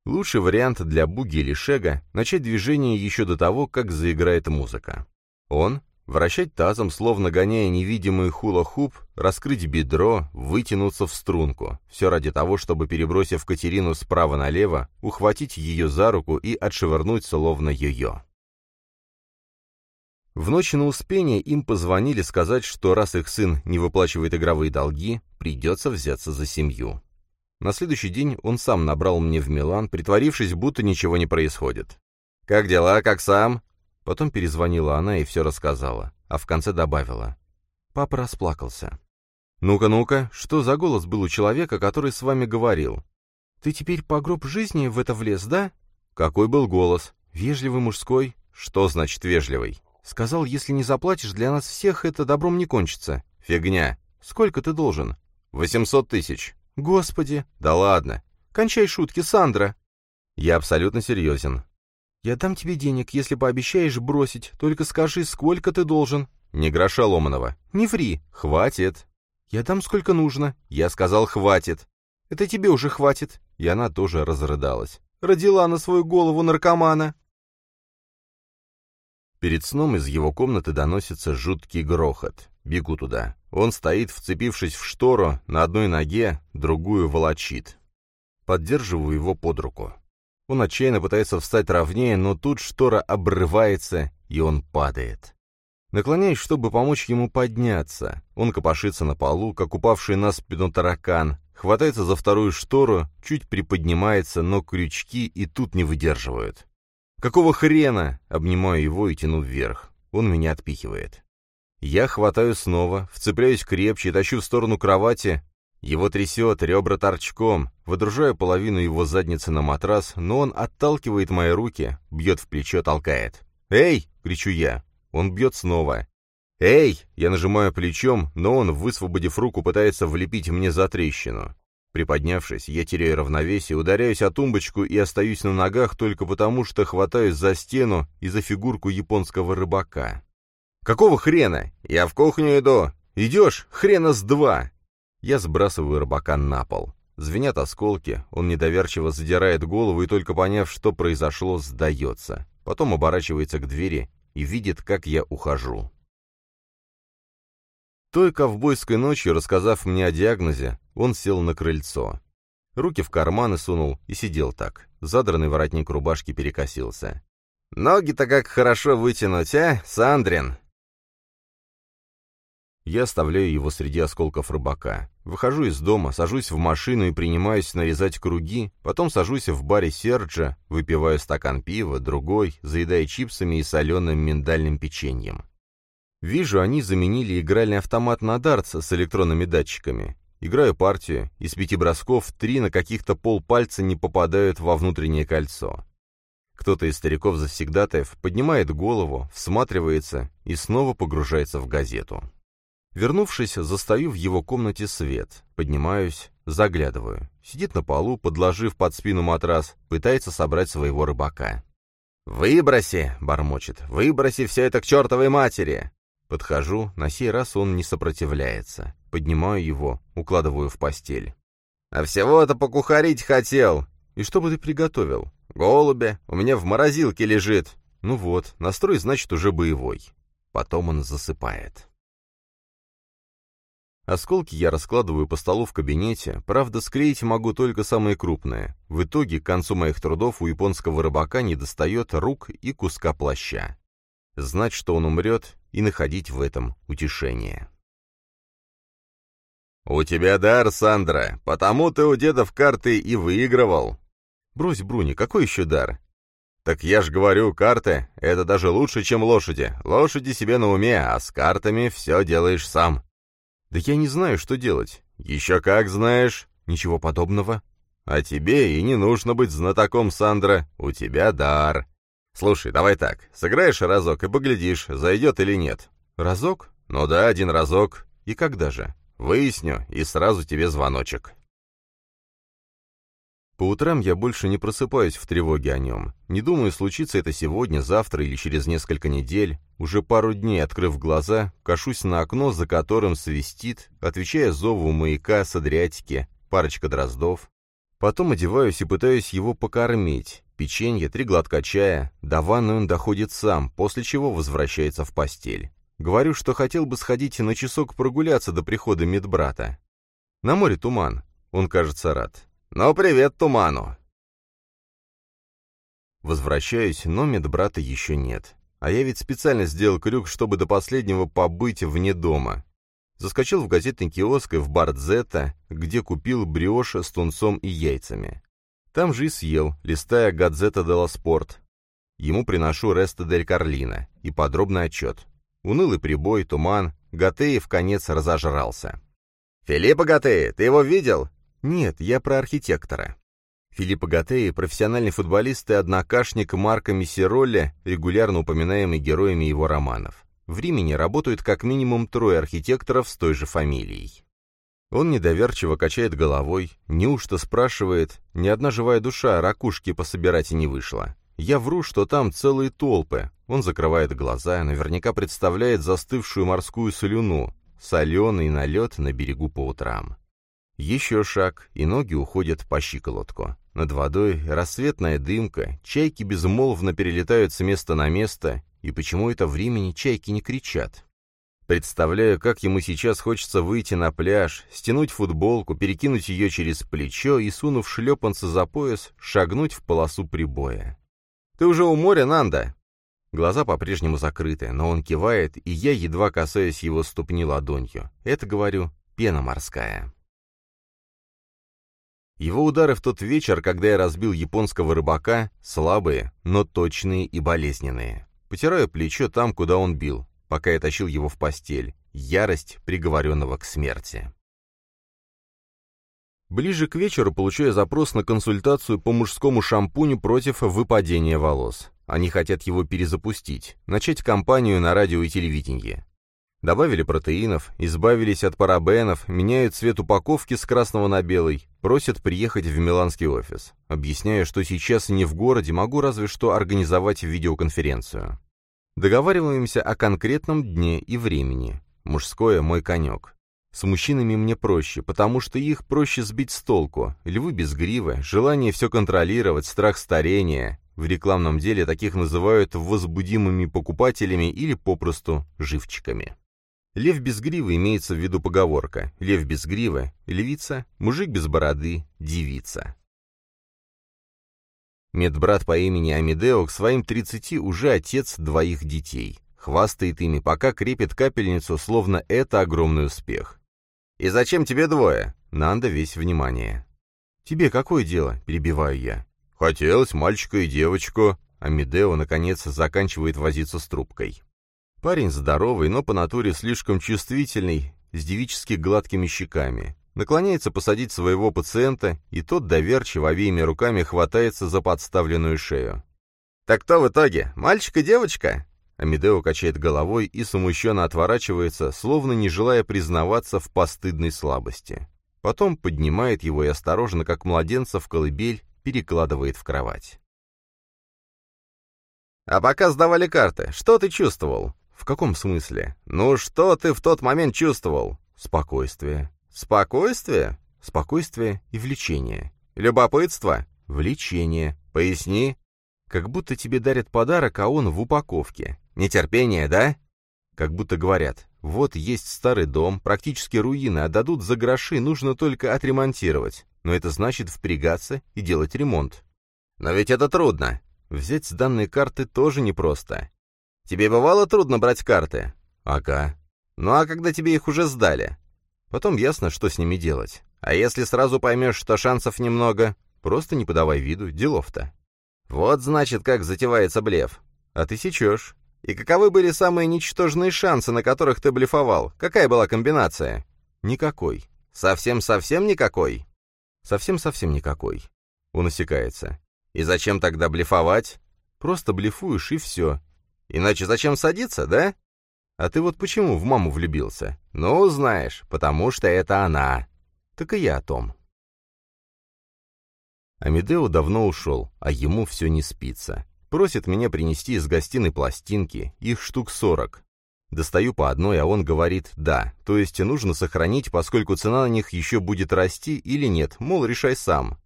Лучший вариант для буги или шега — начать движение еще до того, как заиграет музыка. Он Вращать тазом, словно гоняя невидимый хула-хуп, раскрыть бедро, вытянуться в струнку. Все ради того, чтобы, перебросив Катерину справа налево, ухватить ее за руку и отшвырнуть, словно ее. В ночь на Успение им позвонили сказать, что раз их сын не выплачивает игровые долги, придется взяться за семью. На следующий день он сам набрал мне в Милан, притворившись, будто ничего не происходит. «Как дела, как сам?» Потом перезвонила она и все рассказала, а в конце добавила. Папа расплакался. «Ну-ка, ну-ка, что за голос был у человека, который с вами говорил?» «Ты теперь по гроб жизни в это влез, да?» «Какой был голос? Вежливый мужской?» «Что значит вежливый?» «Сказал, если не заплатишь, для нас всех это добром не кончится». «Фигня. Сколько ты должен?» «Восемьсот тысяч». «Господи!» «Да ладно. Кончай шутки, Сандра!» «Я абсолютно серьезен. «Я дам тебе денег, если пообещаешь бросить. Только скажи, сколько ты должен». «Не гроша ломаного». «Не ври». «Хватит». «Я дам сколько нужно». «Я сказал, хватит». «Это тебе уже хватит». И она тоже разрыдалась. «Родила на свою голову наркомана». Перед сном из его комнаты доносится жуткий грохот. Бегу туда. Он стоит, вцепившись в штору, на одной ноге, другую волочит. Поддерживаю его под руку. Он отчаянно пытается встать ровнее, но тут штора обрывается, и он падает. Наклоняюсь, чтобы помочь ему подняться. Он копошится на полу, как упавший на спину таракан, хватается за вторую штору, чуть приподнимается, но крючки и тут не выдерживают. «Какого хрена?» — обнимаю его и тяну вверх. Он меня отпихивает. Я хватаю снова, вцепляюсь крепче, тащу в сторону кровати. Его трясет, ребра торчком, выдружаю половину его задницы на матрас, но он отталкивает мои руки, бьет в плечо, толкает. «Эй!» — кричу я. Он бьет снова. «Эй!» — я нажимаю плечом, но он, высвободив руку, пытается влепить мне за трещину. Приподнявшись, я теряю равновесие, ударяюсь о тумбочку и остаюсь на ногах только потому, что хватаюсь за стену и за фигурку японского рыбака. «Какого хрена? Я в кухню иду! Идешь? Хрена с два!» Я сбрасываю рыбака на пол. Звенят осколки, он недоверчиво задирает голову и, только поняв, что произошло, сдается. Потом оборачивается к двери и видит, как я ухожу. Той ковбойской ночью, рассказав мне о диагнозе, он сел на крыльцо. Руки в карманы сунул и сидел так. Задранный воротник рубашки перекосился. «Ноги-то как хорошо вытянуть, а, Сандрин?» Я оставляю его среди осколков рыбака. Выхожу из дома, сажусь в машину и принимаюсь нарезать круги, потом сажусь в баре Серджа, выпиваю стакан пива, другой, заедая чипсами и соленым миндальным печеньем. Вижу, они заменили игральный автомат на дартс с электронными датчиками. Играю партию, из пяти бросков три на каких-то полпальца не попадают во внутреннее кольцо. Кто-то из стариков-завсегдатаев поднимает голову, всматривается и снова погружается в газету. Вернувшись, застаю в его комнате свет. Поднимаюсь, заглядываю. Сидит на полу, подложив под спину матрас, пытается собрать своего рыбака. «Выброси!» — бормочет. «Выброси все это к чертовой матери!» Подхожу, на сей раз он не сопротивляется. Поднимаю его, укладываю в постель. «А всего-то покухарить хотел!» «И что бы ты приготовил?» «Голубя, у меня в морозилке лежит». «Ну вот, настрой, значит, уже боевой». Потом он засыпает. Осколки я раскладываю по столу в кабинете, правда, склеить могу только самые крупные. В итоге, к концу моих трудов у японского рыбака не достает рук и куска плаща. Знать, что он умрет, и находить в этом утешение. «У тебя дар, Сандра, потому ты у деда в карты и выигрывал». «Брось, Бруни, какой еще дар?» «Так я ж говорю, карты — это даже лучше, чем лошади. Лошади себе на уме, а с картами все делаешь сам». «Да я не знаю, что делать». «Еще как знаешь». «Ничего подобного». «А тебе и не нужно быть знатоком, Сандра. У тебя дар. «Слушай, давай так, сыграешь разок и поглядишь, зайдет или нет». «Разок?» «Ну да, один разок. И когда же?» «Выясню, и сразу тебе звоночек». По утрам я больше не просыпаюсь в тревоге о нем. Не думаю, случится это сегодня, завтра или через несколько недель. Уже пару дней, открыв глаза, кашусь на окно, за которым свистит, отвечая зову маяка с Адриатики, парочка дроздов. Потом одеваюсь и пытаюсь его покормить. Печенье, три глотка чая, до ванны он доходит сам, после чего возвращается в постель. Говорю, что хотел бы сходить на часок прогуляться до прихода медбрата. На море туман. Он, кажется, рад. «Ну, привет туману!» Возвращаюсь, но медбрата еще нет. А я ведь специально сделал крюк, чтобы до последнего побыть вне дома. Заскочил в газетный киоск и в бар Дзета, где купил бриош с тунцом и яйцами. Там же и съел, листая «Гадзета делла Спорт». Ему приношу Реста дель Карлина и подробный отчет. Унылый прибой, туман, Гатеи в конец разожрался. «Филиппо Гатеи, ты его видел?» «Нет, я про архитектора». Филиппо Гатеи – профессиональный футболист и однокашник Марка Мессеролли, регулярно упоминаемый героями его романов. В Риме работают как минимум трое архитекторов с той же фамилией. Он недоверчиво качает головой, неужто спрашивает, ни одна живая душа ракушки пособирать и не вышла. Я вру, что там целые толпы. Он закрывает глаза, наверняка представляет застывшую морскую слюну, соленый налет на берегу по утрам. Еще шаг, и ноги уходят по щиколотку. Над водой рассветная дымка, чайки безмолвно перелетают с места на место, и почему это времени чайки не кричат? Представляю, как ему сейчас хочется выйти на пляж, стянуть футболку, перекинуть ее через плечо и, сунув шлепанцы за пояс, шагнуть в полосу прибоя. «Ты уже у моря, Нанда?» Глаза по-прежнему закрыты, но он кивает, и я едва касаюсь его ступни ладонью. Это, говорю, пена морская. Его удары в тот вечер, когда я разбил японского рыбака, слабые, но точные и болезненные. Потираю плечо там, куда он бил пока я тащил его в постель, ярость приговоренного к смерти. Ближе к вечеру получаю запрос на консультацию по мужскому шампуню против выпадения волос. Они хотят его перезапустить, начать кампанию на радио и телевидении. Добавили протеинов, избавились от парабенов, меняют цвет упаковки с красного на белый, просят приехать в миланский офис. Объясняю, что сейчас не в городе, могу разве что организовать видеоконференцию. Договариваемся о конкретном дне и времени. Мужское – мой конек. С мужчинами мне проще, потому что их проще сбить с толку. Львы без гривы, желание все контролировать, страх старения. В рекламном деле таких называют возбудимыми покупателями или попросту живчиками. Лев без гривы имеется в виду поговорка. Лев без гривы – львица, мужик без бороды – девица. Медбрат по имени Амедео к своим 30 уже отец двоих детей. Хвастает ими, пока крепит капельницу, словно это огромный успех. «И зачем тебе двое?» Нанда весь внимание. «Тебе какое дело?» – перебиваю я. «Хотелось мальчика и девочку». Амедео, наконец, заканчивает возиться с трубкой. Парень здоровый, но по натуре слишком чувствительный, с девически гладкими щеками. Наклоняется посадить своего пациента, и тот доверчиво обеими руками хватается за подставленную шею. «Так кто в итоге, мальчик и девочка?» Амедео качает головой и смущенно отворачивается, словно не желая признаваться в постыдной слабости. Потом поднимает его и осторожно, как младенца в колыбель, перекладывает в кровать. «А пока сдавали карты, что ты чувствовал?» «В каком смысле?» «Ну, что ты в тот момент чувствовал?» «Спокойствие». «Спокойствие?» «Спокойствие и влечение». «Любопытство?» «Влечение». «Поясни». «Как будто тебе дарят подарок, а он в упаковке. Нетерпение, да?» Как будто говорят, вот есть старый дом, практически руины, отдадут за гроши, нужно только отремонтировать. Но это значит впрягаться и делать ремонт. Но ведь это трудно. Взять с данной карты тоже непросто. Тебе бывало трудно брать карты? Ага. Ну а когда тебе их уже сдали? Потом ясно, что с ними делать. А если сразу поймешь, что шансов немного, просто не подавай виду, делов-то. Вот значит, как затевается блеф. А ты сечешь. И каковы были самые ничтожные шансы, на которых ты блефовал? Какая была комбинация? Никакой. Совсем-совсем никакой? Совсем-совсем никакой. Он осекается. И зачем тогда блефовать? Просто блефуешь, и все. Иначе зачем садиться, да? А ты вот почему в маму влюбился? Ну, знаешь, потому что это она. Так и я о том. Амедео давно ушел, а ему все не спится. Просит меня принести из гостиной пластинки, их штук сорок. Достаю по одной, а он говорит «да», то есть нужно сохранить, поскольку цена на них еще будет расти или нет, мол, решай сам.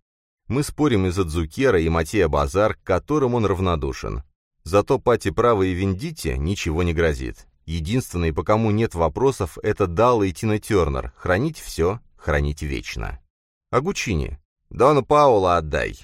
Мы спорим из-за Дзукера и Матея Базар, к которым он равнодушен. Зато Пати Право и Вендите ничего не грозит. Единственный, по кому нет вопросов, это Далла и Тина Тернер. Хранить все, хранить вечно. А Гучини? Дону Паула отдай.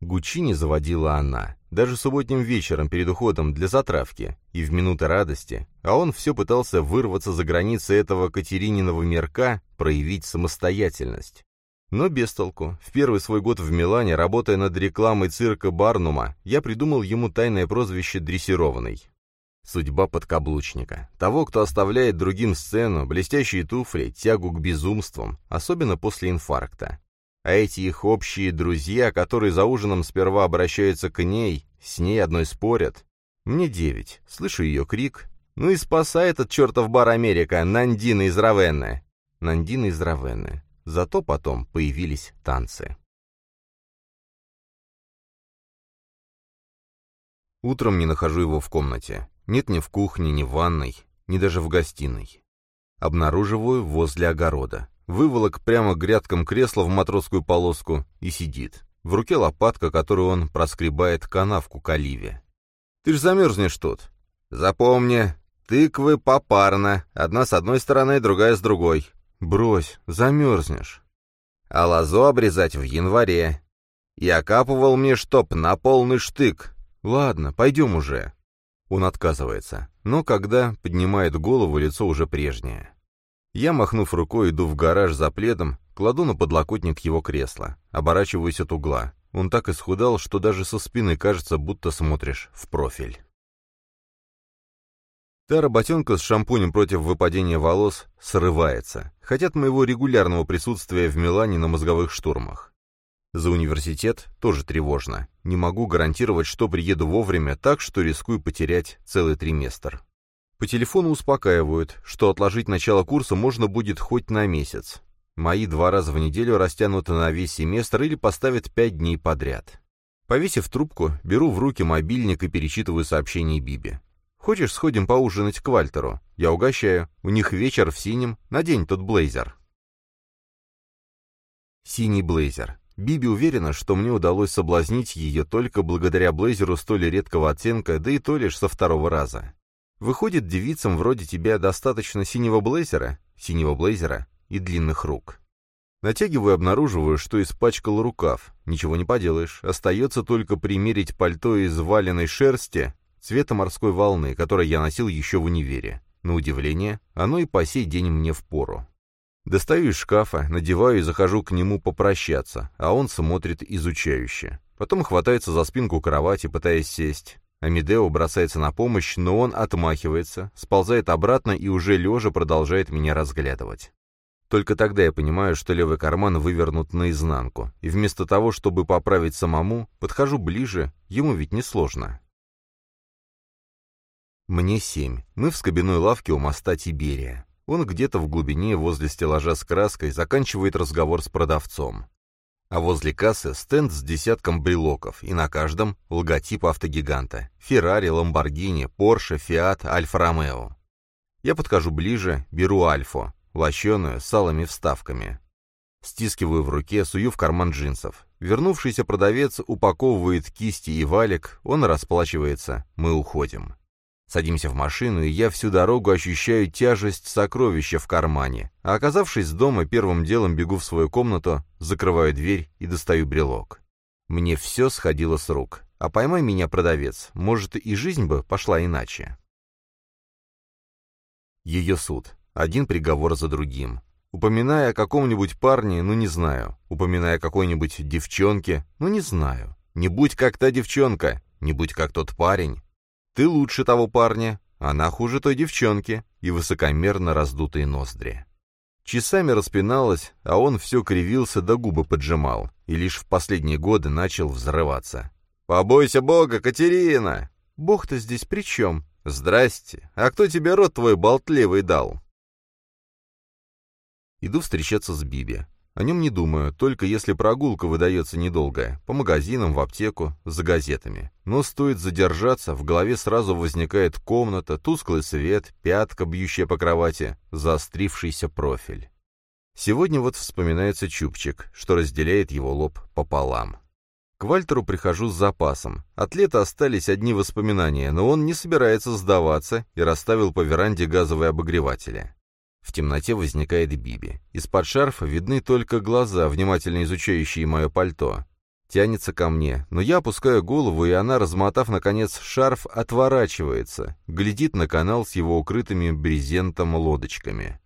Гучини заводила она, даже субботним вечером перед уходом для затравки, и в минуты радости, а он все пытался вырваться за границы этого Катерининого мирка, проявить самостоятельность. Но без толку. В первый свой год в Милане, работая над рекламой цирка Барнума, я придумал ему тайное прозвище «Дрессированный». Судьба подкаблучника. Того, кто оставляет другим сцену, блестящие туфли, тягу к безумствам, особенно после инфаркта. А эти их общие друзья, которые за ужином сперва обращаются к ней, с ней одной спорят. Мне девять. Слышу ее крик. Ну и спасает этот чертов бар Америка, Нандина из Равенны. Нандина из Равенны. Зато потом появились танцы. Утром не нахожу его в комнате. Нет ни в кухне, ни в ванной, ни даже в гостиной. Обнаруживаю возле огорода. Выволок прямо к грядкам кресла в матросскую полоску и сидит. В руке лопатка, которую он проскребает канавку к оливе. «Ты ж замерзнешь тут!» «Запомни, тыквы попарно, одна с одной стороны, другая с другой. «Брось, замерзнешь». «А лозу обрезать в январе. И окапывал мне чтоб на полный штык. Ладно, пойдем уже». Он отказывается, но когда поднимает голову, лицо уже прежнее. Я, махнув рукой, иду в гараж за пледом, кладу на подлокотник его кресла, оборачиваюсь от угла. Он так исхудал, что даже со спины кажется, будто смотришь в профиль. Та работенка с шампунем против выпадения волос срывается. Хотят моего регулярного присутствия в Милане на мозговых штурмах. За университет тоже тревожно. Не могу гарантировать, что приеду вовремя, так что рискую потерять целый триместр. По телефону успокаивают, что отложить начало курса можно будет хоть на месяц. Мои два раза в неделю растянуты на весь семестр или поставят пять дней подряд. Повесив трубку, беру в руки мобильник и перечитываю сообщение Биби. «Хочешь, сходим поужинать к Вальтеру? Я угощаю. У них вечер в синем. Надень тот блейзер». Синий блейзер. Биби уверена, что мне удалось соблазнить ее только благодаря блейзеру столь редкого оттенка, да и то лишь со второго раза. Выходит, девицам вроде тебя достаточно синего блейзера, синего блейзера и длинных рук. Натягиваю обнаруживаю, что испачкал рукав. Ничего не поделаешь, остается только примерить пальто из валеной шерсти, цвета морской волны, которое я носил еще в универе. На удивление, оно и по сей день мне впору. Достаю из шкафа, надеваю и захожу к нему попрощаться, а он смотрит изучающе. Потом хватается за спинку кровати, пытаясь сесть. Амедео бросается на помощь, но он отмахивается, сползает обратно и уже лежа продолжает меня разглядывать. Только тогда я понимаю, что левый карман вывернут наизнанку, и вместо того, чтобы поправить самому, подхожу ближе, ему ведь не сложно. Мне семь. Мы в скобяной лавке у моста Тиберия. Он где-то в глубине возле стеллажа с краской заканчивает разговор с продавцом. А возле кассы стенд с десятком брелоков, и на каждом логотип автогиганта. Феррари, Ламборгини, Порше, Фиат, Альфа-Ромео. Я подхожу ближе, беру Альфу, лощеную, с алыми вставками. Стискиваю в руке, сую в карман джинсов. Вернувшийся продавец упаковывает кисти и валик, он расплачивается, мы уходим. Садимся в машину, и я всю дорогу ощущаю тяжесть сокровища в кармане. А оказавшись дома, первым делом бегу в свою комнату, закрываю дверь и достаю брелок. Мне все сходило с рук. А поймай меня, продавец, может, и жизнь бы пошла иначе. Ее суд. Один приговор за другим. Упоминая о каком-нибудь парне, ну не знаю. Упоминая о какой-нибудь девчонке, ну не знаю. Не будь как та девчонка, не будь как тот парень. Ты лучше того парня, она хуже той девчонки, и высокомерно раздутые ноздри. Часами распиналась, а он все кривился да губы поджимал, и лишь в последние годы начал взрываться. «Побойся Бога, Катерина!» «Бог-то здесь при чем?» «Здрасте! А кто тебе рот твой болтливый дал?» Иду встречаться с Биби. О нем не думаю, только если прогулка выдается недолгая, по магазинам, в аптеку, за газетами. Но стоит задержаться, в голове сразу возникает комната, тусклый свет, пятка, бьющая по кровати, заострившийся профиль. Сегодня вот вспоминается чубчик, что разделяет его лоб пополам. К Вальтеру прихожу с запасом. От лета остались одни воспоминания, но он не собирается сдаваться и расставил по веранде газовые обогреватели. В темноте возникает Биби. Из-под шарфа видны только глаза, внимательно изучающие мое пальто. Тянется ко мне, но я опускаю голову, и она, размотав, наконец, шарф, отворачивается, глядит на канал с его укрытыми брезентом лодочками.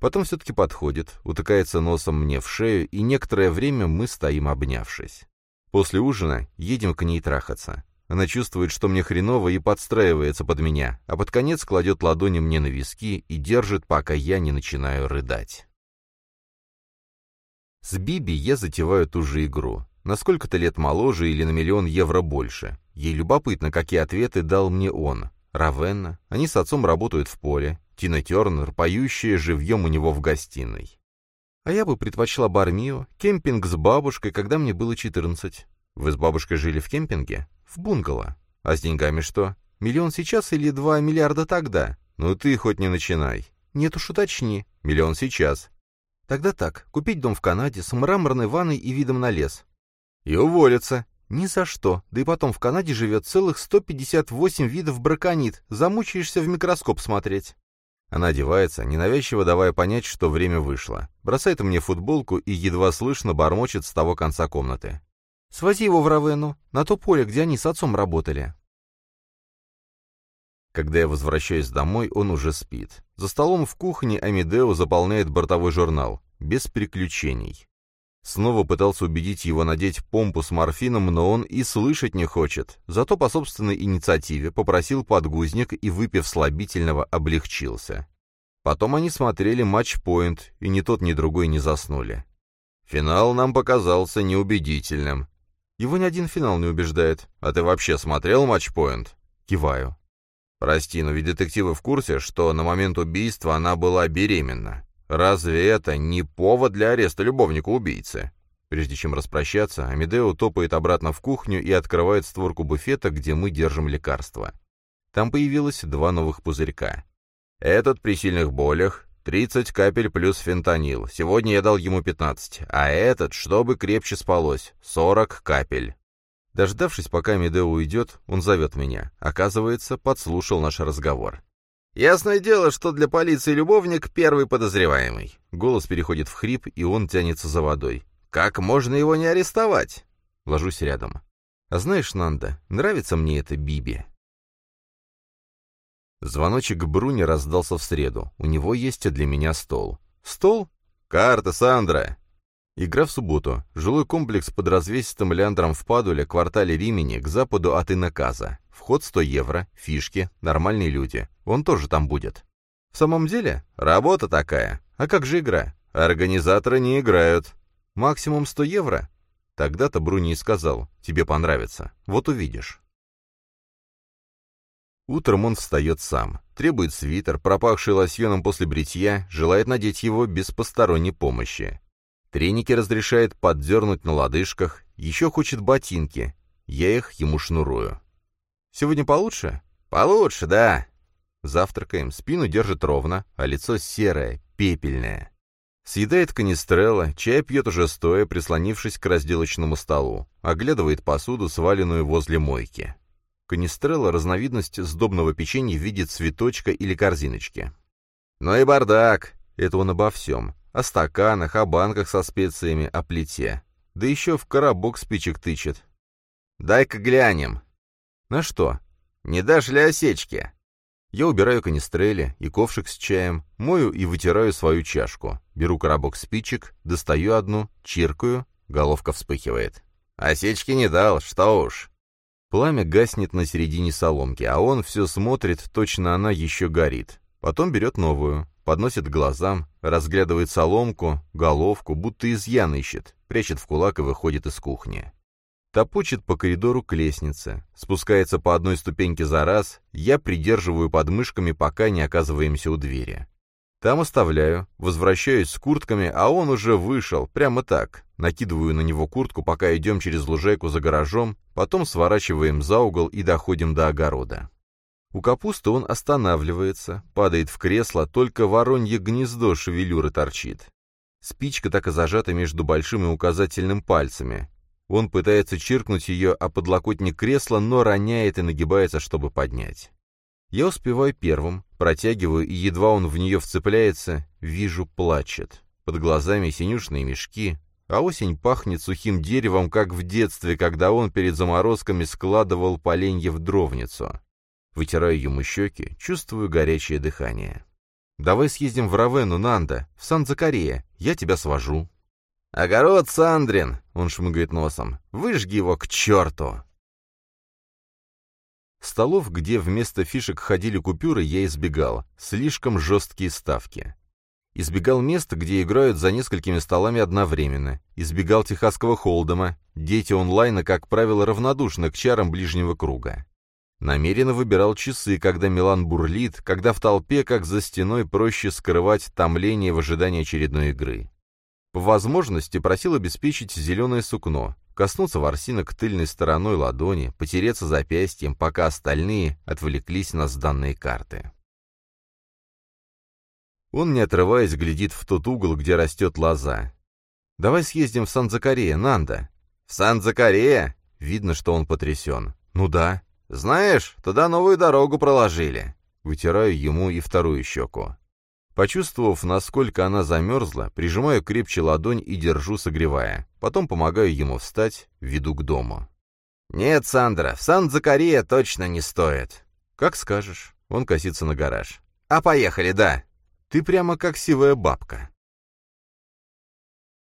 Потом все-таки подходит, утыкается носом мне в шею, и некоторое время мы стоим обнявшись. После ужина едем к ней трахаться. Она чувствует, что мне хреново, и подстраивается под меня, а под конец кладет ладони мне на виски и держит, пока я не начинаю рыдать. С Биби я затеваю ту же игру. На сколько-то лет моложе или на миллион евро больше. Ей любопытно, какие ответы дал мне он. Равенна. Они с отцом работают в поле. Тина Тернер, поющая живьем у него в гостиной. А я бы предпочла Бармио, кемпинг с бабушкой, когда мне было 14. Вы с бабушкой жили в кемпинге? В бунгало. А с деньгами что? Миллион сейчас или два миллиарда тогда? Ну ты хоть не начинай. Нет уж уточни. Миллион сейчас. Тогда так, купить дом в Канаде с мраморной ванной и видом на лес. И уволиться. Ни за что. Да и потом в Канаде живет целых 158 видов браконит. Замучаешься в микроскоп смотреть. Она одевается, ненавязчиво давая понять, что время вышло. Бросает мне футболку и едва слышно бормочет с того конца комнаты. Свози его в Равену, на то поле, где они с отцом работали. Когда я возвращаюсь домой, он уже спит. За столом в кухне Амедео заполняет бортовой журнал. Без приключений. Снова пытался убедить его надеть помпу с морфином, но он и слышать не хочет. Зато по собственной инициативе попросил подгузник и, выпив слабительного, облегчился. Потом они смотрели матч-поинт, и ни тот, ни другой не заснули. Финал нам показался неубедительным. Его ни один финал не убеждает. А ты вообще смотрел матч-поинт? Киваю. Прости, но ведь детективы в курсе, что на момент убийства она была беременна. Разве это не повод для ареста любовника-убийцы? Прежде чем распрощаться, Амедео топает обратно в кухню и открывает створку буфета, где мы держим лекарства. Там появилось два новых пузырька. Этот при сильных болях, 30 капель плюс фентанил. Сегодня я дал ему 15. А этот, чтобы крепче спалось, 40 капель. Дождавшись, пока Медео уйдет, он зовет меня. Оказывается, подслушал наш разговор. «Ясное дело, что для полиции любовник — первый подозреваемый». Голос переходит в хрип, и он тянется за водой. «Как можно его не арестовать?» Ложусь рядом. «А знаешь, Нанда, нравится мне это Биби». Звоночек Бруни раздался в среду. У него есть для меня стол. «Стол? Карта, Сандра!» Игра в субботу. Жилой комплекс под развесистым ляндром в Падуле, квартале Римени, к западу от Инаказа. Вход 100 евро, фишки, нормальные люди. Он тоже там будет. В самом деле, работа такая. А как же игра? Организаторы не играют. Максимум 100 евро? Тогда-то Бруни и сказал, тебе понравится. Вот увидишь. Утром он встает сам, требует свитер, пропахший лосьоном после бритья, желает надеть его без посторонней помощи. Треники разрешает поддернуть на лодыжках, еще хочет ботинки. Я их ему шнурую. Сегодня получше? Получше, да. Завтракаем, спину держит ровно, а лицо серое, пепельное. Съедает канистрелла, чай пьет уже стоя, прислонившись к разделочному столу. Оглядывает посуду, сваленную возле мойки. Канистрелла — разновидность сдобного печенья в виде цветочка или корзиночки. Ну и бардак. Это он обо всем. О стаканах, о банках со специями, о плите. Да еще в коробок спичек тычет. «Дай-ка глянем». «На что?» «Не дашь ли осечки?» Я убираю канистрели и ковшик с чаем, мою и вытираю свою чашку. Беру коробок спичек, достаю одну, чиркаю, головка вспыхивает. «Осечки не дал, что уж». Пламя гаснет на середине соломки, а он все смотрит, точно она еще горит. Потом берет новую, подносит к глазам, разглядывает соломку, головку, будто изъян ищет, прячет в кулак и выходит из кухни. Топочет по коридору к лестнице, спускается по одной ступеньке за раз, я придерживаю подмышками, пока не оказываемся у двери. Там оставляю, возвращаюсь с куртками, а он уже вышел, прямо так. Накидываю на него куртку, пока идем через лужайку за гаражом, потом сворачиваем за угол и доходим до огорода. У капусты он останавливается, падает в кресло, только воронье гнездо шевелюры торчит. Спичка так и зажата между большим и указательным пальцами. Он пытается чиркнуть ее о подлокотник кресла, но роняет и нагибается, чтобы поднять. Я успеваю первым, протягиваю, и едва он в нее вцепляется, вижу, плачет. Под глазами синюшные мешки, а осень пахнет сухим деревом, как в детстве, когда он перед заморозками складывал поленья в дровницу. Вытираю ему щеки, чувствую горячее дыхание. «Давай съездим в Равену, Нанда, в Сан-Закария, я тебя свожу». «Огород Сандрин!» — он шмыгает носом. «Выжги его к черту!» Столов, где вместо фишек ходили купюры, я избегал. Слишком жесткие ставки. Избегал мест, где играют за несколькими столами одновременно. Избегал техасского холдома. Дети онлайна, как правило, равнодушны к чарам ближнего круга. Намеренно выбирал часы, когда Милан бурлит, когда в толпе, как за стеной, проще скрывать томление в ожидании очередной игры. По возможности просил обеспечить зеленое сукно, коснуться ворсинок тыльной стороной ладони, потереться запястьем, пока остальные отвлеклись на сданные карты. Он, не отрываясь, глядит в тот угол, где растет лоза. «Давай съездим в Сан-Закарея, Нанда». «В Сан-Закарея?» Видно, что он потрясен. «Ну да». «Знаешь, туда новую дорогу проложили». Вытираю ему и вторую щеку. Почувствовав, насколько она замерзла, прижимаю крепче ладонь и держу, согревая. Потом помогаю ему встать, веду к дому. «Нет, Сандра, в Сан-Закария точно не стоит». «Как скажешь». Он косится на гараж. «А поехали, да». «Ты прямо как сивая бабка».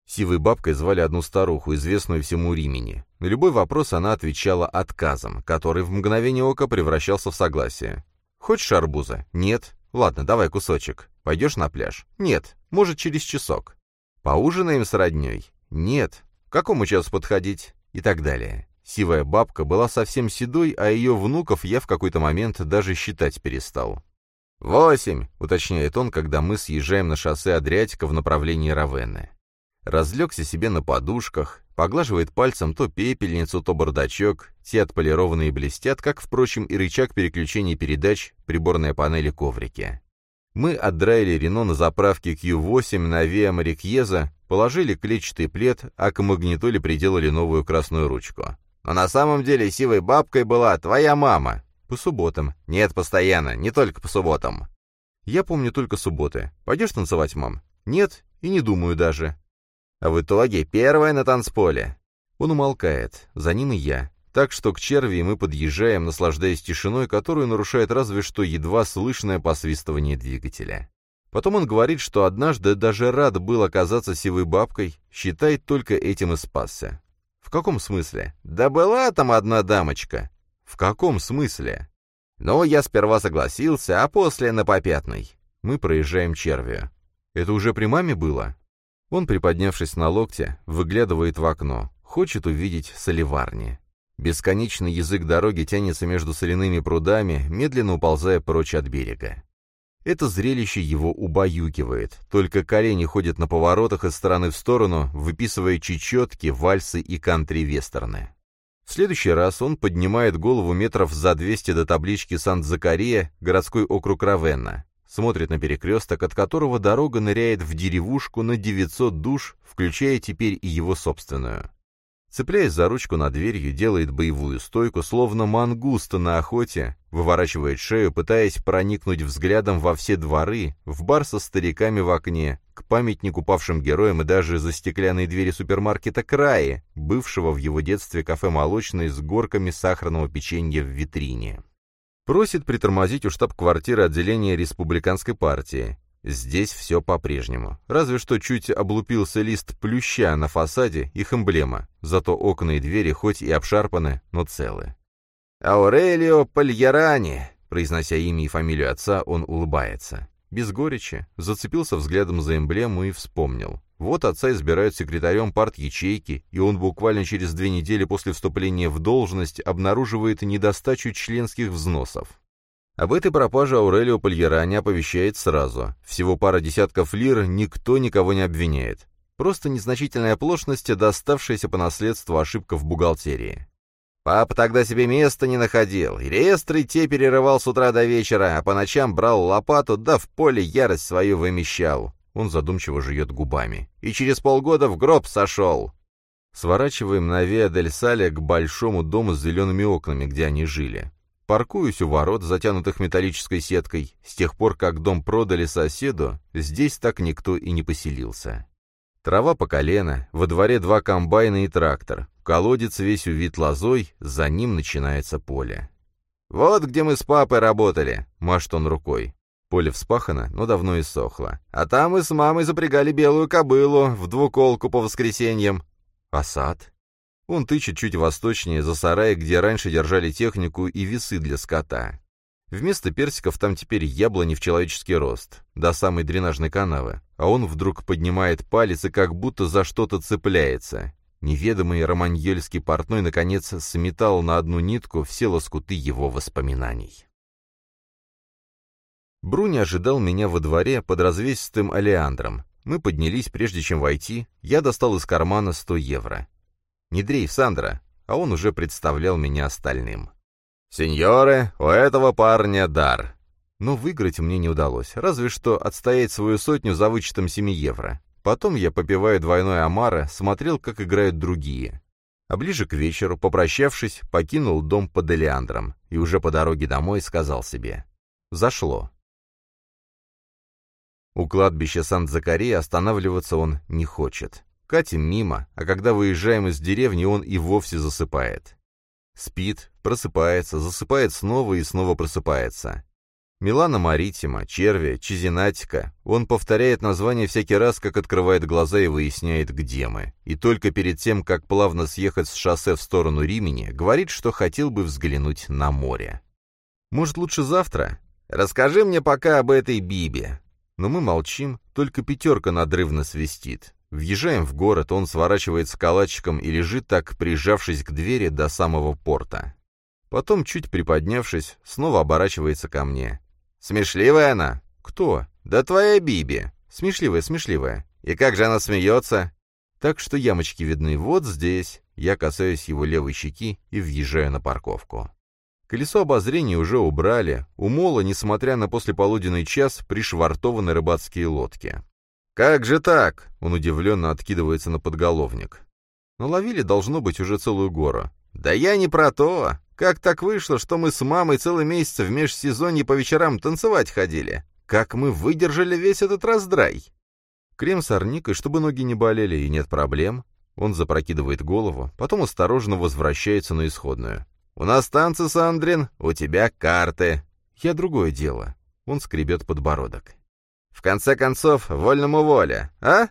Сивой бабкой звали одну старуху, известную всему Римени. На любой вопрос она отвечала отказом, который в мгновение ока превращался в согласие. «Хочешь арбуза?» «Нет». «Ладно, давай кусочек. Пойдешь на пляж?» «Нет. Может, через часок». «Поужинаем с родней?» «Нет». «К какому часу подходить?» И так далее. Сивая бабка была совсем седой, а ее внуков я в какой-то момент даже считать перестал. «Восемь», — уточняет он, когда мы съезжаем на шоссе Адриатика в направлении Равенны разлегся себе на подушках, поглаживает пальцем то пепельницу, то бардачок, те отполированные блестят, как, впрочем, и рычаг переключения передач, приборная панель и коврики. Мы отдраили Рено на заправке Q8 на Виа Марикьеза, положили клетчатый плед, а к магнитоле приделали новую красную ручку. Но на самом деле сивой бабкой была твоя мама. По субботам. Нет, постоянно, не только по субботам. Я помню только субботы. Пойдешь танцевать, мам? Нет, и не думаю даже. А в итоге первая на танцполе. Он умолкает, за ним и я. Так что к черви мы подъезжаем, наслаждаясь тишиной, которую нарушает разве что едва слышное посвистывание двигателя. Потом он говорит, что однажды даже рад был оказаться сивой бабкой, считает только этим и спасся. В каком смысле? Да была там одна дамочка. В каком смысле? Ну, я сперва согласился, а после на попятный. Мы проезжаем червию. Это уже при маме было? Он, приподнявшись на локте, выглядывает в окно, хочет увидеть соливарни. Бесконечный язык дороги тянется между соляными прудами, медленно уползая прочь от берега. Это зрелище его убаюкивает, только колени ходят на поворотах из стороны в сторону, выписывая чечетки, вальсы и кантри-вестерны. В следующий раз он поднимает голову метров за 200 до таблички Сан-Закария, городской округ Равенна, смотрит на перекресток, от которого дорога ныряет в деревушку на 900 душ, включая теперь и его собственную. Цепляясь за ручку над дверью, делает боевую стойку, словно мангуста на охоте, выворачивает шею, пытаясь проникнуть взглядом во все дворы, в бар со стариками в окне, к памятнику павшим героям и даже за стеклянные двери супермаркета «Краи», бывшего в его детстве кафе «Молочный» с горками сахарного печенья в витрине. Просит притормозить у штаб-квартиры отделения республиканской партии. Здесь все по-прежнему. Разве что чуть облупился лист плюща на фасаде, их эмблема. Зато окна и двери хоть и обшарпаны, но целы. «Аурелио Пальярани!» Произнося имя и фамилию отца, он улыбается. Без горечи, зацепился взглядом за эмблему и вспомнил. Вот отца избирают секретарем парт-ячейки, и он буквально через две недели после вступления в должность обнаруживает недостачу членских взносов. Об этой пропаже Аурелио Пальерани оповещает сразу. Всего пара десятков лир, никто никого не обвиняет. Просто незначительная оплошность, доставшаяся по наследству ошибка в бухгалтерии. Папа тогда себе места не находил, и реестры те перерывал с утра до вечера, а по ночам брал лопату, да в поле ярость свою вымещал. Он задумчиво жует губами. «И через полгода в гроб сошел!» Сворачиваем на Виа-дель-Сале к большому дому с зелеными окнами, где они жили. Паркуюсь у ворот, затянутых металлической сеткой. С тех пор, как дом продали соседу, здесь так никто и не поселился. Трава по колено, во дворе два комбайна и трактор. Колодец весь увит лозой, за ним начинается поле. «Вот где мы с папой работали», — машет он рукой. Поле вспахано, но давно иссохло. А там мы с мамой запрягали белую кобылу в двуколку по воскресеньям. А сад? Он тычет чуть восточнее, за сарай, где раньше держали технику и весы для скота. Вместо персиков там теперь яблони в человеческий рост, до самой дренажной канавы. А он вдруг поднимает палец и как будто за что-то цепляется. Неведомый романьельский портной, наконец, сметал на одну нитку все лоскуты его воспоминаний. Бруни ожидал меня во дворе под развесистым алиандром. Мы поднялись, прежде чем войти. Я достал из кармана 100 евро. Не дрейф, Сандра, а он уже представлял меня остальным. «Сеньоры, у этого парня дар». Но выиграть мне не удалось, разве что отстоять свою сотню за вычетом 7 евро. Потом я, попивая двойной омара, смотрел, как играют другие. А ближе к вечеру, попрощавшись, покинул дом под Элеандром и уже по дороге домой сказал себе «Зашло». У кладбища Сан-Закария останавливаться он не хочет. Катим мимо, а когда выезжаем из деревни, он и вовсе засыпает. Спит, просыпается, засыпает снова и снова просыпается. Милана Маритима, Червия, Чизинатика. Он повторяет название всякий раз, как открывает глаза и выясняет, где мы. И только перед тем, как плавно съехать с шоссе в сторону Римени, говорит, что хотел бы взглянуть на море. Может, лучше завтра? Расскажи мне пока об этой Бибе. Но мы молчим, только пятерка надрывно свистит. Въезжаем в город, он сворачивает с калачиком и лежит так, прижавшись к двери до самого порта. Потом, чуть приподнявшись, снова оборачивается ко мне. «Смешливая она?» «Кто?» «Да твоя Биби». «Смешливая, смешливая». «И как же она смеется?» Так что ямочки видны вот здесь. Я касаюсь его левой щеки и въезжаю на парковку. Колесо обозрения уже убрали. У мола, несмотря на послеполуденный час, пришвартованы рыбацкие лодки. «Как же так?» — он удивленно откидывается на подголовник. Наловили, должно быть, уже целую гору. «Да я не про то. Как так вышло, что мы с мамой целый месяц в межсезонье по вечерам танцевать ходили? Как мы выдержали весь этот раздрай? Крем с арникой, чтобы ноги не болели и нет проблем. Он запрокидывает голову, потом осторожно возвращается на исходную. «У нас танцы, Сандрин, у тебя карты». «Я другое дело». Он скребет подбородок. «В конце концов, вольному воля, а?»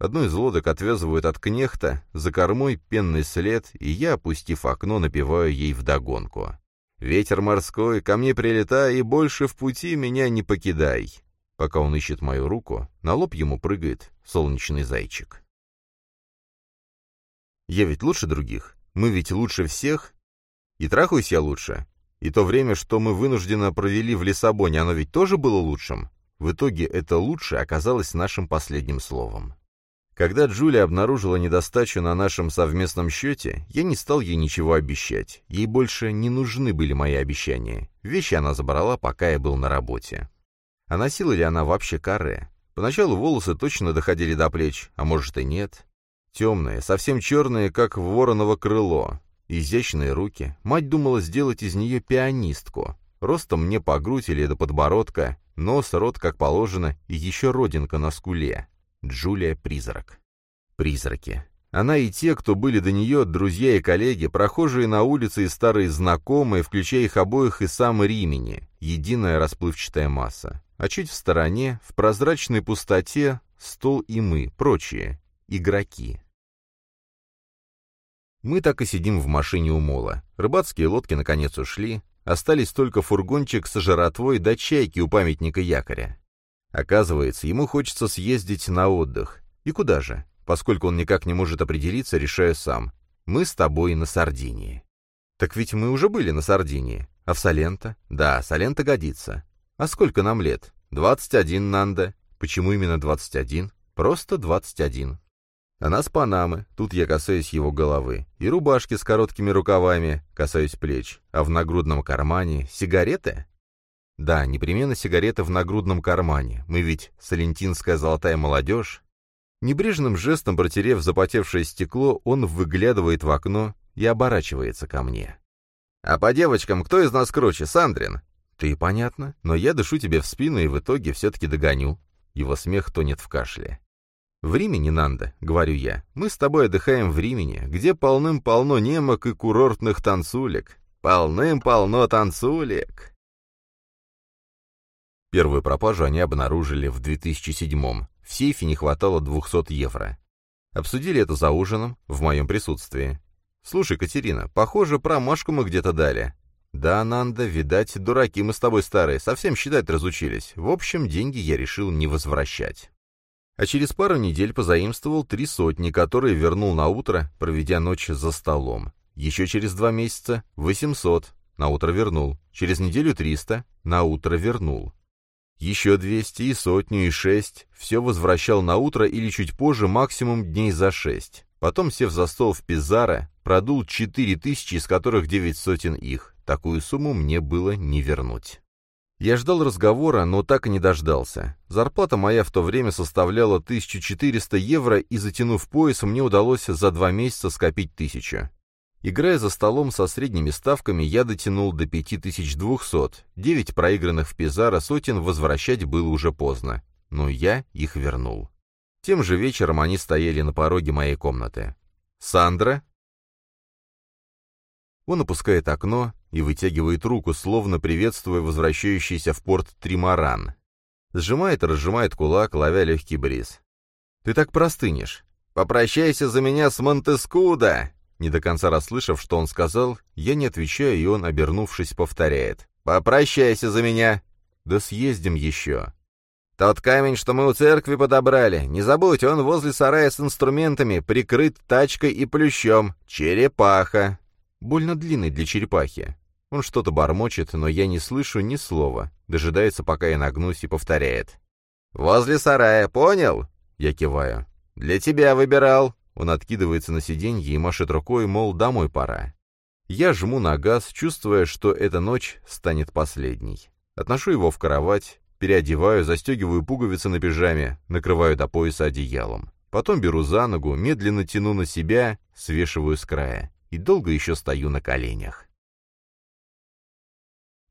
Одну из лодок отвязывают от кнехта, за кормой пенный след, и я, опустив окно, напеваю ей вдогонку. «Ветер морской, ко мне прилетай, и больше в пути меня не покидай». Пока он ищет мою руку, на лоб ему прыгает солнечный зайчик. Я ведь лучше других, мы ведь лучше всех, и трахаюсь я лучше. И то время, что мы вынужденно провели в Лиссабоне, оно ведь тоже было лучшим. В итоге это лучше оказалось нашим последним словом. Когда Джулия обнаружила недостачу на нашем совместном счете, я не стал ей ничего обещать. Ей больше не нужны были мои обещания. Вещи она забрала, пока я был на работе. А носила ли она вообще каре? Поначалу волосы точно доходили до плеч, а может и нет. Темные, совсем черные, как вороново крыло. Изящные руки. Мать думала сделать из нее пианистку. Ростом мне по грудь или до подбородка, нос, рот как положено, и еще родинка на скуле. Джулия Призрак. Призраки. Она и те, кто были до нее, друзья и коллеги, прохожие на улице и старые знакомые, включая их обоих и сам Римени, единая расплывчатая масса. А чуть в стороне, в прозрачной пустоте, стол и мы, прочие, игроки. Мы так и сидим в машине у мола. Рыбацкие лодки наконец ушли, остались только фургончик с жратвой до чайки у памятника якоря. Оказывается, ему хочется съездить на отдых. И куда же? Поскольку он никак не может определиться, решаю сам. Мы с тобой на Сардинии. Так ведь мы уже были на Сардинии. А в Салента? Да, Салента годится. А сколько нам лет? Двадцать один, Нанда. Почему именно двадцать один? Просто двадцать один. Она с Панамы, тут я касаюсь его головы, и рубашки с короткими рукавами, касаюсь плеч, а в нагрудном кармане сигареты? Да, непременно сигарета в нагрудном кармане. Мы ведь салентинская золотая молодежь. Небрежным жестом протерев запотевшее стекло, он выглядывает в окно и оборачивается ко мне. «А по девочкам кто из нас круче, Сандрин?» «Ты, понятно, но я дышу тебе в спину и в итоге все-таки догоню». Его смех тонет в кашле. «В Риме, Нанда», — говорю я, — «мы с тобой отдыхаем в Римене, где полным-полно немок и курортных танцулек. Полным-полно танцулек!» Первую пропажу они обнаружили в 2007-м. В сейфе не хватало 200 евро. Обсудили это за ужином, в моем присутствии. «Слушай, Катерина, похоже, промашку мы где-то дали». «Да, Нанда, видать, дураки мы с тобой старые, совсем считать разучились. В общем, деньги я решил не возвращать». А через пару недель позаимствовал три сотни, которые вернул на утро, проведя ночь за столом. Еще через два месяца — 800, на утро вернул. Через неделю 300, на утро вернул. Еще двести и сотню, и шесть. Все возвращал на утро или чуть позже, максимум дней за шесть. Потом, сев за стол в Пизаро, продул четыре тысячи, из которых девять сотен их. Такую сумму мне было не вернуть. Я ждал разговора, но так и не дождался. Зарплата моя в то время составляла 1400 евро, и, затянув пояс, мне удалось за два месяца скопить тысячу. Играя за столом со средними ставками, я дотянул до 5200. Девять проигранных в Пизаро сотен возвращать было уже поздно. Но я их вернул. Тем же вечером они стояли на пороге моей комнаты. «Сандра?» Он опускает окно и вытягивает руку, словно приветствуя возвращающийся в порт тримаран. Сжимает и разжимает кулак, ловя легкий бриз. «Ты так простынешь. Попрощайся за меня с Монтескуда!» Не до конца расслышав, что он сказал, я не отвечаю, и он, обернувшись, повторяет. «Попрощайся за меня!» «Да съездим еще!» «Тот камень, что мы у церкви подобрали, не забудь, он возле сарая с инструментами, прикрыт тачкой и плющом. Черепаха!» Больно длинный для черепахи. Он что-то бормочет, но я не слышу ни слова. Дожидается, пока я нагнусь, и повторяет. «Возле сарая, понял?» Я киваю. «Для тебя выбирал!» Он откидывается на сиденье и машет рукой, мол, домой пора. Я жму на газ, чувствуя, что эта ночь станет последней. Отношу его в кровать, переодеваю, застегиваю пуговицы на пижаме, накрываю до пояса одеялом. Потом беру за ногу, медленно тяну на себя, свешиваю с края. И долго еще стою на коленях.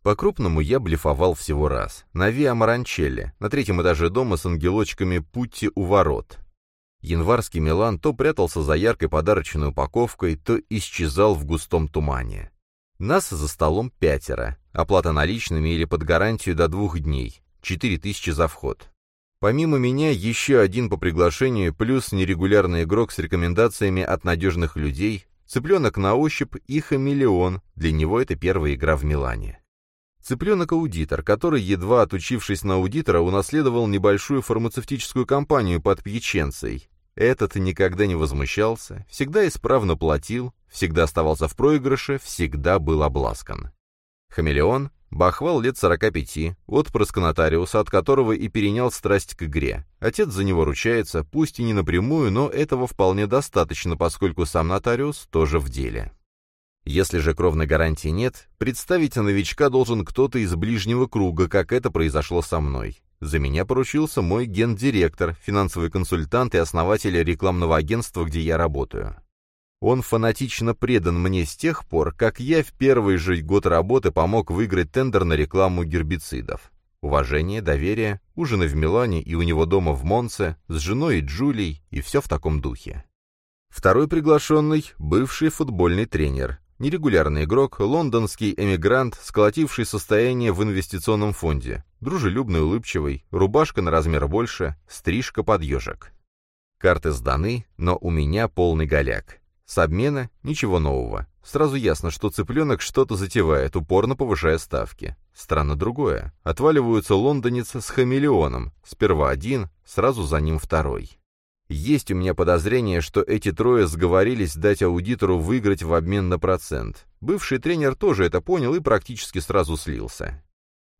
По-крупному я блефовал всего раз. На Виа Маранчелле, на третьем этаже дома с ангелочками Путти у ворот. Январский Милан то прятался за яркой подарочной упаковкой, то исчезал в густом тумане. Нас за столом пятеро. Оплата наличными или под гарантию до двух дней. Четыре тысячи за вход. Помимо меня, еще один по приглашению, плюс нерегулярный игрок с рекомендациями от надежных людей, цыпленок на ощупь и хамелеон, для него это первая игра в Милане. Цыпленок-аудитор, который, едва отучившись на аудитора, унаследовал небольшую фармацевтическую компанию под Пьяченцей, этот никогда не возмущался, всегда исправно платил, всегда оставался в проигрыше, всегда был обласкан. Хамелеон — бахвал лет 45, отпрыск нотариуса, от которого и перенял страсть к игре. Отец за него ручается, пусть и не напрямую, но этого вполне достаточно, поскольку сам нотариус тоже в деле. Если же кровной гарантии нет, представить новичка должен кто-то из ближнего круга, как это произошло со мной. За меня поручился мой гендиректор, финансовый консультант и основатель рекламного агентства, где я работаю. Он фанатично предан мне с тех пор, как я в первый же год работы помог выиграть тендер на рекламу гербицидов. Уважение, доверие, ужины в Милане и у него дома в Монце, с женой и Джулией, и все в таком духе. Второй приглашенный — бывший футбольный тренер, Нерегулярный игрок, лондонский эмигрант, сколотивший состояние в инвестиционном фонде. Дружелюбный, улыбчивый, рубашка на размер больше, стрижка под ежик. Карты сданы, но у меня полный голяк. С обмена ничего нового. Сразу ясно, что цыпленок что-то затевает, упорно повышая ставки. Странно другое. Отваливаются лондонец с хамелеоном. Сперва один, сразу за ним второй. Есть у меня подозрение, что эти трое сговорились дать аудитору выиграть в обмен на процент. Бывший тренер тоже это понял и практически сразу слился.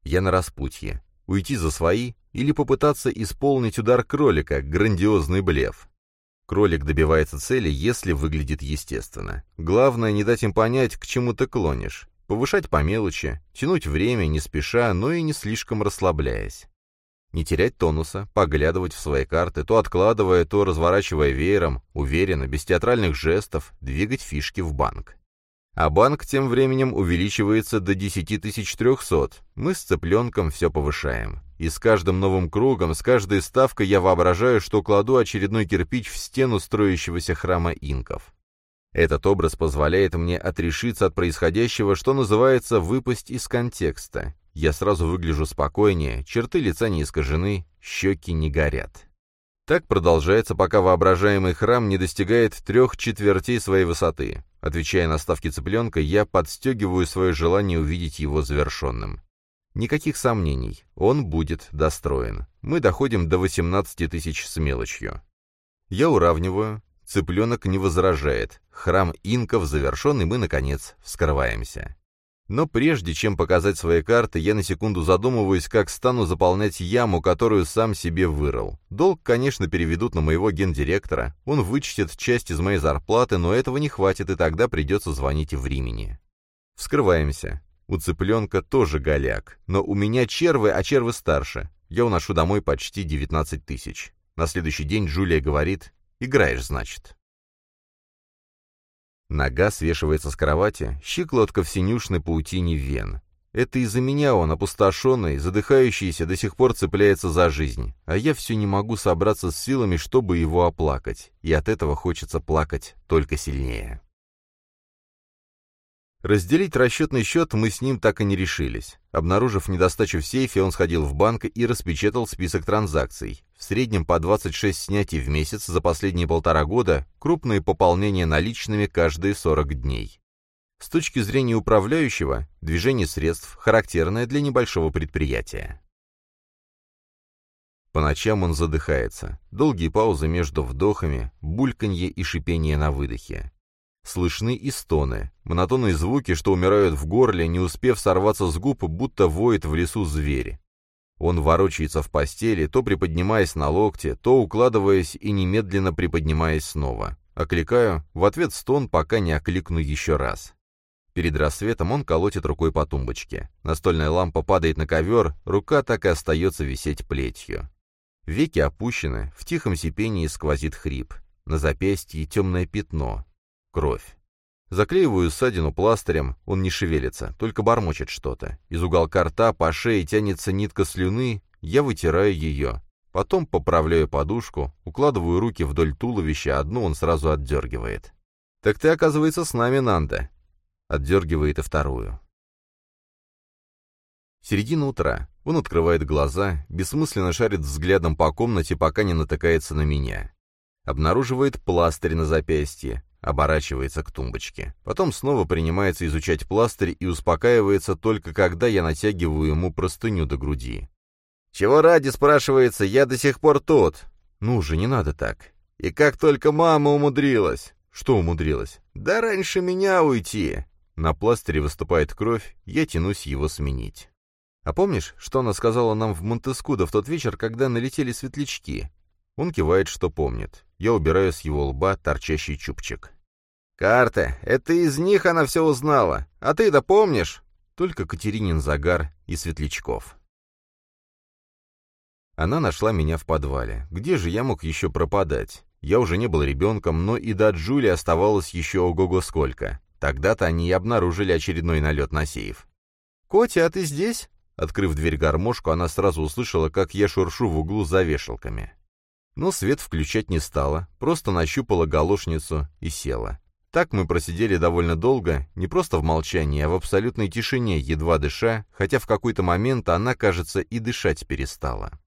Я на распутье. Уйти за свои или попытаться исполнить удар кролика, грандиозный блеф. Кролик добивается цели, если выглядит естественно. Главное, не дать им понять, к чему ты клонишь. Повышать по мелочи, тянуть время не спеша, но и не слишком расслабляясь. Не терять тонуса, поглядывать в свои карты, то откладывая, то разворачивая веером, уверенно, без театральных жестов, двигать фишки в банк. А банк тем временем увеличивается до 10300. Мы с цыпленком все повышаем. И с каждым новым кругом, с каждой ставкой я воображаю, что кладу очередной кирпич в стену строящегося храма инков. Этот образ позволяет мне отрешиться от происходящего, что называется «выпасть из контекста», я сразу выгляжу спокойнее, черты лица не искажены, щеки не горят. Так продолжается, пока воображаемый храм не достигает трех четвертей своей высоты. Отвечая на ставки цыпленка, я подстегиваю свое желание увидеть его завершенным. Никаких сомнений, он будет достроен. Мы доходим до 18 тысяч с мелочью. Я уравниваю, цыпленок не возражает. Храм инков завершен, и мы, наконец, вскрываемся. Но прежде чем показать свои карты, я на секунду задумываюсь, как стану заполнять яму, которую сам себе вырыл. Долг, конечно, переведут на моего гендиректора, он вычтет часть из моей зарплаты, но этого не хватит, и тогда придется звонить в Римени. Вскрываемся. У цыпленка тоже голяк, но у меня червы, а червы старше. Я уношу домой почти 19 тысяч. На следующий день Джулия говорит «Играешь, значит». Нога свешивается с кровати, щиколотка в синюшной паутине вен. Это из-за меня он, опустошенный, задыхающийся, до сих пор цепляется за жизнь, а я все не могу собраться с силами, чтобы его оплакать, и от этого хочется плакать только сильнее. Разделить расчетный счет мы с ним так и не решились. Обнаружив недостачу в сейфе, он сходил в банк и распечатал список транзакций. В среднем по 26 снятий в месяц за последние полтора года, крупные пополнения наличными каждые 40 дней. С точки зрения управляющего, движение средств характерное для небольшого предприятия. По ночам он задыхается. Долгие паузы между вдохами, бульканье и шипение на выдохе. Слышны и стоны, монотонные звуки, что умирают в горле, не успев сорваться с губ, будто воет в лесу зверь. Он ворочается в постели, то приподнимаясь на локте, то укладываясь и немедленно приподнимаясь снова. Окликаю, в ответ стон, пока не окликну еще раз. Перед рассветом он колотит рукой по тумбочке. Настольная лампа падает на ковер, рука так и остается висеть плетью. Веки опущены, в тихом сипении сквозит хрип. На запястье темное пятно, Кровь. Заклеиваю ссадину пластырем, он не шевелится, только бормочет что-то. Из уголка рта по шее тянется нитка слюны, я вытираю ее. Потом поправляю подушку, укладываю руки вдоль туловища, одну он сразу отдергивает. «Так ты, оказывается, с нами, Нанда!» Отдергивает и вторую. Середина утра. Он открывает глаза, бессмысленно шарит взглядом по комнате, пока не натыкается на меня. Обнаруживает пластырь на запястье, Оборачивается к тумбочке. Потом снова принимается изучать пластырь и успокаивается только когда я натягиваю ему простыню до груди. «Чего ради?» — спрашивается, «я до сих пор тот». «Ну же, не надо так». «И как только мама умудрилась». «Что умудрилась?» «Да раньше меня уйти». На пластыре выступает кровь, я тянусь его сменить. «А помнишь, что она сказала нам в Монтескудо в тот вечер, когда налетели светлячки?» Он кивает, что помнит. Я убираю с его лба торчащий чубчик. «Карта! Это из них она все узнала. А ты-то помнишь?» Только Катеринин загар и Светлячков. Она нашла меня в подвале. Где же я мог еще пропадать? Я уже не был ребенком, но и до Джули оставалось еще ого-го сколько. Тогда-то они и обнаружили очередной налет на сейф. «Котя, а ты здесь?» Открыв дверь гармошку, она сразу услышала, как я шуршу в углу за вешалками. Но свет включать не стала, просто нащупала галошницу и села. Так мы просидели довольно долго, не просто в молчании, а в абсолютной тишине, едва дыша, хотя в какой-то момент она, кажется, и дышать перестала.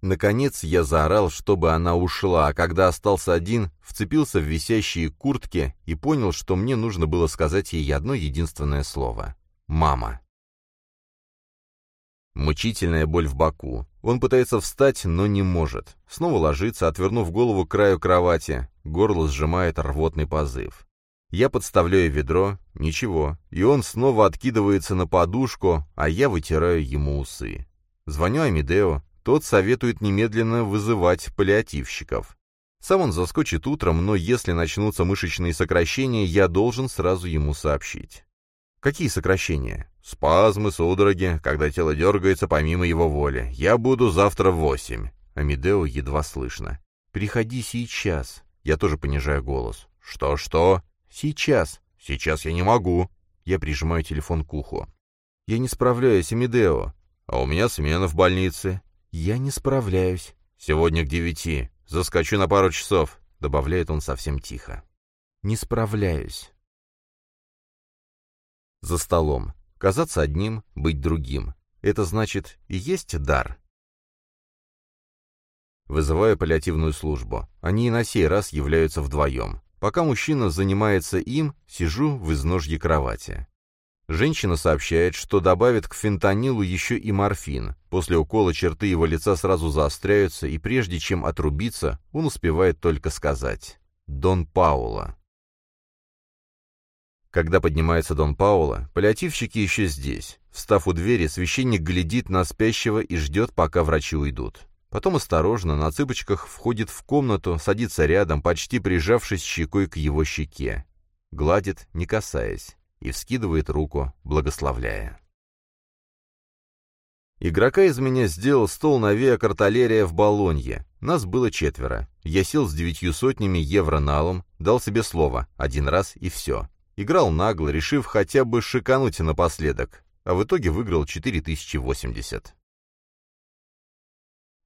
Наконец я заорал, чтобы она ушла, а когда остался один, вцепился в висящие куртки и понял, что мне нужно было сказать ей одно единственное слово — «мама». Мучительная боль в боку. Он пытается встать, но не может. Снова ложится, отвернув голову к краю кровати. Горло сжимает рвотный позыв. Я подставляю ведро, ничего, и он снова откидывается на подушку, а я вытираю ему усы. Звоню Амидео, тот советует немедленно вызывать паллиативщиков. Сам он заскочит утром, но если начнутся мышечные сокращения, я должен сразу ему сообщить. Какие сокращения? Спазмы, судороги, когда тело дергается помимо его воли. Я буду завтра в восемь. Амидео едва слышно. Приходи сейчас. Я тоже понижаю голос. Что-что? Сейчас. Сейчас я не могу. Я прижимаю телефон к уху. Я не справляюсь, Амидео. А у меня смена в больнице. Я не справляюсь. Сегодня к девяти. Заскочу на пару часов. Добавляет он совсем тихо. Не справляюсь. За столом. Казаться одним, быть другим. Это значит есть дар. Вызываю паллиативную службу. Они и на сей раз являются вдвоем. Пока мужчина занимается им, сижу в изножье кровати. Женщина сообщает, что добавит к фентанилу еще и морфин. После укола черты его лица сразу заостряются, и прежде чем отрубиться, он успевает только сказать «Дон Паула». Когда поднимается Дон Паула, паллиативщики еще здесь. Встав у двери, священник глядит на спящего и ждет, пока врачи уйдут. Потом осторожно, на цыпочках, входит в комнату, садится рядом, почти прижавшись щекой к его щеке. Гладит, не касаясь, и вскидывает руку, благословляя. Игрока из меня сделал стол на Виа Карталерия в Болонье. Нас было четверо. Я сел с девятью сотнями евро налом, дал себе слово, один раз и все. Играл нагло, решив хотя бы шикануть напоследок, а в итоге выиграл 4080.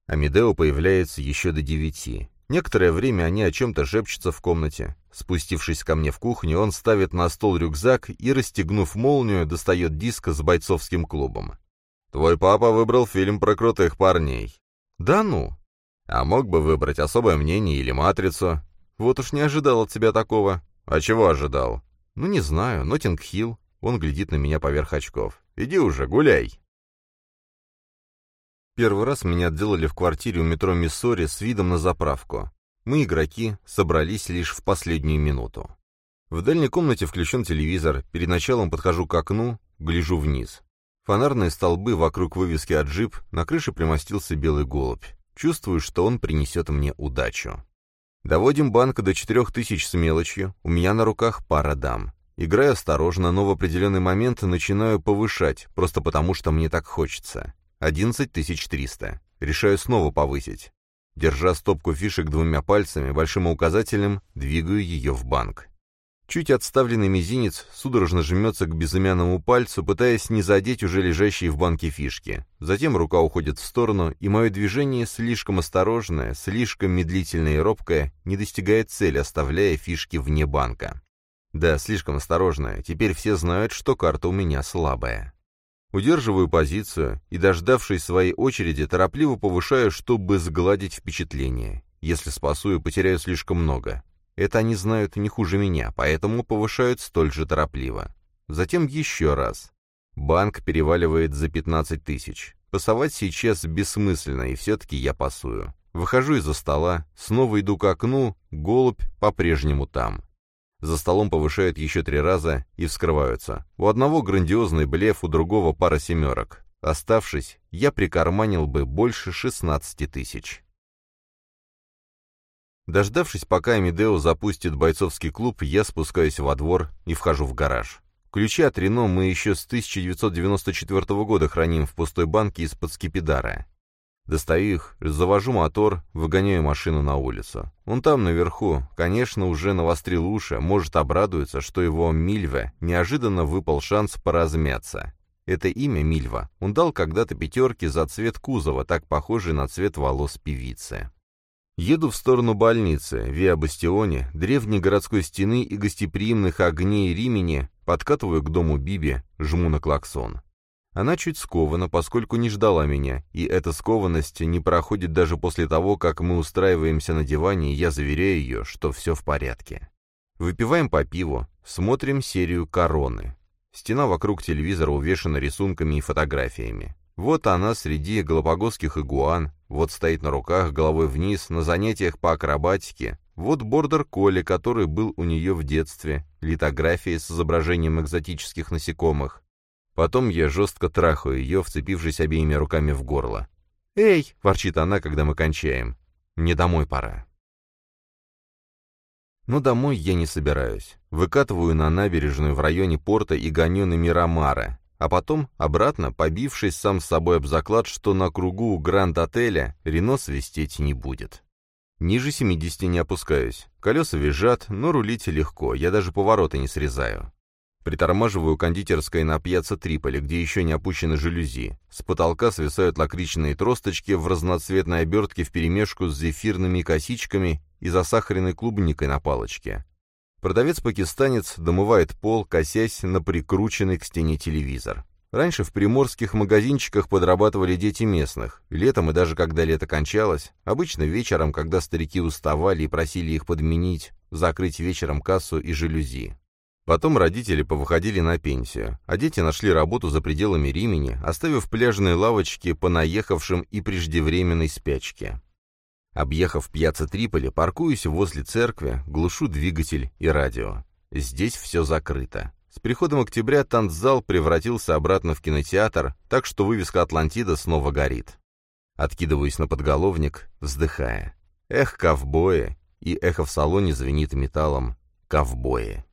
Амедео появляется еще до девяти. Некоторое время они о чем-то шепчутся в комнате. Спустившись ко мне в кухню, он ставит на стол рюкзак и, расстегнув молнию, достает диск с бойцовским клубом. «Твой папа выбрал фильм про крутых парней». «Да ну?» «А мог бы выбрать особое мнение или матрицу?» «Вот уж не ожидал от тебя такого». «А чего ожидал?» «Ну, не знаю. Ноттинг-Хилл». Он глядит на меня поверх очков. «Иди уже, гуляй». Первый раз меня отделали в квартире у метро Миссори с видом на заправку. Мы, игроки, собрались лишь в последнюю минуту. В дальней комнате включен телевизор, перед началом подхожу к окну, гляжу вниз. Фонарные столбы вокруг вывески от джип, на крыше примостился белый голубь. Чувствую, что он принесет мне удачу. Доводим банк до 4000 с мелочью, у меня на руках пара дам. Играю осторожно, но в определенный момент начинаю повышать, просто потому что мне так хочется. 11300. Решаю снова повысить. Держа стопку фишек двумя пальцами, большим и указательным, двигаю ее в банк. Чуть отставленный мизинец судорожно жмется к безымянному пальцу, пытаясь не задеть уже лежащие в банке фишки. Затем рука уходит в сторону, и мое движение, слишком осторожное, слишком медлительное и робкое, не достигает цели, оставляя фишки вне банка. Да, слишком осторожное. Теперь все знают, что карта у меня слабая. Удерживаю позицию и, дождавшись своей очереди, торопливо повышаю, чтобы сгладить впечатление. Если спасу и потеряю слишком много. Это они знают не хуже меня, поэтому повышают столь же торопливо. Затем еще раз. Банк переваливает за 15 тысяч. Пасовать сейчас бессмысленно, и все-таки я пасую. Выхожу из-за стола, снова иду к окну, голубь по-прежнему там. За столом повышают еще три раза и вскрываются. У одного грандиозный блеф, у другого пара семерок. Оставшись, я прикарманил бы больше 16 тысяч. Дождавшись, пока Амедео запустит бойцовский клуб, я спускаюсь во двор и вхожу в гараж. Ключи от Рено мы еще с 1994 года храним в пустой банке из-под скипидара. Достаю их, завожу мотор, выгоняю машину на улицу. Он там, наверху, конечно, уже навострил уши, может обрадуется, что его Мильве неожиданно выпал шанс поразмяться. Это имя Мильва он дал когда-то пятерке за цвет кузова, так похожий на цвет волос певицы. Еду в сторону больницы, Виа Бастионе, древней городской стены и гостеприимных огней Римени, подкатываю к дому Биби, жму на клаксон. Она чуть скована, поскольку не ждала меня, и эта скованность не проходит даже после того, как мы устраиваемся на диване, и я заверяю ее, что все в порядке. Выпиваем по пиву, смотрим серию «Короны». Стена вокруг телевизора увешана рисунками и фотографиями. Вот она среди галапагосских игуан, вот стоит на руках, головой вниз, на занятиях по акробатике, вот бордер-колли, который был у нее в детстве, литографии с изображением экзотических насекомых, Потом я жестко трахаю ее, вцепившись обеими руками в горло. «Эй!» — ворчит она, когда мы кончаем. «Мне домой пора». Но домой я не собираюсь. Выкатываю на набережную в районе порта и гоню на Мирамара, а потом, обратно, побившись сам с собой об заклад, что на кругу Гранд-отеля Рено свистеть не будет. Ниже 70 не опускаюсь. Колеса визжат, но рулить легко, я даже повороты не срезаю. Притормаживаю кондитерской на пьяцца Триполи, где еще не опущены жалюзи. С потолка свисают лакричные тросточки в разноцветной обертке вперемешку с зефирными косичками и засахаренной клубникой на палочке. Продавец-пакистанец домывает пол, косясь на прикрученный к стене телевизор. Раньше в приморских магазинчиках подрабатывали дети местных. Летом и даже когда лето кончалось, обычно вечером, когда старики уставали и просили их подменить, закрыть вечером кассу и жалюзи. Потом родители повыходили на пенсию, а дети нашли работу за пределами Римени, оставив пляжные лавочки по наехавшим и преждевременной спячке. Объехав пьяца Триполи, паркуюсь возле церкви, глушу двигатель и радио. Здесь все закрыто. С приходом октября танцзал превратился обратно в кинотеатр, так что вывеска «Атлантида» снова горит. Откидываюсь на подголовник, вздыхая. Эх, ковбои! И эхо в салоне звенит металлом. Ковбои.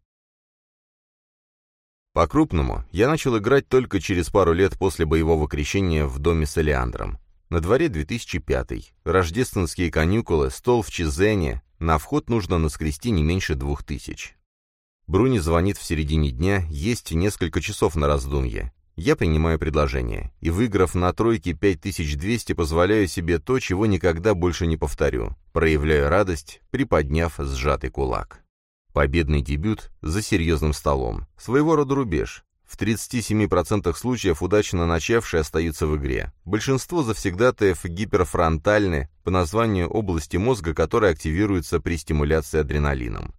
По-крупному я начал играть только через пару лет после боевого крещения в доме с Элеандром. На дворе 2005 рождественские каникулы, стол в Чизене, на вход нужно наскрести не меньше двух тысяч. Бруни звонит в середине дня, есть несколько часов на раздумье. Я принимаю предложение, и, выиграв на тройке 5200, позволяю себе то, чего никогда больше не повторю. Проявляю радость, приподняв сжатый кулак. Победный дебют за серьезным столом. Своего рода рубеж. В 37% случаев удачно начавшие остаются в игре. Большинство завсегдатаев гиперфронтальны по названию области мозга, которая активируется при стимуляции адреналином.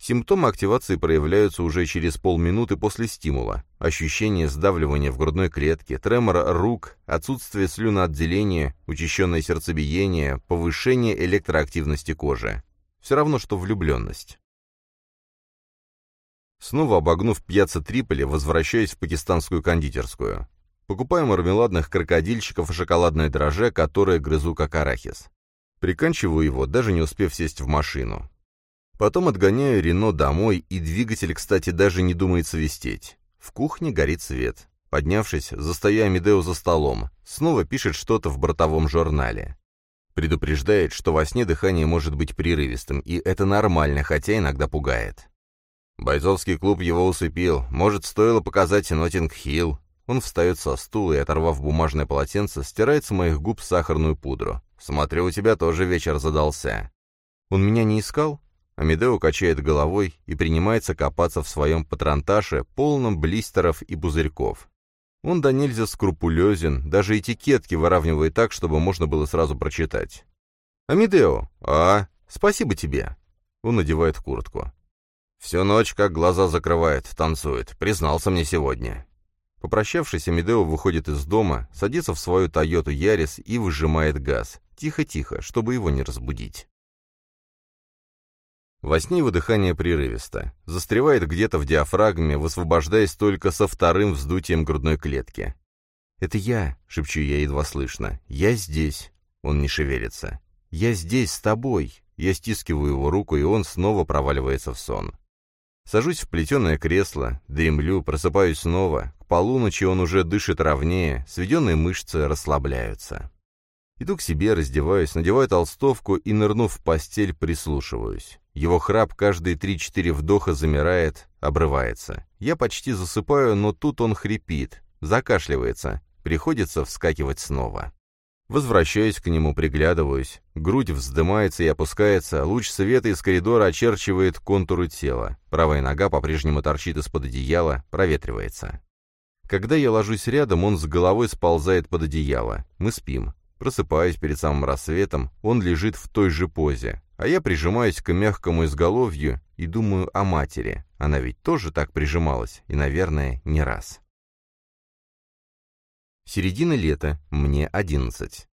Симптомы активации проявляются уже через полминуты после стимула. Ощущение сдавливания в грудной клетке, тремор рук, отсутствие слюноотделения, учащенное сердцебиение, повышение электроактивности кожи. Все равно, что влюбленность. Снова обогнув пьяца Триполи, возвращаюсь в пакистанскую кондитерскую. Покупаю мармеладных крокодильчиков и шоколадное дрожжи, которое грызу как арахис. Приканчиваю его, даже не успев сесть в машину. Потом отгоняю Рено домой, и двигатель, кстати, даже не думает свистеть. В кухне горит свет. Поднявшись, застаю Амедео за столом. Снова пишет что-то в бортовом журнале. Предупреждает, что во сне дыхание может быть прерывистым, и это нормально, хотя иногда пугает. Бойцовский клуб его усыпил. Может, стоило показать Нотинг-Хилл. Он встает со стула и, оторвав бумажное полотенце, стирает с моих губ сахарную пудру. «Смотрю, у тебя тоже вечер задался». «Он меня не искал?» Амедео качает головой и принимается копаться в своем патронташе, полном блистеров и пузырьков. Он до нельзя скрупулезен, даже этикетки выравнивает так, чтобы можно было сразу прочитать. «Амедео, а, спасибо тебе!» Он надевает куртку. «Всю ночь, как глаза закрывает, танцует. Признался мне сегодня». Попрощавшись, Амедео выходит из дома, садится в свою Тойоту Ярис и выжимает газ. Тихо-тихо, чтобы его не разбудить. Во сне его дыхание прерывисто. Застревает где-то в диафрагме, высвобождаясь только со вторым вздутием грудной клетки. «Это я», — шепчу я едва слышно. «Я здесь». Он не шевелится. «Я здесь, с тобой». Я стискиваю его руку, и он снова проваливается в сон. Сажусь в плетеное кресло, дремлю, просыпаюсь снова. К полуночи он уже дышит ровнее, сведенные мышцы расслабляются. Иду к себе, раздеваюсь, надеваю толстовку и, нырнув в постель, прислушиваюсь. Его храп каждые три-четыре вдоха замирает, обрывается. Я почти засыпаю, но тут он хрипит, закашливается, приходится вскакивать снова. Возвращаюсь к нему, приглядываюсь. Грудь вздымается и опускается, луч света из коридора очерчивает контуры тела. Правая нога по-прежнему торчит из-под одеяла, проветривается. Когда я ложусь рядом, он с головой сползает под одеяло. Мы спим. Просыпаюсь перед самым рассветом, он лежит в той же позе, а я прижимаюсь к мягкому изголовью и думаю о матери. Она ведь тоже так прижималась, и, наверное, не раз. Середина лета, мне одиннадцать.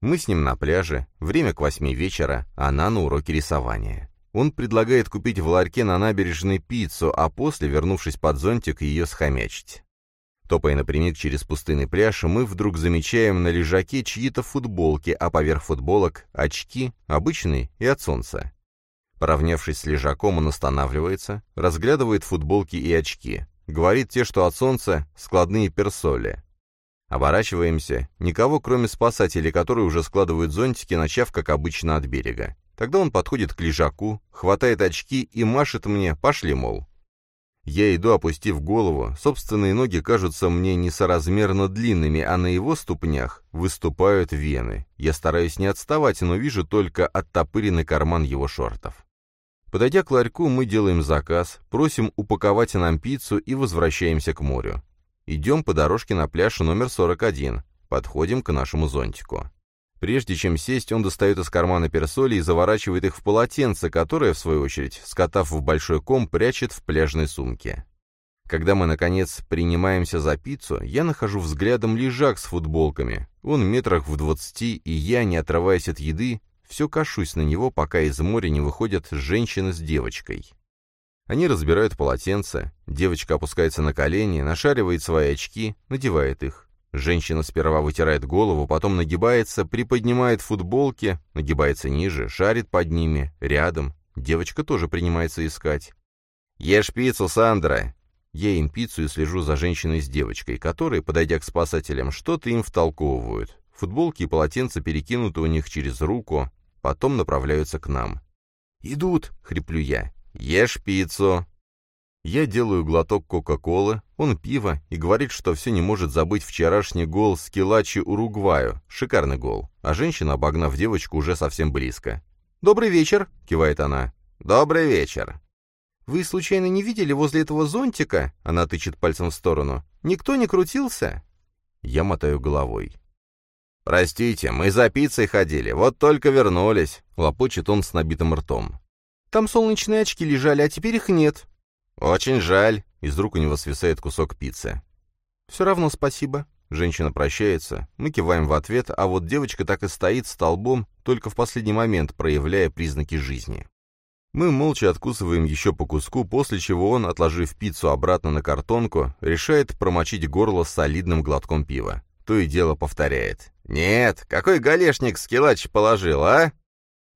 Мы с ним на пляже, время к восьми вечера, она на уроке рисования. Он предлагает купить в ларьке на набережной пиццу, а после, вернувшись под зонтик, ее схомячить. Топая напрямик через пустынный пляж, мы вдруг замечаем на лежаке чьи-то футболки, а поверх футболок — очки, обычные и от солнца. Поравнявшись с лежаком, он останавливается, разглядывает футболки и очки. Говорит те, что от солнца — складные персоли. Оборачиваемся. Никого, кроме спасателей, которые уже складывают зонтики, начав, как обычно, от берега. Тогда он подходит к лежаку, хватает очки и машет мне «пошли, мол». Я иду, опустив голову, собственные ноги кажутся мне несоразмерно длинными, а на его ступнях выступают вены. Я стараюсь не отставать, но вижу только оттопыренный карман его шортов. Подойдя к ларьку, мы делаем заказ, просим упаковать нам пиццу и возвращаемся к морю. Идем по дорожке на пляж номер 41, подходим к нашему зонтику. Прежде чем сесть, он достает из кармана персоли и заворачивает их в полотенце, которое, в свою очередь, скотав в большой ком, прячет в пляжной сумке. Когда мы, наконец, принимаемся за пиццу, я нахожу взглядом лежак с футболками. Он метрах в двадцати, и я, не отрываясь от еды, все кашусь на него, пока из моря не выходят женщина с девочкой. Они разбирают полотенце, девочка опускается на колени, нашаривает свои очки, надевает их. Женщина сперва вытирает голову, потом нагибается, приподнимает футболки, нагибается ниже, шарит под ними, рядом. Девочка тоже принимается искать. «Ешь пиццу, Сандра!» Я им пиццу и слежу за женщиной с девочкой, которые, подойдя к спасателям, что-то им втолковывают. Футболки и полотенца перекинуты у них через руку, потом направляются к нам. «Идут!» — хриплю я. «Ешь пиццу!» Я делаю глоток Кока-Колы, он пиво и говорит, что все не может забыть вчерашний гол с Килачи Уругваю. Шикарный гол. А женщина, обогнав девочку, уже совсем близко. «Добрый вечер», — кивает она. «Добрый вечер». «Вы случайно не видели возле этого зонтика?» — она тычет пальцем в сторону. «Никто не крутился?» Я мотаю головой. «Простите, мы за пиццей ходили, вот только вернулись», — лопочет он с набитым ртом. «Там солнечные очки лежали, а теперь их нет». «Очень жаль», — из рук у него свисает кусок пиццы. «Все равно спасибо». Женщина прощается, мы киваем в ответ, а вот девочка так и стоит столбом, только в последний момент проявляя признаки жизни. Мы молча откусываем еще по куску, после чего он, отложив пиццу обратно на картонку, решает промочить горло солидным глотком пива. То и дело повторяет. «Нет, какой галешник скилач положил, а?»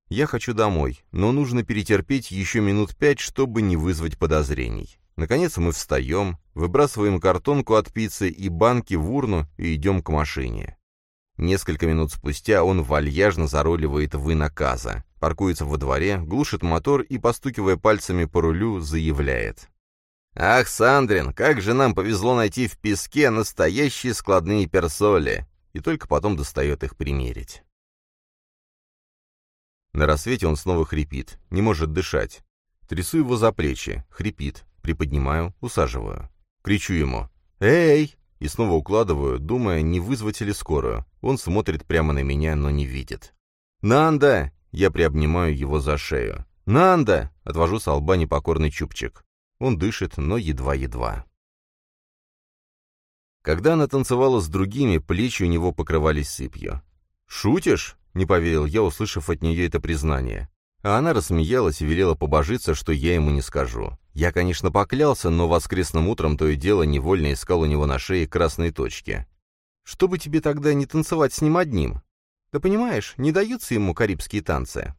Я хочу домой, но нужно перетерпеть еще минут пять, чтобы не вызвать подозрений. Наконец мы встаем, выбрасываем картонку от пиццы и банки в урну и идем к машине. Несколько минут спустя он вальяжно заруливает в наказа, паркуется во дворе, глушит мотор и, постукивая пальцами по рулю, заявляет. «Ах, Сандрин, как же нам повезло найти в песке настоящие складные персоли!» И только потом достает их примерить. На рассвете он снова хрипит, не может дышать. Трясу его за плечи, хрипит, приподнимаю, усаживаю. Кричу ему «Эй!» и снова укладываю, думая, не вызвать ли скорую. Он смотрит прямо на меня, но не видит. «Нанда!» Я приобнимаю его за шею. «Нанда!» — отвожу с лба непокорный чубчик. Он дышит, но едва-едва. Когда она танцевала с другими, плечи у него покрывались сыпью. «Шутишь?» — не поверил я, услышав от нее это признание. А она рассмеялась и велела побожиться, что я ему не скажу. Я, конечно, поклялся, но воскресным утром то и дело невольно искал у него на шее красные точки. «Что бы тебе тогда не танцевать с ним одним?» «Да понимаешь, не даются ему карибские танцы».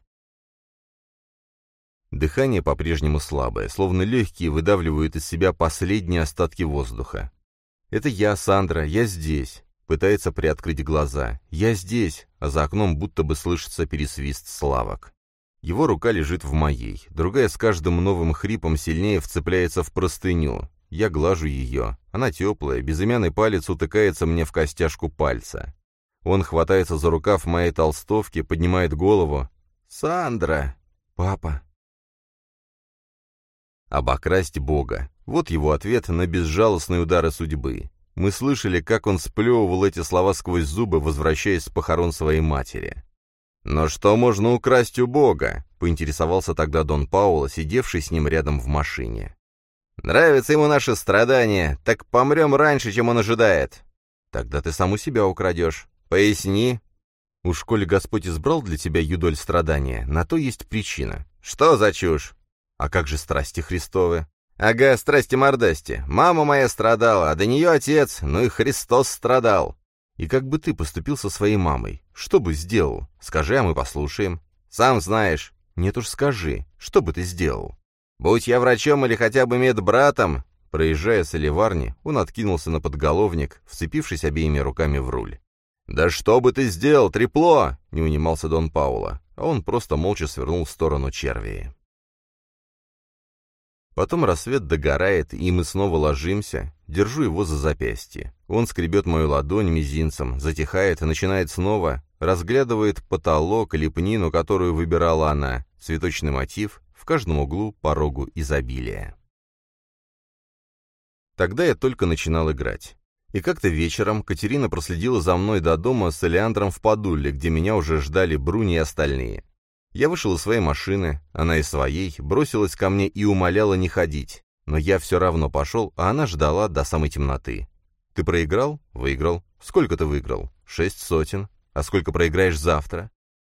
Дыхание по-прежнему слабое, словно легкие выдавливают из себя последние остатки воздуха. «Это я, Сандра, я здесь пытается приоткрыть глаза. «Я здесь!» а за окном будто бы слышится пересвист славок. Его рука лежит в моей, другая с каждым новым хрипом сильнее вцепляется в простыню. Я глажу ее. Она теплая, безымянный палец утыкается мне в костяшку пальца. Он хватается за рукав моей толстовки, поднимает голову. «Сандра!» «Папа!» Обокрасть Бога. Вот его ответ на безжалостные удары судьбы. Мы слышали, как он сплевывал эти слова сквозь зубы, возвращаясь с похорон своей матери. «Но что можно украсть у Бога?» — поинтересовался тогда Дон Пауло, сидевший с ним рядом в машине. «Нравится ему наше страдание, так помрем раньше, чем он ожидает». «Тогда ты сам у себя украдешь. Поясни». «Уж коли Господь избрал для тебя юдоль страдания, на то есть причина». «Что за чушь?» «А как же страсти Христовы?» «Ага, страсти-мордасти. Мама моя страдала, а до нее отец, ну и Христос страдал». «И как бы ты поступил со своей мамой? Что бы сделал? Скажи, а мы послушаем». «Сам знаешь». «Нет уж скажи, что бы ты сделал?» «Будь я врачом или хотя бы медбратом...» Проезжая с Оливарни, он откинулся на подголовник, вцепившись обеими руками в руль. «Да что бы ты сделал, трепло!» — не унимался Дон Паула, а он просто молча свернул в сторону червии. Потом рассвет догорает, и мы снова ложимся. Держу его за запястье. Он скребет мою ладонь мизинцем, затихает начинает снова, разглядывает потолок, лепнину, которую выбирала она, цветочный мотив, в каждом углу порогу изобилия. Тогда я только начинал играть. И как-то вечером Катерина проследила за мной до дома с Элеандром в Подуле, где меня уже ждали Бруни и остальные. Я вышел из своей машины, она из своей, бросилась ко мне и умоляла не ходить. Но я все равно пошел, а она ждала до самой темноты. «Ты проиграл?» «Выиграл». «Сколько ты выиграл?» «Шесть сотен». «А сколько проиграешь завтра?»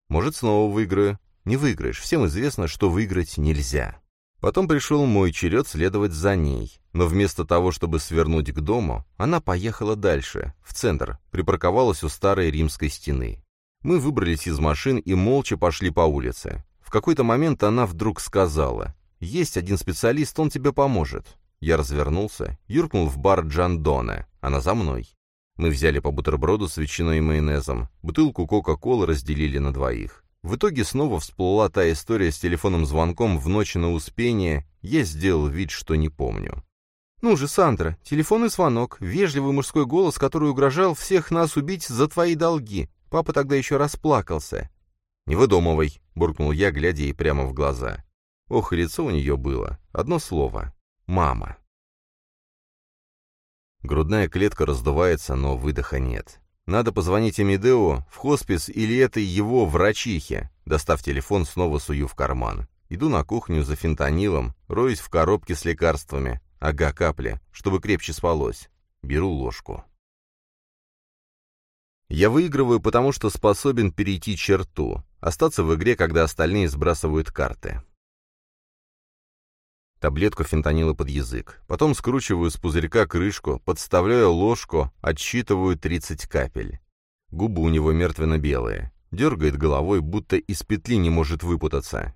«Может, снова выиграю». «Не выиграешь. Всем известно, что выиграть нельзя». Потом пришел мой черед следовать за ней. Но вместо того, чтобы свернуть к дому, она поехала дальше, в центр, припарковалась у старой римской стены. Мы выбрались из машин и молча пошли по улице. В какой-то момент она вдруг сказала, «Есть один специалист, он тебе поможет». Я развернулся, юркнул в бар Джандоне. Она за мной. Мы взяли по бутерброду с ветчиной и майонезом. Бутылку Кока-Колы разделили на двоих. В итоге снова всплыла та история с телефонным звонком в ночь на Успение, я сделал вид, что не помню. «Ну же, Сандра, телефонный звонок, вежливый мужской голос, который угрожал всех нас убить за твои долги. Папа тогда еще расплакался». «Не выдумывай», — буркнул я, глядя ей прямо в глаза. Ох, лицо у нее было. Одно слово. «Мама». Грудная клетка раздувается, но выдоха нет. Надо позвонить Эмидео в хоспис или этой его врачихе. Достав телефон, снова сую в карман. Иду на кухню за фентанилом, роюсь в коробке с лекарствами. Ага, капли, чтобы крепче спалось. Беру ложку. Я выигрываю, потому что способен перейти черту, остаться в игре, когда остальные сбрасывают карты. Таблетку фентанила под язык. Потом скручиваю с пузырька крышку, подставляю ложку, отсчитываю 30 капель. Губы у него мертвенно-белые. Дергает головой, будто из петли не может выпутаться.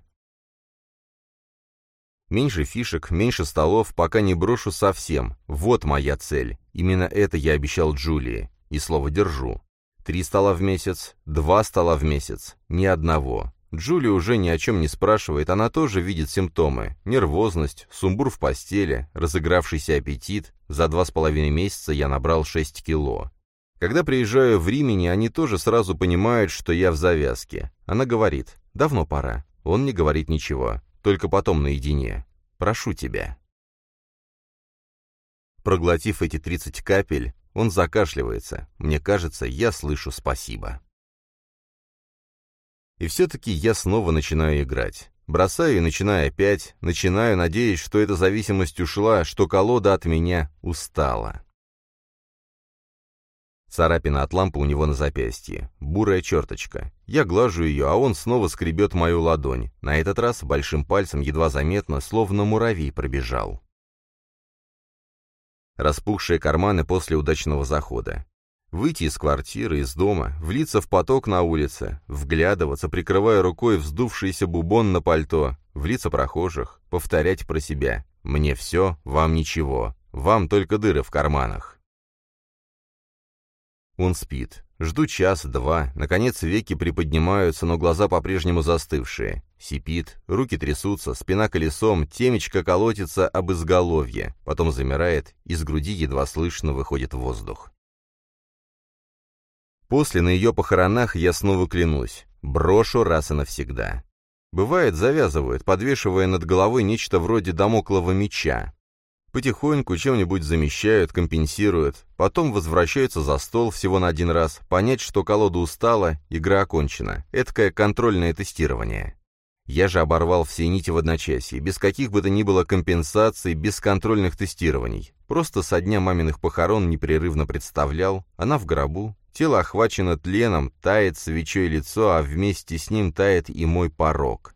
Меньше фишек, меньше столов, пока не брошу совсем. Вот моя цель. Именно это я обещал Джулии. И слово держу. Три стола в месяц, два стола в месяц, ни одного. Джулия уже ни о чем не спрашивает, она тоже видит симптомы. Нервозность, сумбур в постели, разыгравшийся аппетит. За два с половиной месяца я набрал шесть кило. Когда приезжаю в Римени, они тоже сразу понимают, что я в завязке. Она говорит, давно пора. Он не говорит ничего. Только потом наедине. Прошу тебя. Проглотив эти 30 капель, он закашливается. Мне кажется, я слышу спасибо. И все-таки я снова начинаю играть. Бросаю и начинаю опять, начинаю, надеясь, что эта зависимость ушла, что колода от меня устала. Царапина от лампы у него на запястье. Бурая черточка. Я глажу ее, а он снова скребет мою ладонь. На этот раз большим пальцем едва заметно, словно муравей пробежал. Распухшие карманы после удачного захода. Выйти из квартиры, из дома, влиться в поток на улице, вглядываться, прикрывая рукой вздувшийся бубон на пальто, влиться прохожих, повторять про себя. «Мне все, вам ничего, вам только дыры в карманах». Он спит. Жду час-два. Наконец веки приподнимаются, но глаза по-прежнему застывшие. Сипит, руки трясутся, спина колесом, темечко колотится об изголовье. Потом замирает, из груди едва слышно выходит воздух. После на ее похоронах я снова клянусь. Брошу раз и навсегда. Бывает, завязывают, подвешивая над головой нечто вроде домоклого меча. Потихоньку чем-нибудь замещают, компенсируют, потом возвращаются за стол всего на один раз, понять, что колода устала, игра окончена. Эдакое контрольное тестирование. Я же оборвал все нити в одночасье, без каких бы то ни было компенсаций, без контрольных тестирований. Просто со дня маминых похорон непрерывно представлял, она в гробу, тело охвачено тленом, тает свечой лицо, а вместе с ним тает и мой порог.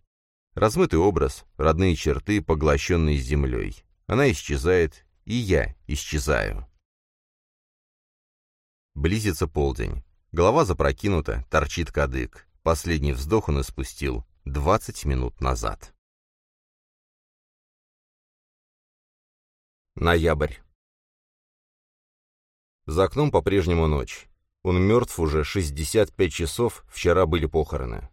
Размытый образ, родные черты, поглощенные землей. Она исчезает, и я исчезаю. Близится полдень. Голова запрокинута, торчит кадык. Последний вздох он испустил двадцать минут назад. Ноябрь. За окном по-прежнему ночь. Он мертв уже 65 часов, вчера были похороны.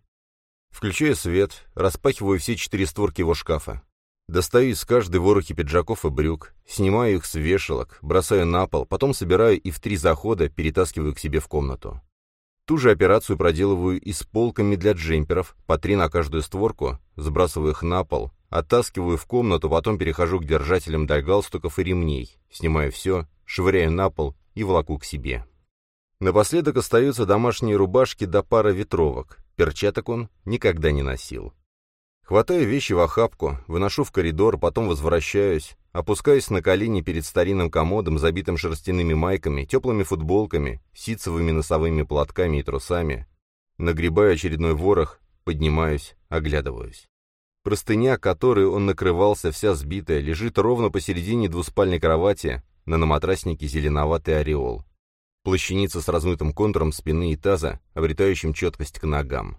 Включаю свет, распахиваю все четыре створки его шкафа. Достаю из каждой ворохи пиджаков и брюк, снимаю их с вешалок, бросаю на пол, потом собираю и в три захода перетаскиваю к себе в комнату. Ту же операцию проделываю и с полками для джемперов, по три на каждую створку, сбрасываю их на пол, оттаскиваю в комнату, потом перехожу к держателям для галстуков и ремней, снимаю все, швыряю на пол и волоку к себе. Напоследок остаются домашние рубашки до пара ветровок, перчаток он никогда не носил. Хватаю вещи в охапку, выношу в коридор, потом возвращаюсь, опускаюсь на колени перед старинным комодом, забитым шерстяными майками, теплыми футболками, ситцевыми носовыми платками и трусами. Нагребаю очередной ворох, поднимаюсь, оглядываюсь. Простыня, которой он накрывался, вся сбитая, лежит ровно посередине двуспальной кровати, на наматраснике зеленоватый ореол. Плащаница с размытым контуром спины и таза, обретающим четкость к ногам.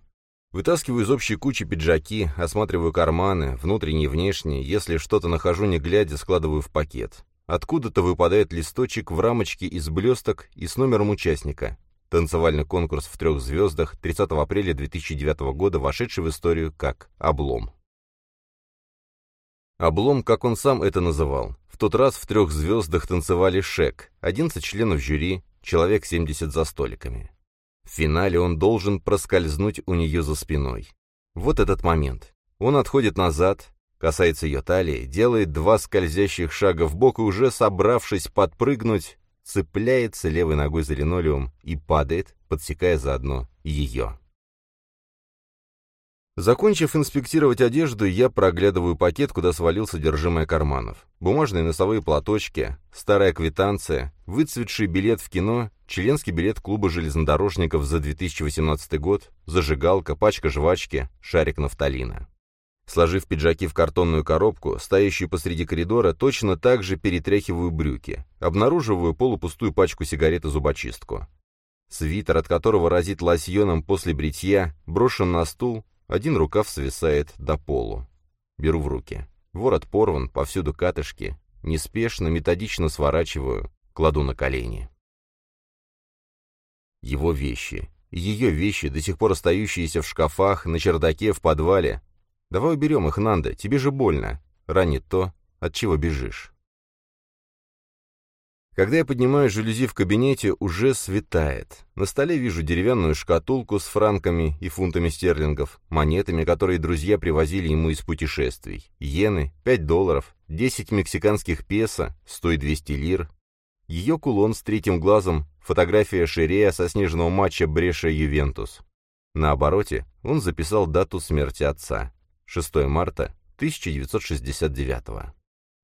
Вытаскиваю из общей кучи пиджаки, осматриваю карманы, внутренние и внешние, если что-то нахожу не глядя, складываю в пакет. Откуда-то выпадает листочек в рамочке из блесток и с номером участника. Танцевальный конкурс в трех звездах 30 апреля 2009 года, вошедший в историю как «Облом». Облом, как он сам это называл. В тот раз в трех звездах танцевали Шек, 11 членов жюри, человек 70 за столиками. В финале он должен проскользнуть у нее за спиной. Вот этот момент. Он отходит назад, касается ее талии, делает два скользящих шага в бок и уже собравшись подпрыгнуть, цепляется левой ногой за линолеум и падает, подсекая заодно ее. Закончив инспектировать одежду, я проглядываю пакет, куда свалил содержимое карманов. Бумажные носовые платочки, старая квитанция, выцветший билет в кино, членский билет клуба железнодорожников за 2018 год, зажигалка, пачка жвачки, шарик нафталина. Сложив пиджаки в картонную коробку, стоящую посреди коридора, точно так же перетряхиваю брюки. Обнаруживаю полупустую пачку сигарет и зубочистку. Свитер, от которого разит лосьоном после бритья, брошен на стул, один рукав свисает до полу. Беру в руки. Ворот порван, повсюду катышки. Неспешно, методично сворачиваю, кладу на колени. Его вещи. Ее вещи, до сих пор остающиеся в шкафах, на чердаке, в подвале. Давай уберем их, Нанда, тебе же больно. Ранит то, от чего бежишь. Когда я поднимаю жалюзи в кабинете, уже светает. На столе вижу деревянную шкатулку с франками и фунтами стерлингов, монетами, которые друзья привозили ему из путешествий. Иены, 5 долларов, 10 мексиканских песо, стоит 200 лир. Ее кулон с третьим глазом, фотография Шерея со снежного матча Бреша-Ювентус. На обороте он записал дату смерти отца. 6 марта 1969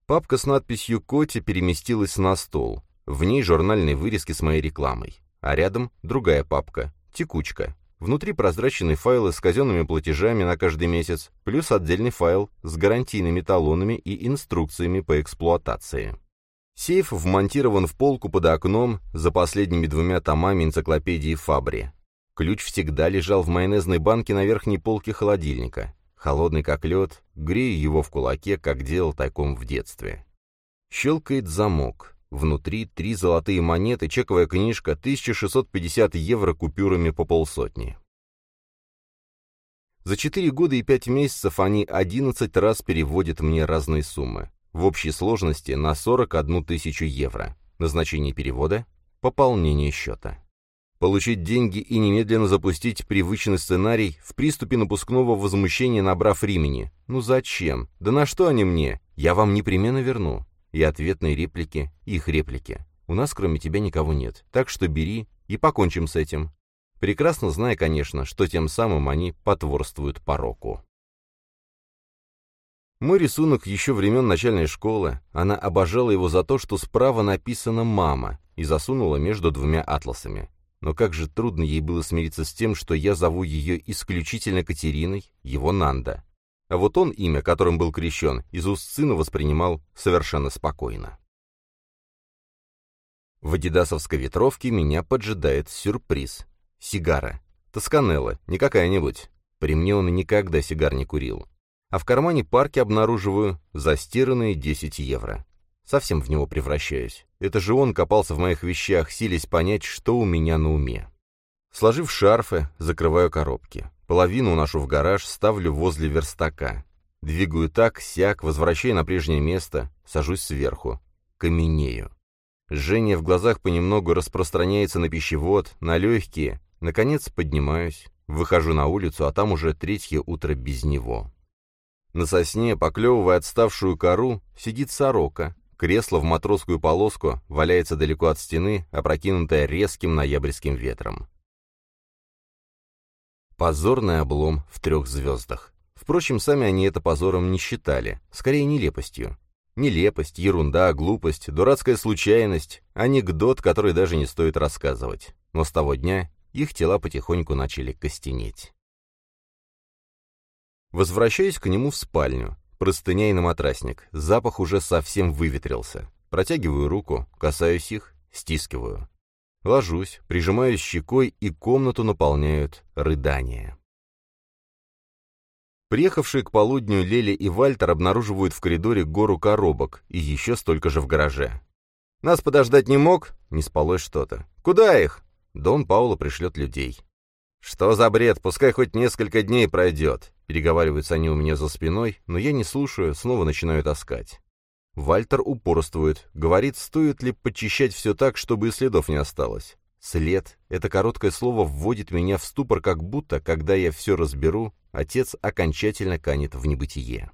Папка с надписью «Коти» переместилась на стол. В ней журнальные вырезки с моей рекламой. А рядом другая папка «Текучка». Внутри прозрачные файлы с казенными платежами на каждый месяц, плюс отдельный файл с гарантийными талонами и инструкциями по эксплуатации. Сейф вмонтирован в полку под окном за последними двумя томами энциклопедии Фабри. Ключ всегда лежал в майонезной банке на верхней полке холодильника. Холодный как лед, грею его в кулаке, как делал тайком в детстве. Щелкает замок. Внутри три золотые монеты, чековая книжка, 1650 евро купюрами по полсотни. За четыре года и пять месяцев они 11 раз переводят мне разные суммы. В общей сложности на 41 тысячу евро. Назначение перевода – пополнение счета. Получить деньги и немедленно запустить привычный сценарий в приступе напускного возмущения, набрав времени. Ну зачем? Да на что они мне? Я вам непременно верну и ответные реплики, их реплики. У нас кроме тебя никого нет, так что бери и покончим с этим. Прекрасно зная, конечно, что тем самым они потворствуют пороку. Мой рисунок еще времен начальной школы, она обожала его за то, что справа написано «мама» и засунула между двумя атласами. Но как же трудно ей было смириться с тем, что я зову ее исключительно Катериной, его Нанда. А вот он имя, которым был крещен, из уст сына воспринимал совершенно спокойно. В адидасовской ветровке меня поджидает сюрприз. Сигара. Тосканелла, не какая-нибудь. При мне он никогда сигар не курил. А в кармане парки обнаруживаю застиранные 10 евро. Совсем в него превращаюсь. Это же он копался в моих вещах, силясь понять, что у меня на уме. Сложив шарфы, закрываю коробки. Половину уношу в гараж, ставлю возле верстака. Двигаю так, сяк, возвращаю на прежнее место, сажусь сверху. Каменею. Жжение в глазах понемногу распространяется на пищевод, на легкие. Наконец поднимаюсь, выхожу на улицу, а там уже третье утро без него. На сосне, поклевывая отставшую кору, сидит сорока. Кресло в матросскую полоску валяется далеко от стены, опрокинутое резким ноябрьским ветром. Позорный облом в трех звездах. Впрочем, сами они это позором не считали, скорее нелепостью. Нелепость, ерунда, глупость, дурацкая случайность, анекдот, который даже не стоит рассказывать. Но с того дня их тела потихоньку начали костенеть. Возвращаюсь к нему в спальню. Простыня на матрасник. Запах уже совсем выветрился. Протягиваю руку, касаюсь их, стискиваю. Ложусь, прижимаюсь щекой, и комнату наполняют рыдания. Приехавшие к полудню Лели и Вальтер обнаруживают в коридоре гору коробок и еще столько же в гараже. «Нас подождать не мог?» Не спалось что-то. «Куда их?» Дон Пауло пришлет людей. «Что за бред? Пускай хоть несколько дней пройдет!» Переговариваются они у меня за спиной, но я не слушаю, снова начинаю таскать. Вальтер упорствует, говорит, стоит ли подчищать все так, чтобы и следов не осталось. След — это короткое слово вводит меня в ступор, как будто, когда я все разберу, отец окончательно канет в небытие.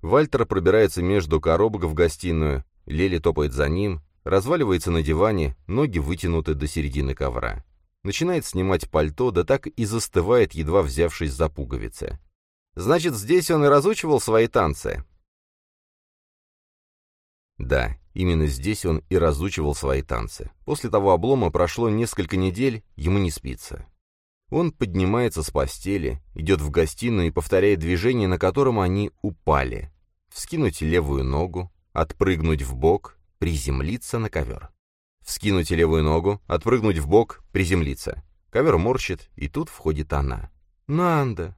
Вальтер пробирается между коробок в гостиную, Лели топает за ним, разваливается на диване, ноги вытянуты до середины ковра. Начинает снимать пальто, да так и застывает, едва взявшись за пуговицы. Значит, здесь он и разучивал свои танцы. Да, именно здесь он и разучивал свои танцы. После того облома прошло несколько недель, ему не спится. Он поднимается с постели, идет в гостиную и повторяет движение, на котором они упали. Вскинуть левую ногу, отпрыгнуть в бок, приземлиться на ковер. Вскинуть левую ногу, отпрыгнуть в бок, приземлиться. Ковер морщит, и тут входит она. «Нанда!»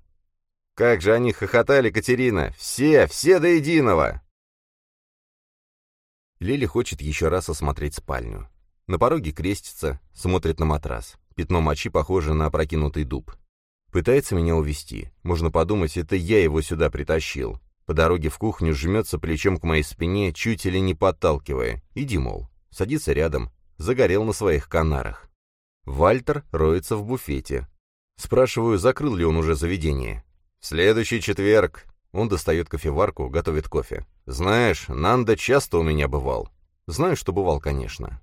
Как же они хохотали, Катерина! Все, все до единого! Лили хочет еще раз осмотреть спальню. На пороге крестится, смотрит на матрас. Пятно мочи похоже на опрокинутый дуб. Пытается меня увести. Можно подумать, это я его сюда притащил. По дороге в кухню жмется плечом к моей спине, чуть или не подталкивая. Иди, мол. Садится рядом. Загорел на своих канарах. Вальтер роется в буфете. Спрашиваю, закрыл ли он уже заведение. «Следующий четверг». Он достает кофеварку, готовит кофе. «Знаешь, Нанда часто у меня бывал». «Знаю, что бывал, конечно».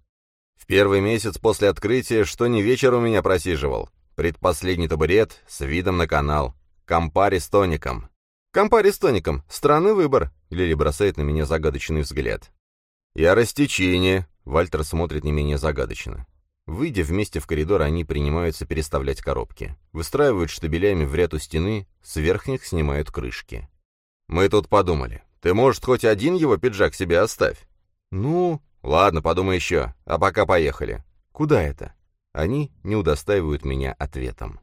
«В первый месяц после открытия, что не вечер у меня просиживал. Предпоследний табурет с видом на канал. Компари с тоником». «Компари с тоником. Странный выбор», — Лили бросает на меня загадочный взгляд. «Я растечение», — Вальтер смотрит не менее загадочно. Выйдя вместе в коридор, они принимаются переставлять коробки. Выстраивают штабелями в ряд у стены, с верхних снимают крышки. «Мы тут подумали. Ты, может, хоть один его пиджак себе оставь?» «Ну...» «Ладно, подумай еще. А пока поехали». «Куда это?» Они не удостаивают меня ответом.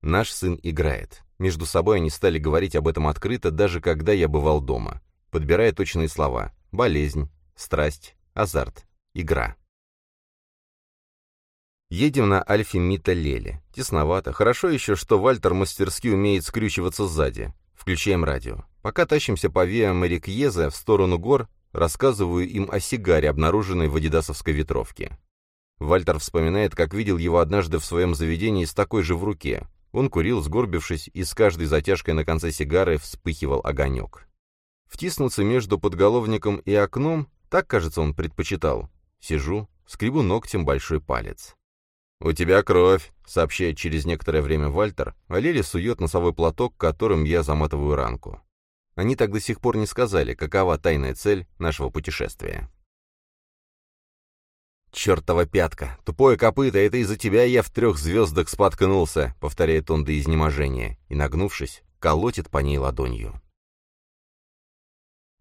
Наш сын играет. Между собой они стали говорить об этом открыто, даже когда я бывал дома. Подбирая точные слова. Болезнь, страсть, азарт, игра. Едем на Альфе Мита Леле. Тесновато. Хорошо еще, что Вальтер мастерски умеет скрючиваться сзади. Включаем радио. Пока тащимся по Виа Марикьезе в сторону гор, рассказываю им о сигаре, обнаруженной в адидасовской ветровке. Вальтер вспоминает, как видел его однажды в своем заведении с такой же в руке. Он курил, сгорбившись, и с каждой затяжкой на конце сигары вспыхивал огонек. Втиснуться между подголовником и окном, так, кажется, он предпочитал. Сижу, скребу ногтем большой палец. «У тебя кровь», — сообщает через некоторое время Вальтер, а Лили сует носовой платок, которым я заматываю ранку. Они так до сих пор не сказали, какова тайная цель нашего путешествия. «Чертова пятка! Тупое копыто! Это из-за тебя я в трех звездах споткнулся!» — повторяет он до изнеможения, и, нагнувшись, колотит по ней ладонью.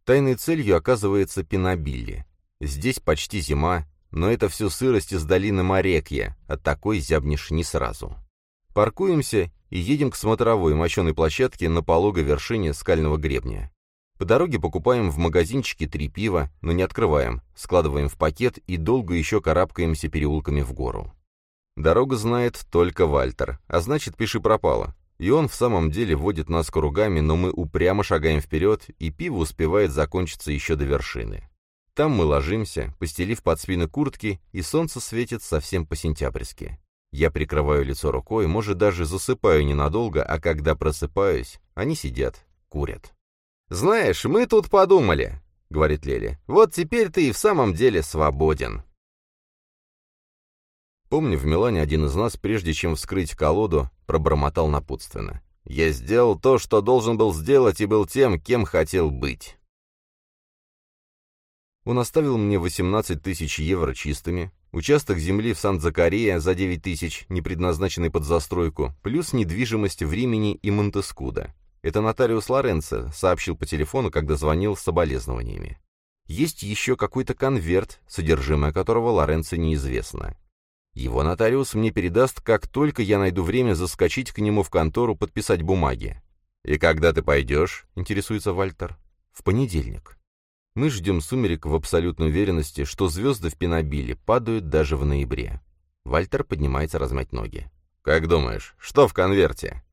Тайной целью оказывается Пинобилли. Здесь почти зима, но это все сырость из долины Морекья, от такой зябнешь не сразу. Паркуемся и едем к смотровой мощеной площадке на пологой вершине скального гребня. По дороге покупаем в магазинчике три пива, но не открываем, складываем в пакет и долго еще карабкаемся переулками в гору. Дорога знает только Вальтер, а значит, пиши пропало. И он в самом деле водит нас кругами, но мы упрямо шагаем вперед, и пиво успевает закончиться еще до вершины. Там мы ложимся, постелив под спины куртки, и солнце светит совсем по-сентябрьски. Я прикрываю лицо рукой, может, даже засыпаю ненадолго, а когда просыпаюсь, они сидят, курят. «Знаешь, мы тут подумали», — говорит Лели. «Вот теперь ты и в самом деле свободен». Помню, в Милане один из нас, прежде чем вскрыть колоду, пробормотал напутственно. «Я сделал то, что должен был сделать, и был тем, кем хотел быть». Он оставил мне 18 тысяч евро чистыми, участок земли в Сан-Закария за 9 тысяч, не предназначенный под застройку, плюс недвижимость в Римени и Монтескуда. Это нотариус Лоренцо сообщил по телефону, когда звонил с соболезнованиями. Есть еще какой-то конверт, содержимое которого Лоренцо неизвестно. Его нотариус мне передаст, как только я найду время заскочить к нему в контору подписать бумаги. «И когда ты пойдешь?» — интересуется Вальтер. «В понедельник». Мы ждем сумерек в абсолютной уверенности, что звезды в Пенобиле падают даже в ноябре. Вальтер поднимается размять ноги. «Как думаешь, что в конверте?»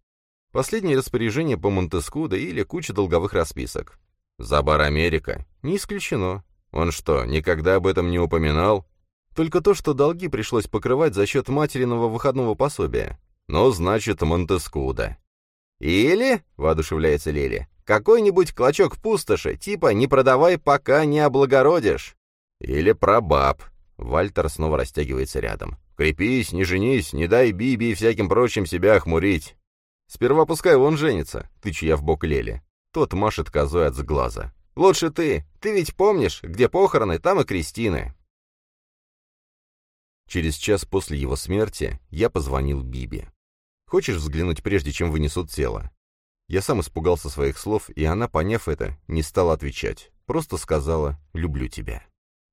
Последнее распоряжение по Монтескудо или куча долговых расписок. «Забар Америка?» «Не исключено. Он что, никогда об этом не упоминал?» «Только то, что долги пришлось покрывать за счет материного выходного пособия». «Ну, значит, Монтескудо». «Или», — воодушевляется Лили, — «какой-нибудь клочок пустоши, типа «не продавай, пока не облагородишь». «Или про баб». Вальтер снова растягивается рядом. Крепись, не женись, не дай Биби и всяким прочим себя охмурить. Сперва пускай он женится, тычу я в бок Лели. Тот машет козой от сглаза. Лучше ты. Ты ведь помнишь, где похороны, там и крестины. Через час после его смерти я позвонил Биби. «Хочешь взглянуть, прежде чем вынесут тело?» Я сам испугался своих слов, и она, поняв это, не стала отвечать. Просто сказала «люблю тебя».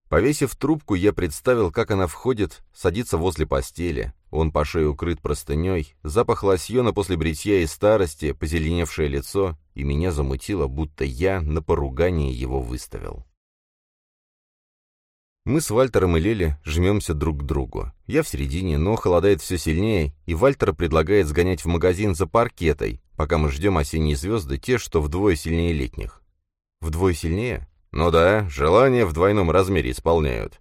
Повесив трубку, я представил, как она входит, садится возле постели. Он по шее укрыт простыней, запах лосьона после бритья и старости, позеленевшее лицо, и меня замутило, будто я на поругание его выставил. Мы с Вальтером и Лели жмемся друг к другу. Я в середине, но холодает все сильнее, и Вальтер предлагает сгонять в магазин за паркетой, пока мы ждем осенние звезды, те, что вдвое сильнее летних. Вдвое сильнее? «Ну да, желания в двойном размере исполняют».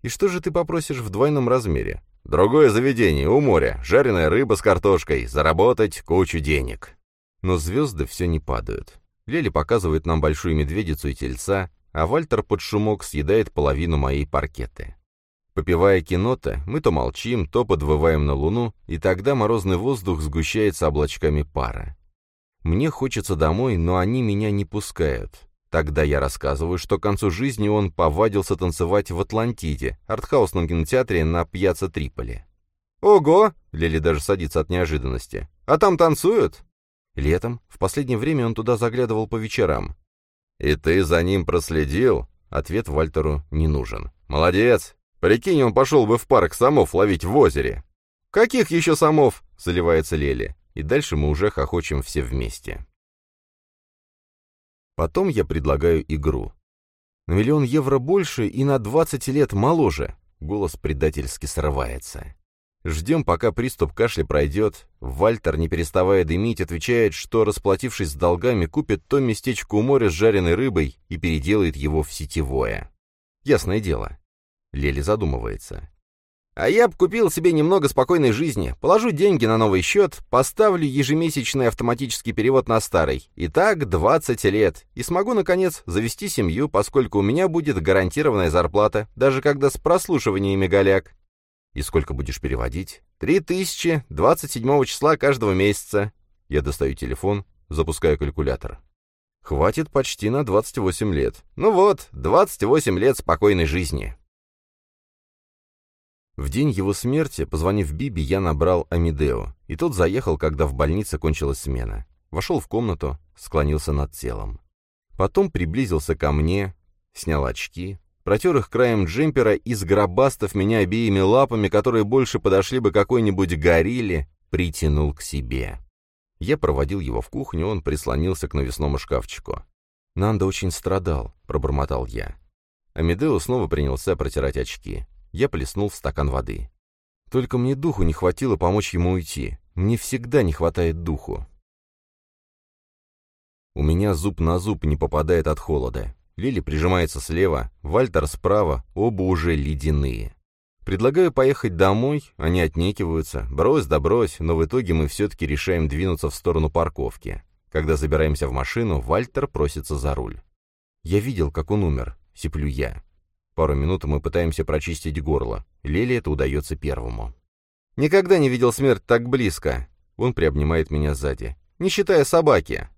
«И что же ты попросишь в двойном размере?» «Другое заведение, у моря, жареная рыба с картошкой, заработать кучу денег». Но звезды все не падают. Лели показывает нам большую медведицу и тельца, а Вальтер под шумок съедает половину моей паркеты. Попивая кинота, мы то молчим, то подвываем на луну, и тогда морозный воздух сгущается облачками пара. Мне хочется домой, но они меня не пускают. Тогда я рассказываю, что к концу жизни он повадился танцевать в Атлантиде, артхаусном кинотеатре на пьяца Триполи. «Ого!» — Лили даже садится от неожиданности. «А там танцуют?» Летом. В последнее время он туда заглядывал по вечерам. «И ты за ним проследил?» Ответ Вальтеру не нужен. «Молодец! Прикинь, он пошел бы в парк самов ловить в озере!» «Каких еще самов?» — заливается Лели. И дальше мы уже хохочем все вместе. Потом я предлагаю игру. На миллион евро больше и на 20 лет моложе. Голос предательски срывается. Ждем, пока приступ кашля пройдет. Вальтер, не переставая дымить, отвечает, что, расплатившись с долгами, купит то местечко у моря с жареной рыбой и переделает его в сетевое. Ясное дело. Лели задумывается. А я бы купил себе немного спокойной жизни, положу деньги на новый счет, поставлю ежемесячный автоматический перевод на старый. И так 20 лет. И смогу, наконец, завести семью, поскольку у меня будет гарантированная зарплата, даже когда с прослушиваниями голяк. И сколько будешь переводить? Три тысячи, 27 числа каждого месяца. Я достаю телефон, запускаю калькулятор. Хватит почти на 28 лет. Ну вот, 28 лет спокойной жизни. В день его смерти, позвонив Биби, я набрал Амидео, и тот заехал, когда в больнице кончилась смена. Вошел в комнату, склонился над телом. Потом приблизился ко мне, снял очки, протер их краем джемпера и, сгробастав меня обеими лапами, которые больше подошли бы какой-нибудь горилле, притянул к себе. Я проводил его в кухню, он прислонился к навесному шкафчику. «Нанда очень страдал», — пробормотал я. Амедео снова принялся протирать очки. Я плеснул в стакан воды. Только мне духу не хватило помочь ему уйти. Мне всегда не хватает духу. У меня зуб на зуб не попадает от холода. Лили прижимается слева, Вальтер справа, оба уже ледяные. Предлагаю поехать домой, они отнекиваются. Брось да брось, но в итоге мы все-таки решаем двинуться в сторону парковки. Когда забираемся в машину, Вальтер просится за руль. Я видел, как он умер, сиплю я. Пару минут мы пытаемся прочистить горло. Леле это удается первому. «Никогда не видел смерть так близко!» Он приобнимает меня сзади. «Не считая собаки!»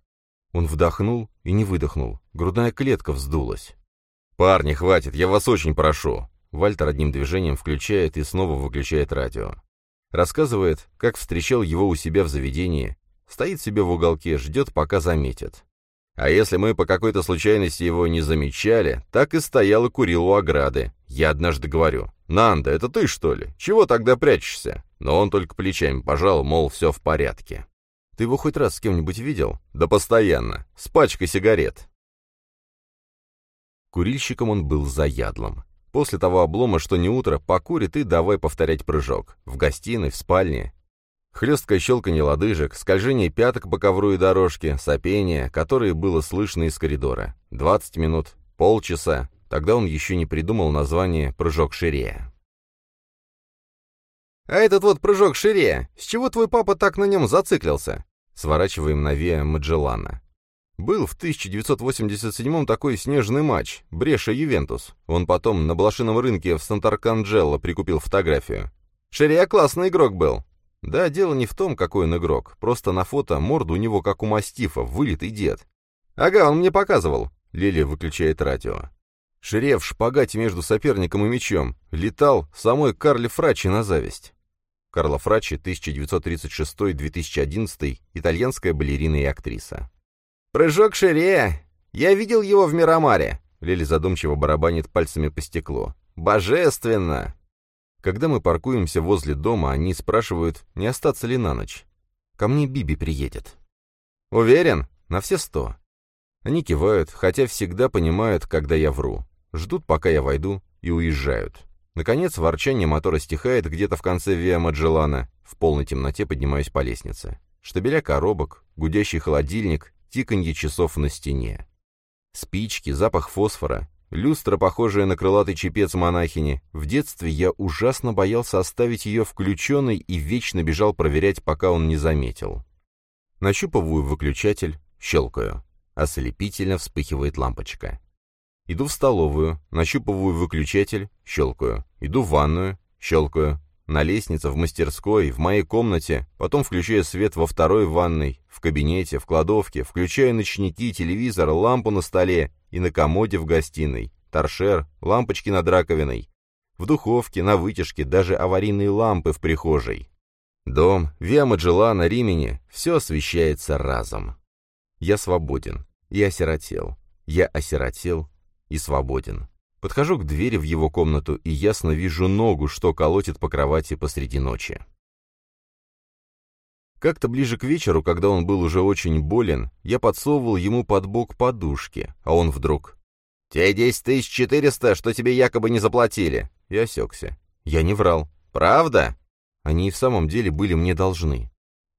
Он вдохнул и не выдохнул. Грудная клетка вздулась. «Парни, хватит, я вас очень прошу!» Вальтер одним движением включает и снова выключает радио. Рассказывает, как встречал его у себя в заведении. Стоит себе в уголке, ждет, пока заметят. А если мы по какой-то случайности его не замечали, так и стоял и курил у ограды. Я однажды говорю, «Нанда, это ты, что ли? Чего тогда прячешься?» Но он только плечами пожал, мол, все в порядке. «Ты его хоть раз с кем-нибудь видел?» «Да постоянно. С пачкой сигарет». Курильщиком он был заядлым. После того облома, что не утро, покурит и давай повторять прыжок. В гостиной, в спальне. Хлесткое щелканье лодыжек, скольжение пяток по ковру и дорожке, сопение, которое было слышно из коридора. Двадцать минут, полчаса. Тогда он еще не придумал название «прыжок шире». «А этот вот прыжок шире, с чего твой папа так на нем зациклился?» Сворачиваем на Виа Маджеллана. Был в 1987-м такой снежный матч, Бреша-Ювентус. Он потом на блошином рынке в Сантарканджелло прикупил фотографию. Шире классный игрок был. Да, дело не в том, какой он игрок. Просто на фото морда у него как у мастифа, вылитый дед. Ага, он мне показывал. Лили выключает радио. Шире в шпагате между соперником и мячом. Летал самой Карле Фрачи на зависть. Карла Фрачи, 1936-2011, итальянская балерина и актриса. «Прыжок Шире! Я видел его в Мирамаре!» Лили задумчиво барабанит пальцами по стеклу. «Божественно!» Когда мы паркуемся возле дома, они спрашивают, не остаться ли на ночь. Ко мне Биби приедет. Уверен? На все сто. Они кивают, хотя всегда понимают, когда я вру. Ждут, пока я войду, и уезжают. Наконец, ворчание мотора стихает где-то в конце Виа Маджеллана. В полной темноте поднимаюсь по лестнице. Штабеля коробок, гудящий холодильник, тиканье часов на стене. Спички, запах фосфора, люстра, похожая на крылатый чепец монахини. В детстве я ужасно боялся оставить ее включенной и вечно бежал проверять, пока он не заметил. Нащупываю выключатель, щелкаю. Ослепительно вспыхивает лампочка. Иду в столовую, нащупываю выключатель, щелкаю. Иду в ванную, щелкаю. На лестнице, в мастерской, в моей комнате, потом включаю свет во второй ванной, в кабинете, в кладовке, включаю ночники, телевизор, лампу на столе и на комоде в гостиной, торшер, лампочки над раковиной, в духовке, на вытяжке, даже аварийные лампы в прихожей. Дом, Виа Маджеллана, Римени — все освещается разом. Я свободен. И осиротел. Я осиротел и свободен. Подхожу к двери в его комнату и ясно вижу ногу, что колотит по кровати посреди ночи. Как-то ближе к вечеру, когда он был уже очень болен, я подсовывал ему под бок подушки, а он вдруг «Те десять тысяч четыреста, что тебе якобы не заплатили!» И осекся. Я не врал. «Правда?» Они и в самом деле были мне должны.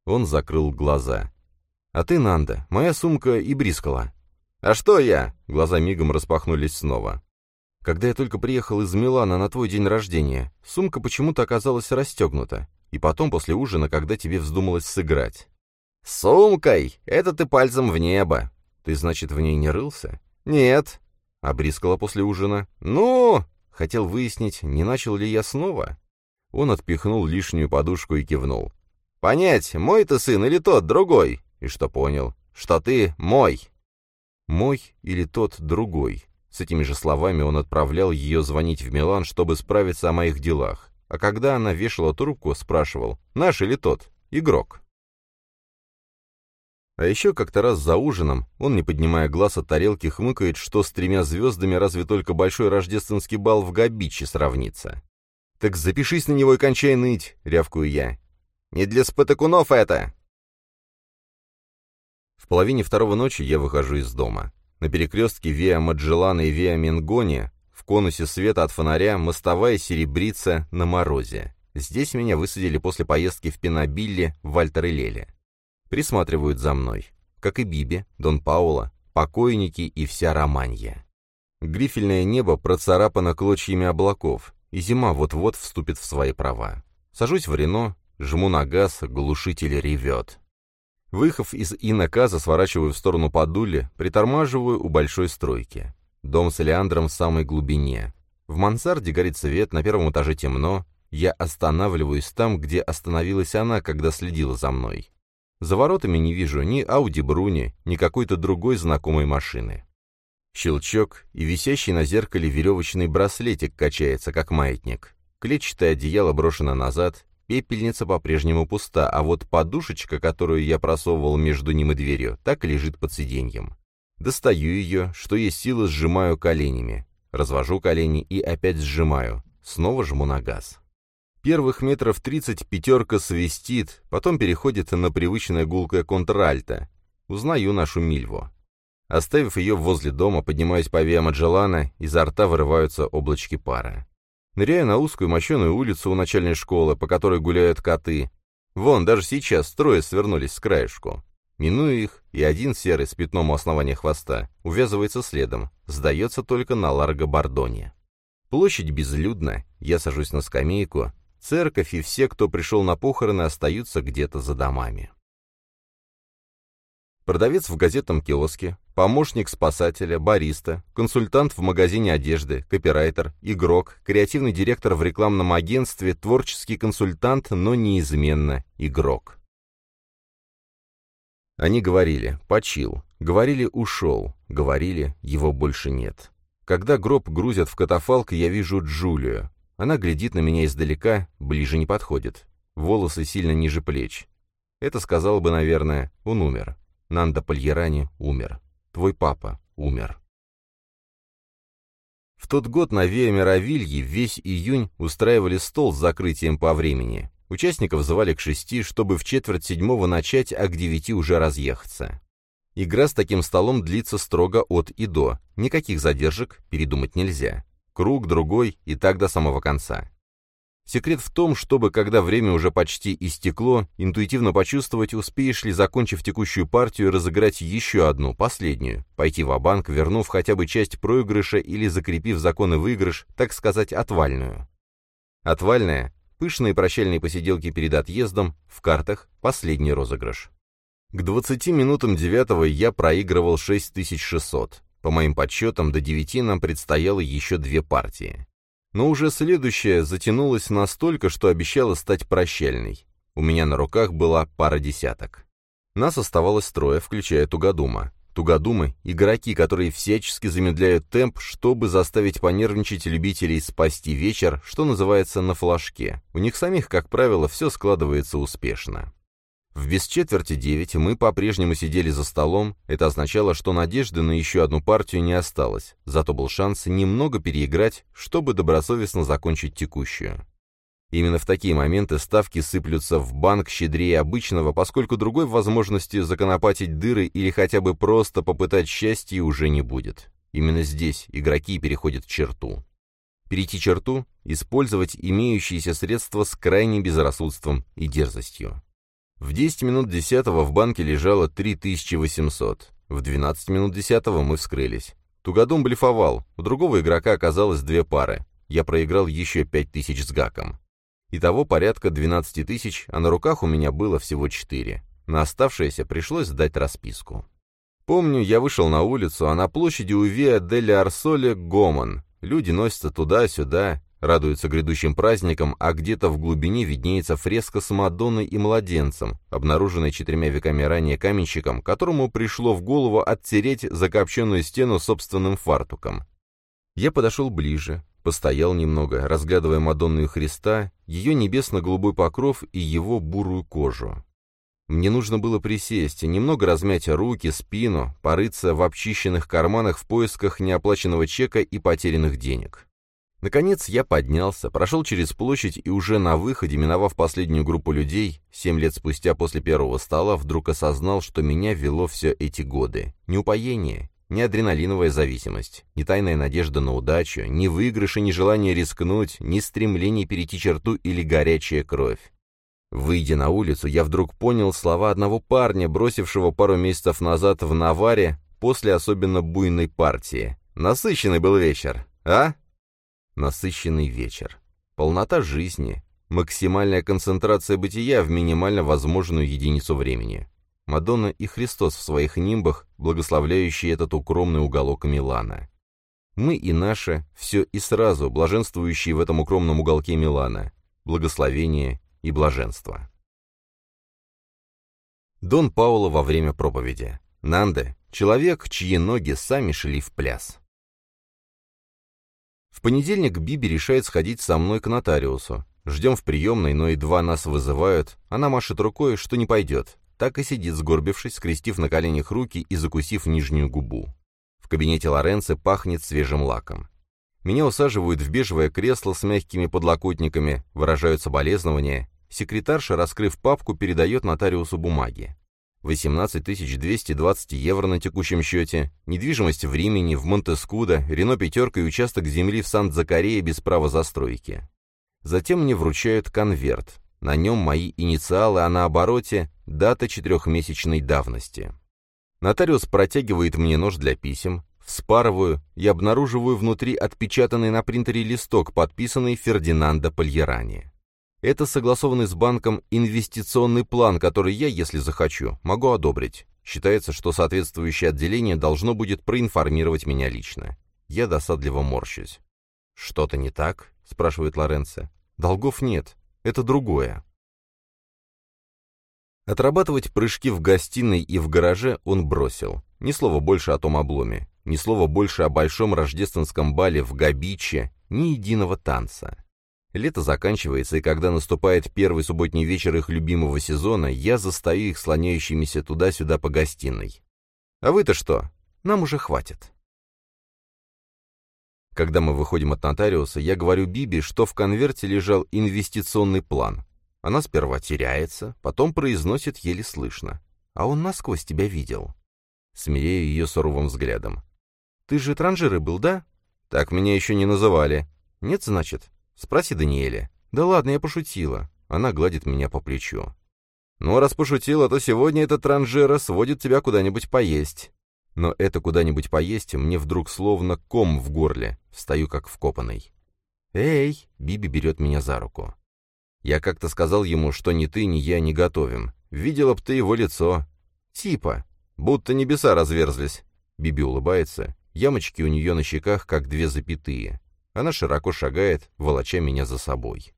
Он закрыл глаза. «А ты, Нанда, моя сумка и брискала». «А что я?» Глаза мигом распахнулись снова. «Когда я только приехал из Милана на твой день рождения, сумка почему-то оказалась расстегнута. И потом, после ужина, когда тебе вздумалось сыграть». «Сумкой! Это ты пальцем в небо!» «Ты, значит, в ней не рылся?» «Нет». «А брискала после ужина?» «Ну...» Хотел выяснить, не начал ли я снова. Он отпихнул лишнюю подушку и кивнул. «Понять, мой ты сын или тот, другой?» И что понял? «Что ты мой!» Мой или тот другой. С этими же словами он отправлял ее звонить в Милан, чтобы справиться о моих делах. А когда она вешала трубку, спрашивал, наш или тот, игрок. А еще как-то раз за ужином он, не поднимая глаз от тарелки, хмыкает, что с тремя звездами разве только большой рождественский бал в Габиче сравнится. «Так запишись на него и кончай ныть», — рявкую я. «Не для спотыкунов это!» В половине второго ночи я выхожу из дома. На перекрестке Виа Маджеллана и Виа Менгони в конусе света от фонаря мостовая серебрится на морозе. Здесь меня высадили после поездки в Пенобилле, Вальтер и Лели. Присматривают за мной. Как и Биби, Дон Паула, покойники и вся Романья. Грифельное небо процарапано клочьями облаков, и зима вот-вот вступит в свои права. Сажусь в Рено, жму на газ, глушитель ревет. Выехав из Инаказа, сворачиваю в сторону Падули, притормаживаю у большой стройки. Дом с элеандром в самой глубине. В мансарде горит свет, на первом этаже темно. Я останавливаюсь там, где остановилась она, когда следила за мной. За воротами не вижу ни Ауди Бруни, ни какой-то другой знакомой машины. Щелчок, и висящий на зеркале веревочный браслетик качается, как маятник. Клетчатое одеяло брошено назад, Пепельница по-прежнему пуста, а вот подушечка, которую я просовывал между ним и дверью, так и лежит под сиденьем. Достаю ее, что есть силы, сжимаю коленями. Развожу колени и опять сжимаю. Снова жму на газ. Первых метров тридцать пятерка свистит, потом переходит на привычное гулкое контральто. Узнаю нашу Мильву. Оставив ее возле дома, поднимаюсь по Виа Маджеллана, изо рта вырываются облачки пара. Ныряю на узкую мощеную улицу у начальной школы, по которой гуляют коты. Вон, даже сейчас трое свернулись с краешку. Миную их, и один серый с пятном у основания хвоста увязывается следом, сдается только на Ларго-Бардоне. Площадь безлюдна, я сажусь на скамейку, церковь и все, кто пришел на похороны, остаются где-то за домами. Продавец в газетном киоске, помощник спасателя, бариста, консультант в магазине одежды, копирайтер, игрок, креативный директор в рекламном агентстве, творческий консультант, но неизменно игрок. Они говорили «почил», говорили «ушел», говорили «его больше нет». Когда гроб грузят в катафалк, я вижу Джулию. Она глядит на меня издалека, ближе не подходит. Волосы сильно ниже плеч. Это сказал бы, наверное, он умер. Нанда Пальерани умер. Твой папа умер. В тот год на Виа Мировилье весь июнь устраивали стол с закрытием по времени. Участников звали к шести, чтобы в четверть седьмого начать, а к девяти уже разъехаться. Игра с таким столом длится строго от и до. Никаких задержек, передумать нельзя. Круг, другой и так до самого конца. Секрет в том, чтобы, когда время уже почти истекло, интуитивно почувствовать, успеешь ли, закончив текущую партию, разыграть еще одну, последнюю, пойти в банк вернув хотя бы часть проигрыша или закрепив законы выигрыш, так сказать, отвальную. Отвальная — пышные прощальные посиделки перед отъездом, в картах — последний розыгрыш. К 20 минутам девятого я проигрывал 6600. По моим подсчетам, до 9 нам предстояло еще две партии. Но уже следующая затянулась настолько, что обещала стать прощальной. У меня на руках была пара десяток. Нас оставалось трое, включая Тугодума. Тугодумы — игроки, которые всячески замедляют темп, чтобы заставить понервничать любителей спасти вечер, что называется, на флажке. У них самих, как правило, все складывается успешно. В без четверти девять мы по-прежнему сидели за столом, это означало, что надежды на еще одну партию не осталось, зато был шанс немного переиграть, чтобы добросовестно закончить текущую. Именно в такие моменты ставки сыплются в банк щедрее обычного, поскольку другой возможности законопатить дыры или хотя бы просто попытать счастье уже не будет. Именно здесь игроки переходят черту. Перейти черту – использовать имеющиеся средства с крайним безрассудством и дерзостью. В 10 минут 10 в банке лежало 3800. В 12 минут 10 мы вскрылись. Тугодум блефовал, у другого игрока оказалось две пары. Я проиграл еще 5000 с гаком. Итого порядка 12 тысяч, а на руках у меня было всего 4. На оставшееся пришлось сдать расписку. Помню, я вышел на улицу, а на площади у Виа Дель Арсоле гомон. Люди носятся туда-сюда, радуются грядущим праздникам, а где-то в глубине виднеется фреска с Мадонной и младенцем, обнаруженная четырьмя веками ранее каменщиком, которому пришло в голову оттереть закопченную стену собственным фартуком. Я подошел ближе, постоял немного, разглядывая Мадонну и Христа, ее небесно-голубой покров и его бурую кожу. Мне нужно было присесть, немного размять руки, спину, порыться в обчищенных карманах в поисках неоплаченного чека и потерянных денег. Наконец я поднялся, прошел через площадь и уже на выходе, миновав последнюю группу людей, семь лет спустя после первого стола, вдруг осознал, что меня вело все эти годы. Не упоение, не адреналиновая зависимость, не тайная надежда на удачу, не выигрыш и не желание рискнуть, не стремление перейти черту или горячая кровь. Выйдя на улицу, я вдруг понял слова одного парня, бросившего пару месяцев назад в Наваре после особенно буйной партии. Насыщенный был вечер, а? Насыщенный вечер. Полнота жизни. Максимальная концентрация бытия в минимально возможную единицу времени. Мадонна и Христос в своих нимбах, благословляющие этот укромный уголок Милана. Мы и наше, все и сразу, блаженствующие в этом укромном уголке Милана. Благословение и блаженство. Дон Пауло во время проповеди. Нанде — человек, чьи ноги сами шли в пляс. В понедельник Биби решает сходить со мной к нотариусу. Ждем в приемной, но едва нас вызывают. Она машет рукой, что не пойдет. Так и сидит, сгорбившись, скрестив на коленях руки и закусив нижнюю губу. В кабинете Лоренцо пахнет свежим лаком. Меня усаживают в бежевое кресло с мягкими подлокотниками, выражают соболезнования. Секретарша, раскрыв папку, передает нотариусу бумаги. 18 220 евро на текущем счете, недвижимость в Римени, в Монтескудо, Рено «пятерка» и участок земли в Сан-Закарее без права застройки. Затем мне вручают конверт. На нем мои инициалы, а на обороте — дата четырехмесячной давности. Нотариус протягивает мне нож для писем, вспарываю и обнаруживаю внутри отпечатанный на принтере листок, подписанный Фердинандо Пальерани. Это согласованный с банком инвестиционный план, который я, если захочу, могу одобрить. Считается, что соответствующее отделение должно будет проинформировать меня лично. Я досадливо морщусь. «Что-то не так?» — спрашивает Лоренцо. «Долгов нет. Это другое». Отрабатывать прыжки в гостиной и в гараже он бросил. Ни слова больше о том обломе, ни слова больше о большом рождественском бале в Габиче, ни единого танца. Лето заканчивается, и когда наступает первый субботний вечер их любимого сезона, я застаю их слоняющимися туда-сюда по гостиной. А вы-то что? Нам уже хватит. Когда мы выходим от нотариуса, я говорю Биби, что в конверте лежал инвестиционный план. Она сперва теряется, потом произносит еле слышно. «А он насквозь тебя видел». Смею ее суровым взглядом. «Ты же транжиры был, да?» «Так меня еще не называли». «Нет, значит?» Спроси Даниэля. Да ладно, я пошутила. Она гладит меня по плечу. Ну, раз пошутила, то сегодня этот транжира сводит тебя куда-нибудь поесть. Но это куда-нибудь поесть мне вдруг словно ком в горле. Встаю как вкопанный. «Эй!» — Биби берет меня за руку. Я как-то сказал ему, что ни ты, ни я не готовим. Видела б ты его лицо. Типа. Будто небеса разверзлись. Биби улыбается. Ямочки у нее на щеках, как две запятые. Она широко шагает, волоча меня за собой.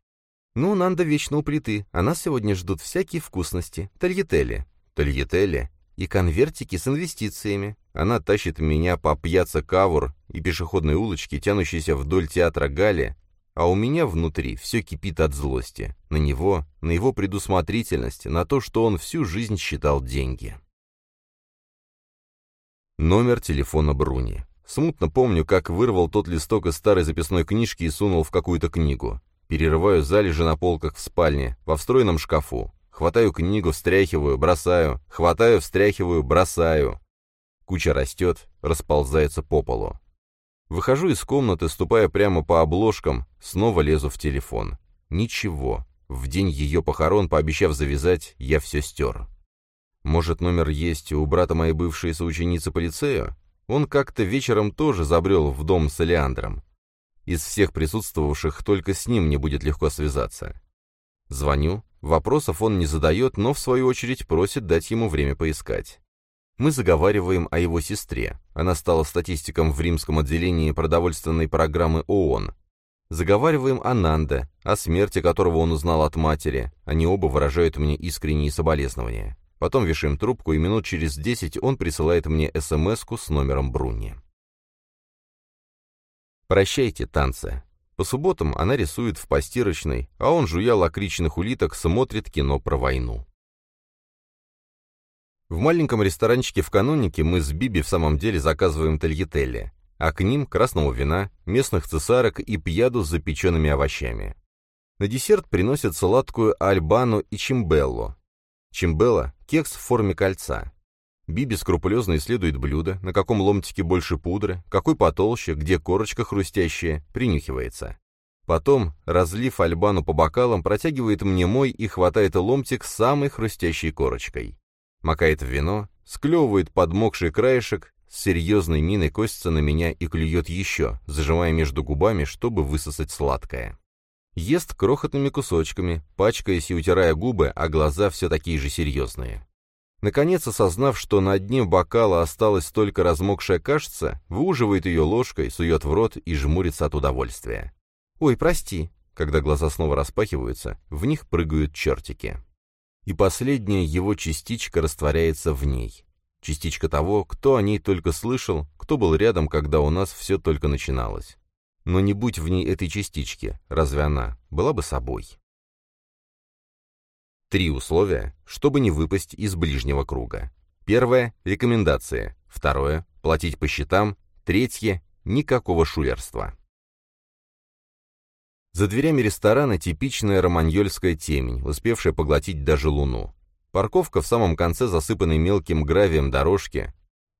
«Ну, Нанда вечно у плиты, а нас сегодня ждут всякие вкусности. Тольятели». «Тольятели?» «И конвертики с инвестициями». Она тащит меня по пьяца Кавур и пешеходной улочке, тянущейся вдоль театра Гали, а у меня внутри все кипит от злости. На него, на его предусмотрительность, на то, что он всю жизнь считал деньги. Номер телефона Бруни. Смутно помню, как вырвал тот листок из старой записной книжки и сунул в какую-то книгу. Перерываю залежи на полках в спальне, во встроенном шкафу. Хватаю книгу, встряхиваю, бросаю. Хватаю, встряхиваю, бросаю. Куча растет, расползается по полу. Выхожу из комнаты, ступая прямо по обложкам, снова лезу в телефон. Ничего. В день ее похорон, пообещав завязать, я все стер. Может, номер есть у брата моей бывшей соученицы по лицею? Он как-то вечером тоже забрел в дом с Элеандром. Из всех присутствовавших только с ним не будет легко связаться. Звоню, вопросов он не задает, но в свою очередь просит дать ему время поискать. Мы заговариваем о его сестре. Она стала статистиком в римском отделении продовольственной программы ООН. Заговариваем о Нанде, о смерти которого он узнал от матери. Они оба выражают мне искренние соболезнования. Потом вешаем трубку, и минут через десять он присылает мне смс с номером Бруни. «Прощайте, танцы». По субботам она рисует в постирочной, а он, жуя лакричных улиток, смотрит кино про войну. В маленьком ресторанчике в Канонике мы с Биби в самом деле заказываем тольятелли, а к ним красного вина, местных цесарок и пьяду с запеченными овощами. На десерт приносят сладкую альбану и чимбелло, Чимбелла — кекс в форме кольца. Биби скрупулезно исследует блюдо, на каком ломтике больше пудры, какой потолще, где корочка хрустящая, принюхивается. Потом, разлив альбану по бокалам, протягивает мне мой и хватает ломтик с самой хрустящей корочкой. Макает в вино, склевывает подмокший краешек, с серьезной миной косится на меня и клюет еще, зажимая между губами, чтобы высосать сладкое. Ест крохотными кусочками, пачкаясь и утирая губы, а глаза все такие же серьезные. Наконец, осознав, что на дне бокала осталась только размокшая кашица, выуживает ее ложкой, сует в рот и жмурится от удовольствия. «Ой, прости!» Когда глаза снова распахиваются, в них прыгают чертики. И последняя его частичка растворяется в ней. Частичка того, кто о ней только слышал, кто был рядом, когда у нас все только начиналось. Но не будь в ней этой частички, разве она была бы собой? Три условия, чтобы не выпасть из ближнего круга. Первое – рекомендация. Второе – платить по счетам. Третье – никакого шулерства. За дверями ресторана типичная романьольская темень, успевшая поглотить даже луну. Парковка в самом конце засыпанной мелким гравием дорожки.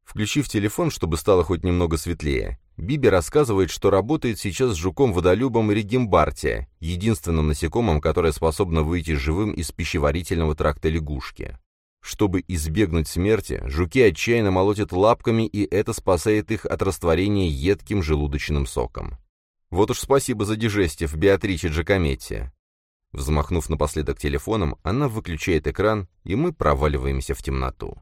Включив телефон, чтобы стало хоть немного светлее, Биби рассказывает, что работает сейчас с жуком-водолюбом Регимбартия, единственным насекомым, которое способно выйти живым из пищеварительного тракта лягушки. Чтобы избегнуть смерти, жуки отчаянно молотят лапками, и это спасает их от растворения едким желудочным соком. Вот уж спасибо за дижестив, Беатриче Джакометти. Взмахнув напоследок телефоном, она выключает экран, и мы проваливаемся в темноту.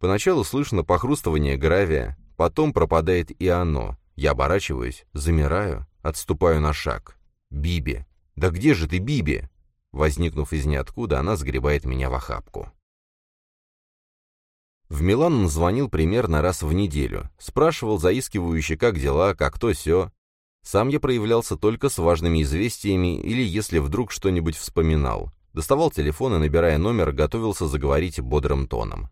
Поначалу слышно похрустывание гравия, потом пропадает и оно. Я оборачиваюсь, замираю, отступаю на шаг. «Биби! Да где же ты, Биби?» Возникнув из ниоткуда, она сгребает меня в охапку. В Милан он звонил примерно раз в неделю, спрашивал заискивающе, как дела, как то сё. Сам я проявлялся только с важными известиями или если вдруг что-нибудь вспоминал. Доставал телефон и, набирая номер, готовился заговорить бодрым тоном.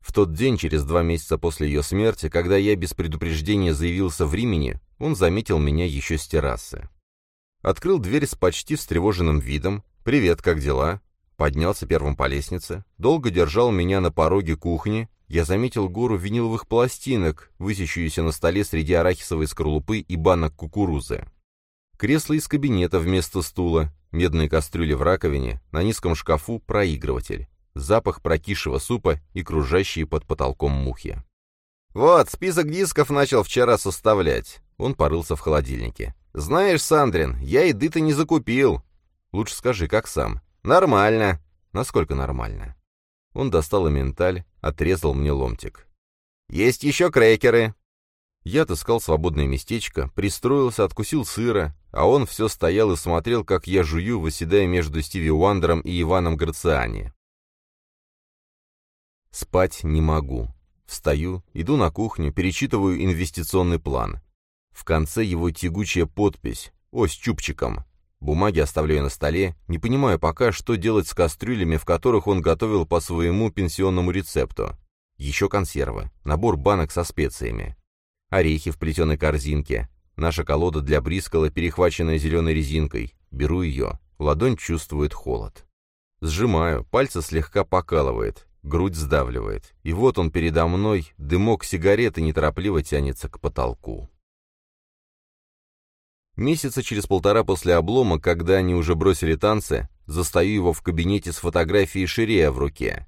В тот день, через два месяца после ее смерти, когда я без предупреждения заявился в Римени, он заметил меня еще с террасы. Открыл дверь с почти встревоженным видом. «Привет, как дела?» Поднялся первым по лестнице, долго держал меня на пороге кухни. Я заметил гору виниловых пластинок, высящуюся на столе среди арахисовой скорлупы и банок кукурузы. Кресло из кабинета вместо стула, медные кастрюли в раковине, на низком шкафу проигрыватель, запах прокисшего супа и кружащие под потолком мухи. «Вот, список дисков начал вчера составлять». Он порылся в холодильнике. «Знаешь, Сандрин, я еды-то не закупил». «Лучше скажи, как сам?» «Нормально». «Насколько нормально?» Он достал менталь, отрезал мне ломтик. «Есть еще крекеры». Я отыскал свободное местечко, пристроился, откусил сыра, а он все стоял и смотрел, как я жую, выседая между Стиви Уандером и Иваном Грациани. Спать не могу. Встаю, иду на кухню, перечитываю инвестиционный план. В конце его тягучая подпись, ось чупчиком. Бумаги оставляю на столе, не понимаю пока, что делать с кастрюлями, в которых он готовил по своему пенсионному рецепту. Еще консервы, набор банок со специями. Орехи в плетеной корзинке. Наша колода для брискала, перехваченная зеленой резинкой. Беру ее. Ладонь чувствует холод. Сжимаю, пальцы слегка покалывает, грудь сдавливает. И вот он передо мной, дымок сигареты неторопливо тянется к потолку. Месяца через полтора после облома, когда они уже бросили танцы, застаю его в кабинете с фотографией Ширея в руке.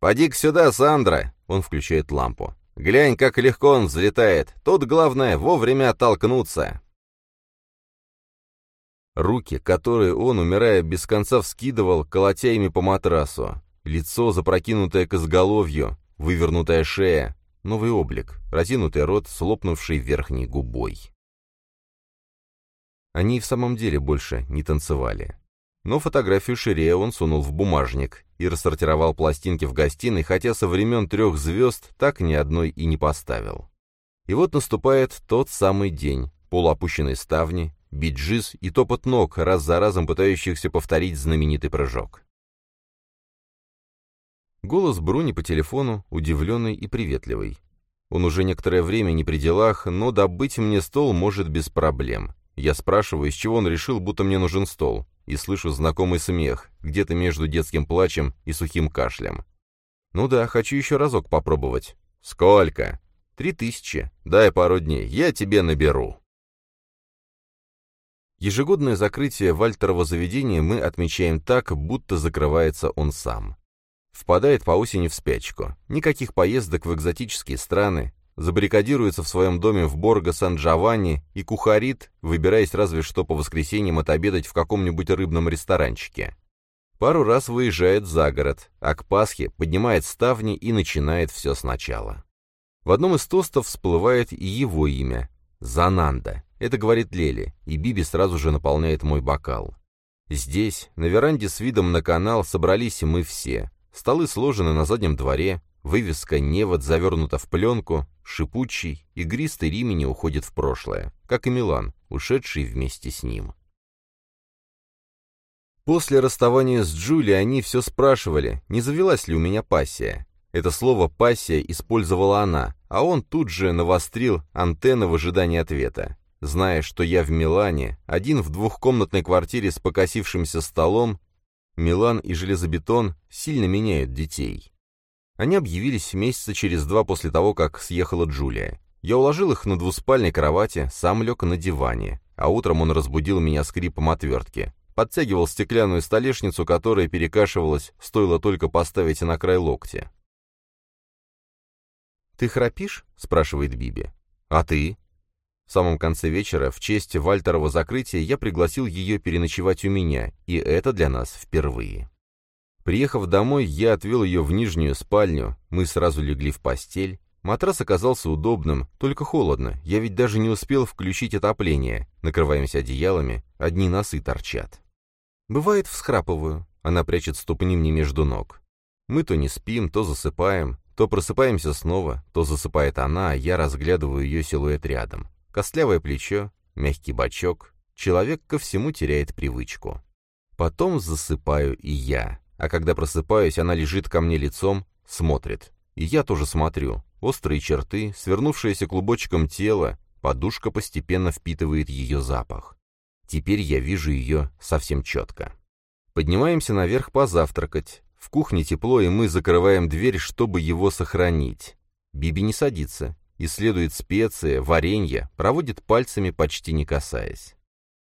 «Поди-ка сюда, Сандра!» — он включает лампу. «Глянь, как легко он взлетает. Тут главное вовремя оттолкнуться». Руки, которые он, умирая, без конца вскидывал, колотя ими по матрасу. Лицо, запрокинутое к изголовью, вывернутая шея, новый облик, разинутый рот с лопнувшей верхней губой. Они и в самом деле больше не танцевали. Но фотографию Ширея он сунул в бумажник и рассортировал пластинки в гостиной, хотя со времен трех звезд так ни одной и не поставил. И вот наступает тот самый день, полуопущенные ставни, биджиз и топот ног, раз за разом пытающихся повторить знаменитый прыжок. Голос Бруни по телефону, удивленный и приветливый. Он уже некоторое время не при делах, но добыть мне стол может без проблем. Я спрашиваю, из чего он решил, будто мне нужен стол, и слышу знакомый смех, где-то между детским плачем и сухим кашлем. «Ну да, хочу еще разок попробовать». «Сколько?» «Три тысячи. Дай пару дней, я тебе наберу». Ежегодное закрытие Вальтерова заведения мы отмечаем так, будто закрывается он сам. Впадает по осени в спячку. Никаких поездок в экзотические страны, забаррикадируется в своем доме в Борго Сан-Джованни и кухарит, выбираясь разве что по воскресеньям отобедать в каком-нибудь рыбном ресторанчике. Пару раз выезжает за город, а к Пасхе поднимает ставни и начинает все сначала. В одном из тостов всплывает и его имя — Зананда. Это говорит Лели, и Биби сразу же наполняет мой бокал. Здесь, на веранде с видом на канал, собрались мы все. Столы сложены на заднем дворе, Вывеска «Невод» завернута в пленку, шипучий, игристый Римени уходит в прошлое, как и Милан, ушедший вместе с ним. После расставания с Джули они все спрашивали, не завелась ли у меня пассия. Это слово «пассия» использовала она, а он тут же навострил антенны в ожидании ответа. Зная, что я в Милане, один в двухкомнатной квартире с покосившимся столом, Милан и железобетон сильно меняют детей. Они объявились месяца через два после того, как съехала Джулия. Я уложил их на двуспальной кровати, сам лег на диване, а утром он разбудил меня скрипом отвертки. Подтягивал стеклянную столешницу, которая перекашивалась, стоило только поставить на край локти. «Ты храпишь?» — спрашивает Биби. «А ты?» В самом конце вечера, в честь Вальтерова закрытия, я пригласил ее переночевать у меня, и это для нас впервые. Приехав домой, я отвел ее в нижнюю спальню, мы сразу легли в постель. Матрас оказался удобным, только холодно, я ведь даже не успел включить отопление. Накрываемся одеялами, одни носы торчат. Бывает, всхрапываю, она прячет ступни мне между ног. Мы то не спим, то засыпаем, то просыпаемся снова, то засыпает она, а я разглядываю ее силуэт рядом. Костлявое плечо, мягкий бочок. Человек ко всему теряет привычку. Потом засыпаю и я. А когда просыпаюсь, она лежит ко мне лицом, смотрит. И я тоже смотрю. Острые черты, свернувшееся клубочком тело, подушка постепенно впитывает ее запах. Теперь я вижу ее совсем четко. Поднимаемся наверх позавтракать. В кухне тепло, и мы закрываем дверь, чтобы его сохранить. Биби не садится, исследует специи, варенье, проводит пальцами, почти не касаясь.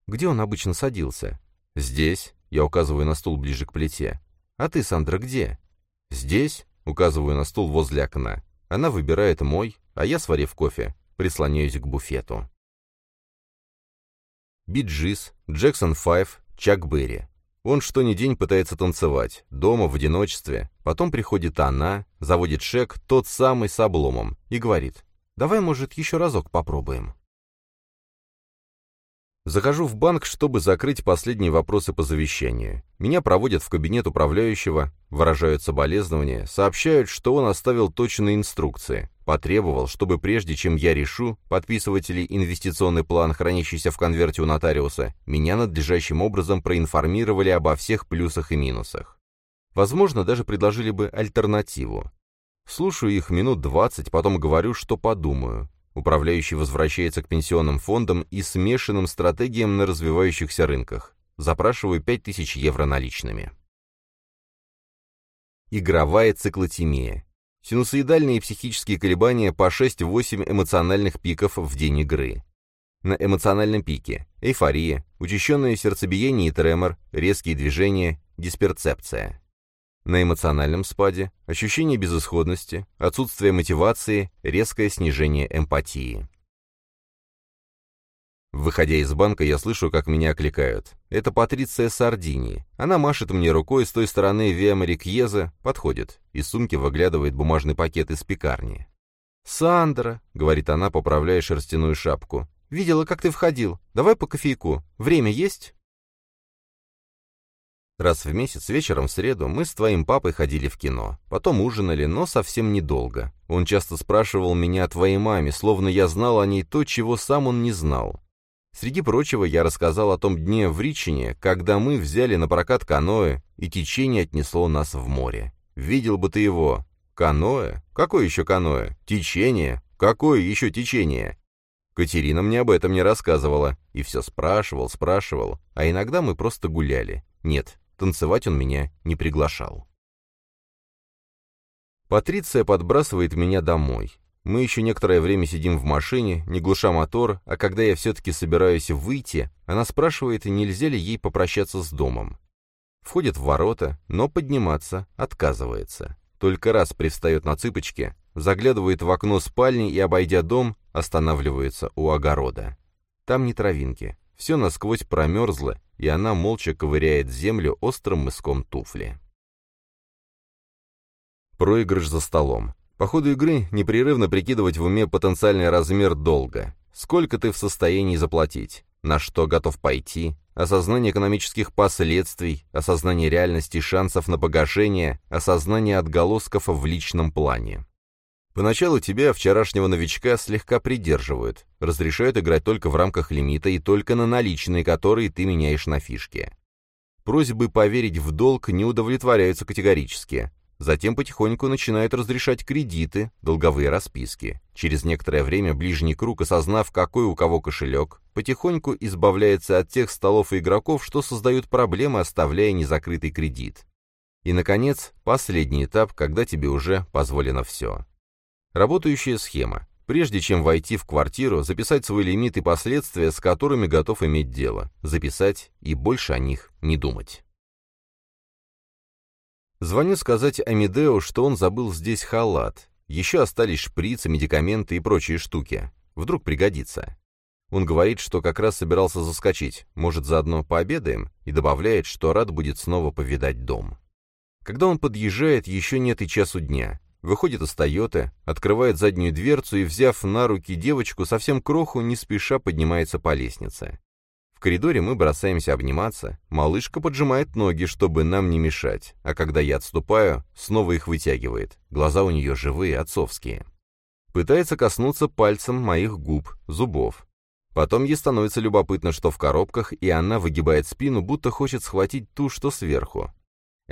Где он обычно садился? Здесь, я указываю на стул ближе к плите. А ты, Сандра, где? Здесь, указываю на стул возле окна. Она выбирает мой, а я, сварив кофе, прислоняюсь к буфету. Биджис, Джексон Файв, Чак Берри. Он что ни день пытается танцевать, дома, в одиночестве. Потом приходит она, заводит шек, тот самый с обломом, и говорит, Давай, может, еще разок попробуем. Захожу в банк, чтобы закрыть последние вопросы по завещанию. Меня проводят в кабинет управляющего, выражают соболезнования, сообщают, что он оставил точные инструкции, потребовал, чтобы прежде чем я решу, подписывать ли инвестиционный план, хранящийся в конверте у нотариуса, меня надлежащим образом проинформировали обо всех плюсах и минусах. Возможно, даже предложили бы альтернативу. Слушаю их минут двадцать, потом говорю, что подумаю. Управляющий возвращается к пенсионным фондам и смешанным стратегиям на развивающихся рынках. Запрашиваю 5000 евро наличными. Игровая циклотемия. Синусоидальные психические колебания по 6-8 эмоциональных пиков в день игры. На эмоциональном пике – эйфория, учащенное сердцебиение и тремор, резкие движения, дисперцепция. На эмоциональном спаде – ощущение безысходности, отсутствие мотивации, резкое снижение эмпатии. Выходя из банка, я слышу, как меня окликают. Это Патриция Сардини. Она машет мне рукой с той стороны Виа Марикьеза, подходит. Из сумки выглядывает бумажный пакет из пекарни. «Сандра», — говорит она, поправляя шерстяную шапку, — «видела, как ты входил. Давай по кофейку. Время есть?» Раз в месяц вечером в среду мы с твоим папой ходили в кино. Потом ужинали, но совсем недолго. Он часто спрашивал меня о твоей маме, словно я знал о ней то, чего сам он не знал. Среди прочего, я рассказал о том дне в Ричине, когда мы взяли на прокат каноэ, и течение отнесло нас в море. Видел бы ты его. Каноэ? Какое еще каноэ? Течение? Какое еще течение? Катерина мне об этом не рассказывала. И все спрашивал, спрашивал. А иногда мы просто гуляли. Нет, Танцевать он меня не приглашал. Патриция подбрасывает меня домой. Мы еще некоторое время сидим в машине, не глуша мотор, а когда я все-таки собираюсь выйти, она спрашивает, нельзя ли ей попрощаться с домом. Входит в ворота, но подниматься отказывается. Только раз привстает на цыпочки, заглядывает в окно спальни и, обойдя дом, останавливается у огорода. Там не травинки, все насквозь промерзло, и она молча ковыряет землю острым мыском туфли. Проигрыш за столом. По ходу игры непрерывно прикидывать в уме потенциальный размер долга. Сколько ты в состоянии заплатить? На что готов пойти? Осознание экономических последствий, осознание реальности шансов на погашение, осознание отголосков в личном плане. Поначалу тебя, вчерашнего новичка, слегка придерживают, разрешают играть только в рамках лимита и только на наличные, которые ты меняешь на фишки. Просьбы поверить в долг не удовлетворяются категорически. Затем потихоньку начинают разрешать кредиты, долговые расписки. Через некоторое время ближний круг, осознав, какой у кого кошелек, потихоньку избавляется от тех столов и игроков, что создают проблемы, оставляя незакрытый кредит. И, наконец, последний этап, когда тебе уже позволено все. Работающая схема. Прежде чем войти в квартиру, записать свой лимит и последствия, с которыми готов иметь дело. Записать и больше о них не думать. Звоню сказать Амедео, что он забыл здесь халат. Еще остались шприцы, медикаменты и прочие штуки. Вдруг пригодится. Он говорит, что как раз собирался заскочить, может, заодно пообедаем, и добавляет, что рад будет снова повидать дом. Когда он подъезжает, еще нет и часу дня. Выходит из «Тойоты», открывает заднюю дверцу и, взяв на руки девочку, совсем кроху, не спеша поднимается по лестнице. В коридоре мы бросаемся обниматься, малышка поджимает ноги, чтобы нам не мешать, а когда я отступаю, снова их вытягивает, глаза у нее живые, отцовские. Пытается коснуться пальцем моих губ, зубов. Потом ей становится любопытно, что в коробках, и она выгибает спину, будто хочет схватить ту, что сверху.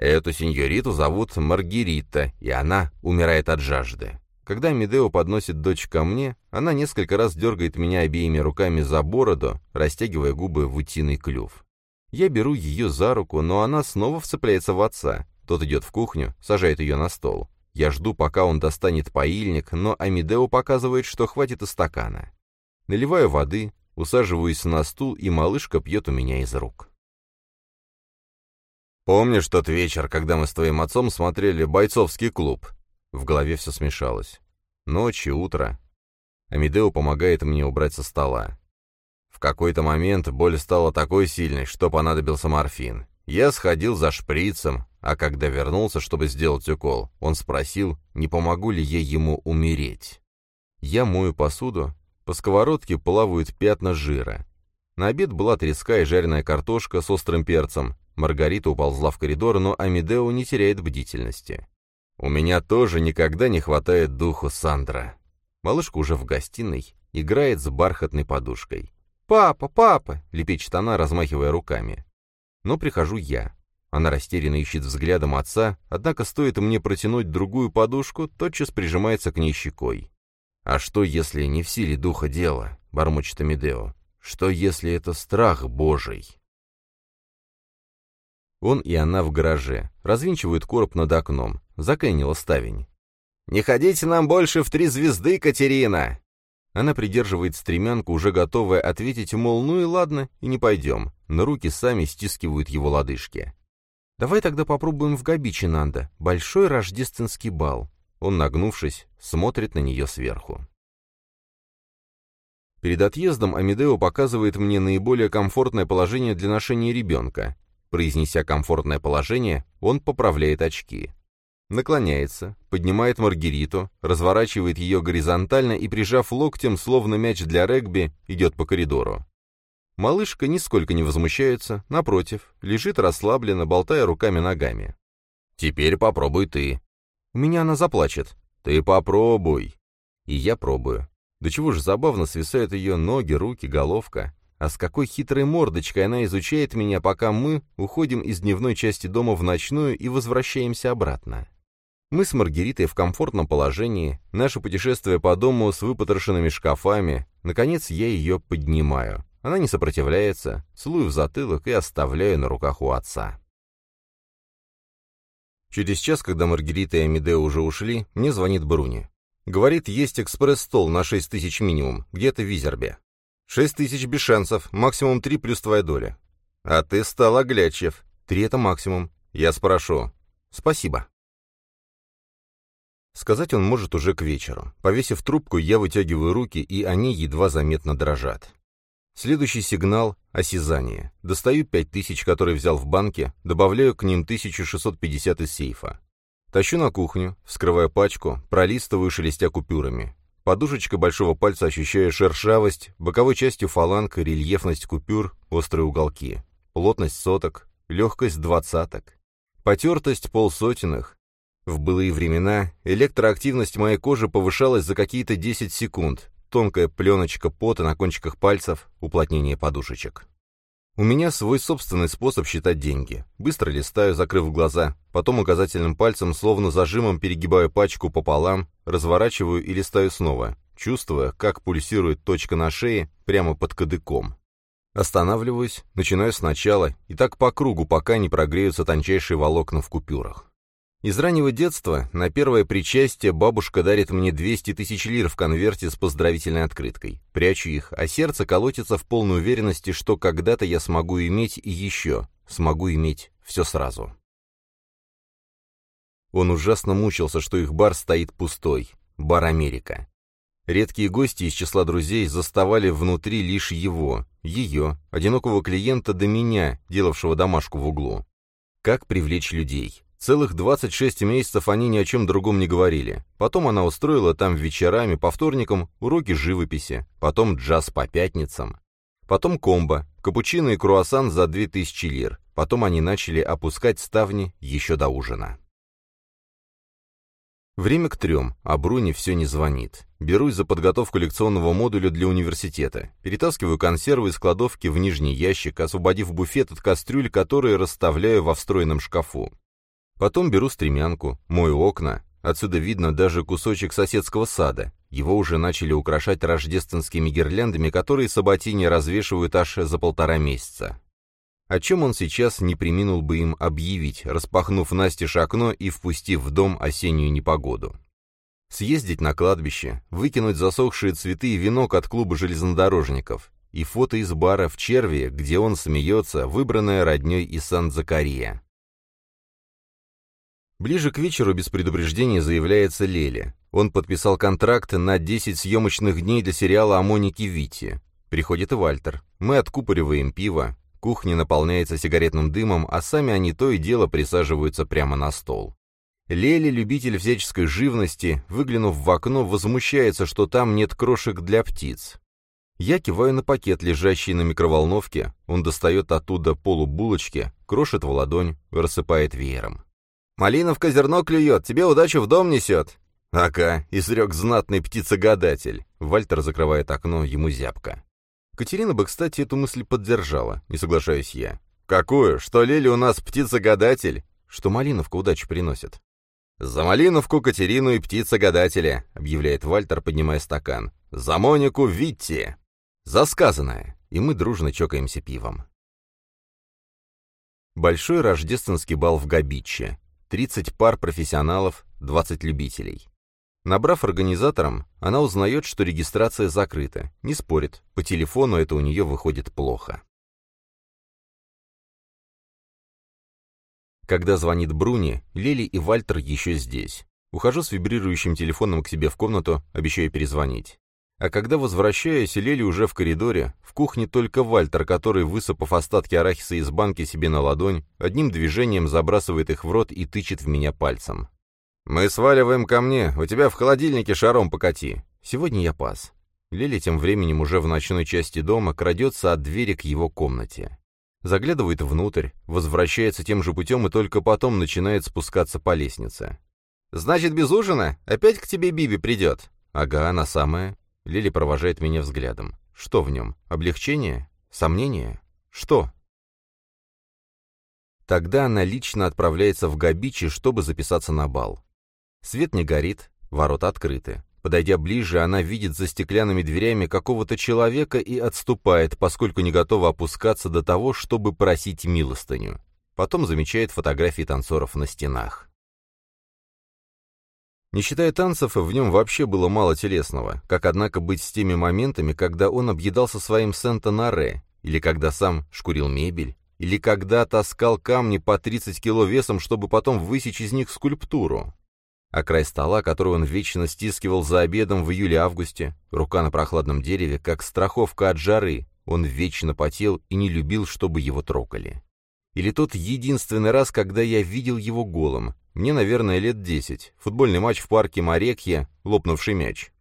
Эту сеньориту зовут Маргарита, и она умирает от жажды. Когда Медео подносит дочь ко мне, она несколько раз дергает меня обеими руками за бороду, растягивая губы в утиный клюв. Я беру ее за руку, но она снова вцепляется в отца. Тот идет в кухню, сажает ее на стол. Я жду, пока он достанет поильник, но Амедео показывает, что хватит и стакана. Наливаю воды, усаживаюсь на стул, и малышка пьет у меня из рук. «Помнишь тот вечер, когда мы с твоим отцом смотрели «Бойцовский клуб»?» В голове все смешалось. Ночь и утро. Амедео помогает мне убрать со стола. В какой-то момент боль стала такой сильной, что понадобился морфин. Я сходил за шприцем, а когда вернулся, чтобы сделать укол, он спросил, не помогу ли я ему умереть. Я мою посуду, по сковородке плавают пятна жира. На обед была треска и жареная картошка с острым перцем, Маргарита уползла в коридор, но Амедео не теряет бдительности. «У меня тоже никогда не хватает духу Сандра». Малышка уже в гостиной, играет с бархатной подушкой. «Папа, папа!» — лепечет она, размахивая руками. Но прихожу я. Она растерянно ищет взглядом отца, однако стоит мне протянуть другую подушку, тотчас прижимается к ней щекой. «А что, если не в силе духа дело?» — бормочет Амедео. «Что, если это страх Божий?» Он и она в гараже. Развинчивают короб над окном. Заканила ставень. «Не ходите нам больше в три звезды, Катерина!» Она придерживает стремянку, уже готовая ответить, мол, ну и ладно, и не пойдем. Но руки сами стискивают его лодыжки. «Давай тогда попробуем в Габичи, Нанда. Большой рождественский бал». Он, нагнувшись, смотрит на нее сверху. Перед отъездом Амедео показывает мне наиболее комфортное положение для ношения ребенка. Произнеся комфортное положение, он поправляет очки. Наклоняется, поднимает Маргариту, разворачивает ее горизонтально и, прижав локтем, словно мяч для регби, идет по коридору. Малышка нисколько не возмущается, напротив, лежит расслабленно, болтая руками-ногами. «Теперь попробуй ты». «У меня она заплачет». «Ты попробуй». И я пробую. До чего же забавно свисают ее ноги, руки, головка. А с какой хитрой мордочкой она изучает меня, пока мы уходим из дневной части дома в ночную и возвращаемся обратно. Мы с Маргаритой в комфортном положении, наше путешествие по дому с выпотрошенными шкафами. Наконец я ее поднимаю. Она не сопротивляется, целую в затылок и оставляю на руках у отца. Через час, когда Маргарита и Амедео уже ушли, мне звонит Бруни. Говорит, есть экспресс-стол на 6 тысяч минимум, где-то в Визербе. Шесть тысяч без шансов, максимум три плюс твоя доля. А ты стал оглядчив. Три — это максимум. Я спрошу. Спасибо. Сказать он может уже к вечеру. Повесив трубку, я вытягиваю руки, и они едва заметно дрожат. Следующий сигнал — осязание. Достаю пять тысяч, которые взял в банке, добавляю к ним 1650 из сейфа. Тащу на кухню, вскрываю пачку, пролистываю, шелестя купюрами. Подушечка большого пальца ощущая шершавость, боковой частью фаланг, рельефность купюр, острые уголки, плотность соток, легкость двадцаток, потертость полсотенных. В былые времена электроактивность моей кожи повышалась за какие-то 10 секунд, тонкая пленочка пота на кончиках пальцев, уплотнение подушечек. У меня свой собственный способ считать деньги. Быстро листаю, закрыв глаза, потом указательным пальцем, словно зажимом, перегибаю пачку пополам, разворачиваю и листаю снова. чувствуя, как пульсирует точка на шее прямо под кадыком. Останавливаюсь, начинаю сначала, и так по кругу, пока не прогреются тончайшие волокна в купюрах. Из раннего детства на первое причастие бабушка дарит мне 200 тысяч лир в конверте с поздравительной открыткой. Прячу их, а сердце колотится в полной уверенности, что когда-то я смогу иметь и еще, смогу иметь все сразу. Он ужасно мучился, что их бар стоит пустой. Бар Америка. Редкие гости из числа друзей заставали внутри лишь его, ее, одинокого клиента до меня, делавшего домашку в углу. Как привлечь людей? Целых 26 месяцев они ни о чем другом не говорили. Потом она устроила там вечерами по вторникам уроки живописи, потом джаз по пятницам. Потом комбо, капучино и круассан за 2000 лир. Потом они начали опускать ставни еще до ужина. Время к трем, а Бруни все не звонит. Берусь за подготовку лекционного модуля для университета. Перетаскиваю консервы из кладовки в нижний ящик, освободив буфет от кастрюль, которые расставляю во встроенном шкафу. Потом беру стремянку, мою окна. Отсюда видно даже кусочек соседского сада. Его уже начали украшать рождественскими гирляндами, которые Саботини развешивают аж за полтора месяца. О чем он сейчас не приминул бы им объявить, распахнув настежь окно и впустив в дом осеннюю непогоду. Съездить на кладбище, выкинуть засохшие цветы и венок от клуба железнодорожников, и фото из бара в Черве, где он смеется, выбранное родней из Сан-Закария. Ближе к вечеру без предупреждения заявляется Леля. Он подписал контракт на 10 съемочных дней для сериала о Монике Витти. Приходит и Вальтер. Мы откупориваем пиво. Кухня наполняется сигаретным дымом, а сами они то и дело присаживаются прямо на стол. Лели, любитель всяческой живности, выглянув в окно, возмущается, что там нет крошек для птиц. Я киваю на пакет, лежащий на микроволновке. Он достает оттуда полубулочки, крошит в ладонь, рассыпает веером. Малиновка зерно клюет, тебе удачу в дом несет». «Ага», — изрек знатный птицегадатель. Вальтер закрывает окно, ему зябко. Катерина бы, кстати, эту мысль поддержала, не соглашаюсь я. «Какую? Что Лели у нас птица-гадатель?» «Что Малиновка удачу приносит». «За Малиновку, Катерину и птица-гадателя», — объявляет Вальтер, поднимая стакан. «За Монику Витти!» «За сказанное!» И мы дружно чокаемся пивом. Большой рождественский бал в Габиче. 30 пар профессионалов, 20 любителей. Набрав организатором, она узнает, что регистрация закрыта. Не спорит, по телефону это у нее выходит плохо. Когда звонит Бруни, Лили и Вальтер еще здесь. Ухожу с вибрирующим телефоном к себе в комнату, обещаю перезвонить. А когда возвращаюсь, Лели уже в коридоре, в кухне только Вальтер, который, высыпав остатки арахиса из банки себе на ладонь, одним движением забрасывает их в рот и тычет в меня пальцем. «Мы сваливаем ко мне, у тебя в холодильнике шаром покати». Сегодня я пас. Лели тем временем уже в ночной части дома крадется от двери к его комнате. Заглядывает внутрь, возвращается тем же путем и только потом начинает спускаться по лестнице. «Значит, без ужина? Опять к тебе Биби придет?» «Ага, она самая. Лили провожает меня взглядом. Что в нем? Облегчение? Сомнение? Что? Тогда она лично отправляется в Габичи, чтобы записаться на бал. Свет не горит, ворота открыты. Подойдя ближе, она видит за стеклянными дверями какого-то человека и отступает, поскольку не готова опускаться до того, чтобы просить милостыню. Потом замечает фотографии танцоров на стенах. Не считая танцев, в нем вообще было мало телесного, как, однако, быть с теми моментами, когда он объедался своим Сента-Наре, или когда сам шкурил мебель, или когда таскал камни по 30 кило весом, чтобы потом высечь из них скульптуру. А край стола, который он вечно стискивал за обедом в июле-августе, рука на прохладном дереве, как страховка от жары, он вечно потел и не любил, чтобы его трогали. Или тот единственный раз, когда я видел его голым, мне, наверное, лет десять. Футбольный матч в парке Морекье, лопнувший мяч.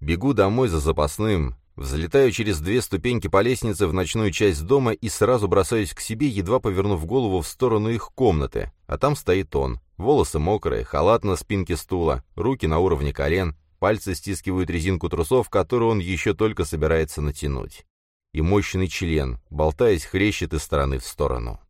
Бегу домой за запасным, взлетаю через две ступеньки по лестнице в ночную часть дома и сразу бросаюсь к себе, едва повернув голову в сторону их комнаты. А там стоит он. Волосы мокрые, халат на спинке стула, руки на уровне колен, пальцы стискивают резинку трусов, которую он еще только собирается натянуть. И мощный член, болтаясь, хрещет из стороны в сторону.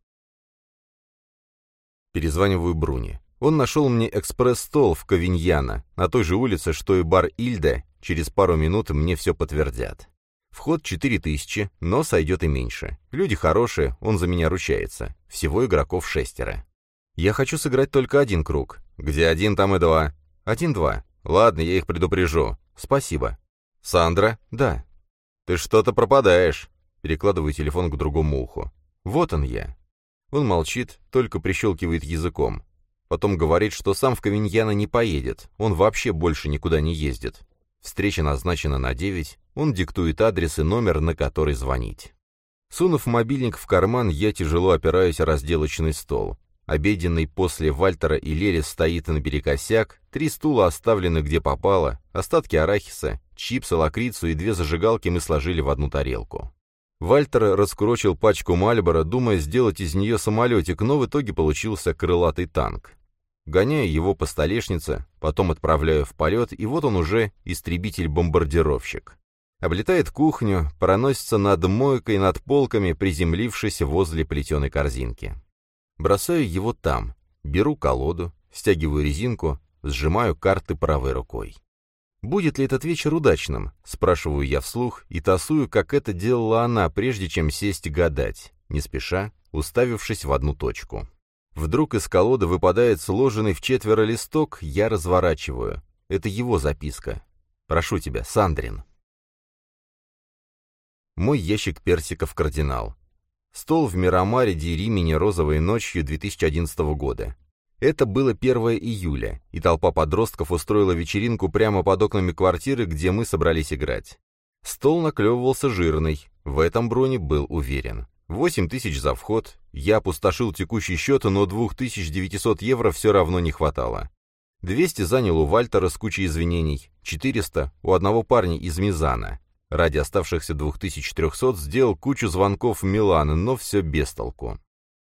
Перезваниваю Бруни. Он нашел мне экспресс-стол в Ковиньяна, на той же улице, что и бар Ильда, через пару минут мне все подтвердят. Вход 4000, но сойдет и меньше. Люди хорошие, он за меня ручается. Всего игроков шестеро. Я хочу сыграть только один круг. Где один, там и два. Один-два. Ладно, я их предупрежу. Спасибо. Сандра? Да. Ты что-то пропадаешь. Перекладываю телефон к другому уху. Вот он я. Он молчит, только прищелкивает языком. Потом говорит, что сам в Ковиньяна не поедет, он вообще больше никуда не ездит. Встреча назначена на 9, он диктует адрес и номер, на который звонить. Сунув мобильник в карман, я тяжело опираюсь о разделочный стол. Обеденный после Вальтера и Лели стоит наперекосяк, три стула оставлены где попало, остатки арахиса, чипсы, лакрицу и две зажигалки мы сложили в одну тарелку. Вальтер раскурочил пачку Мальбора, думая сделать из нее самолетик, но в итоге получился крылатый танк. Гоняю его по столешнице, потом отправляю в полет, и вот он уже истребитель-бомбардировщик. Облетает кухню, проносится над мойкой, над полками, приземлившись возле плетеной корзинки. Бросаю его там, беру колоду, стягиваю резинку, сжимаю карты правой рукой. «Будет ли этот вечер удачным?» — спрашиваю я вслух и тасую, как это делала она, прежде чем сесть гадать, не спеша, уставившись в одну точку. Вдруг из колоды выпадает сложенный в четверо листок, я разворачиваю. Это его записка. «Прошу тебя, Сандрин». Мой ящик персиков «Кардинал». Стол в Мирамаре Ди Римени розовой ночью 2011 года. Это было 1 июля, и толпа подростков устроила вечеринку прямо под окнами квартиры, где мы собрались играть. Стол наклевывался жирный, в этом Брони был уверен. 8 тысяч за вход, я опустошил текущий счет, но 2900 евро все равно не хватало. 200 занял у Вальтера с кучей извинений, 400 у одного парня из Мизана. Ради оставшихся 2300 сделал кучу звонков в Милан, но все без толку.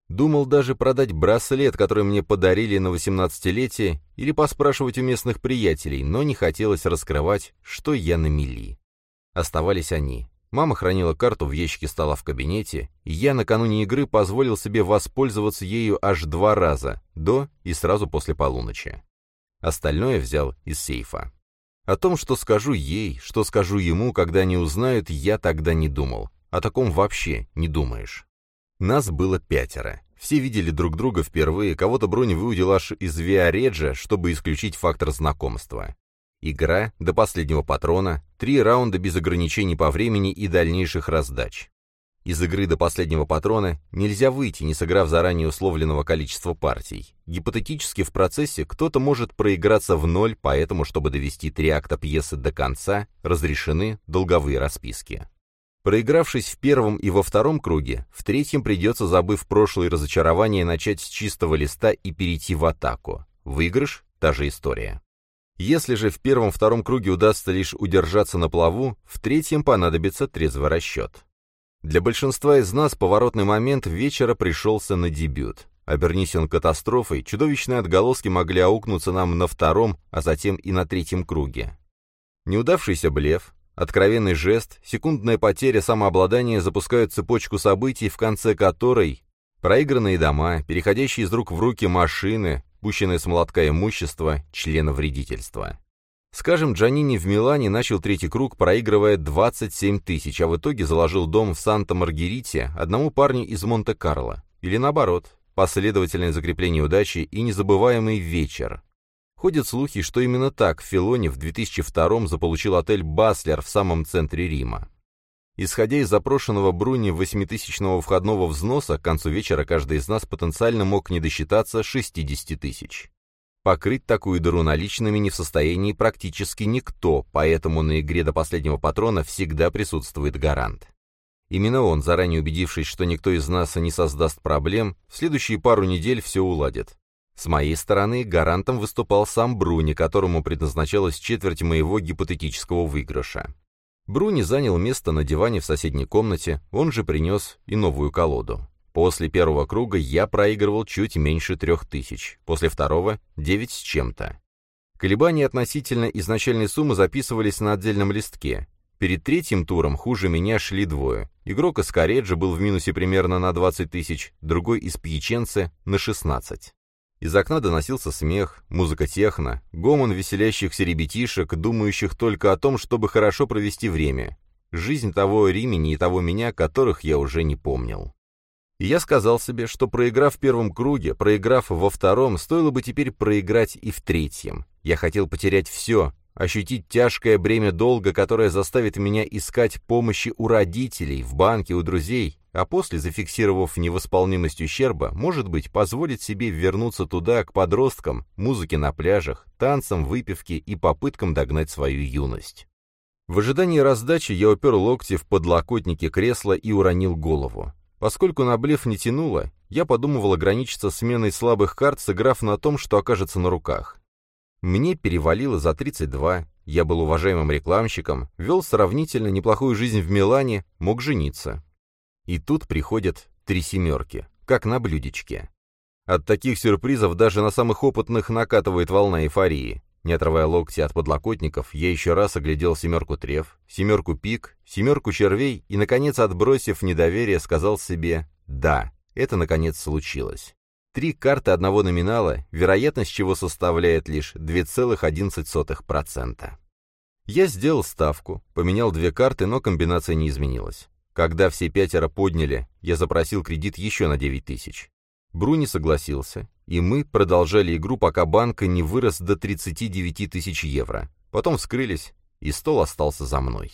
Думал даже продать браслет, который мне подарили на 18-летие, или поспрашивать у местных приятелей, но не хотелось раскрывать, что я на мели. Оставались они. Мама хранила карту в ящике стола в кабинете, и я накануне игры позволил себе воспользоваться ею аж два раза, до и сразу после полуночи. Остальное взял из сейфа. О том, что скажу ей, что скажу ему, когда они узнают, я тогда не думал. О таком вообще не думаешь. Нас было пятеро. Все видели друг друга впервые, кого-то Бронь выудил аж из Виареджа, чтобы исключить фактор знакомства. Игра до последнего патрона, три раунда без ограничений по времени и дальнейших раздач. Из игры до последнего патрона нельзя выйти, не сыграв заранее условленного количества партий. Гипотетически в процессе кто-то может проиграться в ноль, поэтому, чтобы довести три акта пьесы до конца, разрешены долговые расписки. Проигравшись в первом и во втором круге, в третьем придется, забыв прошлые разочарования, начать с чистого листа и перейти в атаку. Выигрыш – та же история. Если же в первом-втором круге удастся лишь удержаться на плаву, в третьем понадобится трезвый расчет. Для большинства из нас поворотный момент вечера пришелся на дебют. Обернись он катастрофой, чудовищные отголоски могли аукнуться нам на втором, а затем и на третьем круге. Неудавшийся блеф, Откровенный жест, секундная потеря самообладания запускают цепочку событий, в конце которой проигранные дома, переходящие из рук в руки машины, пущенное с молотка имущество, члена вредительства. Скажем, Джанини в Милане начал третий круг, проигрывая 27 тысяч, а в итоге заложил дом в Санта-Маргерите одному парню из Монте-Карло. Или наоборот, последовательное закрепление удачи и незабываемый вечер, Ходят слухи, что именно так Филони в 2002 заполучил отель «Баслер» в самом центре Рима. Исходя из запрошенного Бруни восьмитысячного входного взноса, к концу вечера каждый из нас потенциально мог не досчитаться 60 тысяч. Покрыть такую дыру наличными не в состоянии практически никто, поэтому на игре до последнего патрона всегда присутствует гарант. Именно он, заранее убедившись, что никто из нас не создаст проблем, в следующие пару недель все уладит. С моей стороны гарантом выступал сам Бруни, которому предназначалась четверть моего гипотетического выигрыша. Бруни занял место на диване в соседней комнате, он же принес и новую колоду. После первого круга я проигрывал чуть меньше трех тысяч, после второго — девять с чем-то. Колебания относительно изначальной суммы записывались на отдельном листке. Перед третьим туром хуже меня шли двое. Игрок из Кареджа был в минусе примерно на 20 тысяч, другой из Пьяченце — на 16. Из окна доносился смех, музыка техно, гомон веселящихся ребятишек, думающих только о том, чтобы хорошо провести время. Жизнь того Римени и того меня, которых я уже не помнил. И я сказал себе, что проиграв в первом круге, проиграв во втором, стоило бы теперь проиграть и в третьем. Я хотел потерять все, ощутить тяжкое бремя долга, которое заставит меня искать помощи у родителей, в банке, у друзей, а после, зафиксировав невосполнимость ущерба, может быть, позволить себе вернуться туда, к подросткам, музыке на пляжах, танцам, выпивке и попыткам догнать свою юность. В ожидании раздачи я упер локти в подлокотники кресла и уронил голову. Поскольку на блеф не тянуло, я подумывал ограничиться сменой слабых карт, сыграв на том, что окажется на руках. Мне перевалило за 32, я был уважаемым рекламщиком, вел сравнительно неплохую жизнь в Милане, мог жениться. И тут приходят три семерки, как на блюдечке. От таких сюрпризов даже на самых опытных накатывает волна эйфории. Не отрывая локти от подлокотников, я еще раз оглядел семерку трев, семерку пик, семерку червей и, наконец, отбросив недоверие, сказал себе «Да, это, наконец, случилось». Три карты одного номинала, вероятность чего составляет лишь 2,11%. Я сделал ставку, поменял две карты, но комбинация не изменилась. Когда все пятеро подняли, я запросил кредит еще на 9 тысяч. Бруни согласился, и мы продолжали игру, пока банк не вырос до 39 тысяч евро. Потом вскрылись, и стол остался за мной.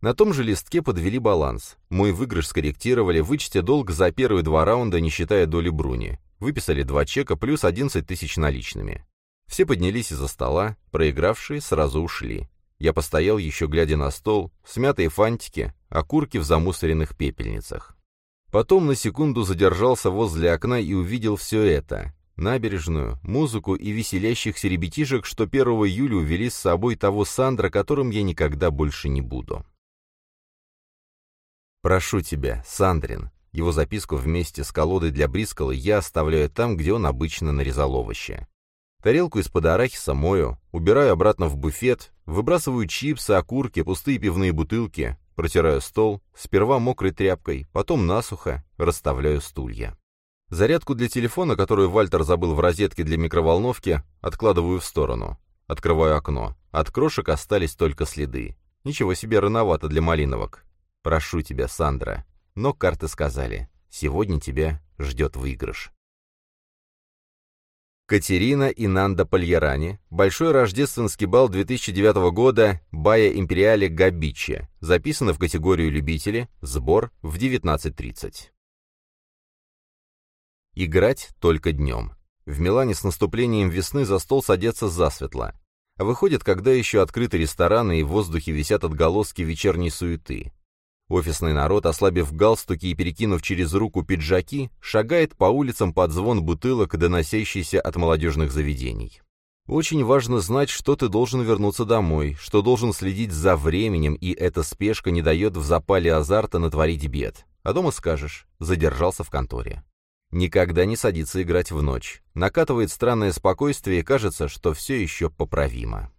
На том же листке подвели баланс. Мой выигрыш скорректировали, вычтя долг за первые два раунда, не считая доли Бруни. Выписали два чека плюс 11 тысяч наличными. Все поднялись из-за стола, проигравшие сразу ушли. Я постоял, еще глядя на стол, смятые фантики, окурки в замусоренных пепельницах. Потом на секунду задержался возле окна и увидел все это. Набережную, музыку и веселящихся ребятишек, что 1 июля увели с собой того Сандра, которым я никогда больше не буду. «Прошу тебя, Сандрин». Его записку вместе с колодой для Брискала я оставляю там, где он обычно нарезал овощи. Тарелку из-под арахиса мою, убираю обратно в буфет, выбрасываю чипсы, окурки, пустые пивные бутылки, протираю стол, сперва мокрой тряпкой, потом насухо, расставляю стулья. Зарядку для телефона, которую Вальтер забыл в розетке для микроволновки, откладываю в сторону. Открываю окно. От крошек остались только следы. Ничего себе рановато для малиновок. Прошу тебя, Сандра. Но карты сказали, сегодня тебя ждет выигрыш. Катерина и Нанда Пальярани, Большой рождественский бал 2009 года Бая Империале Габичи, записано в категорию любители, сбор в 19.30. Играть только днем. В Милане с наступлением весны за стол садятся засветло. А выходит, когда еще открыты рестораны и в воздухе висят отголоски вечерней суеты. Офисный народ, ослабив галстуки и перекинув через руку пиджаки, шагает по улицам под звон бутылок, доносящийся от молодежных заведений. Очень важно знать, что ты должен вернуться домой, что должен следить за временем, и эта спешка не дает в запале азарта натворить бед. А дома скажешь «задержался в конторе». Никогда не садится играть в ночь. Накатывает странное спокойствие и кажется, что все еще поправимо.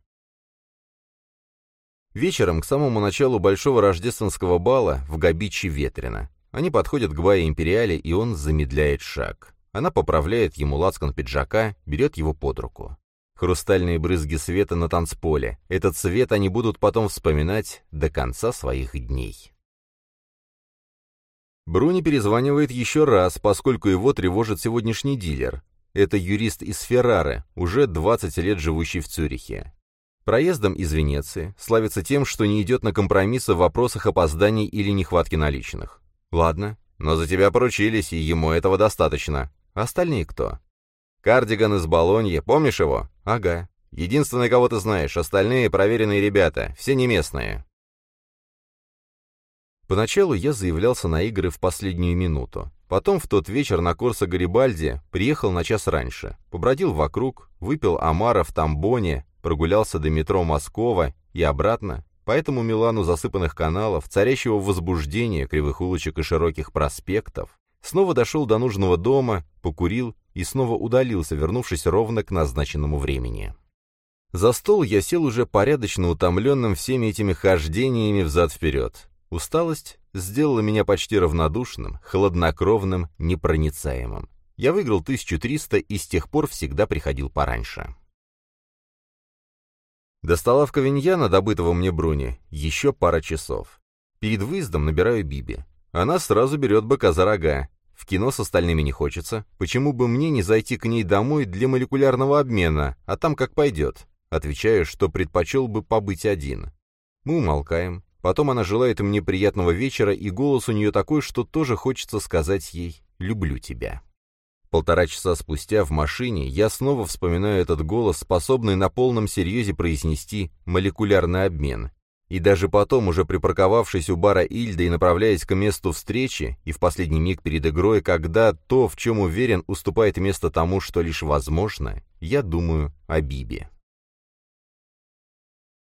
Вечером, к самому началу большого рождественского бала, в Габичи ветрено. Они подходят к Бае Империале, и он замедляет шаг. Она поправляет ему лацкан пиджака, берет его под руку. Хрустальные брызги света на танцполе. Этот свет они будут потом вспоминать до конца своих дней. Бруни перезванивает еще раз, поскольку его тревожит сегодняшний дилер. Это юрист из Феррары, уже 20 лет живущий в Цюрихе. Проездом из Венеции славится тем, что не идет на компромиссы в вопросах опозданий или нехватки наличных. Ладно, но за тебя поручились, и ему этого достаточно. Остальные кто? Кардиган из Болоньи, помнишь его? Ага. Единственный, кого ты знаешь, остальные проверенные ребята, все не местные. Поначалу я заявлялся на игры в последнюю минуту. Потом в тот вечер на Корсо Гарибальди приехал на час раньше. Побродил вокруг, выпил омара в Тамбоне, прогулялся до метро Москова и обратно, по этому Милану засыпанных каналов, царящего возбуждения, кривых улочек и широких проспектов, снова дошел до нужного дома, покурил и снова удалился, вернувшись ровно к назначенному времени. За стол я сел уже порядочно утомленным всеми этими хождениями взад-вперед. Усталость сделала меня почти равнодушным, хладнокровным, непроницаемым. Я выиграл 1300 и с тех пор всегда приходил пораньше. До стола в Кавиньяна, добытого мне Бруни, еще пара часов. Перед выездом набираю Биби. Она сразу берет быка за рога. В кино с остальными не хочется. Почему бы мне не зайти к ней домой для молекулярного обмена, а там как пойдет? Отвечаю, что предпочел бы побыть один. Мы умолкаем. Потом она желает мне приятного вечера, и голос у нее такой, что тоже хочется сказать ей «люблю тебя». Полтора часа спустя в машине я снова вспоминаю этот голос, способный на полном серьезе произнести «молекулярный обмен». И даже потом, уже припарковавшись у бара Ильда и направляясь к месту встречи, и в последний миг перед игрой, когда то, в чем уверен, уступает место тому, что лишь возможно, я думаю о Бибе.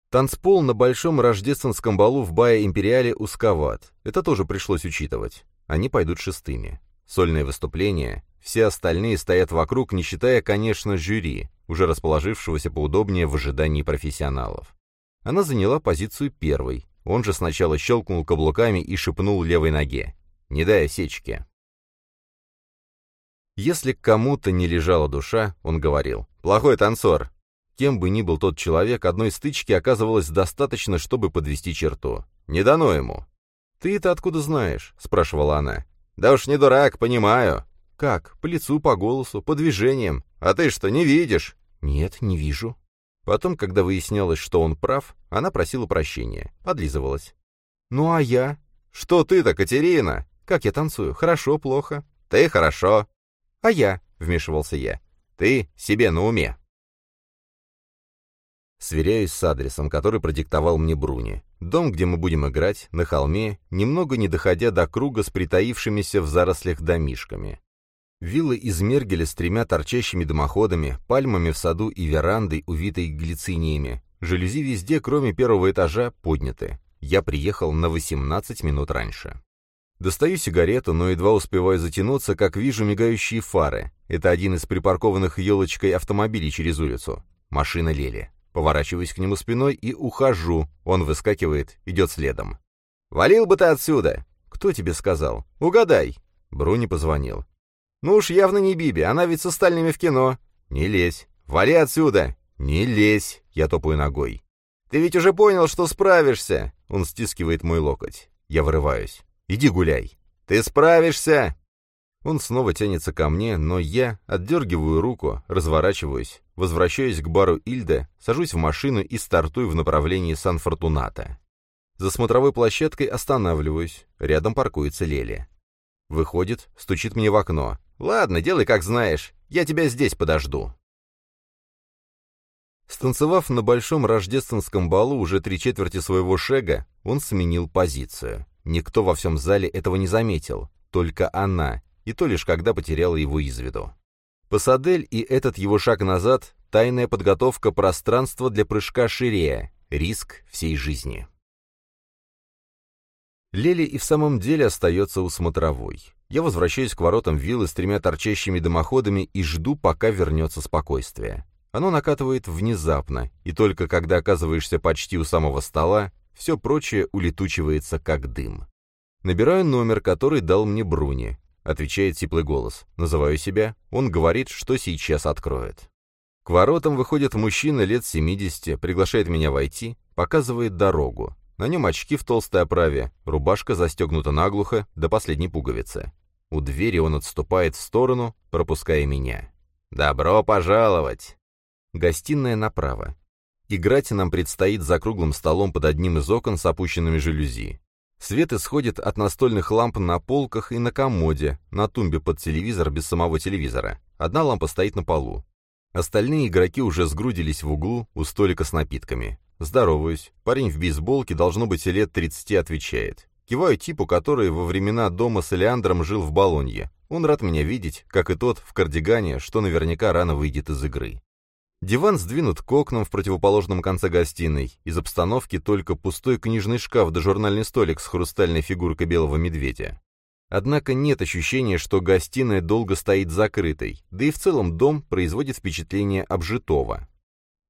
Танцпол на большом рождественском балу в Бае Империале узковат. Это тоже пришлось учитывать. Они пойдут шестыми. Сольное выступление, все остальные стоят вокруг, не считая, конечно, жюри, уже расположившегося поудобнее в ожидании профессионалов. Она заняла позицию первой. Он же сначала щелкнул каблуками и шепнул левой ноге. «Не дай осечки». Если к кому-то не лежала душа, он говорил «Плохой танцор». Кем бы ни был тот человек, одной стычки оказывалось достаточно, чтобы подвести черту. «Не дано ему». «Ты это откуда знаешь?» — спрашивала она. «Да уж не дурак, понимаю. «Как? По лицу, по голосу, по движениям. А ты что, не видишь?» «Нет, не вижу». Потом, когда выяснялось, что он прав, она просила прощения, подлизывалась. «Ну а я?» «Что ты-то, Катерина?» «Как я танцую? Хорошо, плохо?» «Ты хорошо». «А я?» — вмешивался я. «Ты себе на уме». Сверяюсь с адресом, который продиктовал мне Бруни. Дом, где мы будем играть, на холме, немного не доходя до круга с притаившимися в зарослях домишками. Виллы из Мергеля с тремя торчащими дымоходами, пальмами в саду и верандой, увитой глициниями. Жалюзи везде, кроме первого этажа, подняты. Я приехал на 18 минут раньше. Достаю сигарету, но едва успеваю затянуться, как вижу мигающие фары. Это один из припаркованных елочкой автомобилей через улицу. Машина Лели. Поворачиваюсь к нему спиной и ухожу. Он выскакивает, идет следом. «Валил бы ты отсюда!» «Кто тебе сказал?» «Угадай!» Бруни позвонил. «Ну уж явно не Биби, она ведь с остальными в кино». «Не лезь. Вали отсюда». «Не лезь», — я топаю ногой. «Ты ведь уже понял, что справишься!» Он стискивает мой локоть. Я вырываюсь. «Иди гуляй». «Ты справишься!» Он снова тянется ко мне, но я отдергиваю руку, разворачиваюсь, возвращаюсь к бару Ильда, сажусь в машину и стартую в направлении Сан-Фортуната. За смотровой площадкой останавливаюсь, рядом паркуется Лели. Выходит, стучит мне в окно. «Ладно, делай как знаешь. Я тебя здесь подожду». Станцевав на большом рождественском балу уже три четверти своего шега, он сменил позицию. Никто во всем зале этого не заметил, только она, и то лишь когда потеряла его из виду. Пасадель и этот его шаг назад — тайная подготовка пространства для прыжка шире, риск всей жизни. Лели и в самом деле остается у смотровой. Я возвращаюсь к воротам виллы с тремя торчащими дымоходами и жду, пока вернется спокойствие. Оно накатывает внезапно, и только когда оказываешься почти у самого стола, все прочее улетучивается как дым. Набираю номер, который дал мне Бруни. Отвечает теплый голос. Называю себя. Он говорит, что сейчас откроет. К воротам выходит мужчина лет 70, приглашает меня войти, показывает дорогу. На нем очки в толстой оправе, рубашка застегнута наглухо, до последней пуговицы. У двери он отступает в сторону, пропуская меня. «Добро пожаловать!» Гостиная направо. Играть нам предстоит за круглым столом под одним из окон с опущенными жалюзи. Свет исходит от настольных ламп на полках и на комоде, на тумбе под телевизор без самого телевизора. Одна лампа стоит на полу. Остальные игроки уже сгрудились в углу у столика с напитками. Здороваюсь. Парень в бейсболке, должно быть, лет 30, отвечает. Киваю типу, который во времена дома с Элеандром жил в Болонье. Он рад меня видеть, как и тот в кардигане, что наверняка рано выйдет из игры. Диван сдвинут к окнам в противоположном конце гостиной. Из обстановки только пустой книжный шкаф да журнальный столик с хрустальной фигуркой белого медведя. Однако нет ощущения, что гостиная долго стоит закрытой, да и в целом дом производит впечатление обжитого.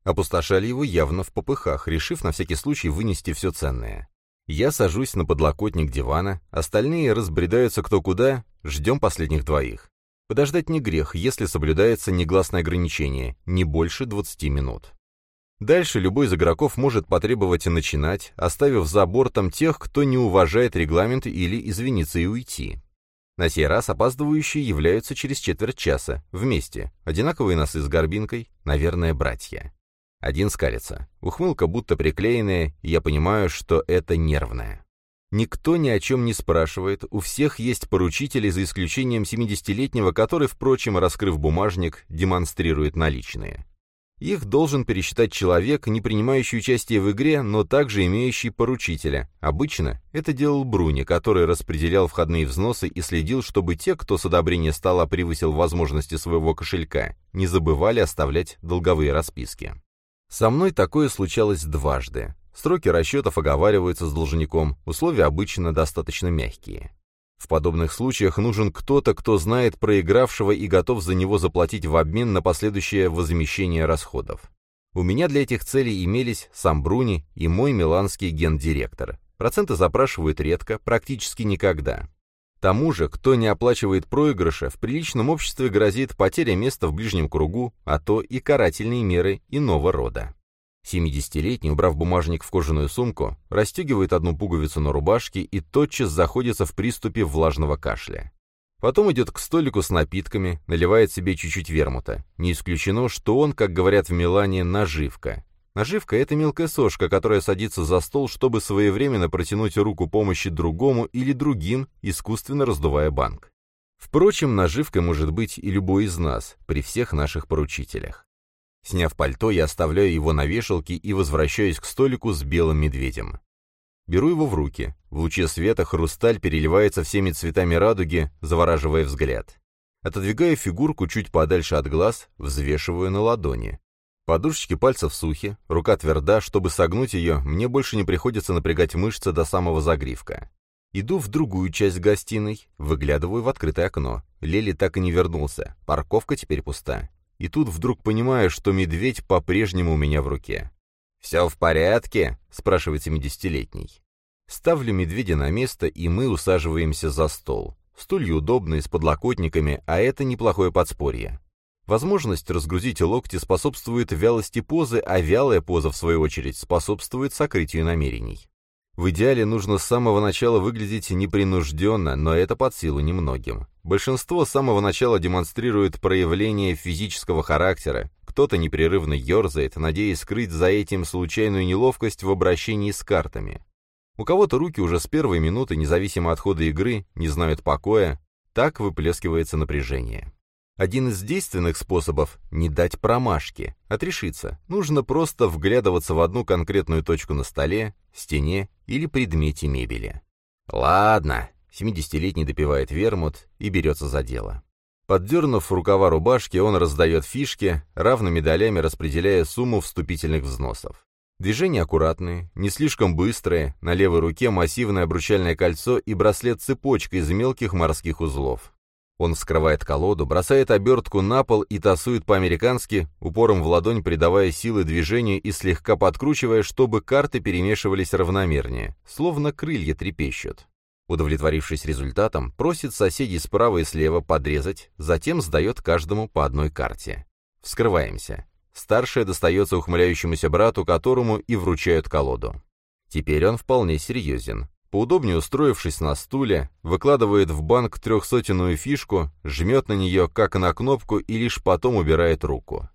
Опустошали его явно в попыхах, решив на всякий случай вынести все ценное. Я сажусь на подлокотник дивана, остальные разбредаются кто куда, ждем последних двоих. Подождать не грех, если соблюдается негласное ограничение, не больше 20 минут. Дальше любой из игроков может потребовать начинать, оставив за бортом тех, кто не уважает регламент или извиниться и уйти. На сей раз опаздывающие являются через четверть часа, вместе, одинаковые носы с горбинкой, наверное, братья. Один скалится, ухмылка будто приклеенная, и я понимаю, что это нервная. Никто ни о чем не спрашивает, у всех есть поручители, за исключением 70-летнего, который, впрочем, раскрыв бумажник, демонстрирует наличные. Их должен пересчитать человек, не принимающий участие в игре, но также имеющий поручителя. Обычно это делал Бруни, который распределял входные взносы и следил, чтобы те, кто с одобрения стола превысил возможности своего кошелька, не забывали оставлять долговые расписки. Со мной такое случалось дважды. Сроки расчетов оговариваются с должником, условия обычно достаточно мягкие. В подобных случаях нужен кто-то, кто знает проигравшего и готов за него заплатить в обмен на последующее возмещение расходов. У меня для этих целей имелись сам Бруни и мой миланский гендиректор. Проценты запрашивают редко, практически никогда. Тому же, кто не оплачивает проигрыша, в приличном обществе грозит потеря места в ближнем кругу, а то и карательные меры иного рода. Семидесятилетний, убрав бумажник в кожаную сумку, расстегивает одну пуговицу на рубашке и тотчас заходится в приступе влажного кашля. Потом идет к столику с напитками, наливает себе чуть-чуть вермута. Не исключено, что он, как говорят в Милане, наживка. Наживка — это мелкая сошка, которая садится за стол, чтобы своевременно протянуть руку помощи другому или другим, искусственно раздувая банк. Впрочем, наживкой может быть и любой из нас, при всех наших поручителях. Сняв пальто, я оставляю его на вешалке и возвращаюсь к столику с белым медведем. Беру его в руки. В луче света хрусталь переливается всеми цветами радуги, завораживая взгляд. Отодвигаю фигурку чуть подальше от глаз, взвешиваю на ладони. Подушечки пальцев сухи, рука тверда, чтобы согнуть ее, мне больше не приходится напрягать мышцы до самого загривка. Иду в другую часть гостиной, выглядываю в открытое окно. Лели так и не вернулся, парковка теперь пуста и тут вдруг понимаю, что медведь по-прежнему у меня в руке. «Все в порядке?» — спрашивает семидесятилетний. Ставлю медведя на место, и мы усаживаемся за стол. Стулья удобные, с подлокотниками, а это неплохое подспорье. Возможность разгрузить локти способствует вялости позы, а вялая поза, в свою очередь, способствует сокрытию намерений. В идеале нужно с самого начала выглядеть непринужденно, но это под силу немногим. Большинство с самого начала демонстрирует проявление физического характера, кто-то непрерывно ерзает, надеясь скрыть за этим случайную неловкость в обращении с картами. У кого-то руки уже с первой минуты, независимо от хода игры, не знают покоя, так выплескивается напряжение. Один из действенных способов — не дать промашки, отрешиться. Нужно просто вглядываться в одну конкретную точку на столе, стене или предмете мебели. «Ладно», — семидесятилетний допивает вермут и берется за дело. Поддернув рукава рубашки, он раздает фишки, равными долями распределяя сумму вступительных взносов. Движения аккуратные, не слишком быстрые, на левой руке массивное обручальное кольцо и браслет-цепочка из мелких морских узлов. Он вскрывает колоду, бросает обертку на пол и тасует по-американски, упором в ладонь придавая силы движению и слегка подкручивая, чтобы карты перемешивались равномернее, словно крылья трепещут. Удовлетворившись результатом, просит соседей справа и слева подрезать, затем сдает каждому по одной карте. Вскрываемся. Старшая достается ухмыляющемуся брату, которому и вручают колоду. Теперь он вполне серьезен. Поудобнее устроившись на стуле, выкладывает в банк трехсотенную фишку, жмет на нее как на кнопку и лишь потом убирает руку.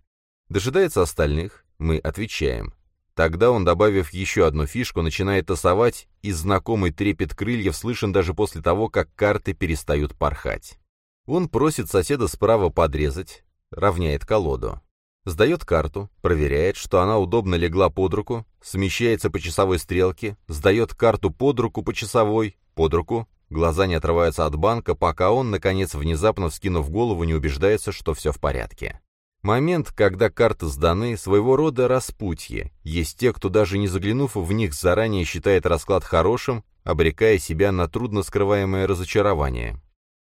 Дожидается остальных, мы отвечаем. Тогда он, добавив еще одну фишку, начинает тасовать, и знакомый трепет крыльев слышен даже после того, как карты перестают порхать. Он просит соседа справа подрезать, равняет колоду. Сдает карту, проверяет, что она удобно легла под руку, смещается по часовой стрелке, сдает карту под руку по часовой, под руку, глаза не отрываются от банка, пока он, наконец, внезапно вскинув голову, не убеждается, что все в порядке. Момент, когда карты сданы, своего рода распутье. Есть те, кто даже не заглянув в них заранее считает расклад хорошим, обрекая себя на трудно скрываемое разочарование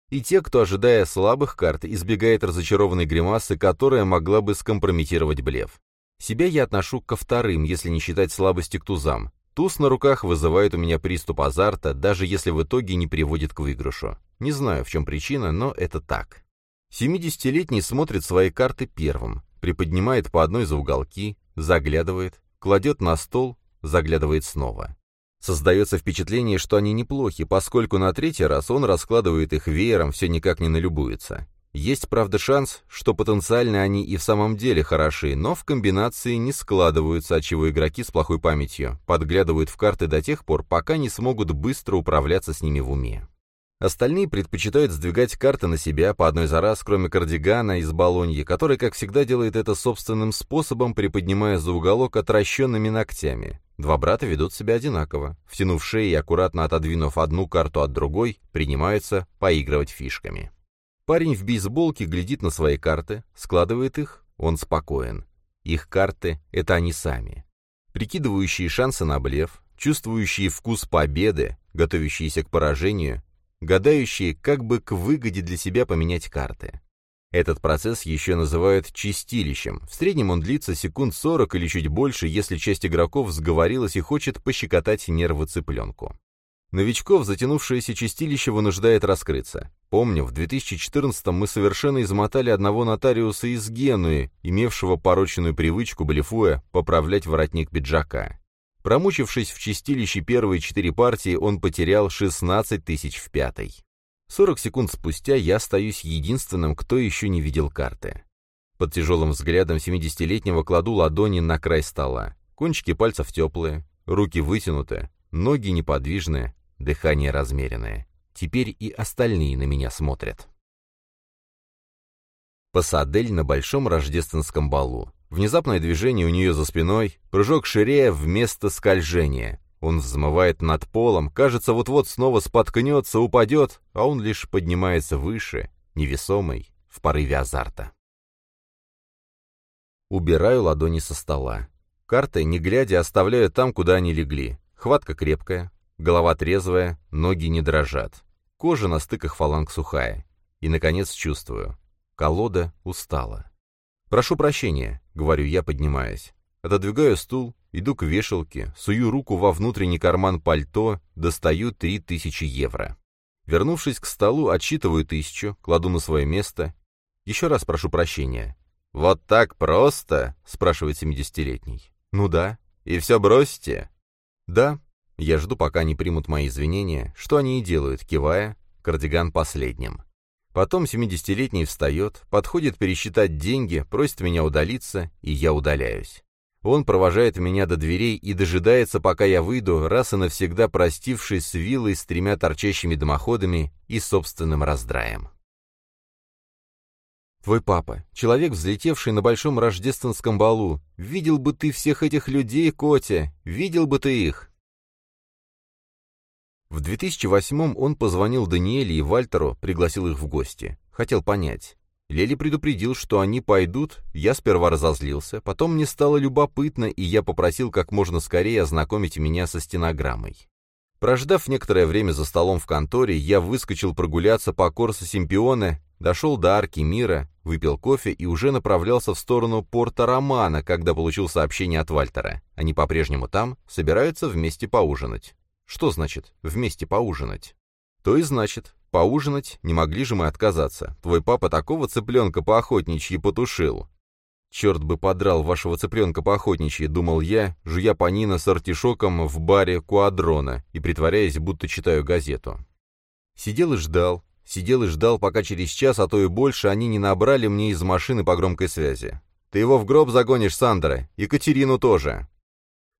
и те, кто, ожидая слабых карт, избегает разочарованной гримасы, которая могла бы скомпрометировать блеф. Себя я отношу ко вторым, если не считать слабости к тузам. Туз на руках вызывает у меня приступ азарта, даже если в итоге не приводит к выигрышу. Не знаю, в чем причина, но это так. Семидесятилетний смотрит свои карты первым, приподнимает по одной за уголки, заглядывает, кладет на стол, заглядывает снова. Создается впечатление, что они неплохи, поскольку на третий раз он раскладывает их веером, все никак не налюбуется. Есть, правда, шанс, что потенциально они и в самом деле хороши, но в комбинации не складываются, отчего игроки с плохой памятью подглядывают в карты до тех пор, пока не смогут быстро управляться с ними в уме. Остальные предпочитают сдвигать карты на себя по одной за раз, кроме кардигана из Болоньи, который, как всегда, делает это собственным способом, приподнимая за уголок отращенными ногтями. Два брата ведут себя одинаково. Втянув шеи и аккуратно отодвинув одну карту от другой, принимаются поигрывать фишками. Парень в бейсболке глядит на свои карты, складывает их, он спокоен. Их карты — это они сами. Прикидывающие шансы на блеф, чувствующие вкус победы, готовящиеся к поражению, гадающие, как бы к выгоде для себя поменять карты. Этот процесс еще называют чистилищем. В среднем он длится секунд 40 или чуть больше, если часть игроков сговорилась и хочет пощекотать нервы цыпленку. Новичков затянувшееся чистилище вынуждает раскрыться. Помню, в 2014 мы совершенно измотали одного нотариуса из Генуи, имевшего порочную привычку, блефуя, поправлять воротник пиджака. Промучившись в чистилище первые четыре партии, он потерял 16 тысяч в пятой. 40 секунд спустя я остаюсь единственным, кто еще не видел карты. Под тяжелым взглядом 70-летнего кладу ладони на край стола. Кончики пальцев теплые, руки вытянуты, ноги неподвижные, дыхание размеренное. Теперь и остальные на меня смотрят. Пасадель на большом рождественском балу. Внезапное движение у нее за спиной, прыжок шире вместо скольжения. Он взмывает над полом, кажется, вот-вот снова споткнется, упадет, а он лишь поднимается выше, невесомый, в порыве азарта. Убираю ладони со стола. Карты, не глядя, оставляю там, куда они легли. Хватка крепкая, голова трезвая, ноги не дрожат. Кожа на стыках фаланг сухая. И, наконец, чувствую. Колода устала. «Прошу прощения», — говорю я, поднимаясь. Отодвигаю стул, Иду к вешалке, сую руку во внутренний карман пальто, достаю три тысячи евро. Вернувшись к столу, отсчитываю тысячу, кладу на свое место. Еще раз прошу прощения. «Вот так просто?» — спрашивает семидесятилетний. «Ну да. И все бросите?» «Да». Я жду, пока они примут мои извинения, что они и делают, кивая, кардиган последним. Потом семидесятилетний встает, подходит пересчитать деньги, просит меня удалиться, и я удаляюсь. Он провожает меня до дверей и дожидается, пока я выйду, раз и навсегда простившись с виллой с тремя торчащими дымоходами и собственным раздраем. Твой папа, человек, взлетевший на большом рождественском балу, видел бы ты всех этих людей, Котя, видел бы ты их. В 2008 он позвонил Даниэле и Вальтеру, пригласил их в гости. Хотел понять, Лели предупредил, что они пойдут, я сперва разозлился, потом мне стало любопытно, и я попросил как можно скорее ознакомить меня со стенограммой. Прождав некоторое время за столом в конторе, я выскочил прогуляться по Корсо Симпионе, дошел до арки мира, выпил кофе и уже направлялся в сторону порта Романа, когда получил сообщение от Вальтера. Они по-прежнему там, собираются вместе поужинать. Что значит «вместе поужинать»? То и значит, Поужинать не могли же мы отказаться. Твой папа такого цыпленка поохотничьи потушил. Черт бы подрал вашего цыпленка поохотничьи, думал я, жуя панина с артишоком в баре Куадрона и притворяясь, будто читаю газету. Сидел и ждал, сидел и ждал, пока через час, а то и больше, они не набрали мне из машины по громкой связи. «Ты его в гроб загонишь, Сандра, и Катерину тоже».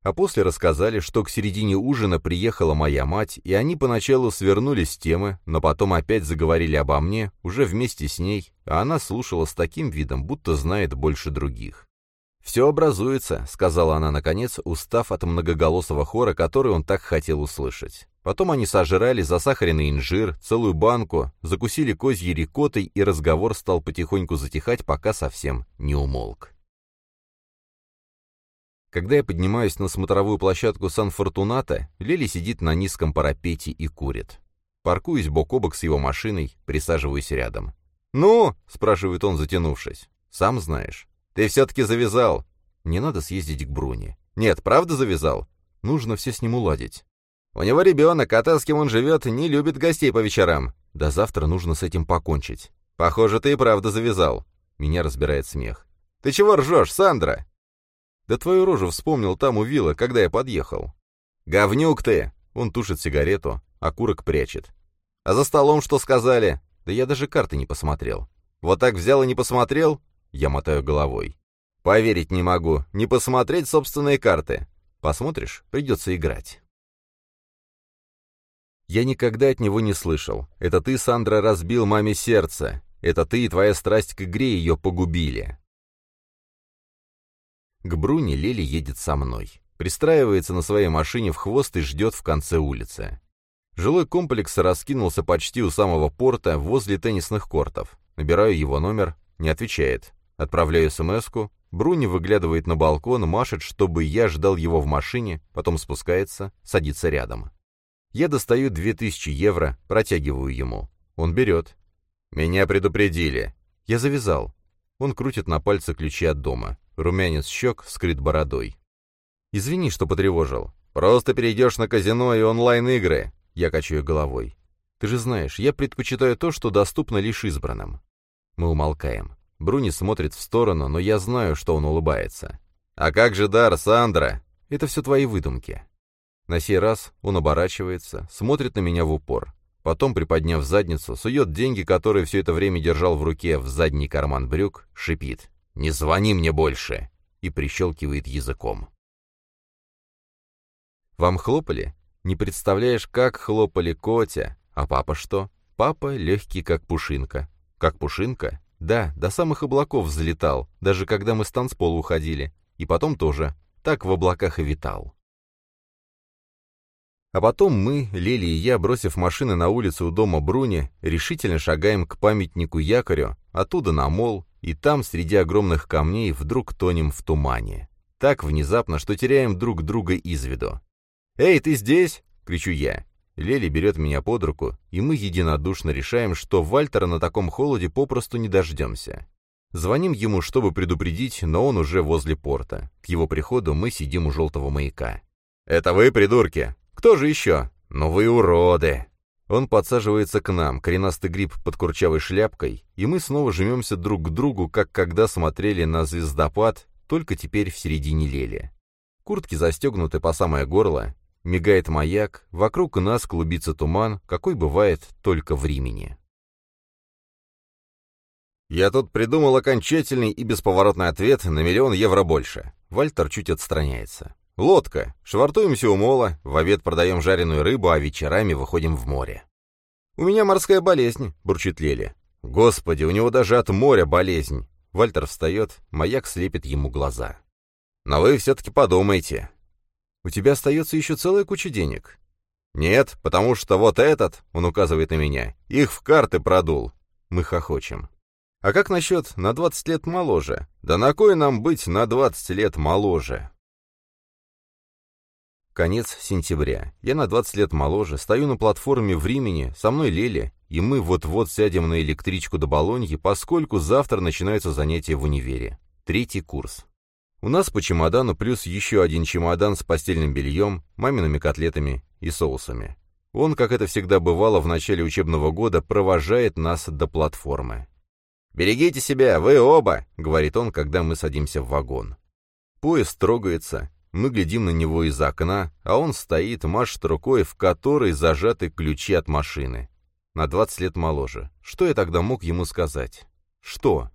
А после рассказали, что к середине ужина приехала моя мать, и они поначалу свернули с темы, но потом опять заговорили обо мне, уже вместе с ней, а она слушала с таким видом, будто знает больше других. «Все образуется», — сказала она наконец, устав от многоголосого хора, который он так хотел услышать. Потом они сожрали засахаренный инжир, целую банку, закусили козьей рикотой, и разговор стал потихоньку затихать, пока совсем не умолк. Когда я поднимаюсь на смотровую площадку Сан-Фортуната, Лили сидит на низком парапете и курит. Паркуюсь бок о бок с его машиной, присаживаюсь рядом. «Ну?» — спрашивает он, затянувшись. «Сам знаешь. Ты все-таки завязал». «Не надо съездить к Бруне». «Нет, правда завязал?» «Нужно все с ним уладить». «У него ребенок, а та, с кем он живет, не любит гостей по вечерам». «До завтра нужно с этим покончить». «Похоже, ты и правда завязал». Меня разбирает смех. «Ты чего ржешь, Сандра?» «Да твою рожу вспомнил там у вилла, когда я подъехал». «Говнюк ты!» Он тушит сигарету, окурок прячет. «А за столом что сказали?» «Да я даже карты не посмотрел». «Вот так взял и не посмотрел?» Я мотаю головой. «Поверить не могу. Не посмотреть собственные карты. Посмотришь, придется играть». Я никогда от него не слышал. Это ты, Сандра, разбил маме сердце. Это ты и твоя страсть к игре ее погубили. К Бруне Лели едет со мной. Пристраивается на своей машине в хвост и ждет в конце улицы. Жилой комплекс раскинулся почти у самого порта, возле теннисных кортов. Набираю его номер, не отвечает. Отправляю смс-ку. Бруни выглядывает на балкон, машет, чтобы я ждал его в машине, потом спускается, садится рядом. Я достаю 2000 евро, протягиваю ему. Он берет. «Меня предупредили». Я завязал. Он крутит на пальце ключи от дома. Румянец щек скрыт бородой. «Извини, что потревожил. Просто перейдешь на казино и онлайн-игры». Я качаю головой. «Ты же знаешь, я предпочитаю то, что доступно лишь избранным». Мы умолкаем. Бруни смотрит в сторону, но я знаю, что он улыбается. «А как же дар, Сандра?» «Это все твои выдумки». На сей раз он оборачивается, смотрит на меня в упор. Потом, приподняв задницу, сует деньги, которые все это время держал в руке, в задний карман брюк, шипит. «Не звони мне больше!» и прищелкивает языком. «Вам хлопали? Не представляешь, как хлопали Котя. А папа что? Папа легкий, как пушинка. Как пушинка? Да, до самых облаков взлетал, даже когда мы с танцпола уходили. И потом тоже. Так в облаках и витал. А потом мы, Лили и я, бросив машины на улицу у дома Бруни, решительно шагаем к памятнику якорю, оттуда на мол, и там, среди огромных камней, вдруг тонем в тумане. Так внезапно, что теряем друг друга из виду. «Эй, ты здесь?» — кричу я. Лели берет меня под руку, и мы единодушно решаем, что Вальтера на таком холоде попросту не дождемся. Звоним ему, чтобы предупредить, но он уже возле порта. К его приходу мы сидим у желтого маяка. «Это вы, придурки?» «Кто же еще?» «Ну вы уроды!» Он подсаживается к нам, коренастый гриб под курчавой шляпкой, и мы снова жмемся друг к другу, как когда смотрели на звездопад, только теперь в середине лели. Куртки застегнуты по самое горло, мигает маяк, вокруг нас клубится туман, какой бывает только в Римени. Я тут придумал окончательный и бесповоротный ответ на миллион евро больше. Вальтер чуть отстраняется. Лодка. Швартуемся у мола, в обед продаем жареную рыбу, а вечерами выходим в море. «У меня морская болезнь», — бурчит Лели. «Господи, у него даже от моря болезнь». Вальтер встает, маяк слепит ему глаза. «Но вы все-таки подумайте». «У тебя остается еще целая куча денег». «Нет, потому что вот этот», — он указывает на меня, — «их в карты продул». Мы хохочем. «А как насчет на 20 лет моложе?» «Да на кой нам быть на 20 лет моложе?» Конец сентября. Я на 20 лет моложе, стою на платформе в Римени, со мной Лели, и мы вот-вот сядем на электричку до Болоньи, поскольку завтра начинаются занятия в универе. Третий курс. У нас по чемодану плюс еще один чемодан с постельным бельем, мамиными котлетами и соусами. Он, как это всегда бывало в начале учебного года, провожает нас до платформы. «Берегите себя, вы оба!» — говорит он, когда мы садимся в вагон. Поезд трогается, мы глядим на него из окна, а он стоит, машет рукой, в которой зажаты ключи от машины. На 20 лет моложе. Что я тогда мог ему сказать? Что?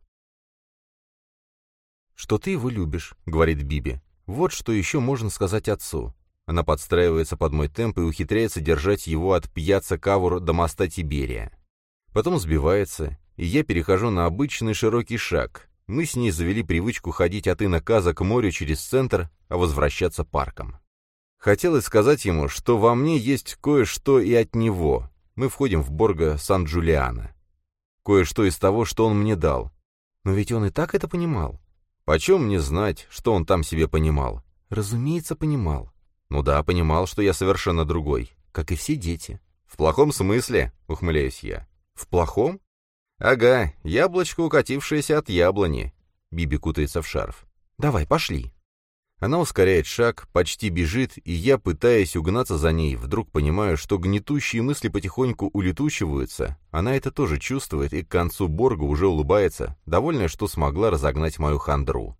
«Что ты его любишь», — говорит Биби. «Вот что еще можно сказать отцу». Она подстраивается под мой темп и ухитряется держать его от пьяца Кавур до моста Тиберия. Потом сбивается, и я перехожу на обычный широкий шаг. Мы с ней завели привычку ходить от Инаказа к морю через центр, а возвращаться парком. Хотелось сказать ему, что во мне есть кое-что и от него. Мы входим в Борго Сан-Джулиано. Кое-что из того, что он мне дал. Но ведь он и так это понимал. Почем мне знать, что он там себе понимал? Разумеется, понимал. Ну да, понимал, что я совершенно другой, как и все дети. В плохом смысле, ухмыляюсь я. В плохом? Ага, яблочко, укатившееся от яблони. Биби кутается в шарф. Давай, пошли. Она ускоряет шаг, почти бежит, и я, пытаясь угнаться за ней, вдруг понимаю, что гнетущие мысли потихоньку улетучиваются. Она это тоже чувствует и к концу Борга уже улыбается, довольная, что смогла разогнать мою хандру.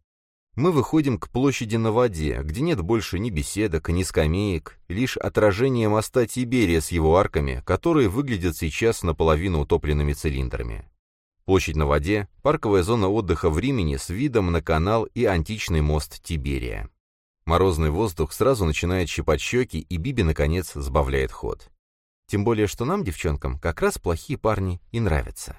Мы выходим к площади на воде, где нет больше ни беседок, ни скамеек, лишь отражение моста Тиберия с его арками, которые выглядят сейчас наполовину утопленными цилиндрами. Площадь на воде – парковая зона отдыха в Римени с видом на канал и античный мост Тиберия. Морозный воздух сразу начинает щипать щеки, и Биби, наконец, сбавляет ход. Тем более, что нам, девчонкам, как раз плохие парни и нравятся.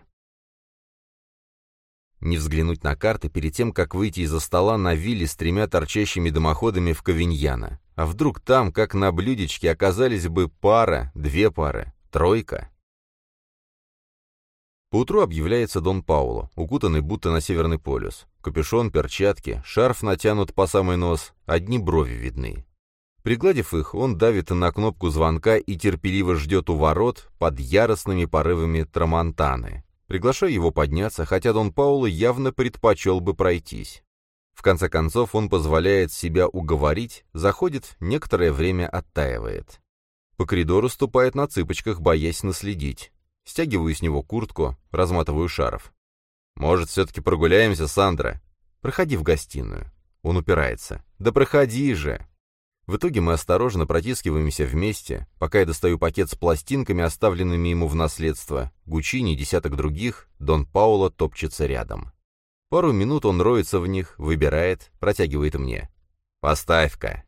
Не взглянуть на карты перед тем, как выйти из-за стола на вилле с тремя торчащими дымоходами в Ковиньяна. А вдруг там, как на блюдечке, оказались бы пара, две пары, тройка? Поутру объявляется Дон Пауло, укутанный будто на Северный полюс. Капюшон, перчатки, шарф натянут по самый нос, одни брови видны. Пригладив их, он давит на кнопку звонка и терпеливо ждет у ворот под яростными порывами трамонтаны. Приглашаю его подняться, хотя Дон Пауло явно предпочел бы пройтись. В конце концов, он позволяет себя уговорить, заходит, некоторое время оттаивает. По коридору ступает на цыпочках, боясь наследить. Стягиваю с него куртку, разматываю шарф. «Может, все-таки прогуляемся, Сандра?» «Проходи в гостиную». Он упирается. «Да проходи же!» В итоге мы осторожно протискиваемся вместе, пока я достаю пакет с пластинками, оставленными ему в наследство. Гучини и десяток других, Дон Пауло топчется рядом. Пару минут он роется в них, выбирает, протягивает мне. «Поставь-ка».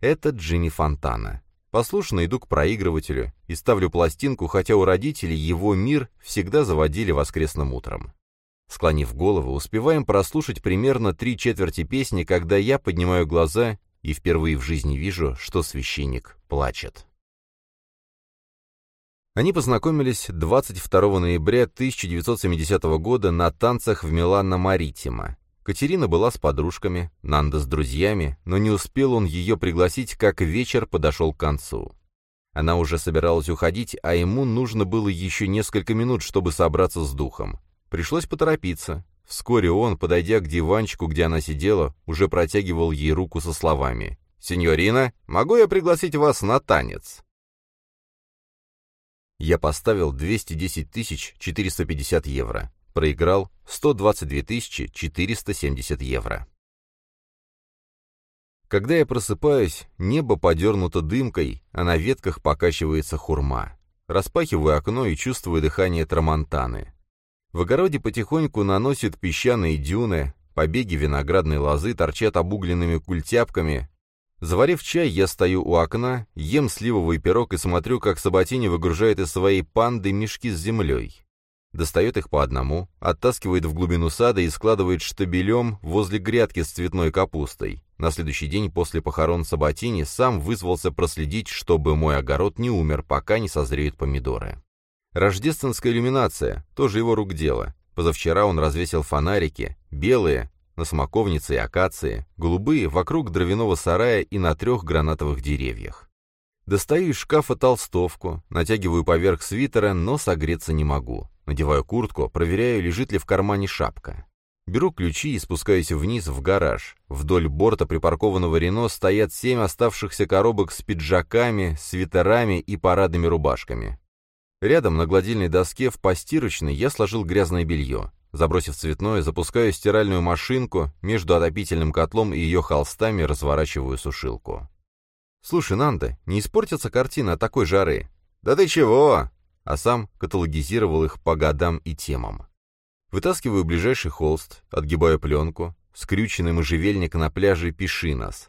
Это Джимми Фонтана. Послушно иду к проигрывателю и ставлю пластинку, хотя у родителей его мир всегда заводили воскресным утром. Склонив голову, успеваем прослушать примерно три четверти песни, когда я поднимаю глаза и впервые в жизни вижу, что священник плачет. Они познакомились 22 ноября 1970 года на танцах в Милано-Маритимо. Катерина была с подружками, Нанда с друзьями, но не успел он ее пригласить, как вечер подошел к концу. Она уже собиралась уходить, а ему нужно было еще несколько минут, чтобы собраться с духом. Пришлось поторопиться. Вскоре он, подойдя к диванчику, где она сидела, уже протягивал ей руку со словами «Сеньорина, могу я пригласить вас на танец?» Я поставил 210 450 евро проиграл 122 470 евро. Когда я просыпаюсь, небо подернуто дымкой, а на ветках покачивается хурма. Распахиваю окно и чувствую дыхание трамонтаны. В огороде потихоньку наносят песчаные дюны, побеги виноградной лозы торчат обугленными культяпками. Заварив чай, я стою у окна, ем сливовый пирог и смотрю, как Саботини выгружает из своей панды мешки с землей достает их по одному, оттаскивает в глубину сада и складывает штабелем возле грядки с цветной капустой. На следующий день после похорон Сабатини сам вызвался проследить, чтобы мой огород не умер, пока не созреют помидоры. Рождественская иллюминация, тоже его рук дело. Позавчера он развесил фонарики, белые, на смоковнице и акации, голубые вокруг дровяного сарая и на трех гранатовых деревьях. Достаю из шкафа толстовку, натягиваю поверх свитера, но согреться не могу. Надеваю куртку, проверяю, лежит ли в кармане шапка. Беру ключи и спускаюсь вниз в гараж. Вдоль борта припаркованного Рено стоят семь оставшихся коробок с пиджаками, свитерами и парадными рубашками. Рядом на гладильной доске в постирочной я сложил грязное белье. Забросив цветное, запускаю стиральную машинку, между отопительным котлом и ее холстами разворачиваю сушилку. «Слушай, Нанда, не испортится картина от такой жары?» «Да ты чего?» А сам каталогизировал их по годам и темам. Вытаскиваю ближайший холст, отгибаю пленку, скрюченный можжевельник на пляже Пишинас.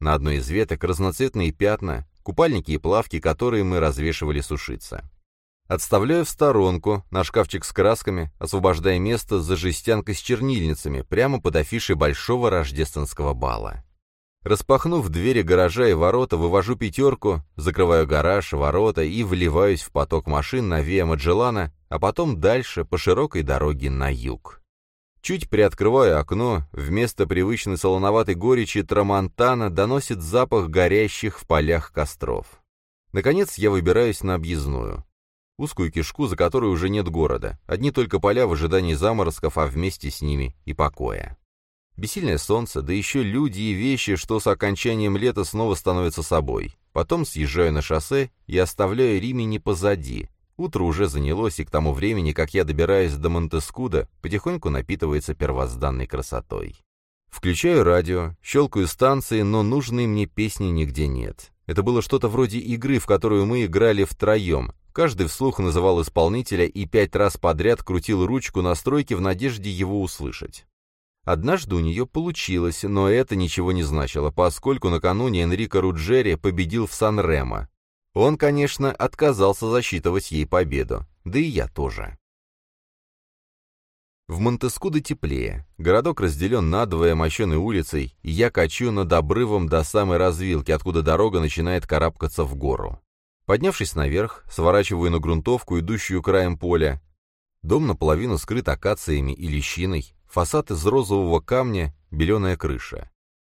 На одной из веток разноцветные пятна, купальники и плавки, которые мы развешивали сушиться. Отставляю в сторонку, на шкафчик с красками, освобождая место за жестянкой с чернильницами, прямо под афишей большого рождественского бала. Распахнув двери гаража и ворота, вывожу пятерку, закрываю гараж, ворота и вливаюсь в поток машин на Виа Маджеллана, а потом дальше по широкой дороге на юг. Чуть приоткрываю окно, вместо привычной солоноватой горечи Трамонтана доносит запах горящих в полях костров. Наконец я выбираюсь на объездную. Узкую кишку, за которой уже нет города, одни только поля в ожидании заморозков, а вместе с ними и покоя. Бессильное солнце, да еще люди и вещи, что с окончанием лета снова становятся собой. Потом съезжаю на шоссе и оставляю Римени позади. Утро уже занялось, и к тому времени, как я добираюсь до Монтескуда, потихоньку напитывается первозданной красотой. Включаю радио, щелкаю станции, но нужной мне песни нигде нет. Это было что-то вроде игры, в которую мы играли втроем. Каждый вслух называл исполнителя и пять раз подряд крутил ручку настройки в надежде его услышать. Однажды у нее получилось, но это ничего не значило, поскольку накануне Энрико Руджери победил в Сан-Ремо. Он, конечно, отказался засчитывать ей победу, да и я тоже. В Монтескудо теплее. Городок разделен надвое мощеной улицей, и я качу над обрывом до самой развилки, откуда дорога начинает карабкаться в гору. Поднявшись наверх, сворачиваю на грунтовку, идущую краем поля. Дом наполовину скрыт акациями и лещиной, фасад из розового камня, беленая крыша.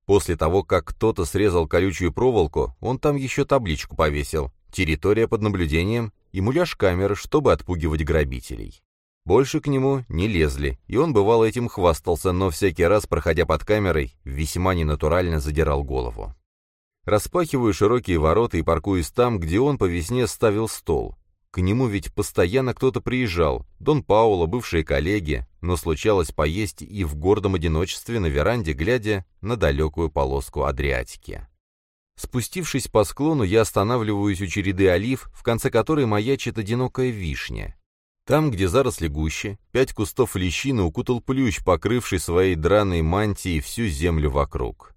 После того, как кто-то срезал колючую проволоку, он там еще табличку повесил «Территория под наблюдением» и муляж камеры, чтобы отпугивать грабителей. Больше к нему не лезли, и он бывало этим хвастался, но всякий раз, проходя под камерой, весьма ненатурально задирал голову. Распахиваю широкие ворота и паркуюсь там, где он по весне ставил стол. К нему ведь постоянно кто-то приезжал, Дон Пауло, бывшие коллеги, но случалось поесть и в гордом одиночестве на веранде, глядя на далекую полоску Адриатики. Спустившись по склону, я останавливаюсь у череды олив, в конце которой маячит одинокая вишня. Там, где заросли гуще, пять кустов лещины укутал плющ, покрывший своей драной мантией всю землю вокруг.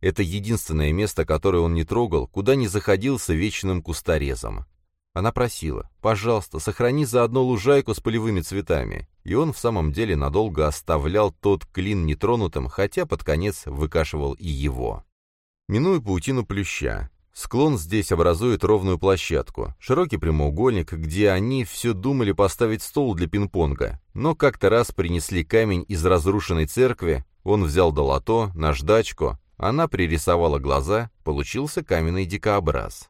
Это единственное место, которое он не трогал, куда не заходил с вечным кусторезом. Она просила, пожалуйста, сохрани заодно лужайку с полевыми цветами, и он в самом деле надолго оставлял тот клин нетронутым, хотя под конец выкашивал и его. Минуя паутину плюща, Склон здесь образует ровную площадку, широкий прямоугольник, где они все думали поставить стол для пинг-понга, но как-то раз принесли камень из разрушенной церкви, он взял долото, наждачку, она пририсовала глаза, получился каменный дикообраз.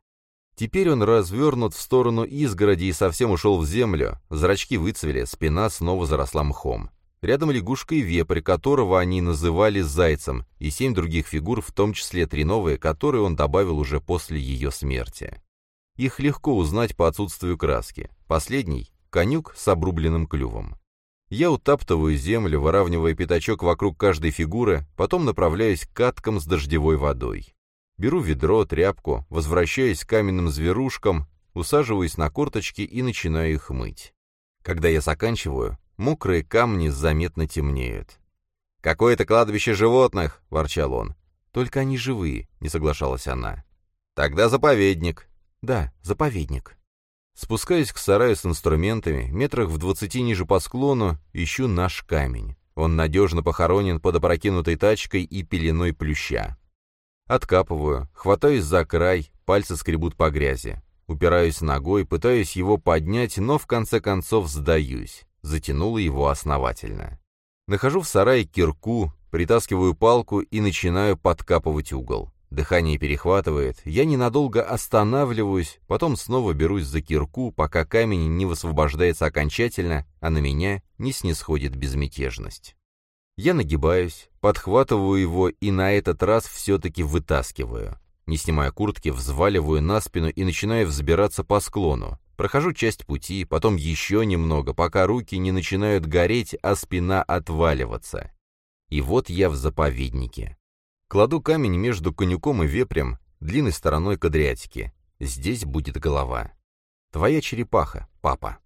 Теперь он развернут в сторону изгороди и совсем ушел в землю, зрачки выцвели, спина снова заросла мхом. Рядом лягушка и вепрь, которого они называли зайцем, и семь других фигур, в том числе три новые, которые он добавил уже после ее смерти. Их легко узнать по отсутствию краски. Последний — конюк с обрубленным клювом. Я утаптываю землю, выравнивая пятачок вокруг каждой фигуры, потом направляюсь к каткам с дождевой водой. Беру ведро, тряпку, возвращаюсь к каменным зверушкам, усаживаюсь на корточки и начинаю их мыть. Когда я заканчиваю, Мокрые камни заметно темнеют. «Какое-то кладбище животных!» — ворчал он. «Только они живые», — не соглашалась она. «Тогда заповедник». «Да, заповедник». Спускаюсь к сараю с инструментами, метрах в двадцати ниже по склону, ищу наш камень. Он надежно похоронен под опрокинутой тачкой и пеленой плюща. Откапываю, хватаюсь за край, пальцы скребут по грязи. Упираюсь ногой, пытаюсь его поднять, но в конце концов сдаюсь затянуло его основательно. Нахожу в сарае кирку, притаскиваю палку и начинаю подкапывать угол. Дыхание перехватывает, я ненадолго останавливаюсь, потом снова берусь за кирку, пока камень не высвобождается окончательно, а на меня не снисходит безмятежность. Я нагибаюсь, подхватываю его и на этот раз все-таки вытаскиваю. Не снимая куртки, взваливаю на спину и начинаю взбираться по склону. Прохожу часть пути, потом еще немного, пока руки не начинают гореть, а спина отваливаться. И вот я в заповеднике. Кладу камень между конюком и вепрем, длинной стороной к Адриатике. Здесь будет голова. Твоя черепаха, папа.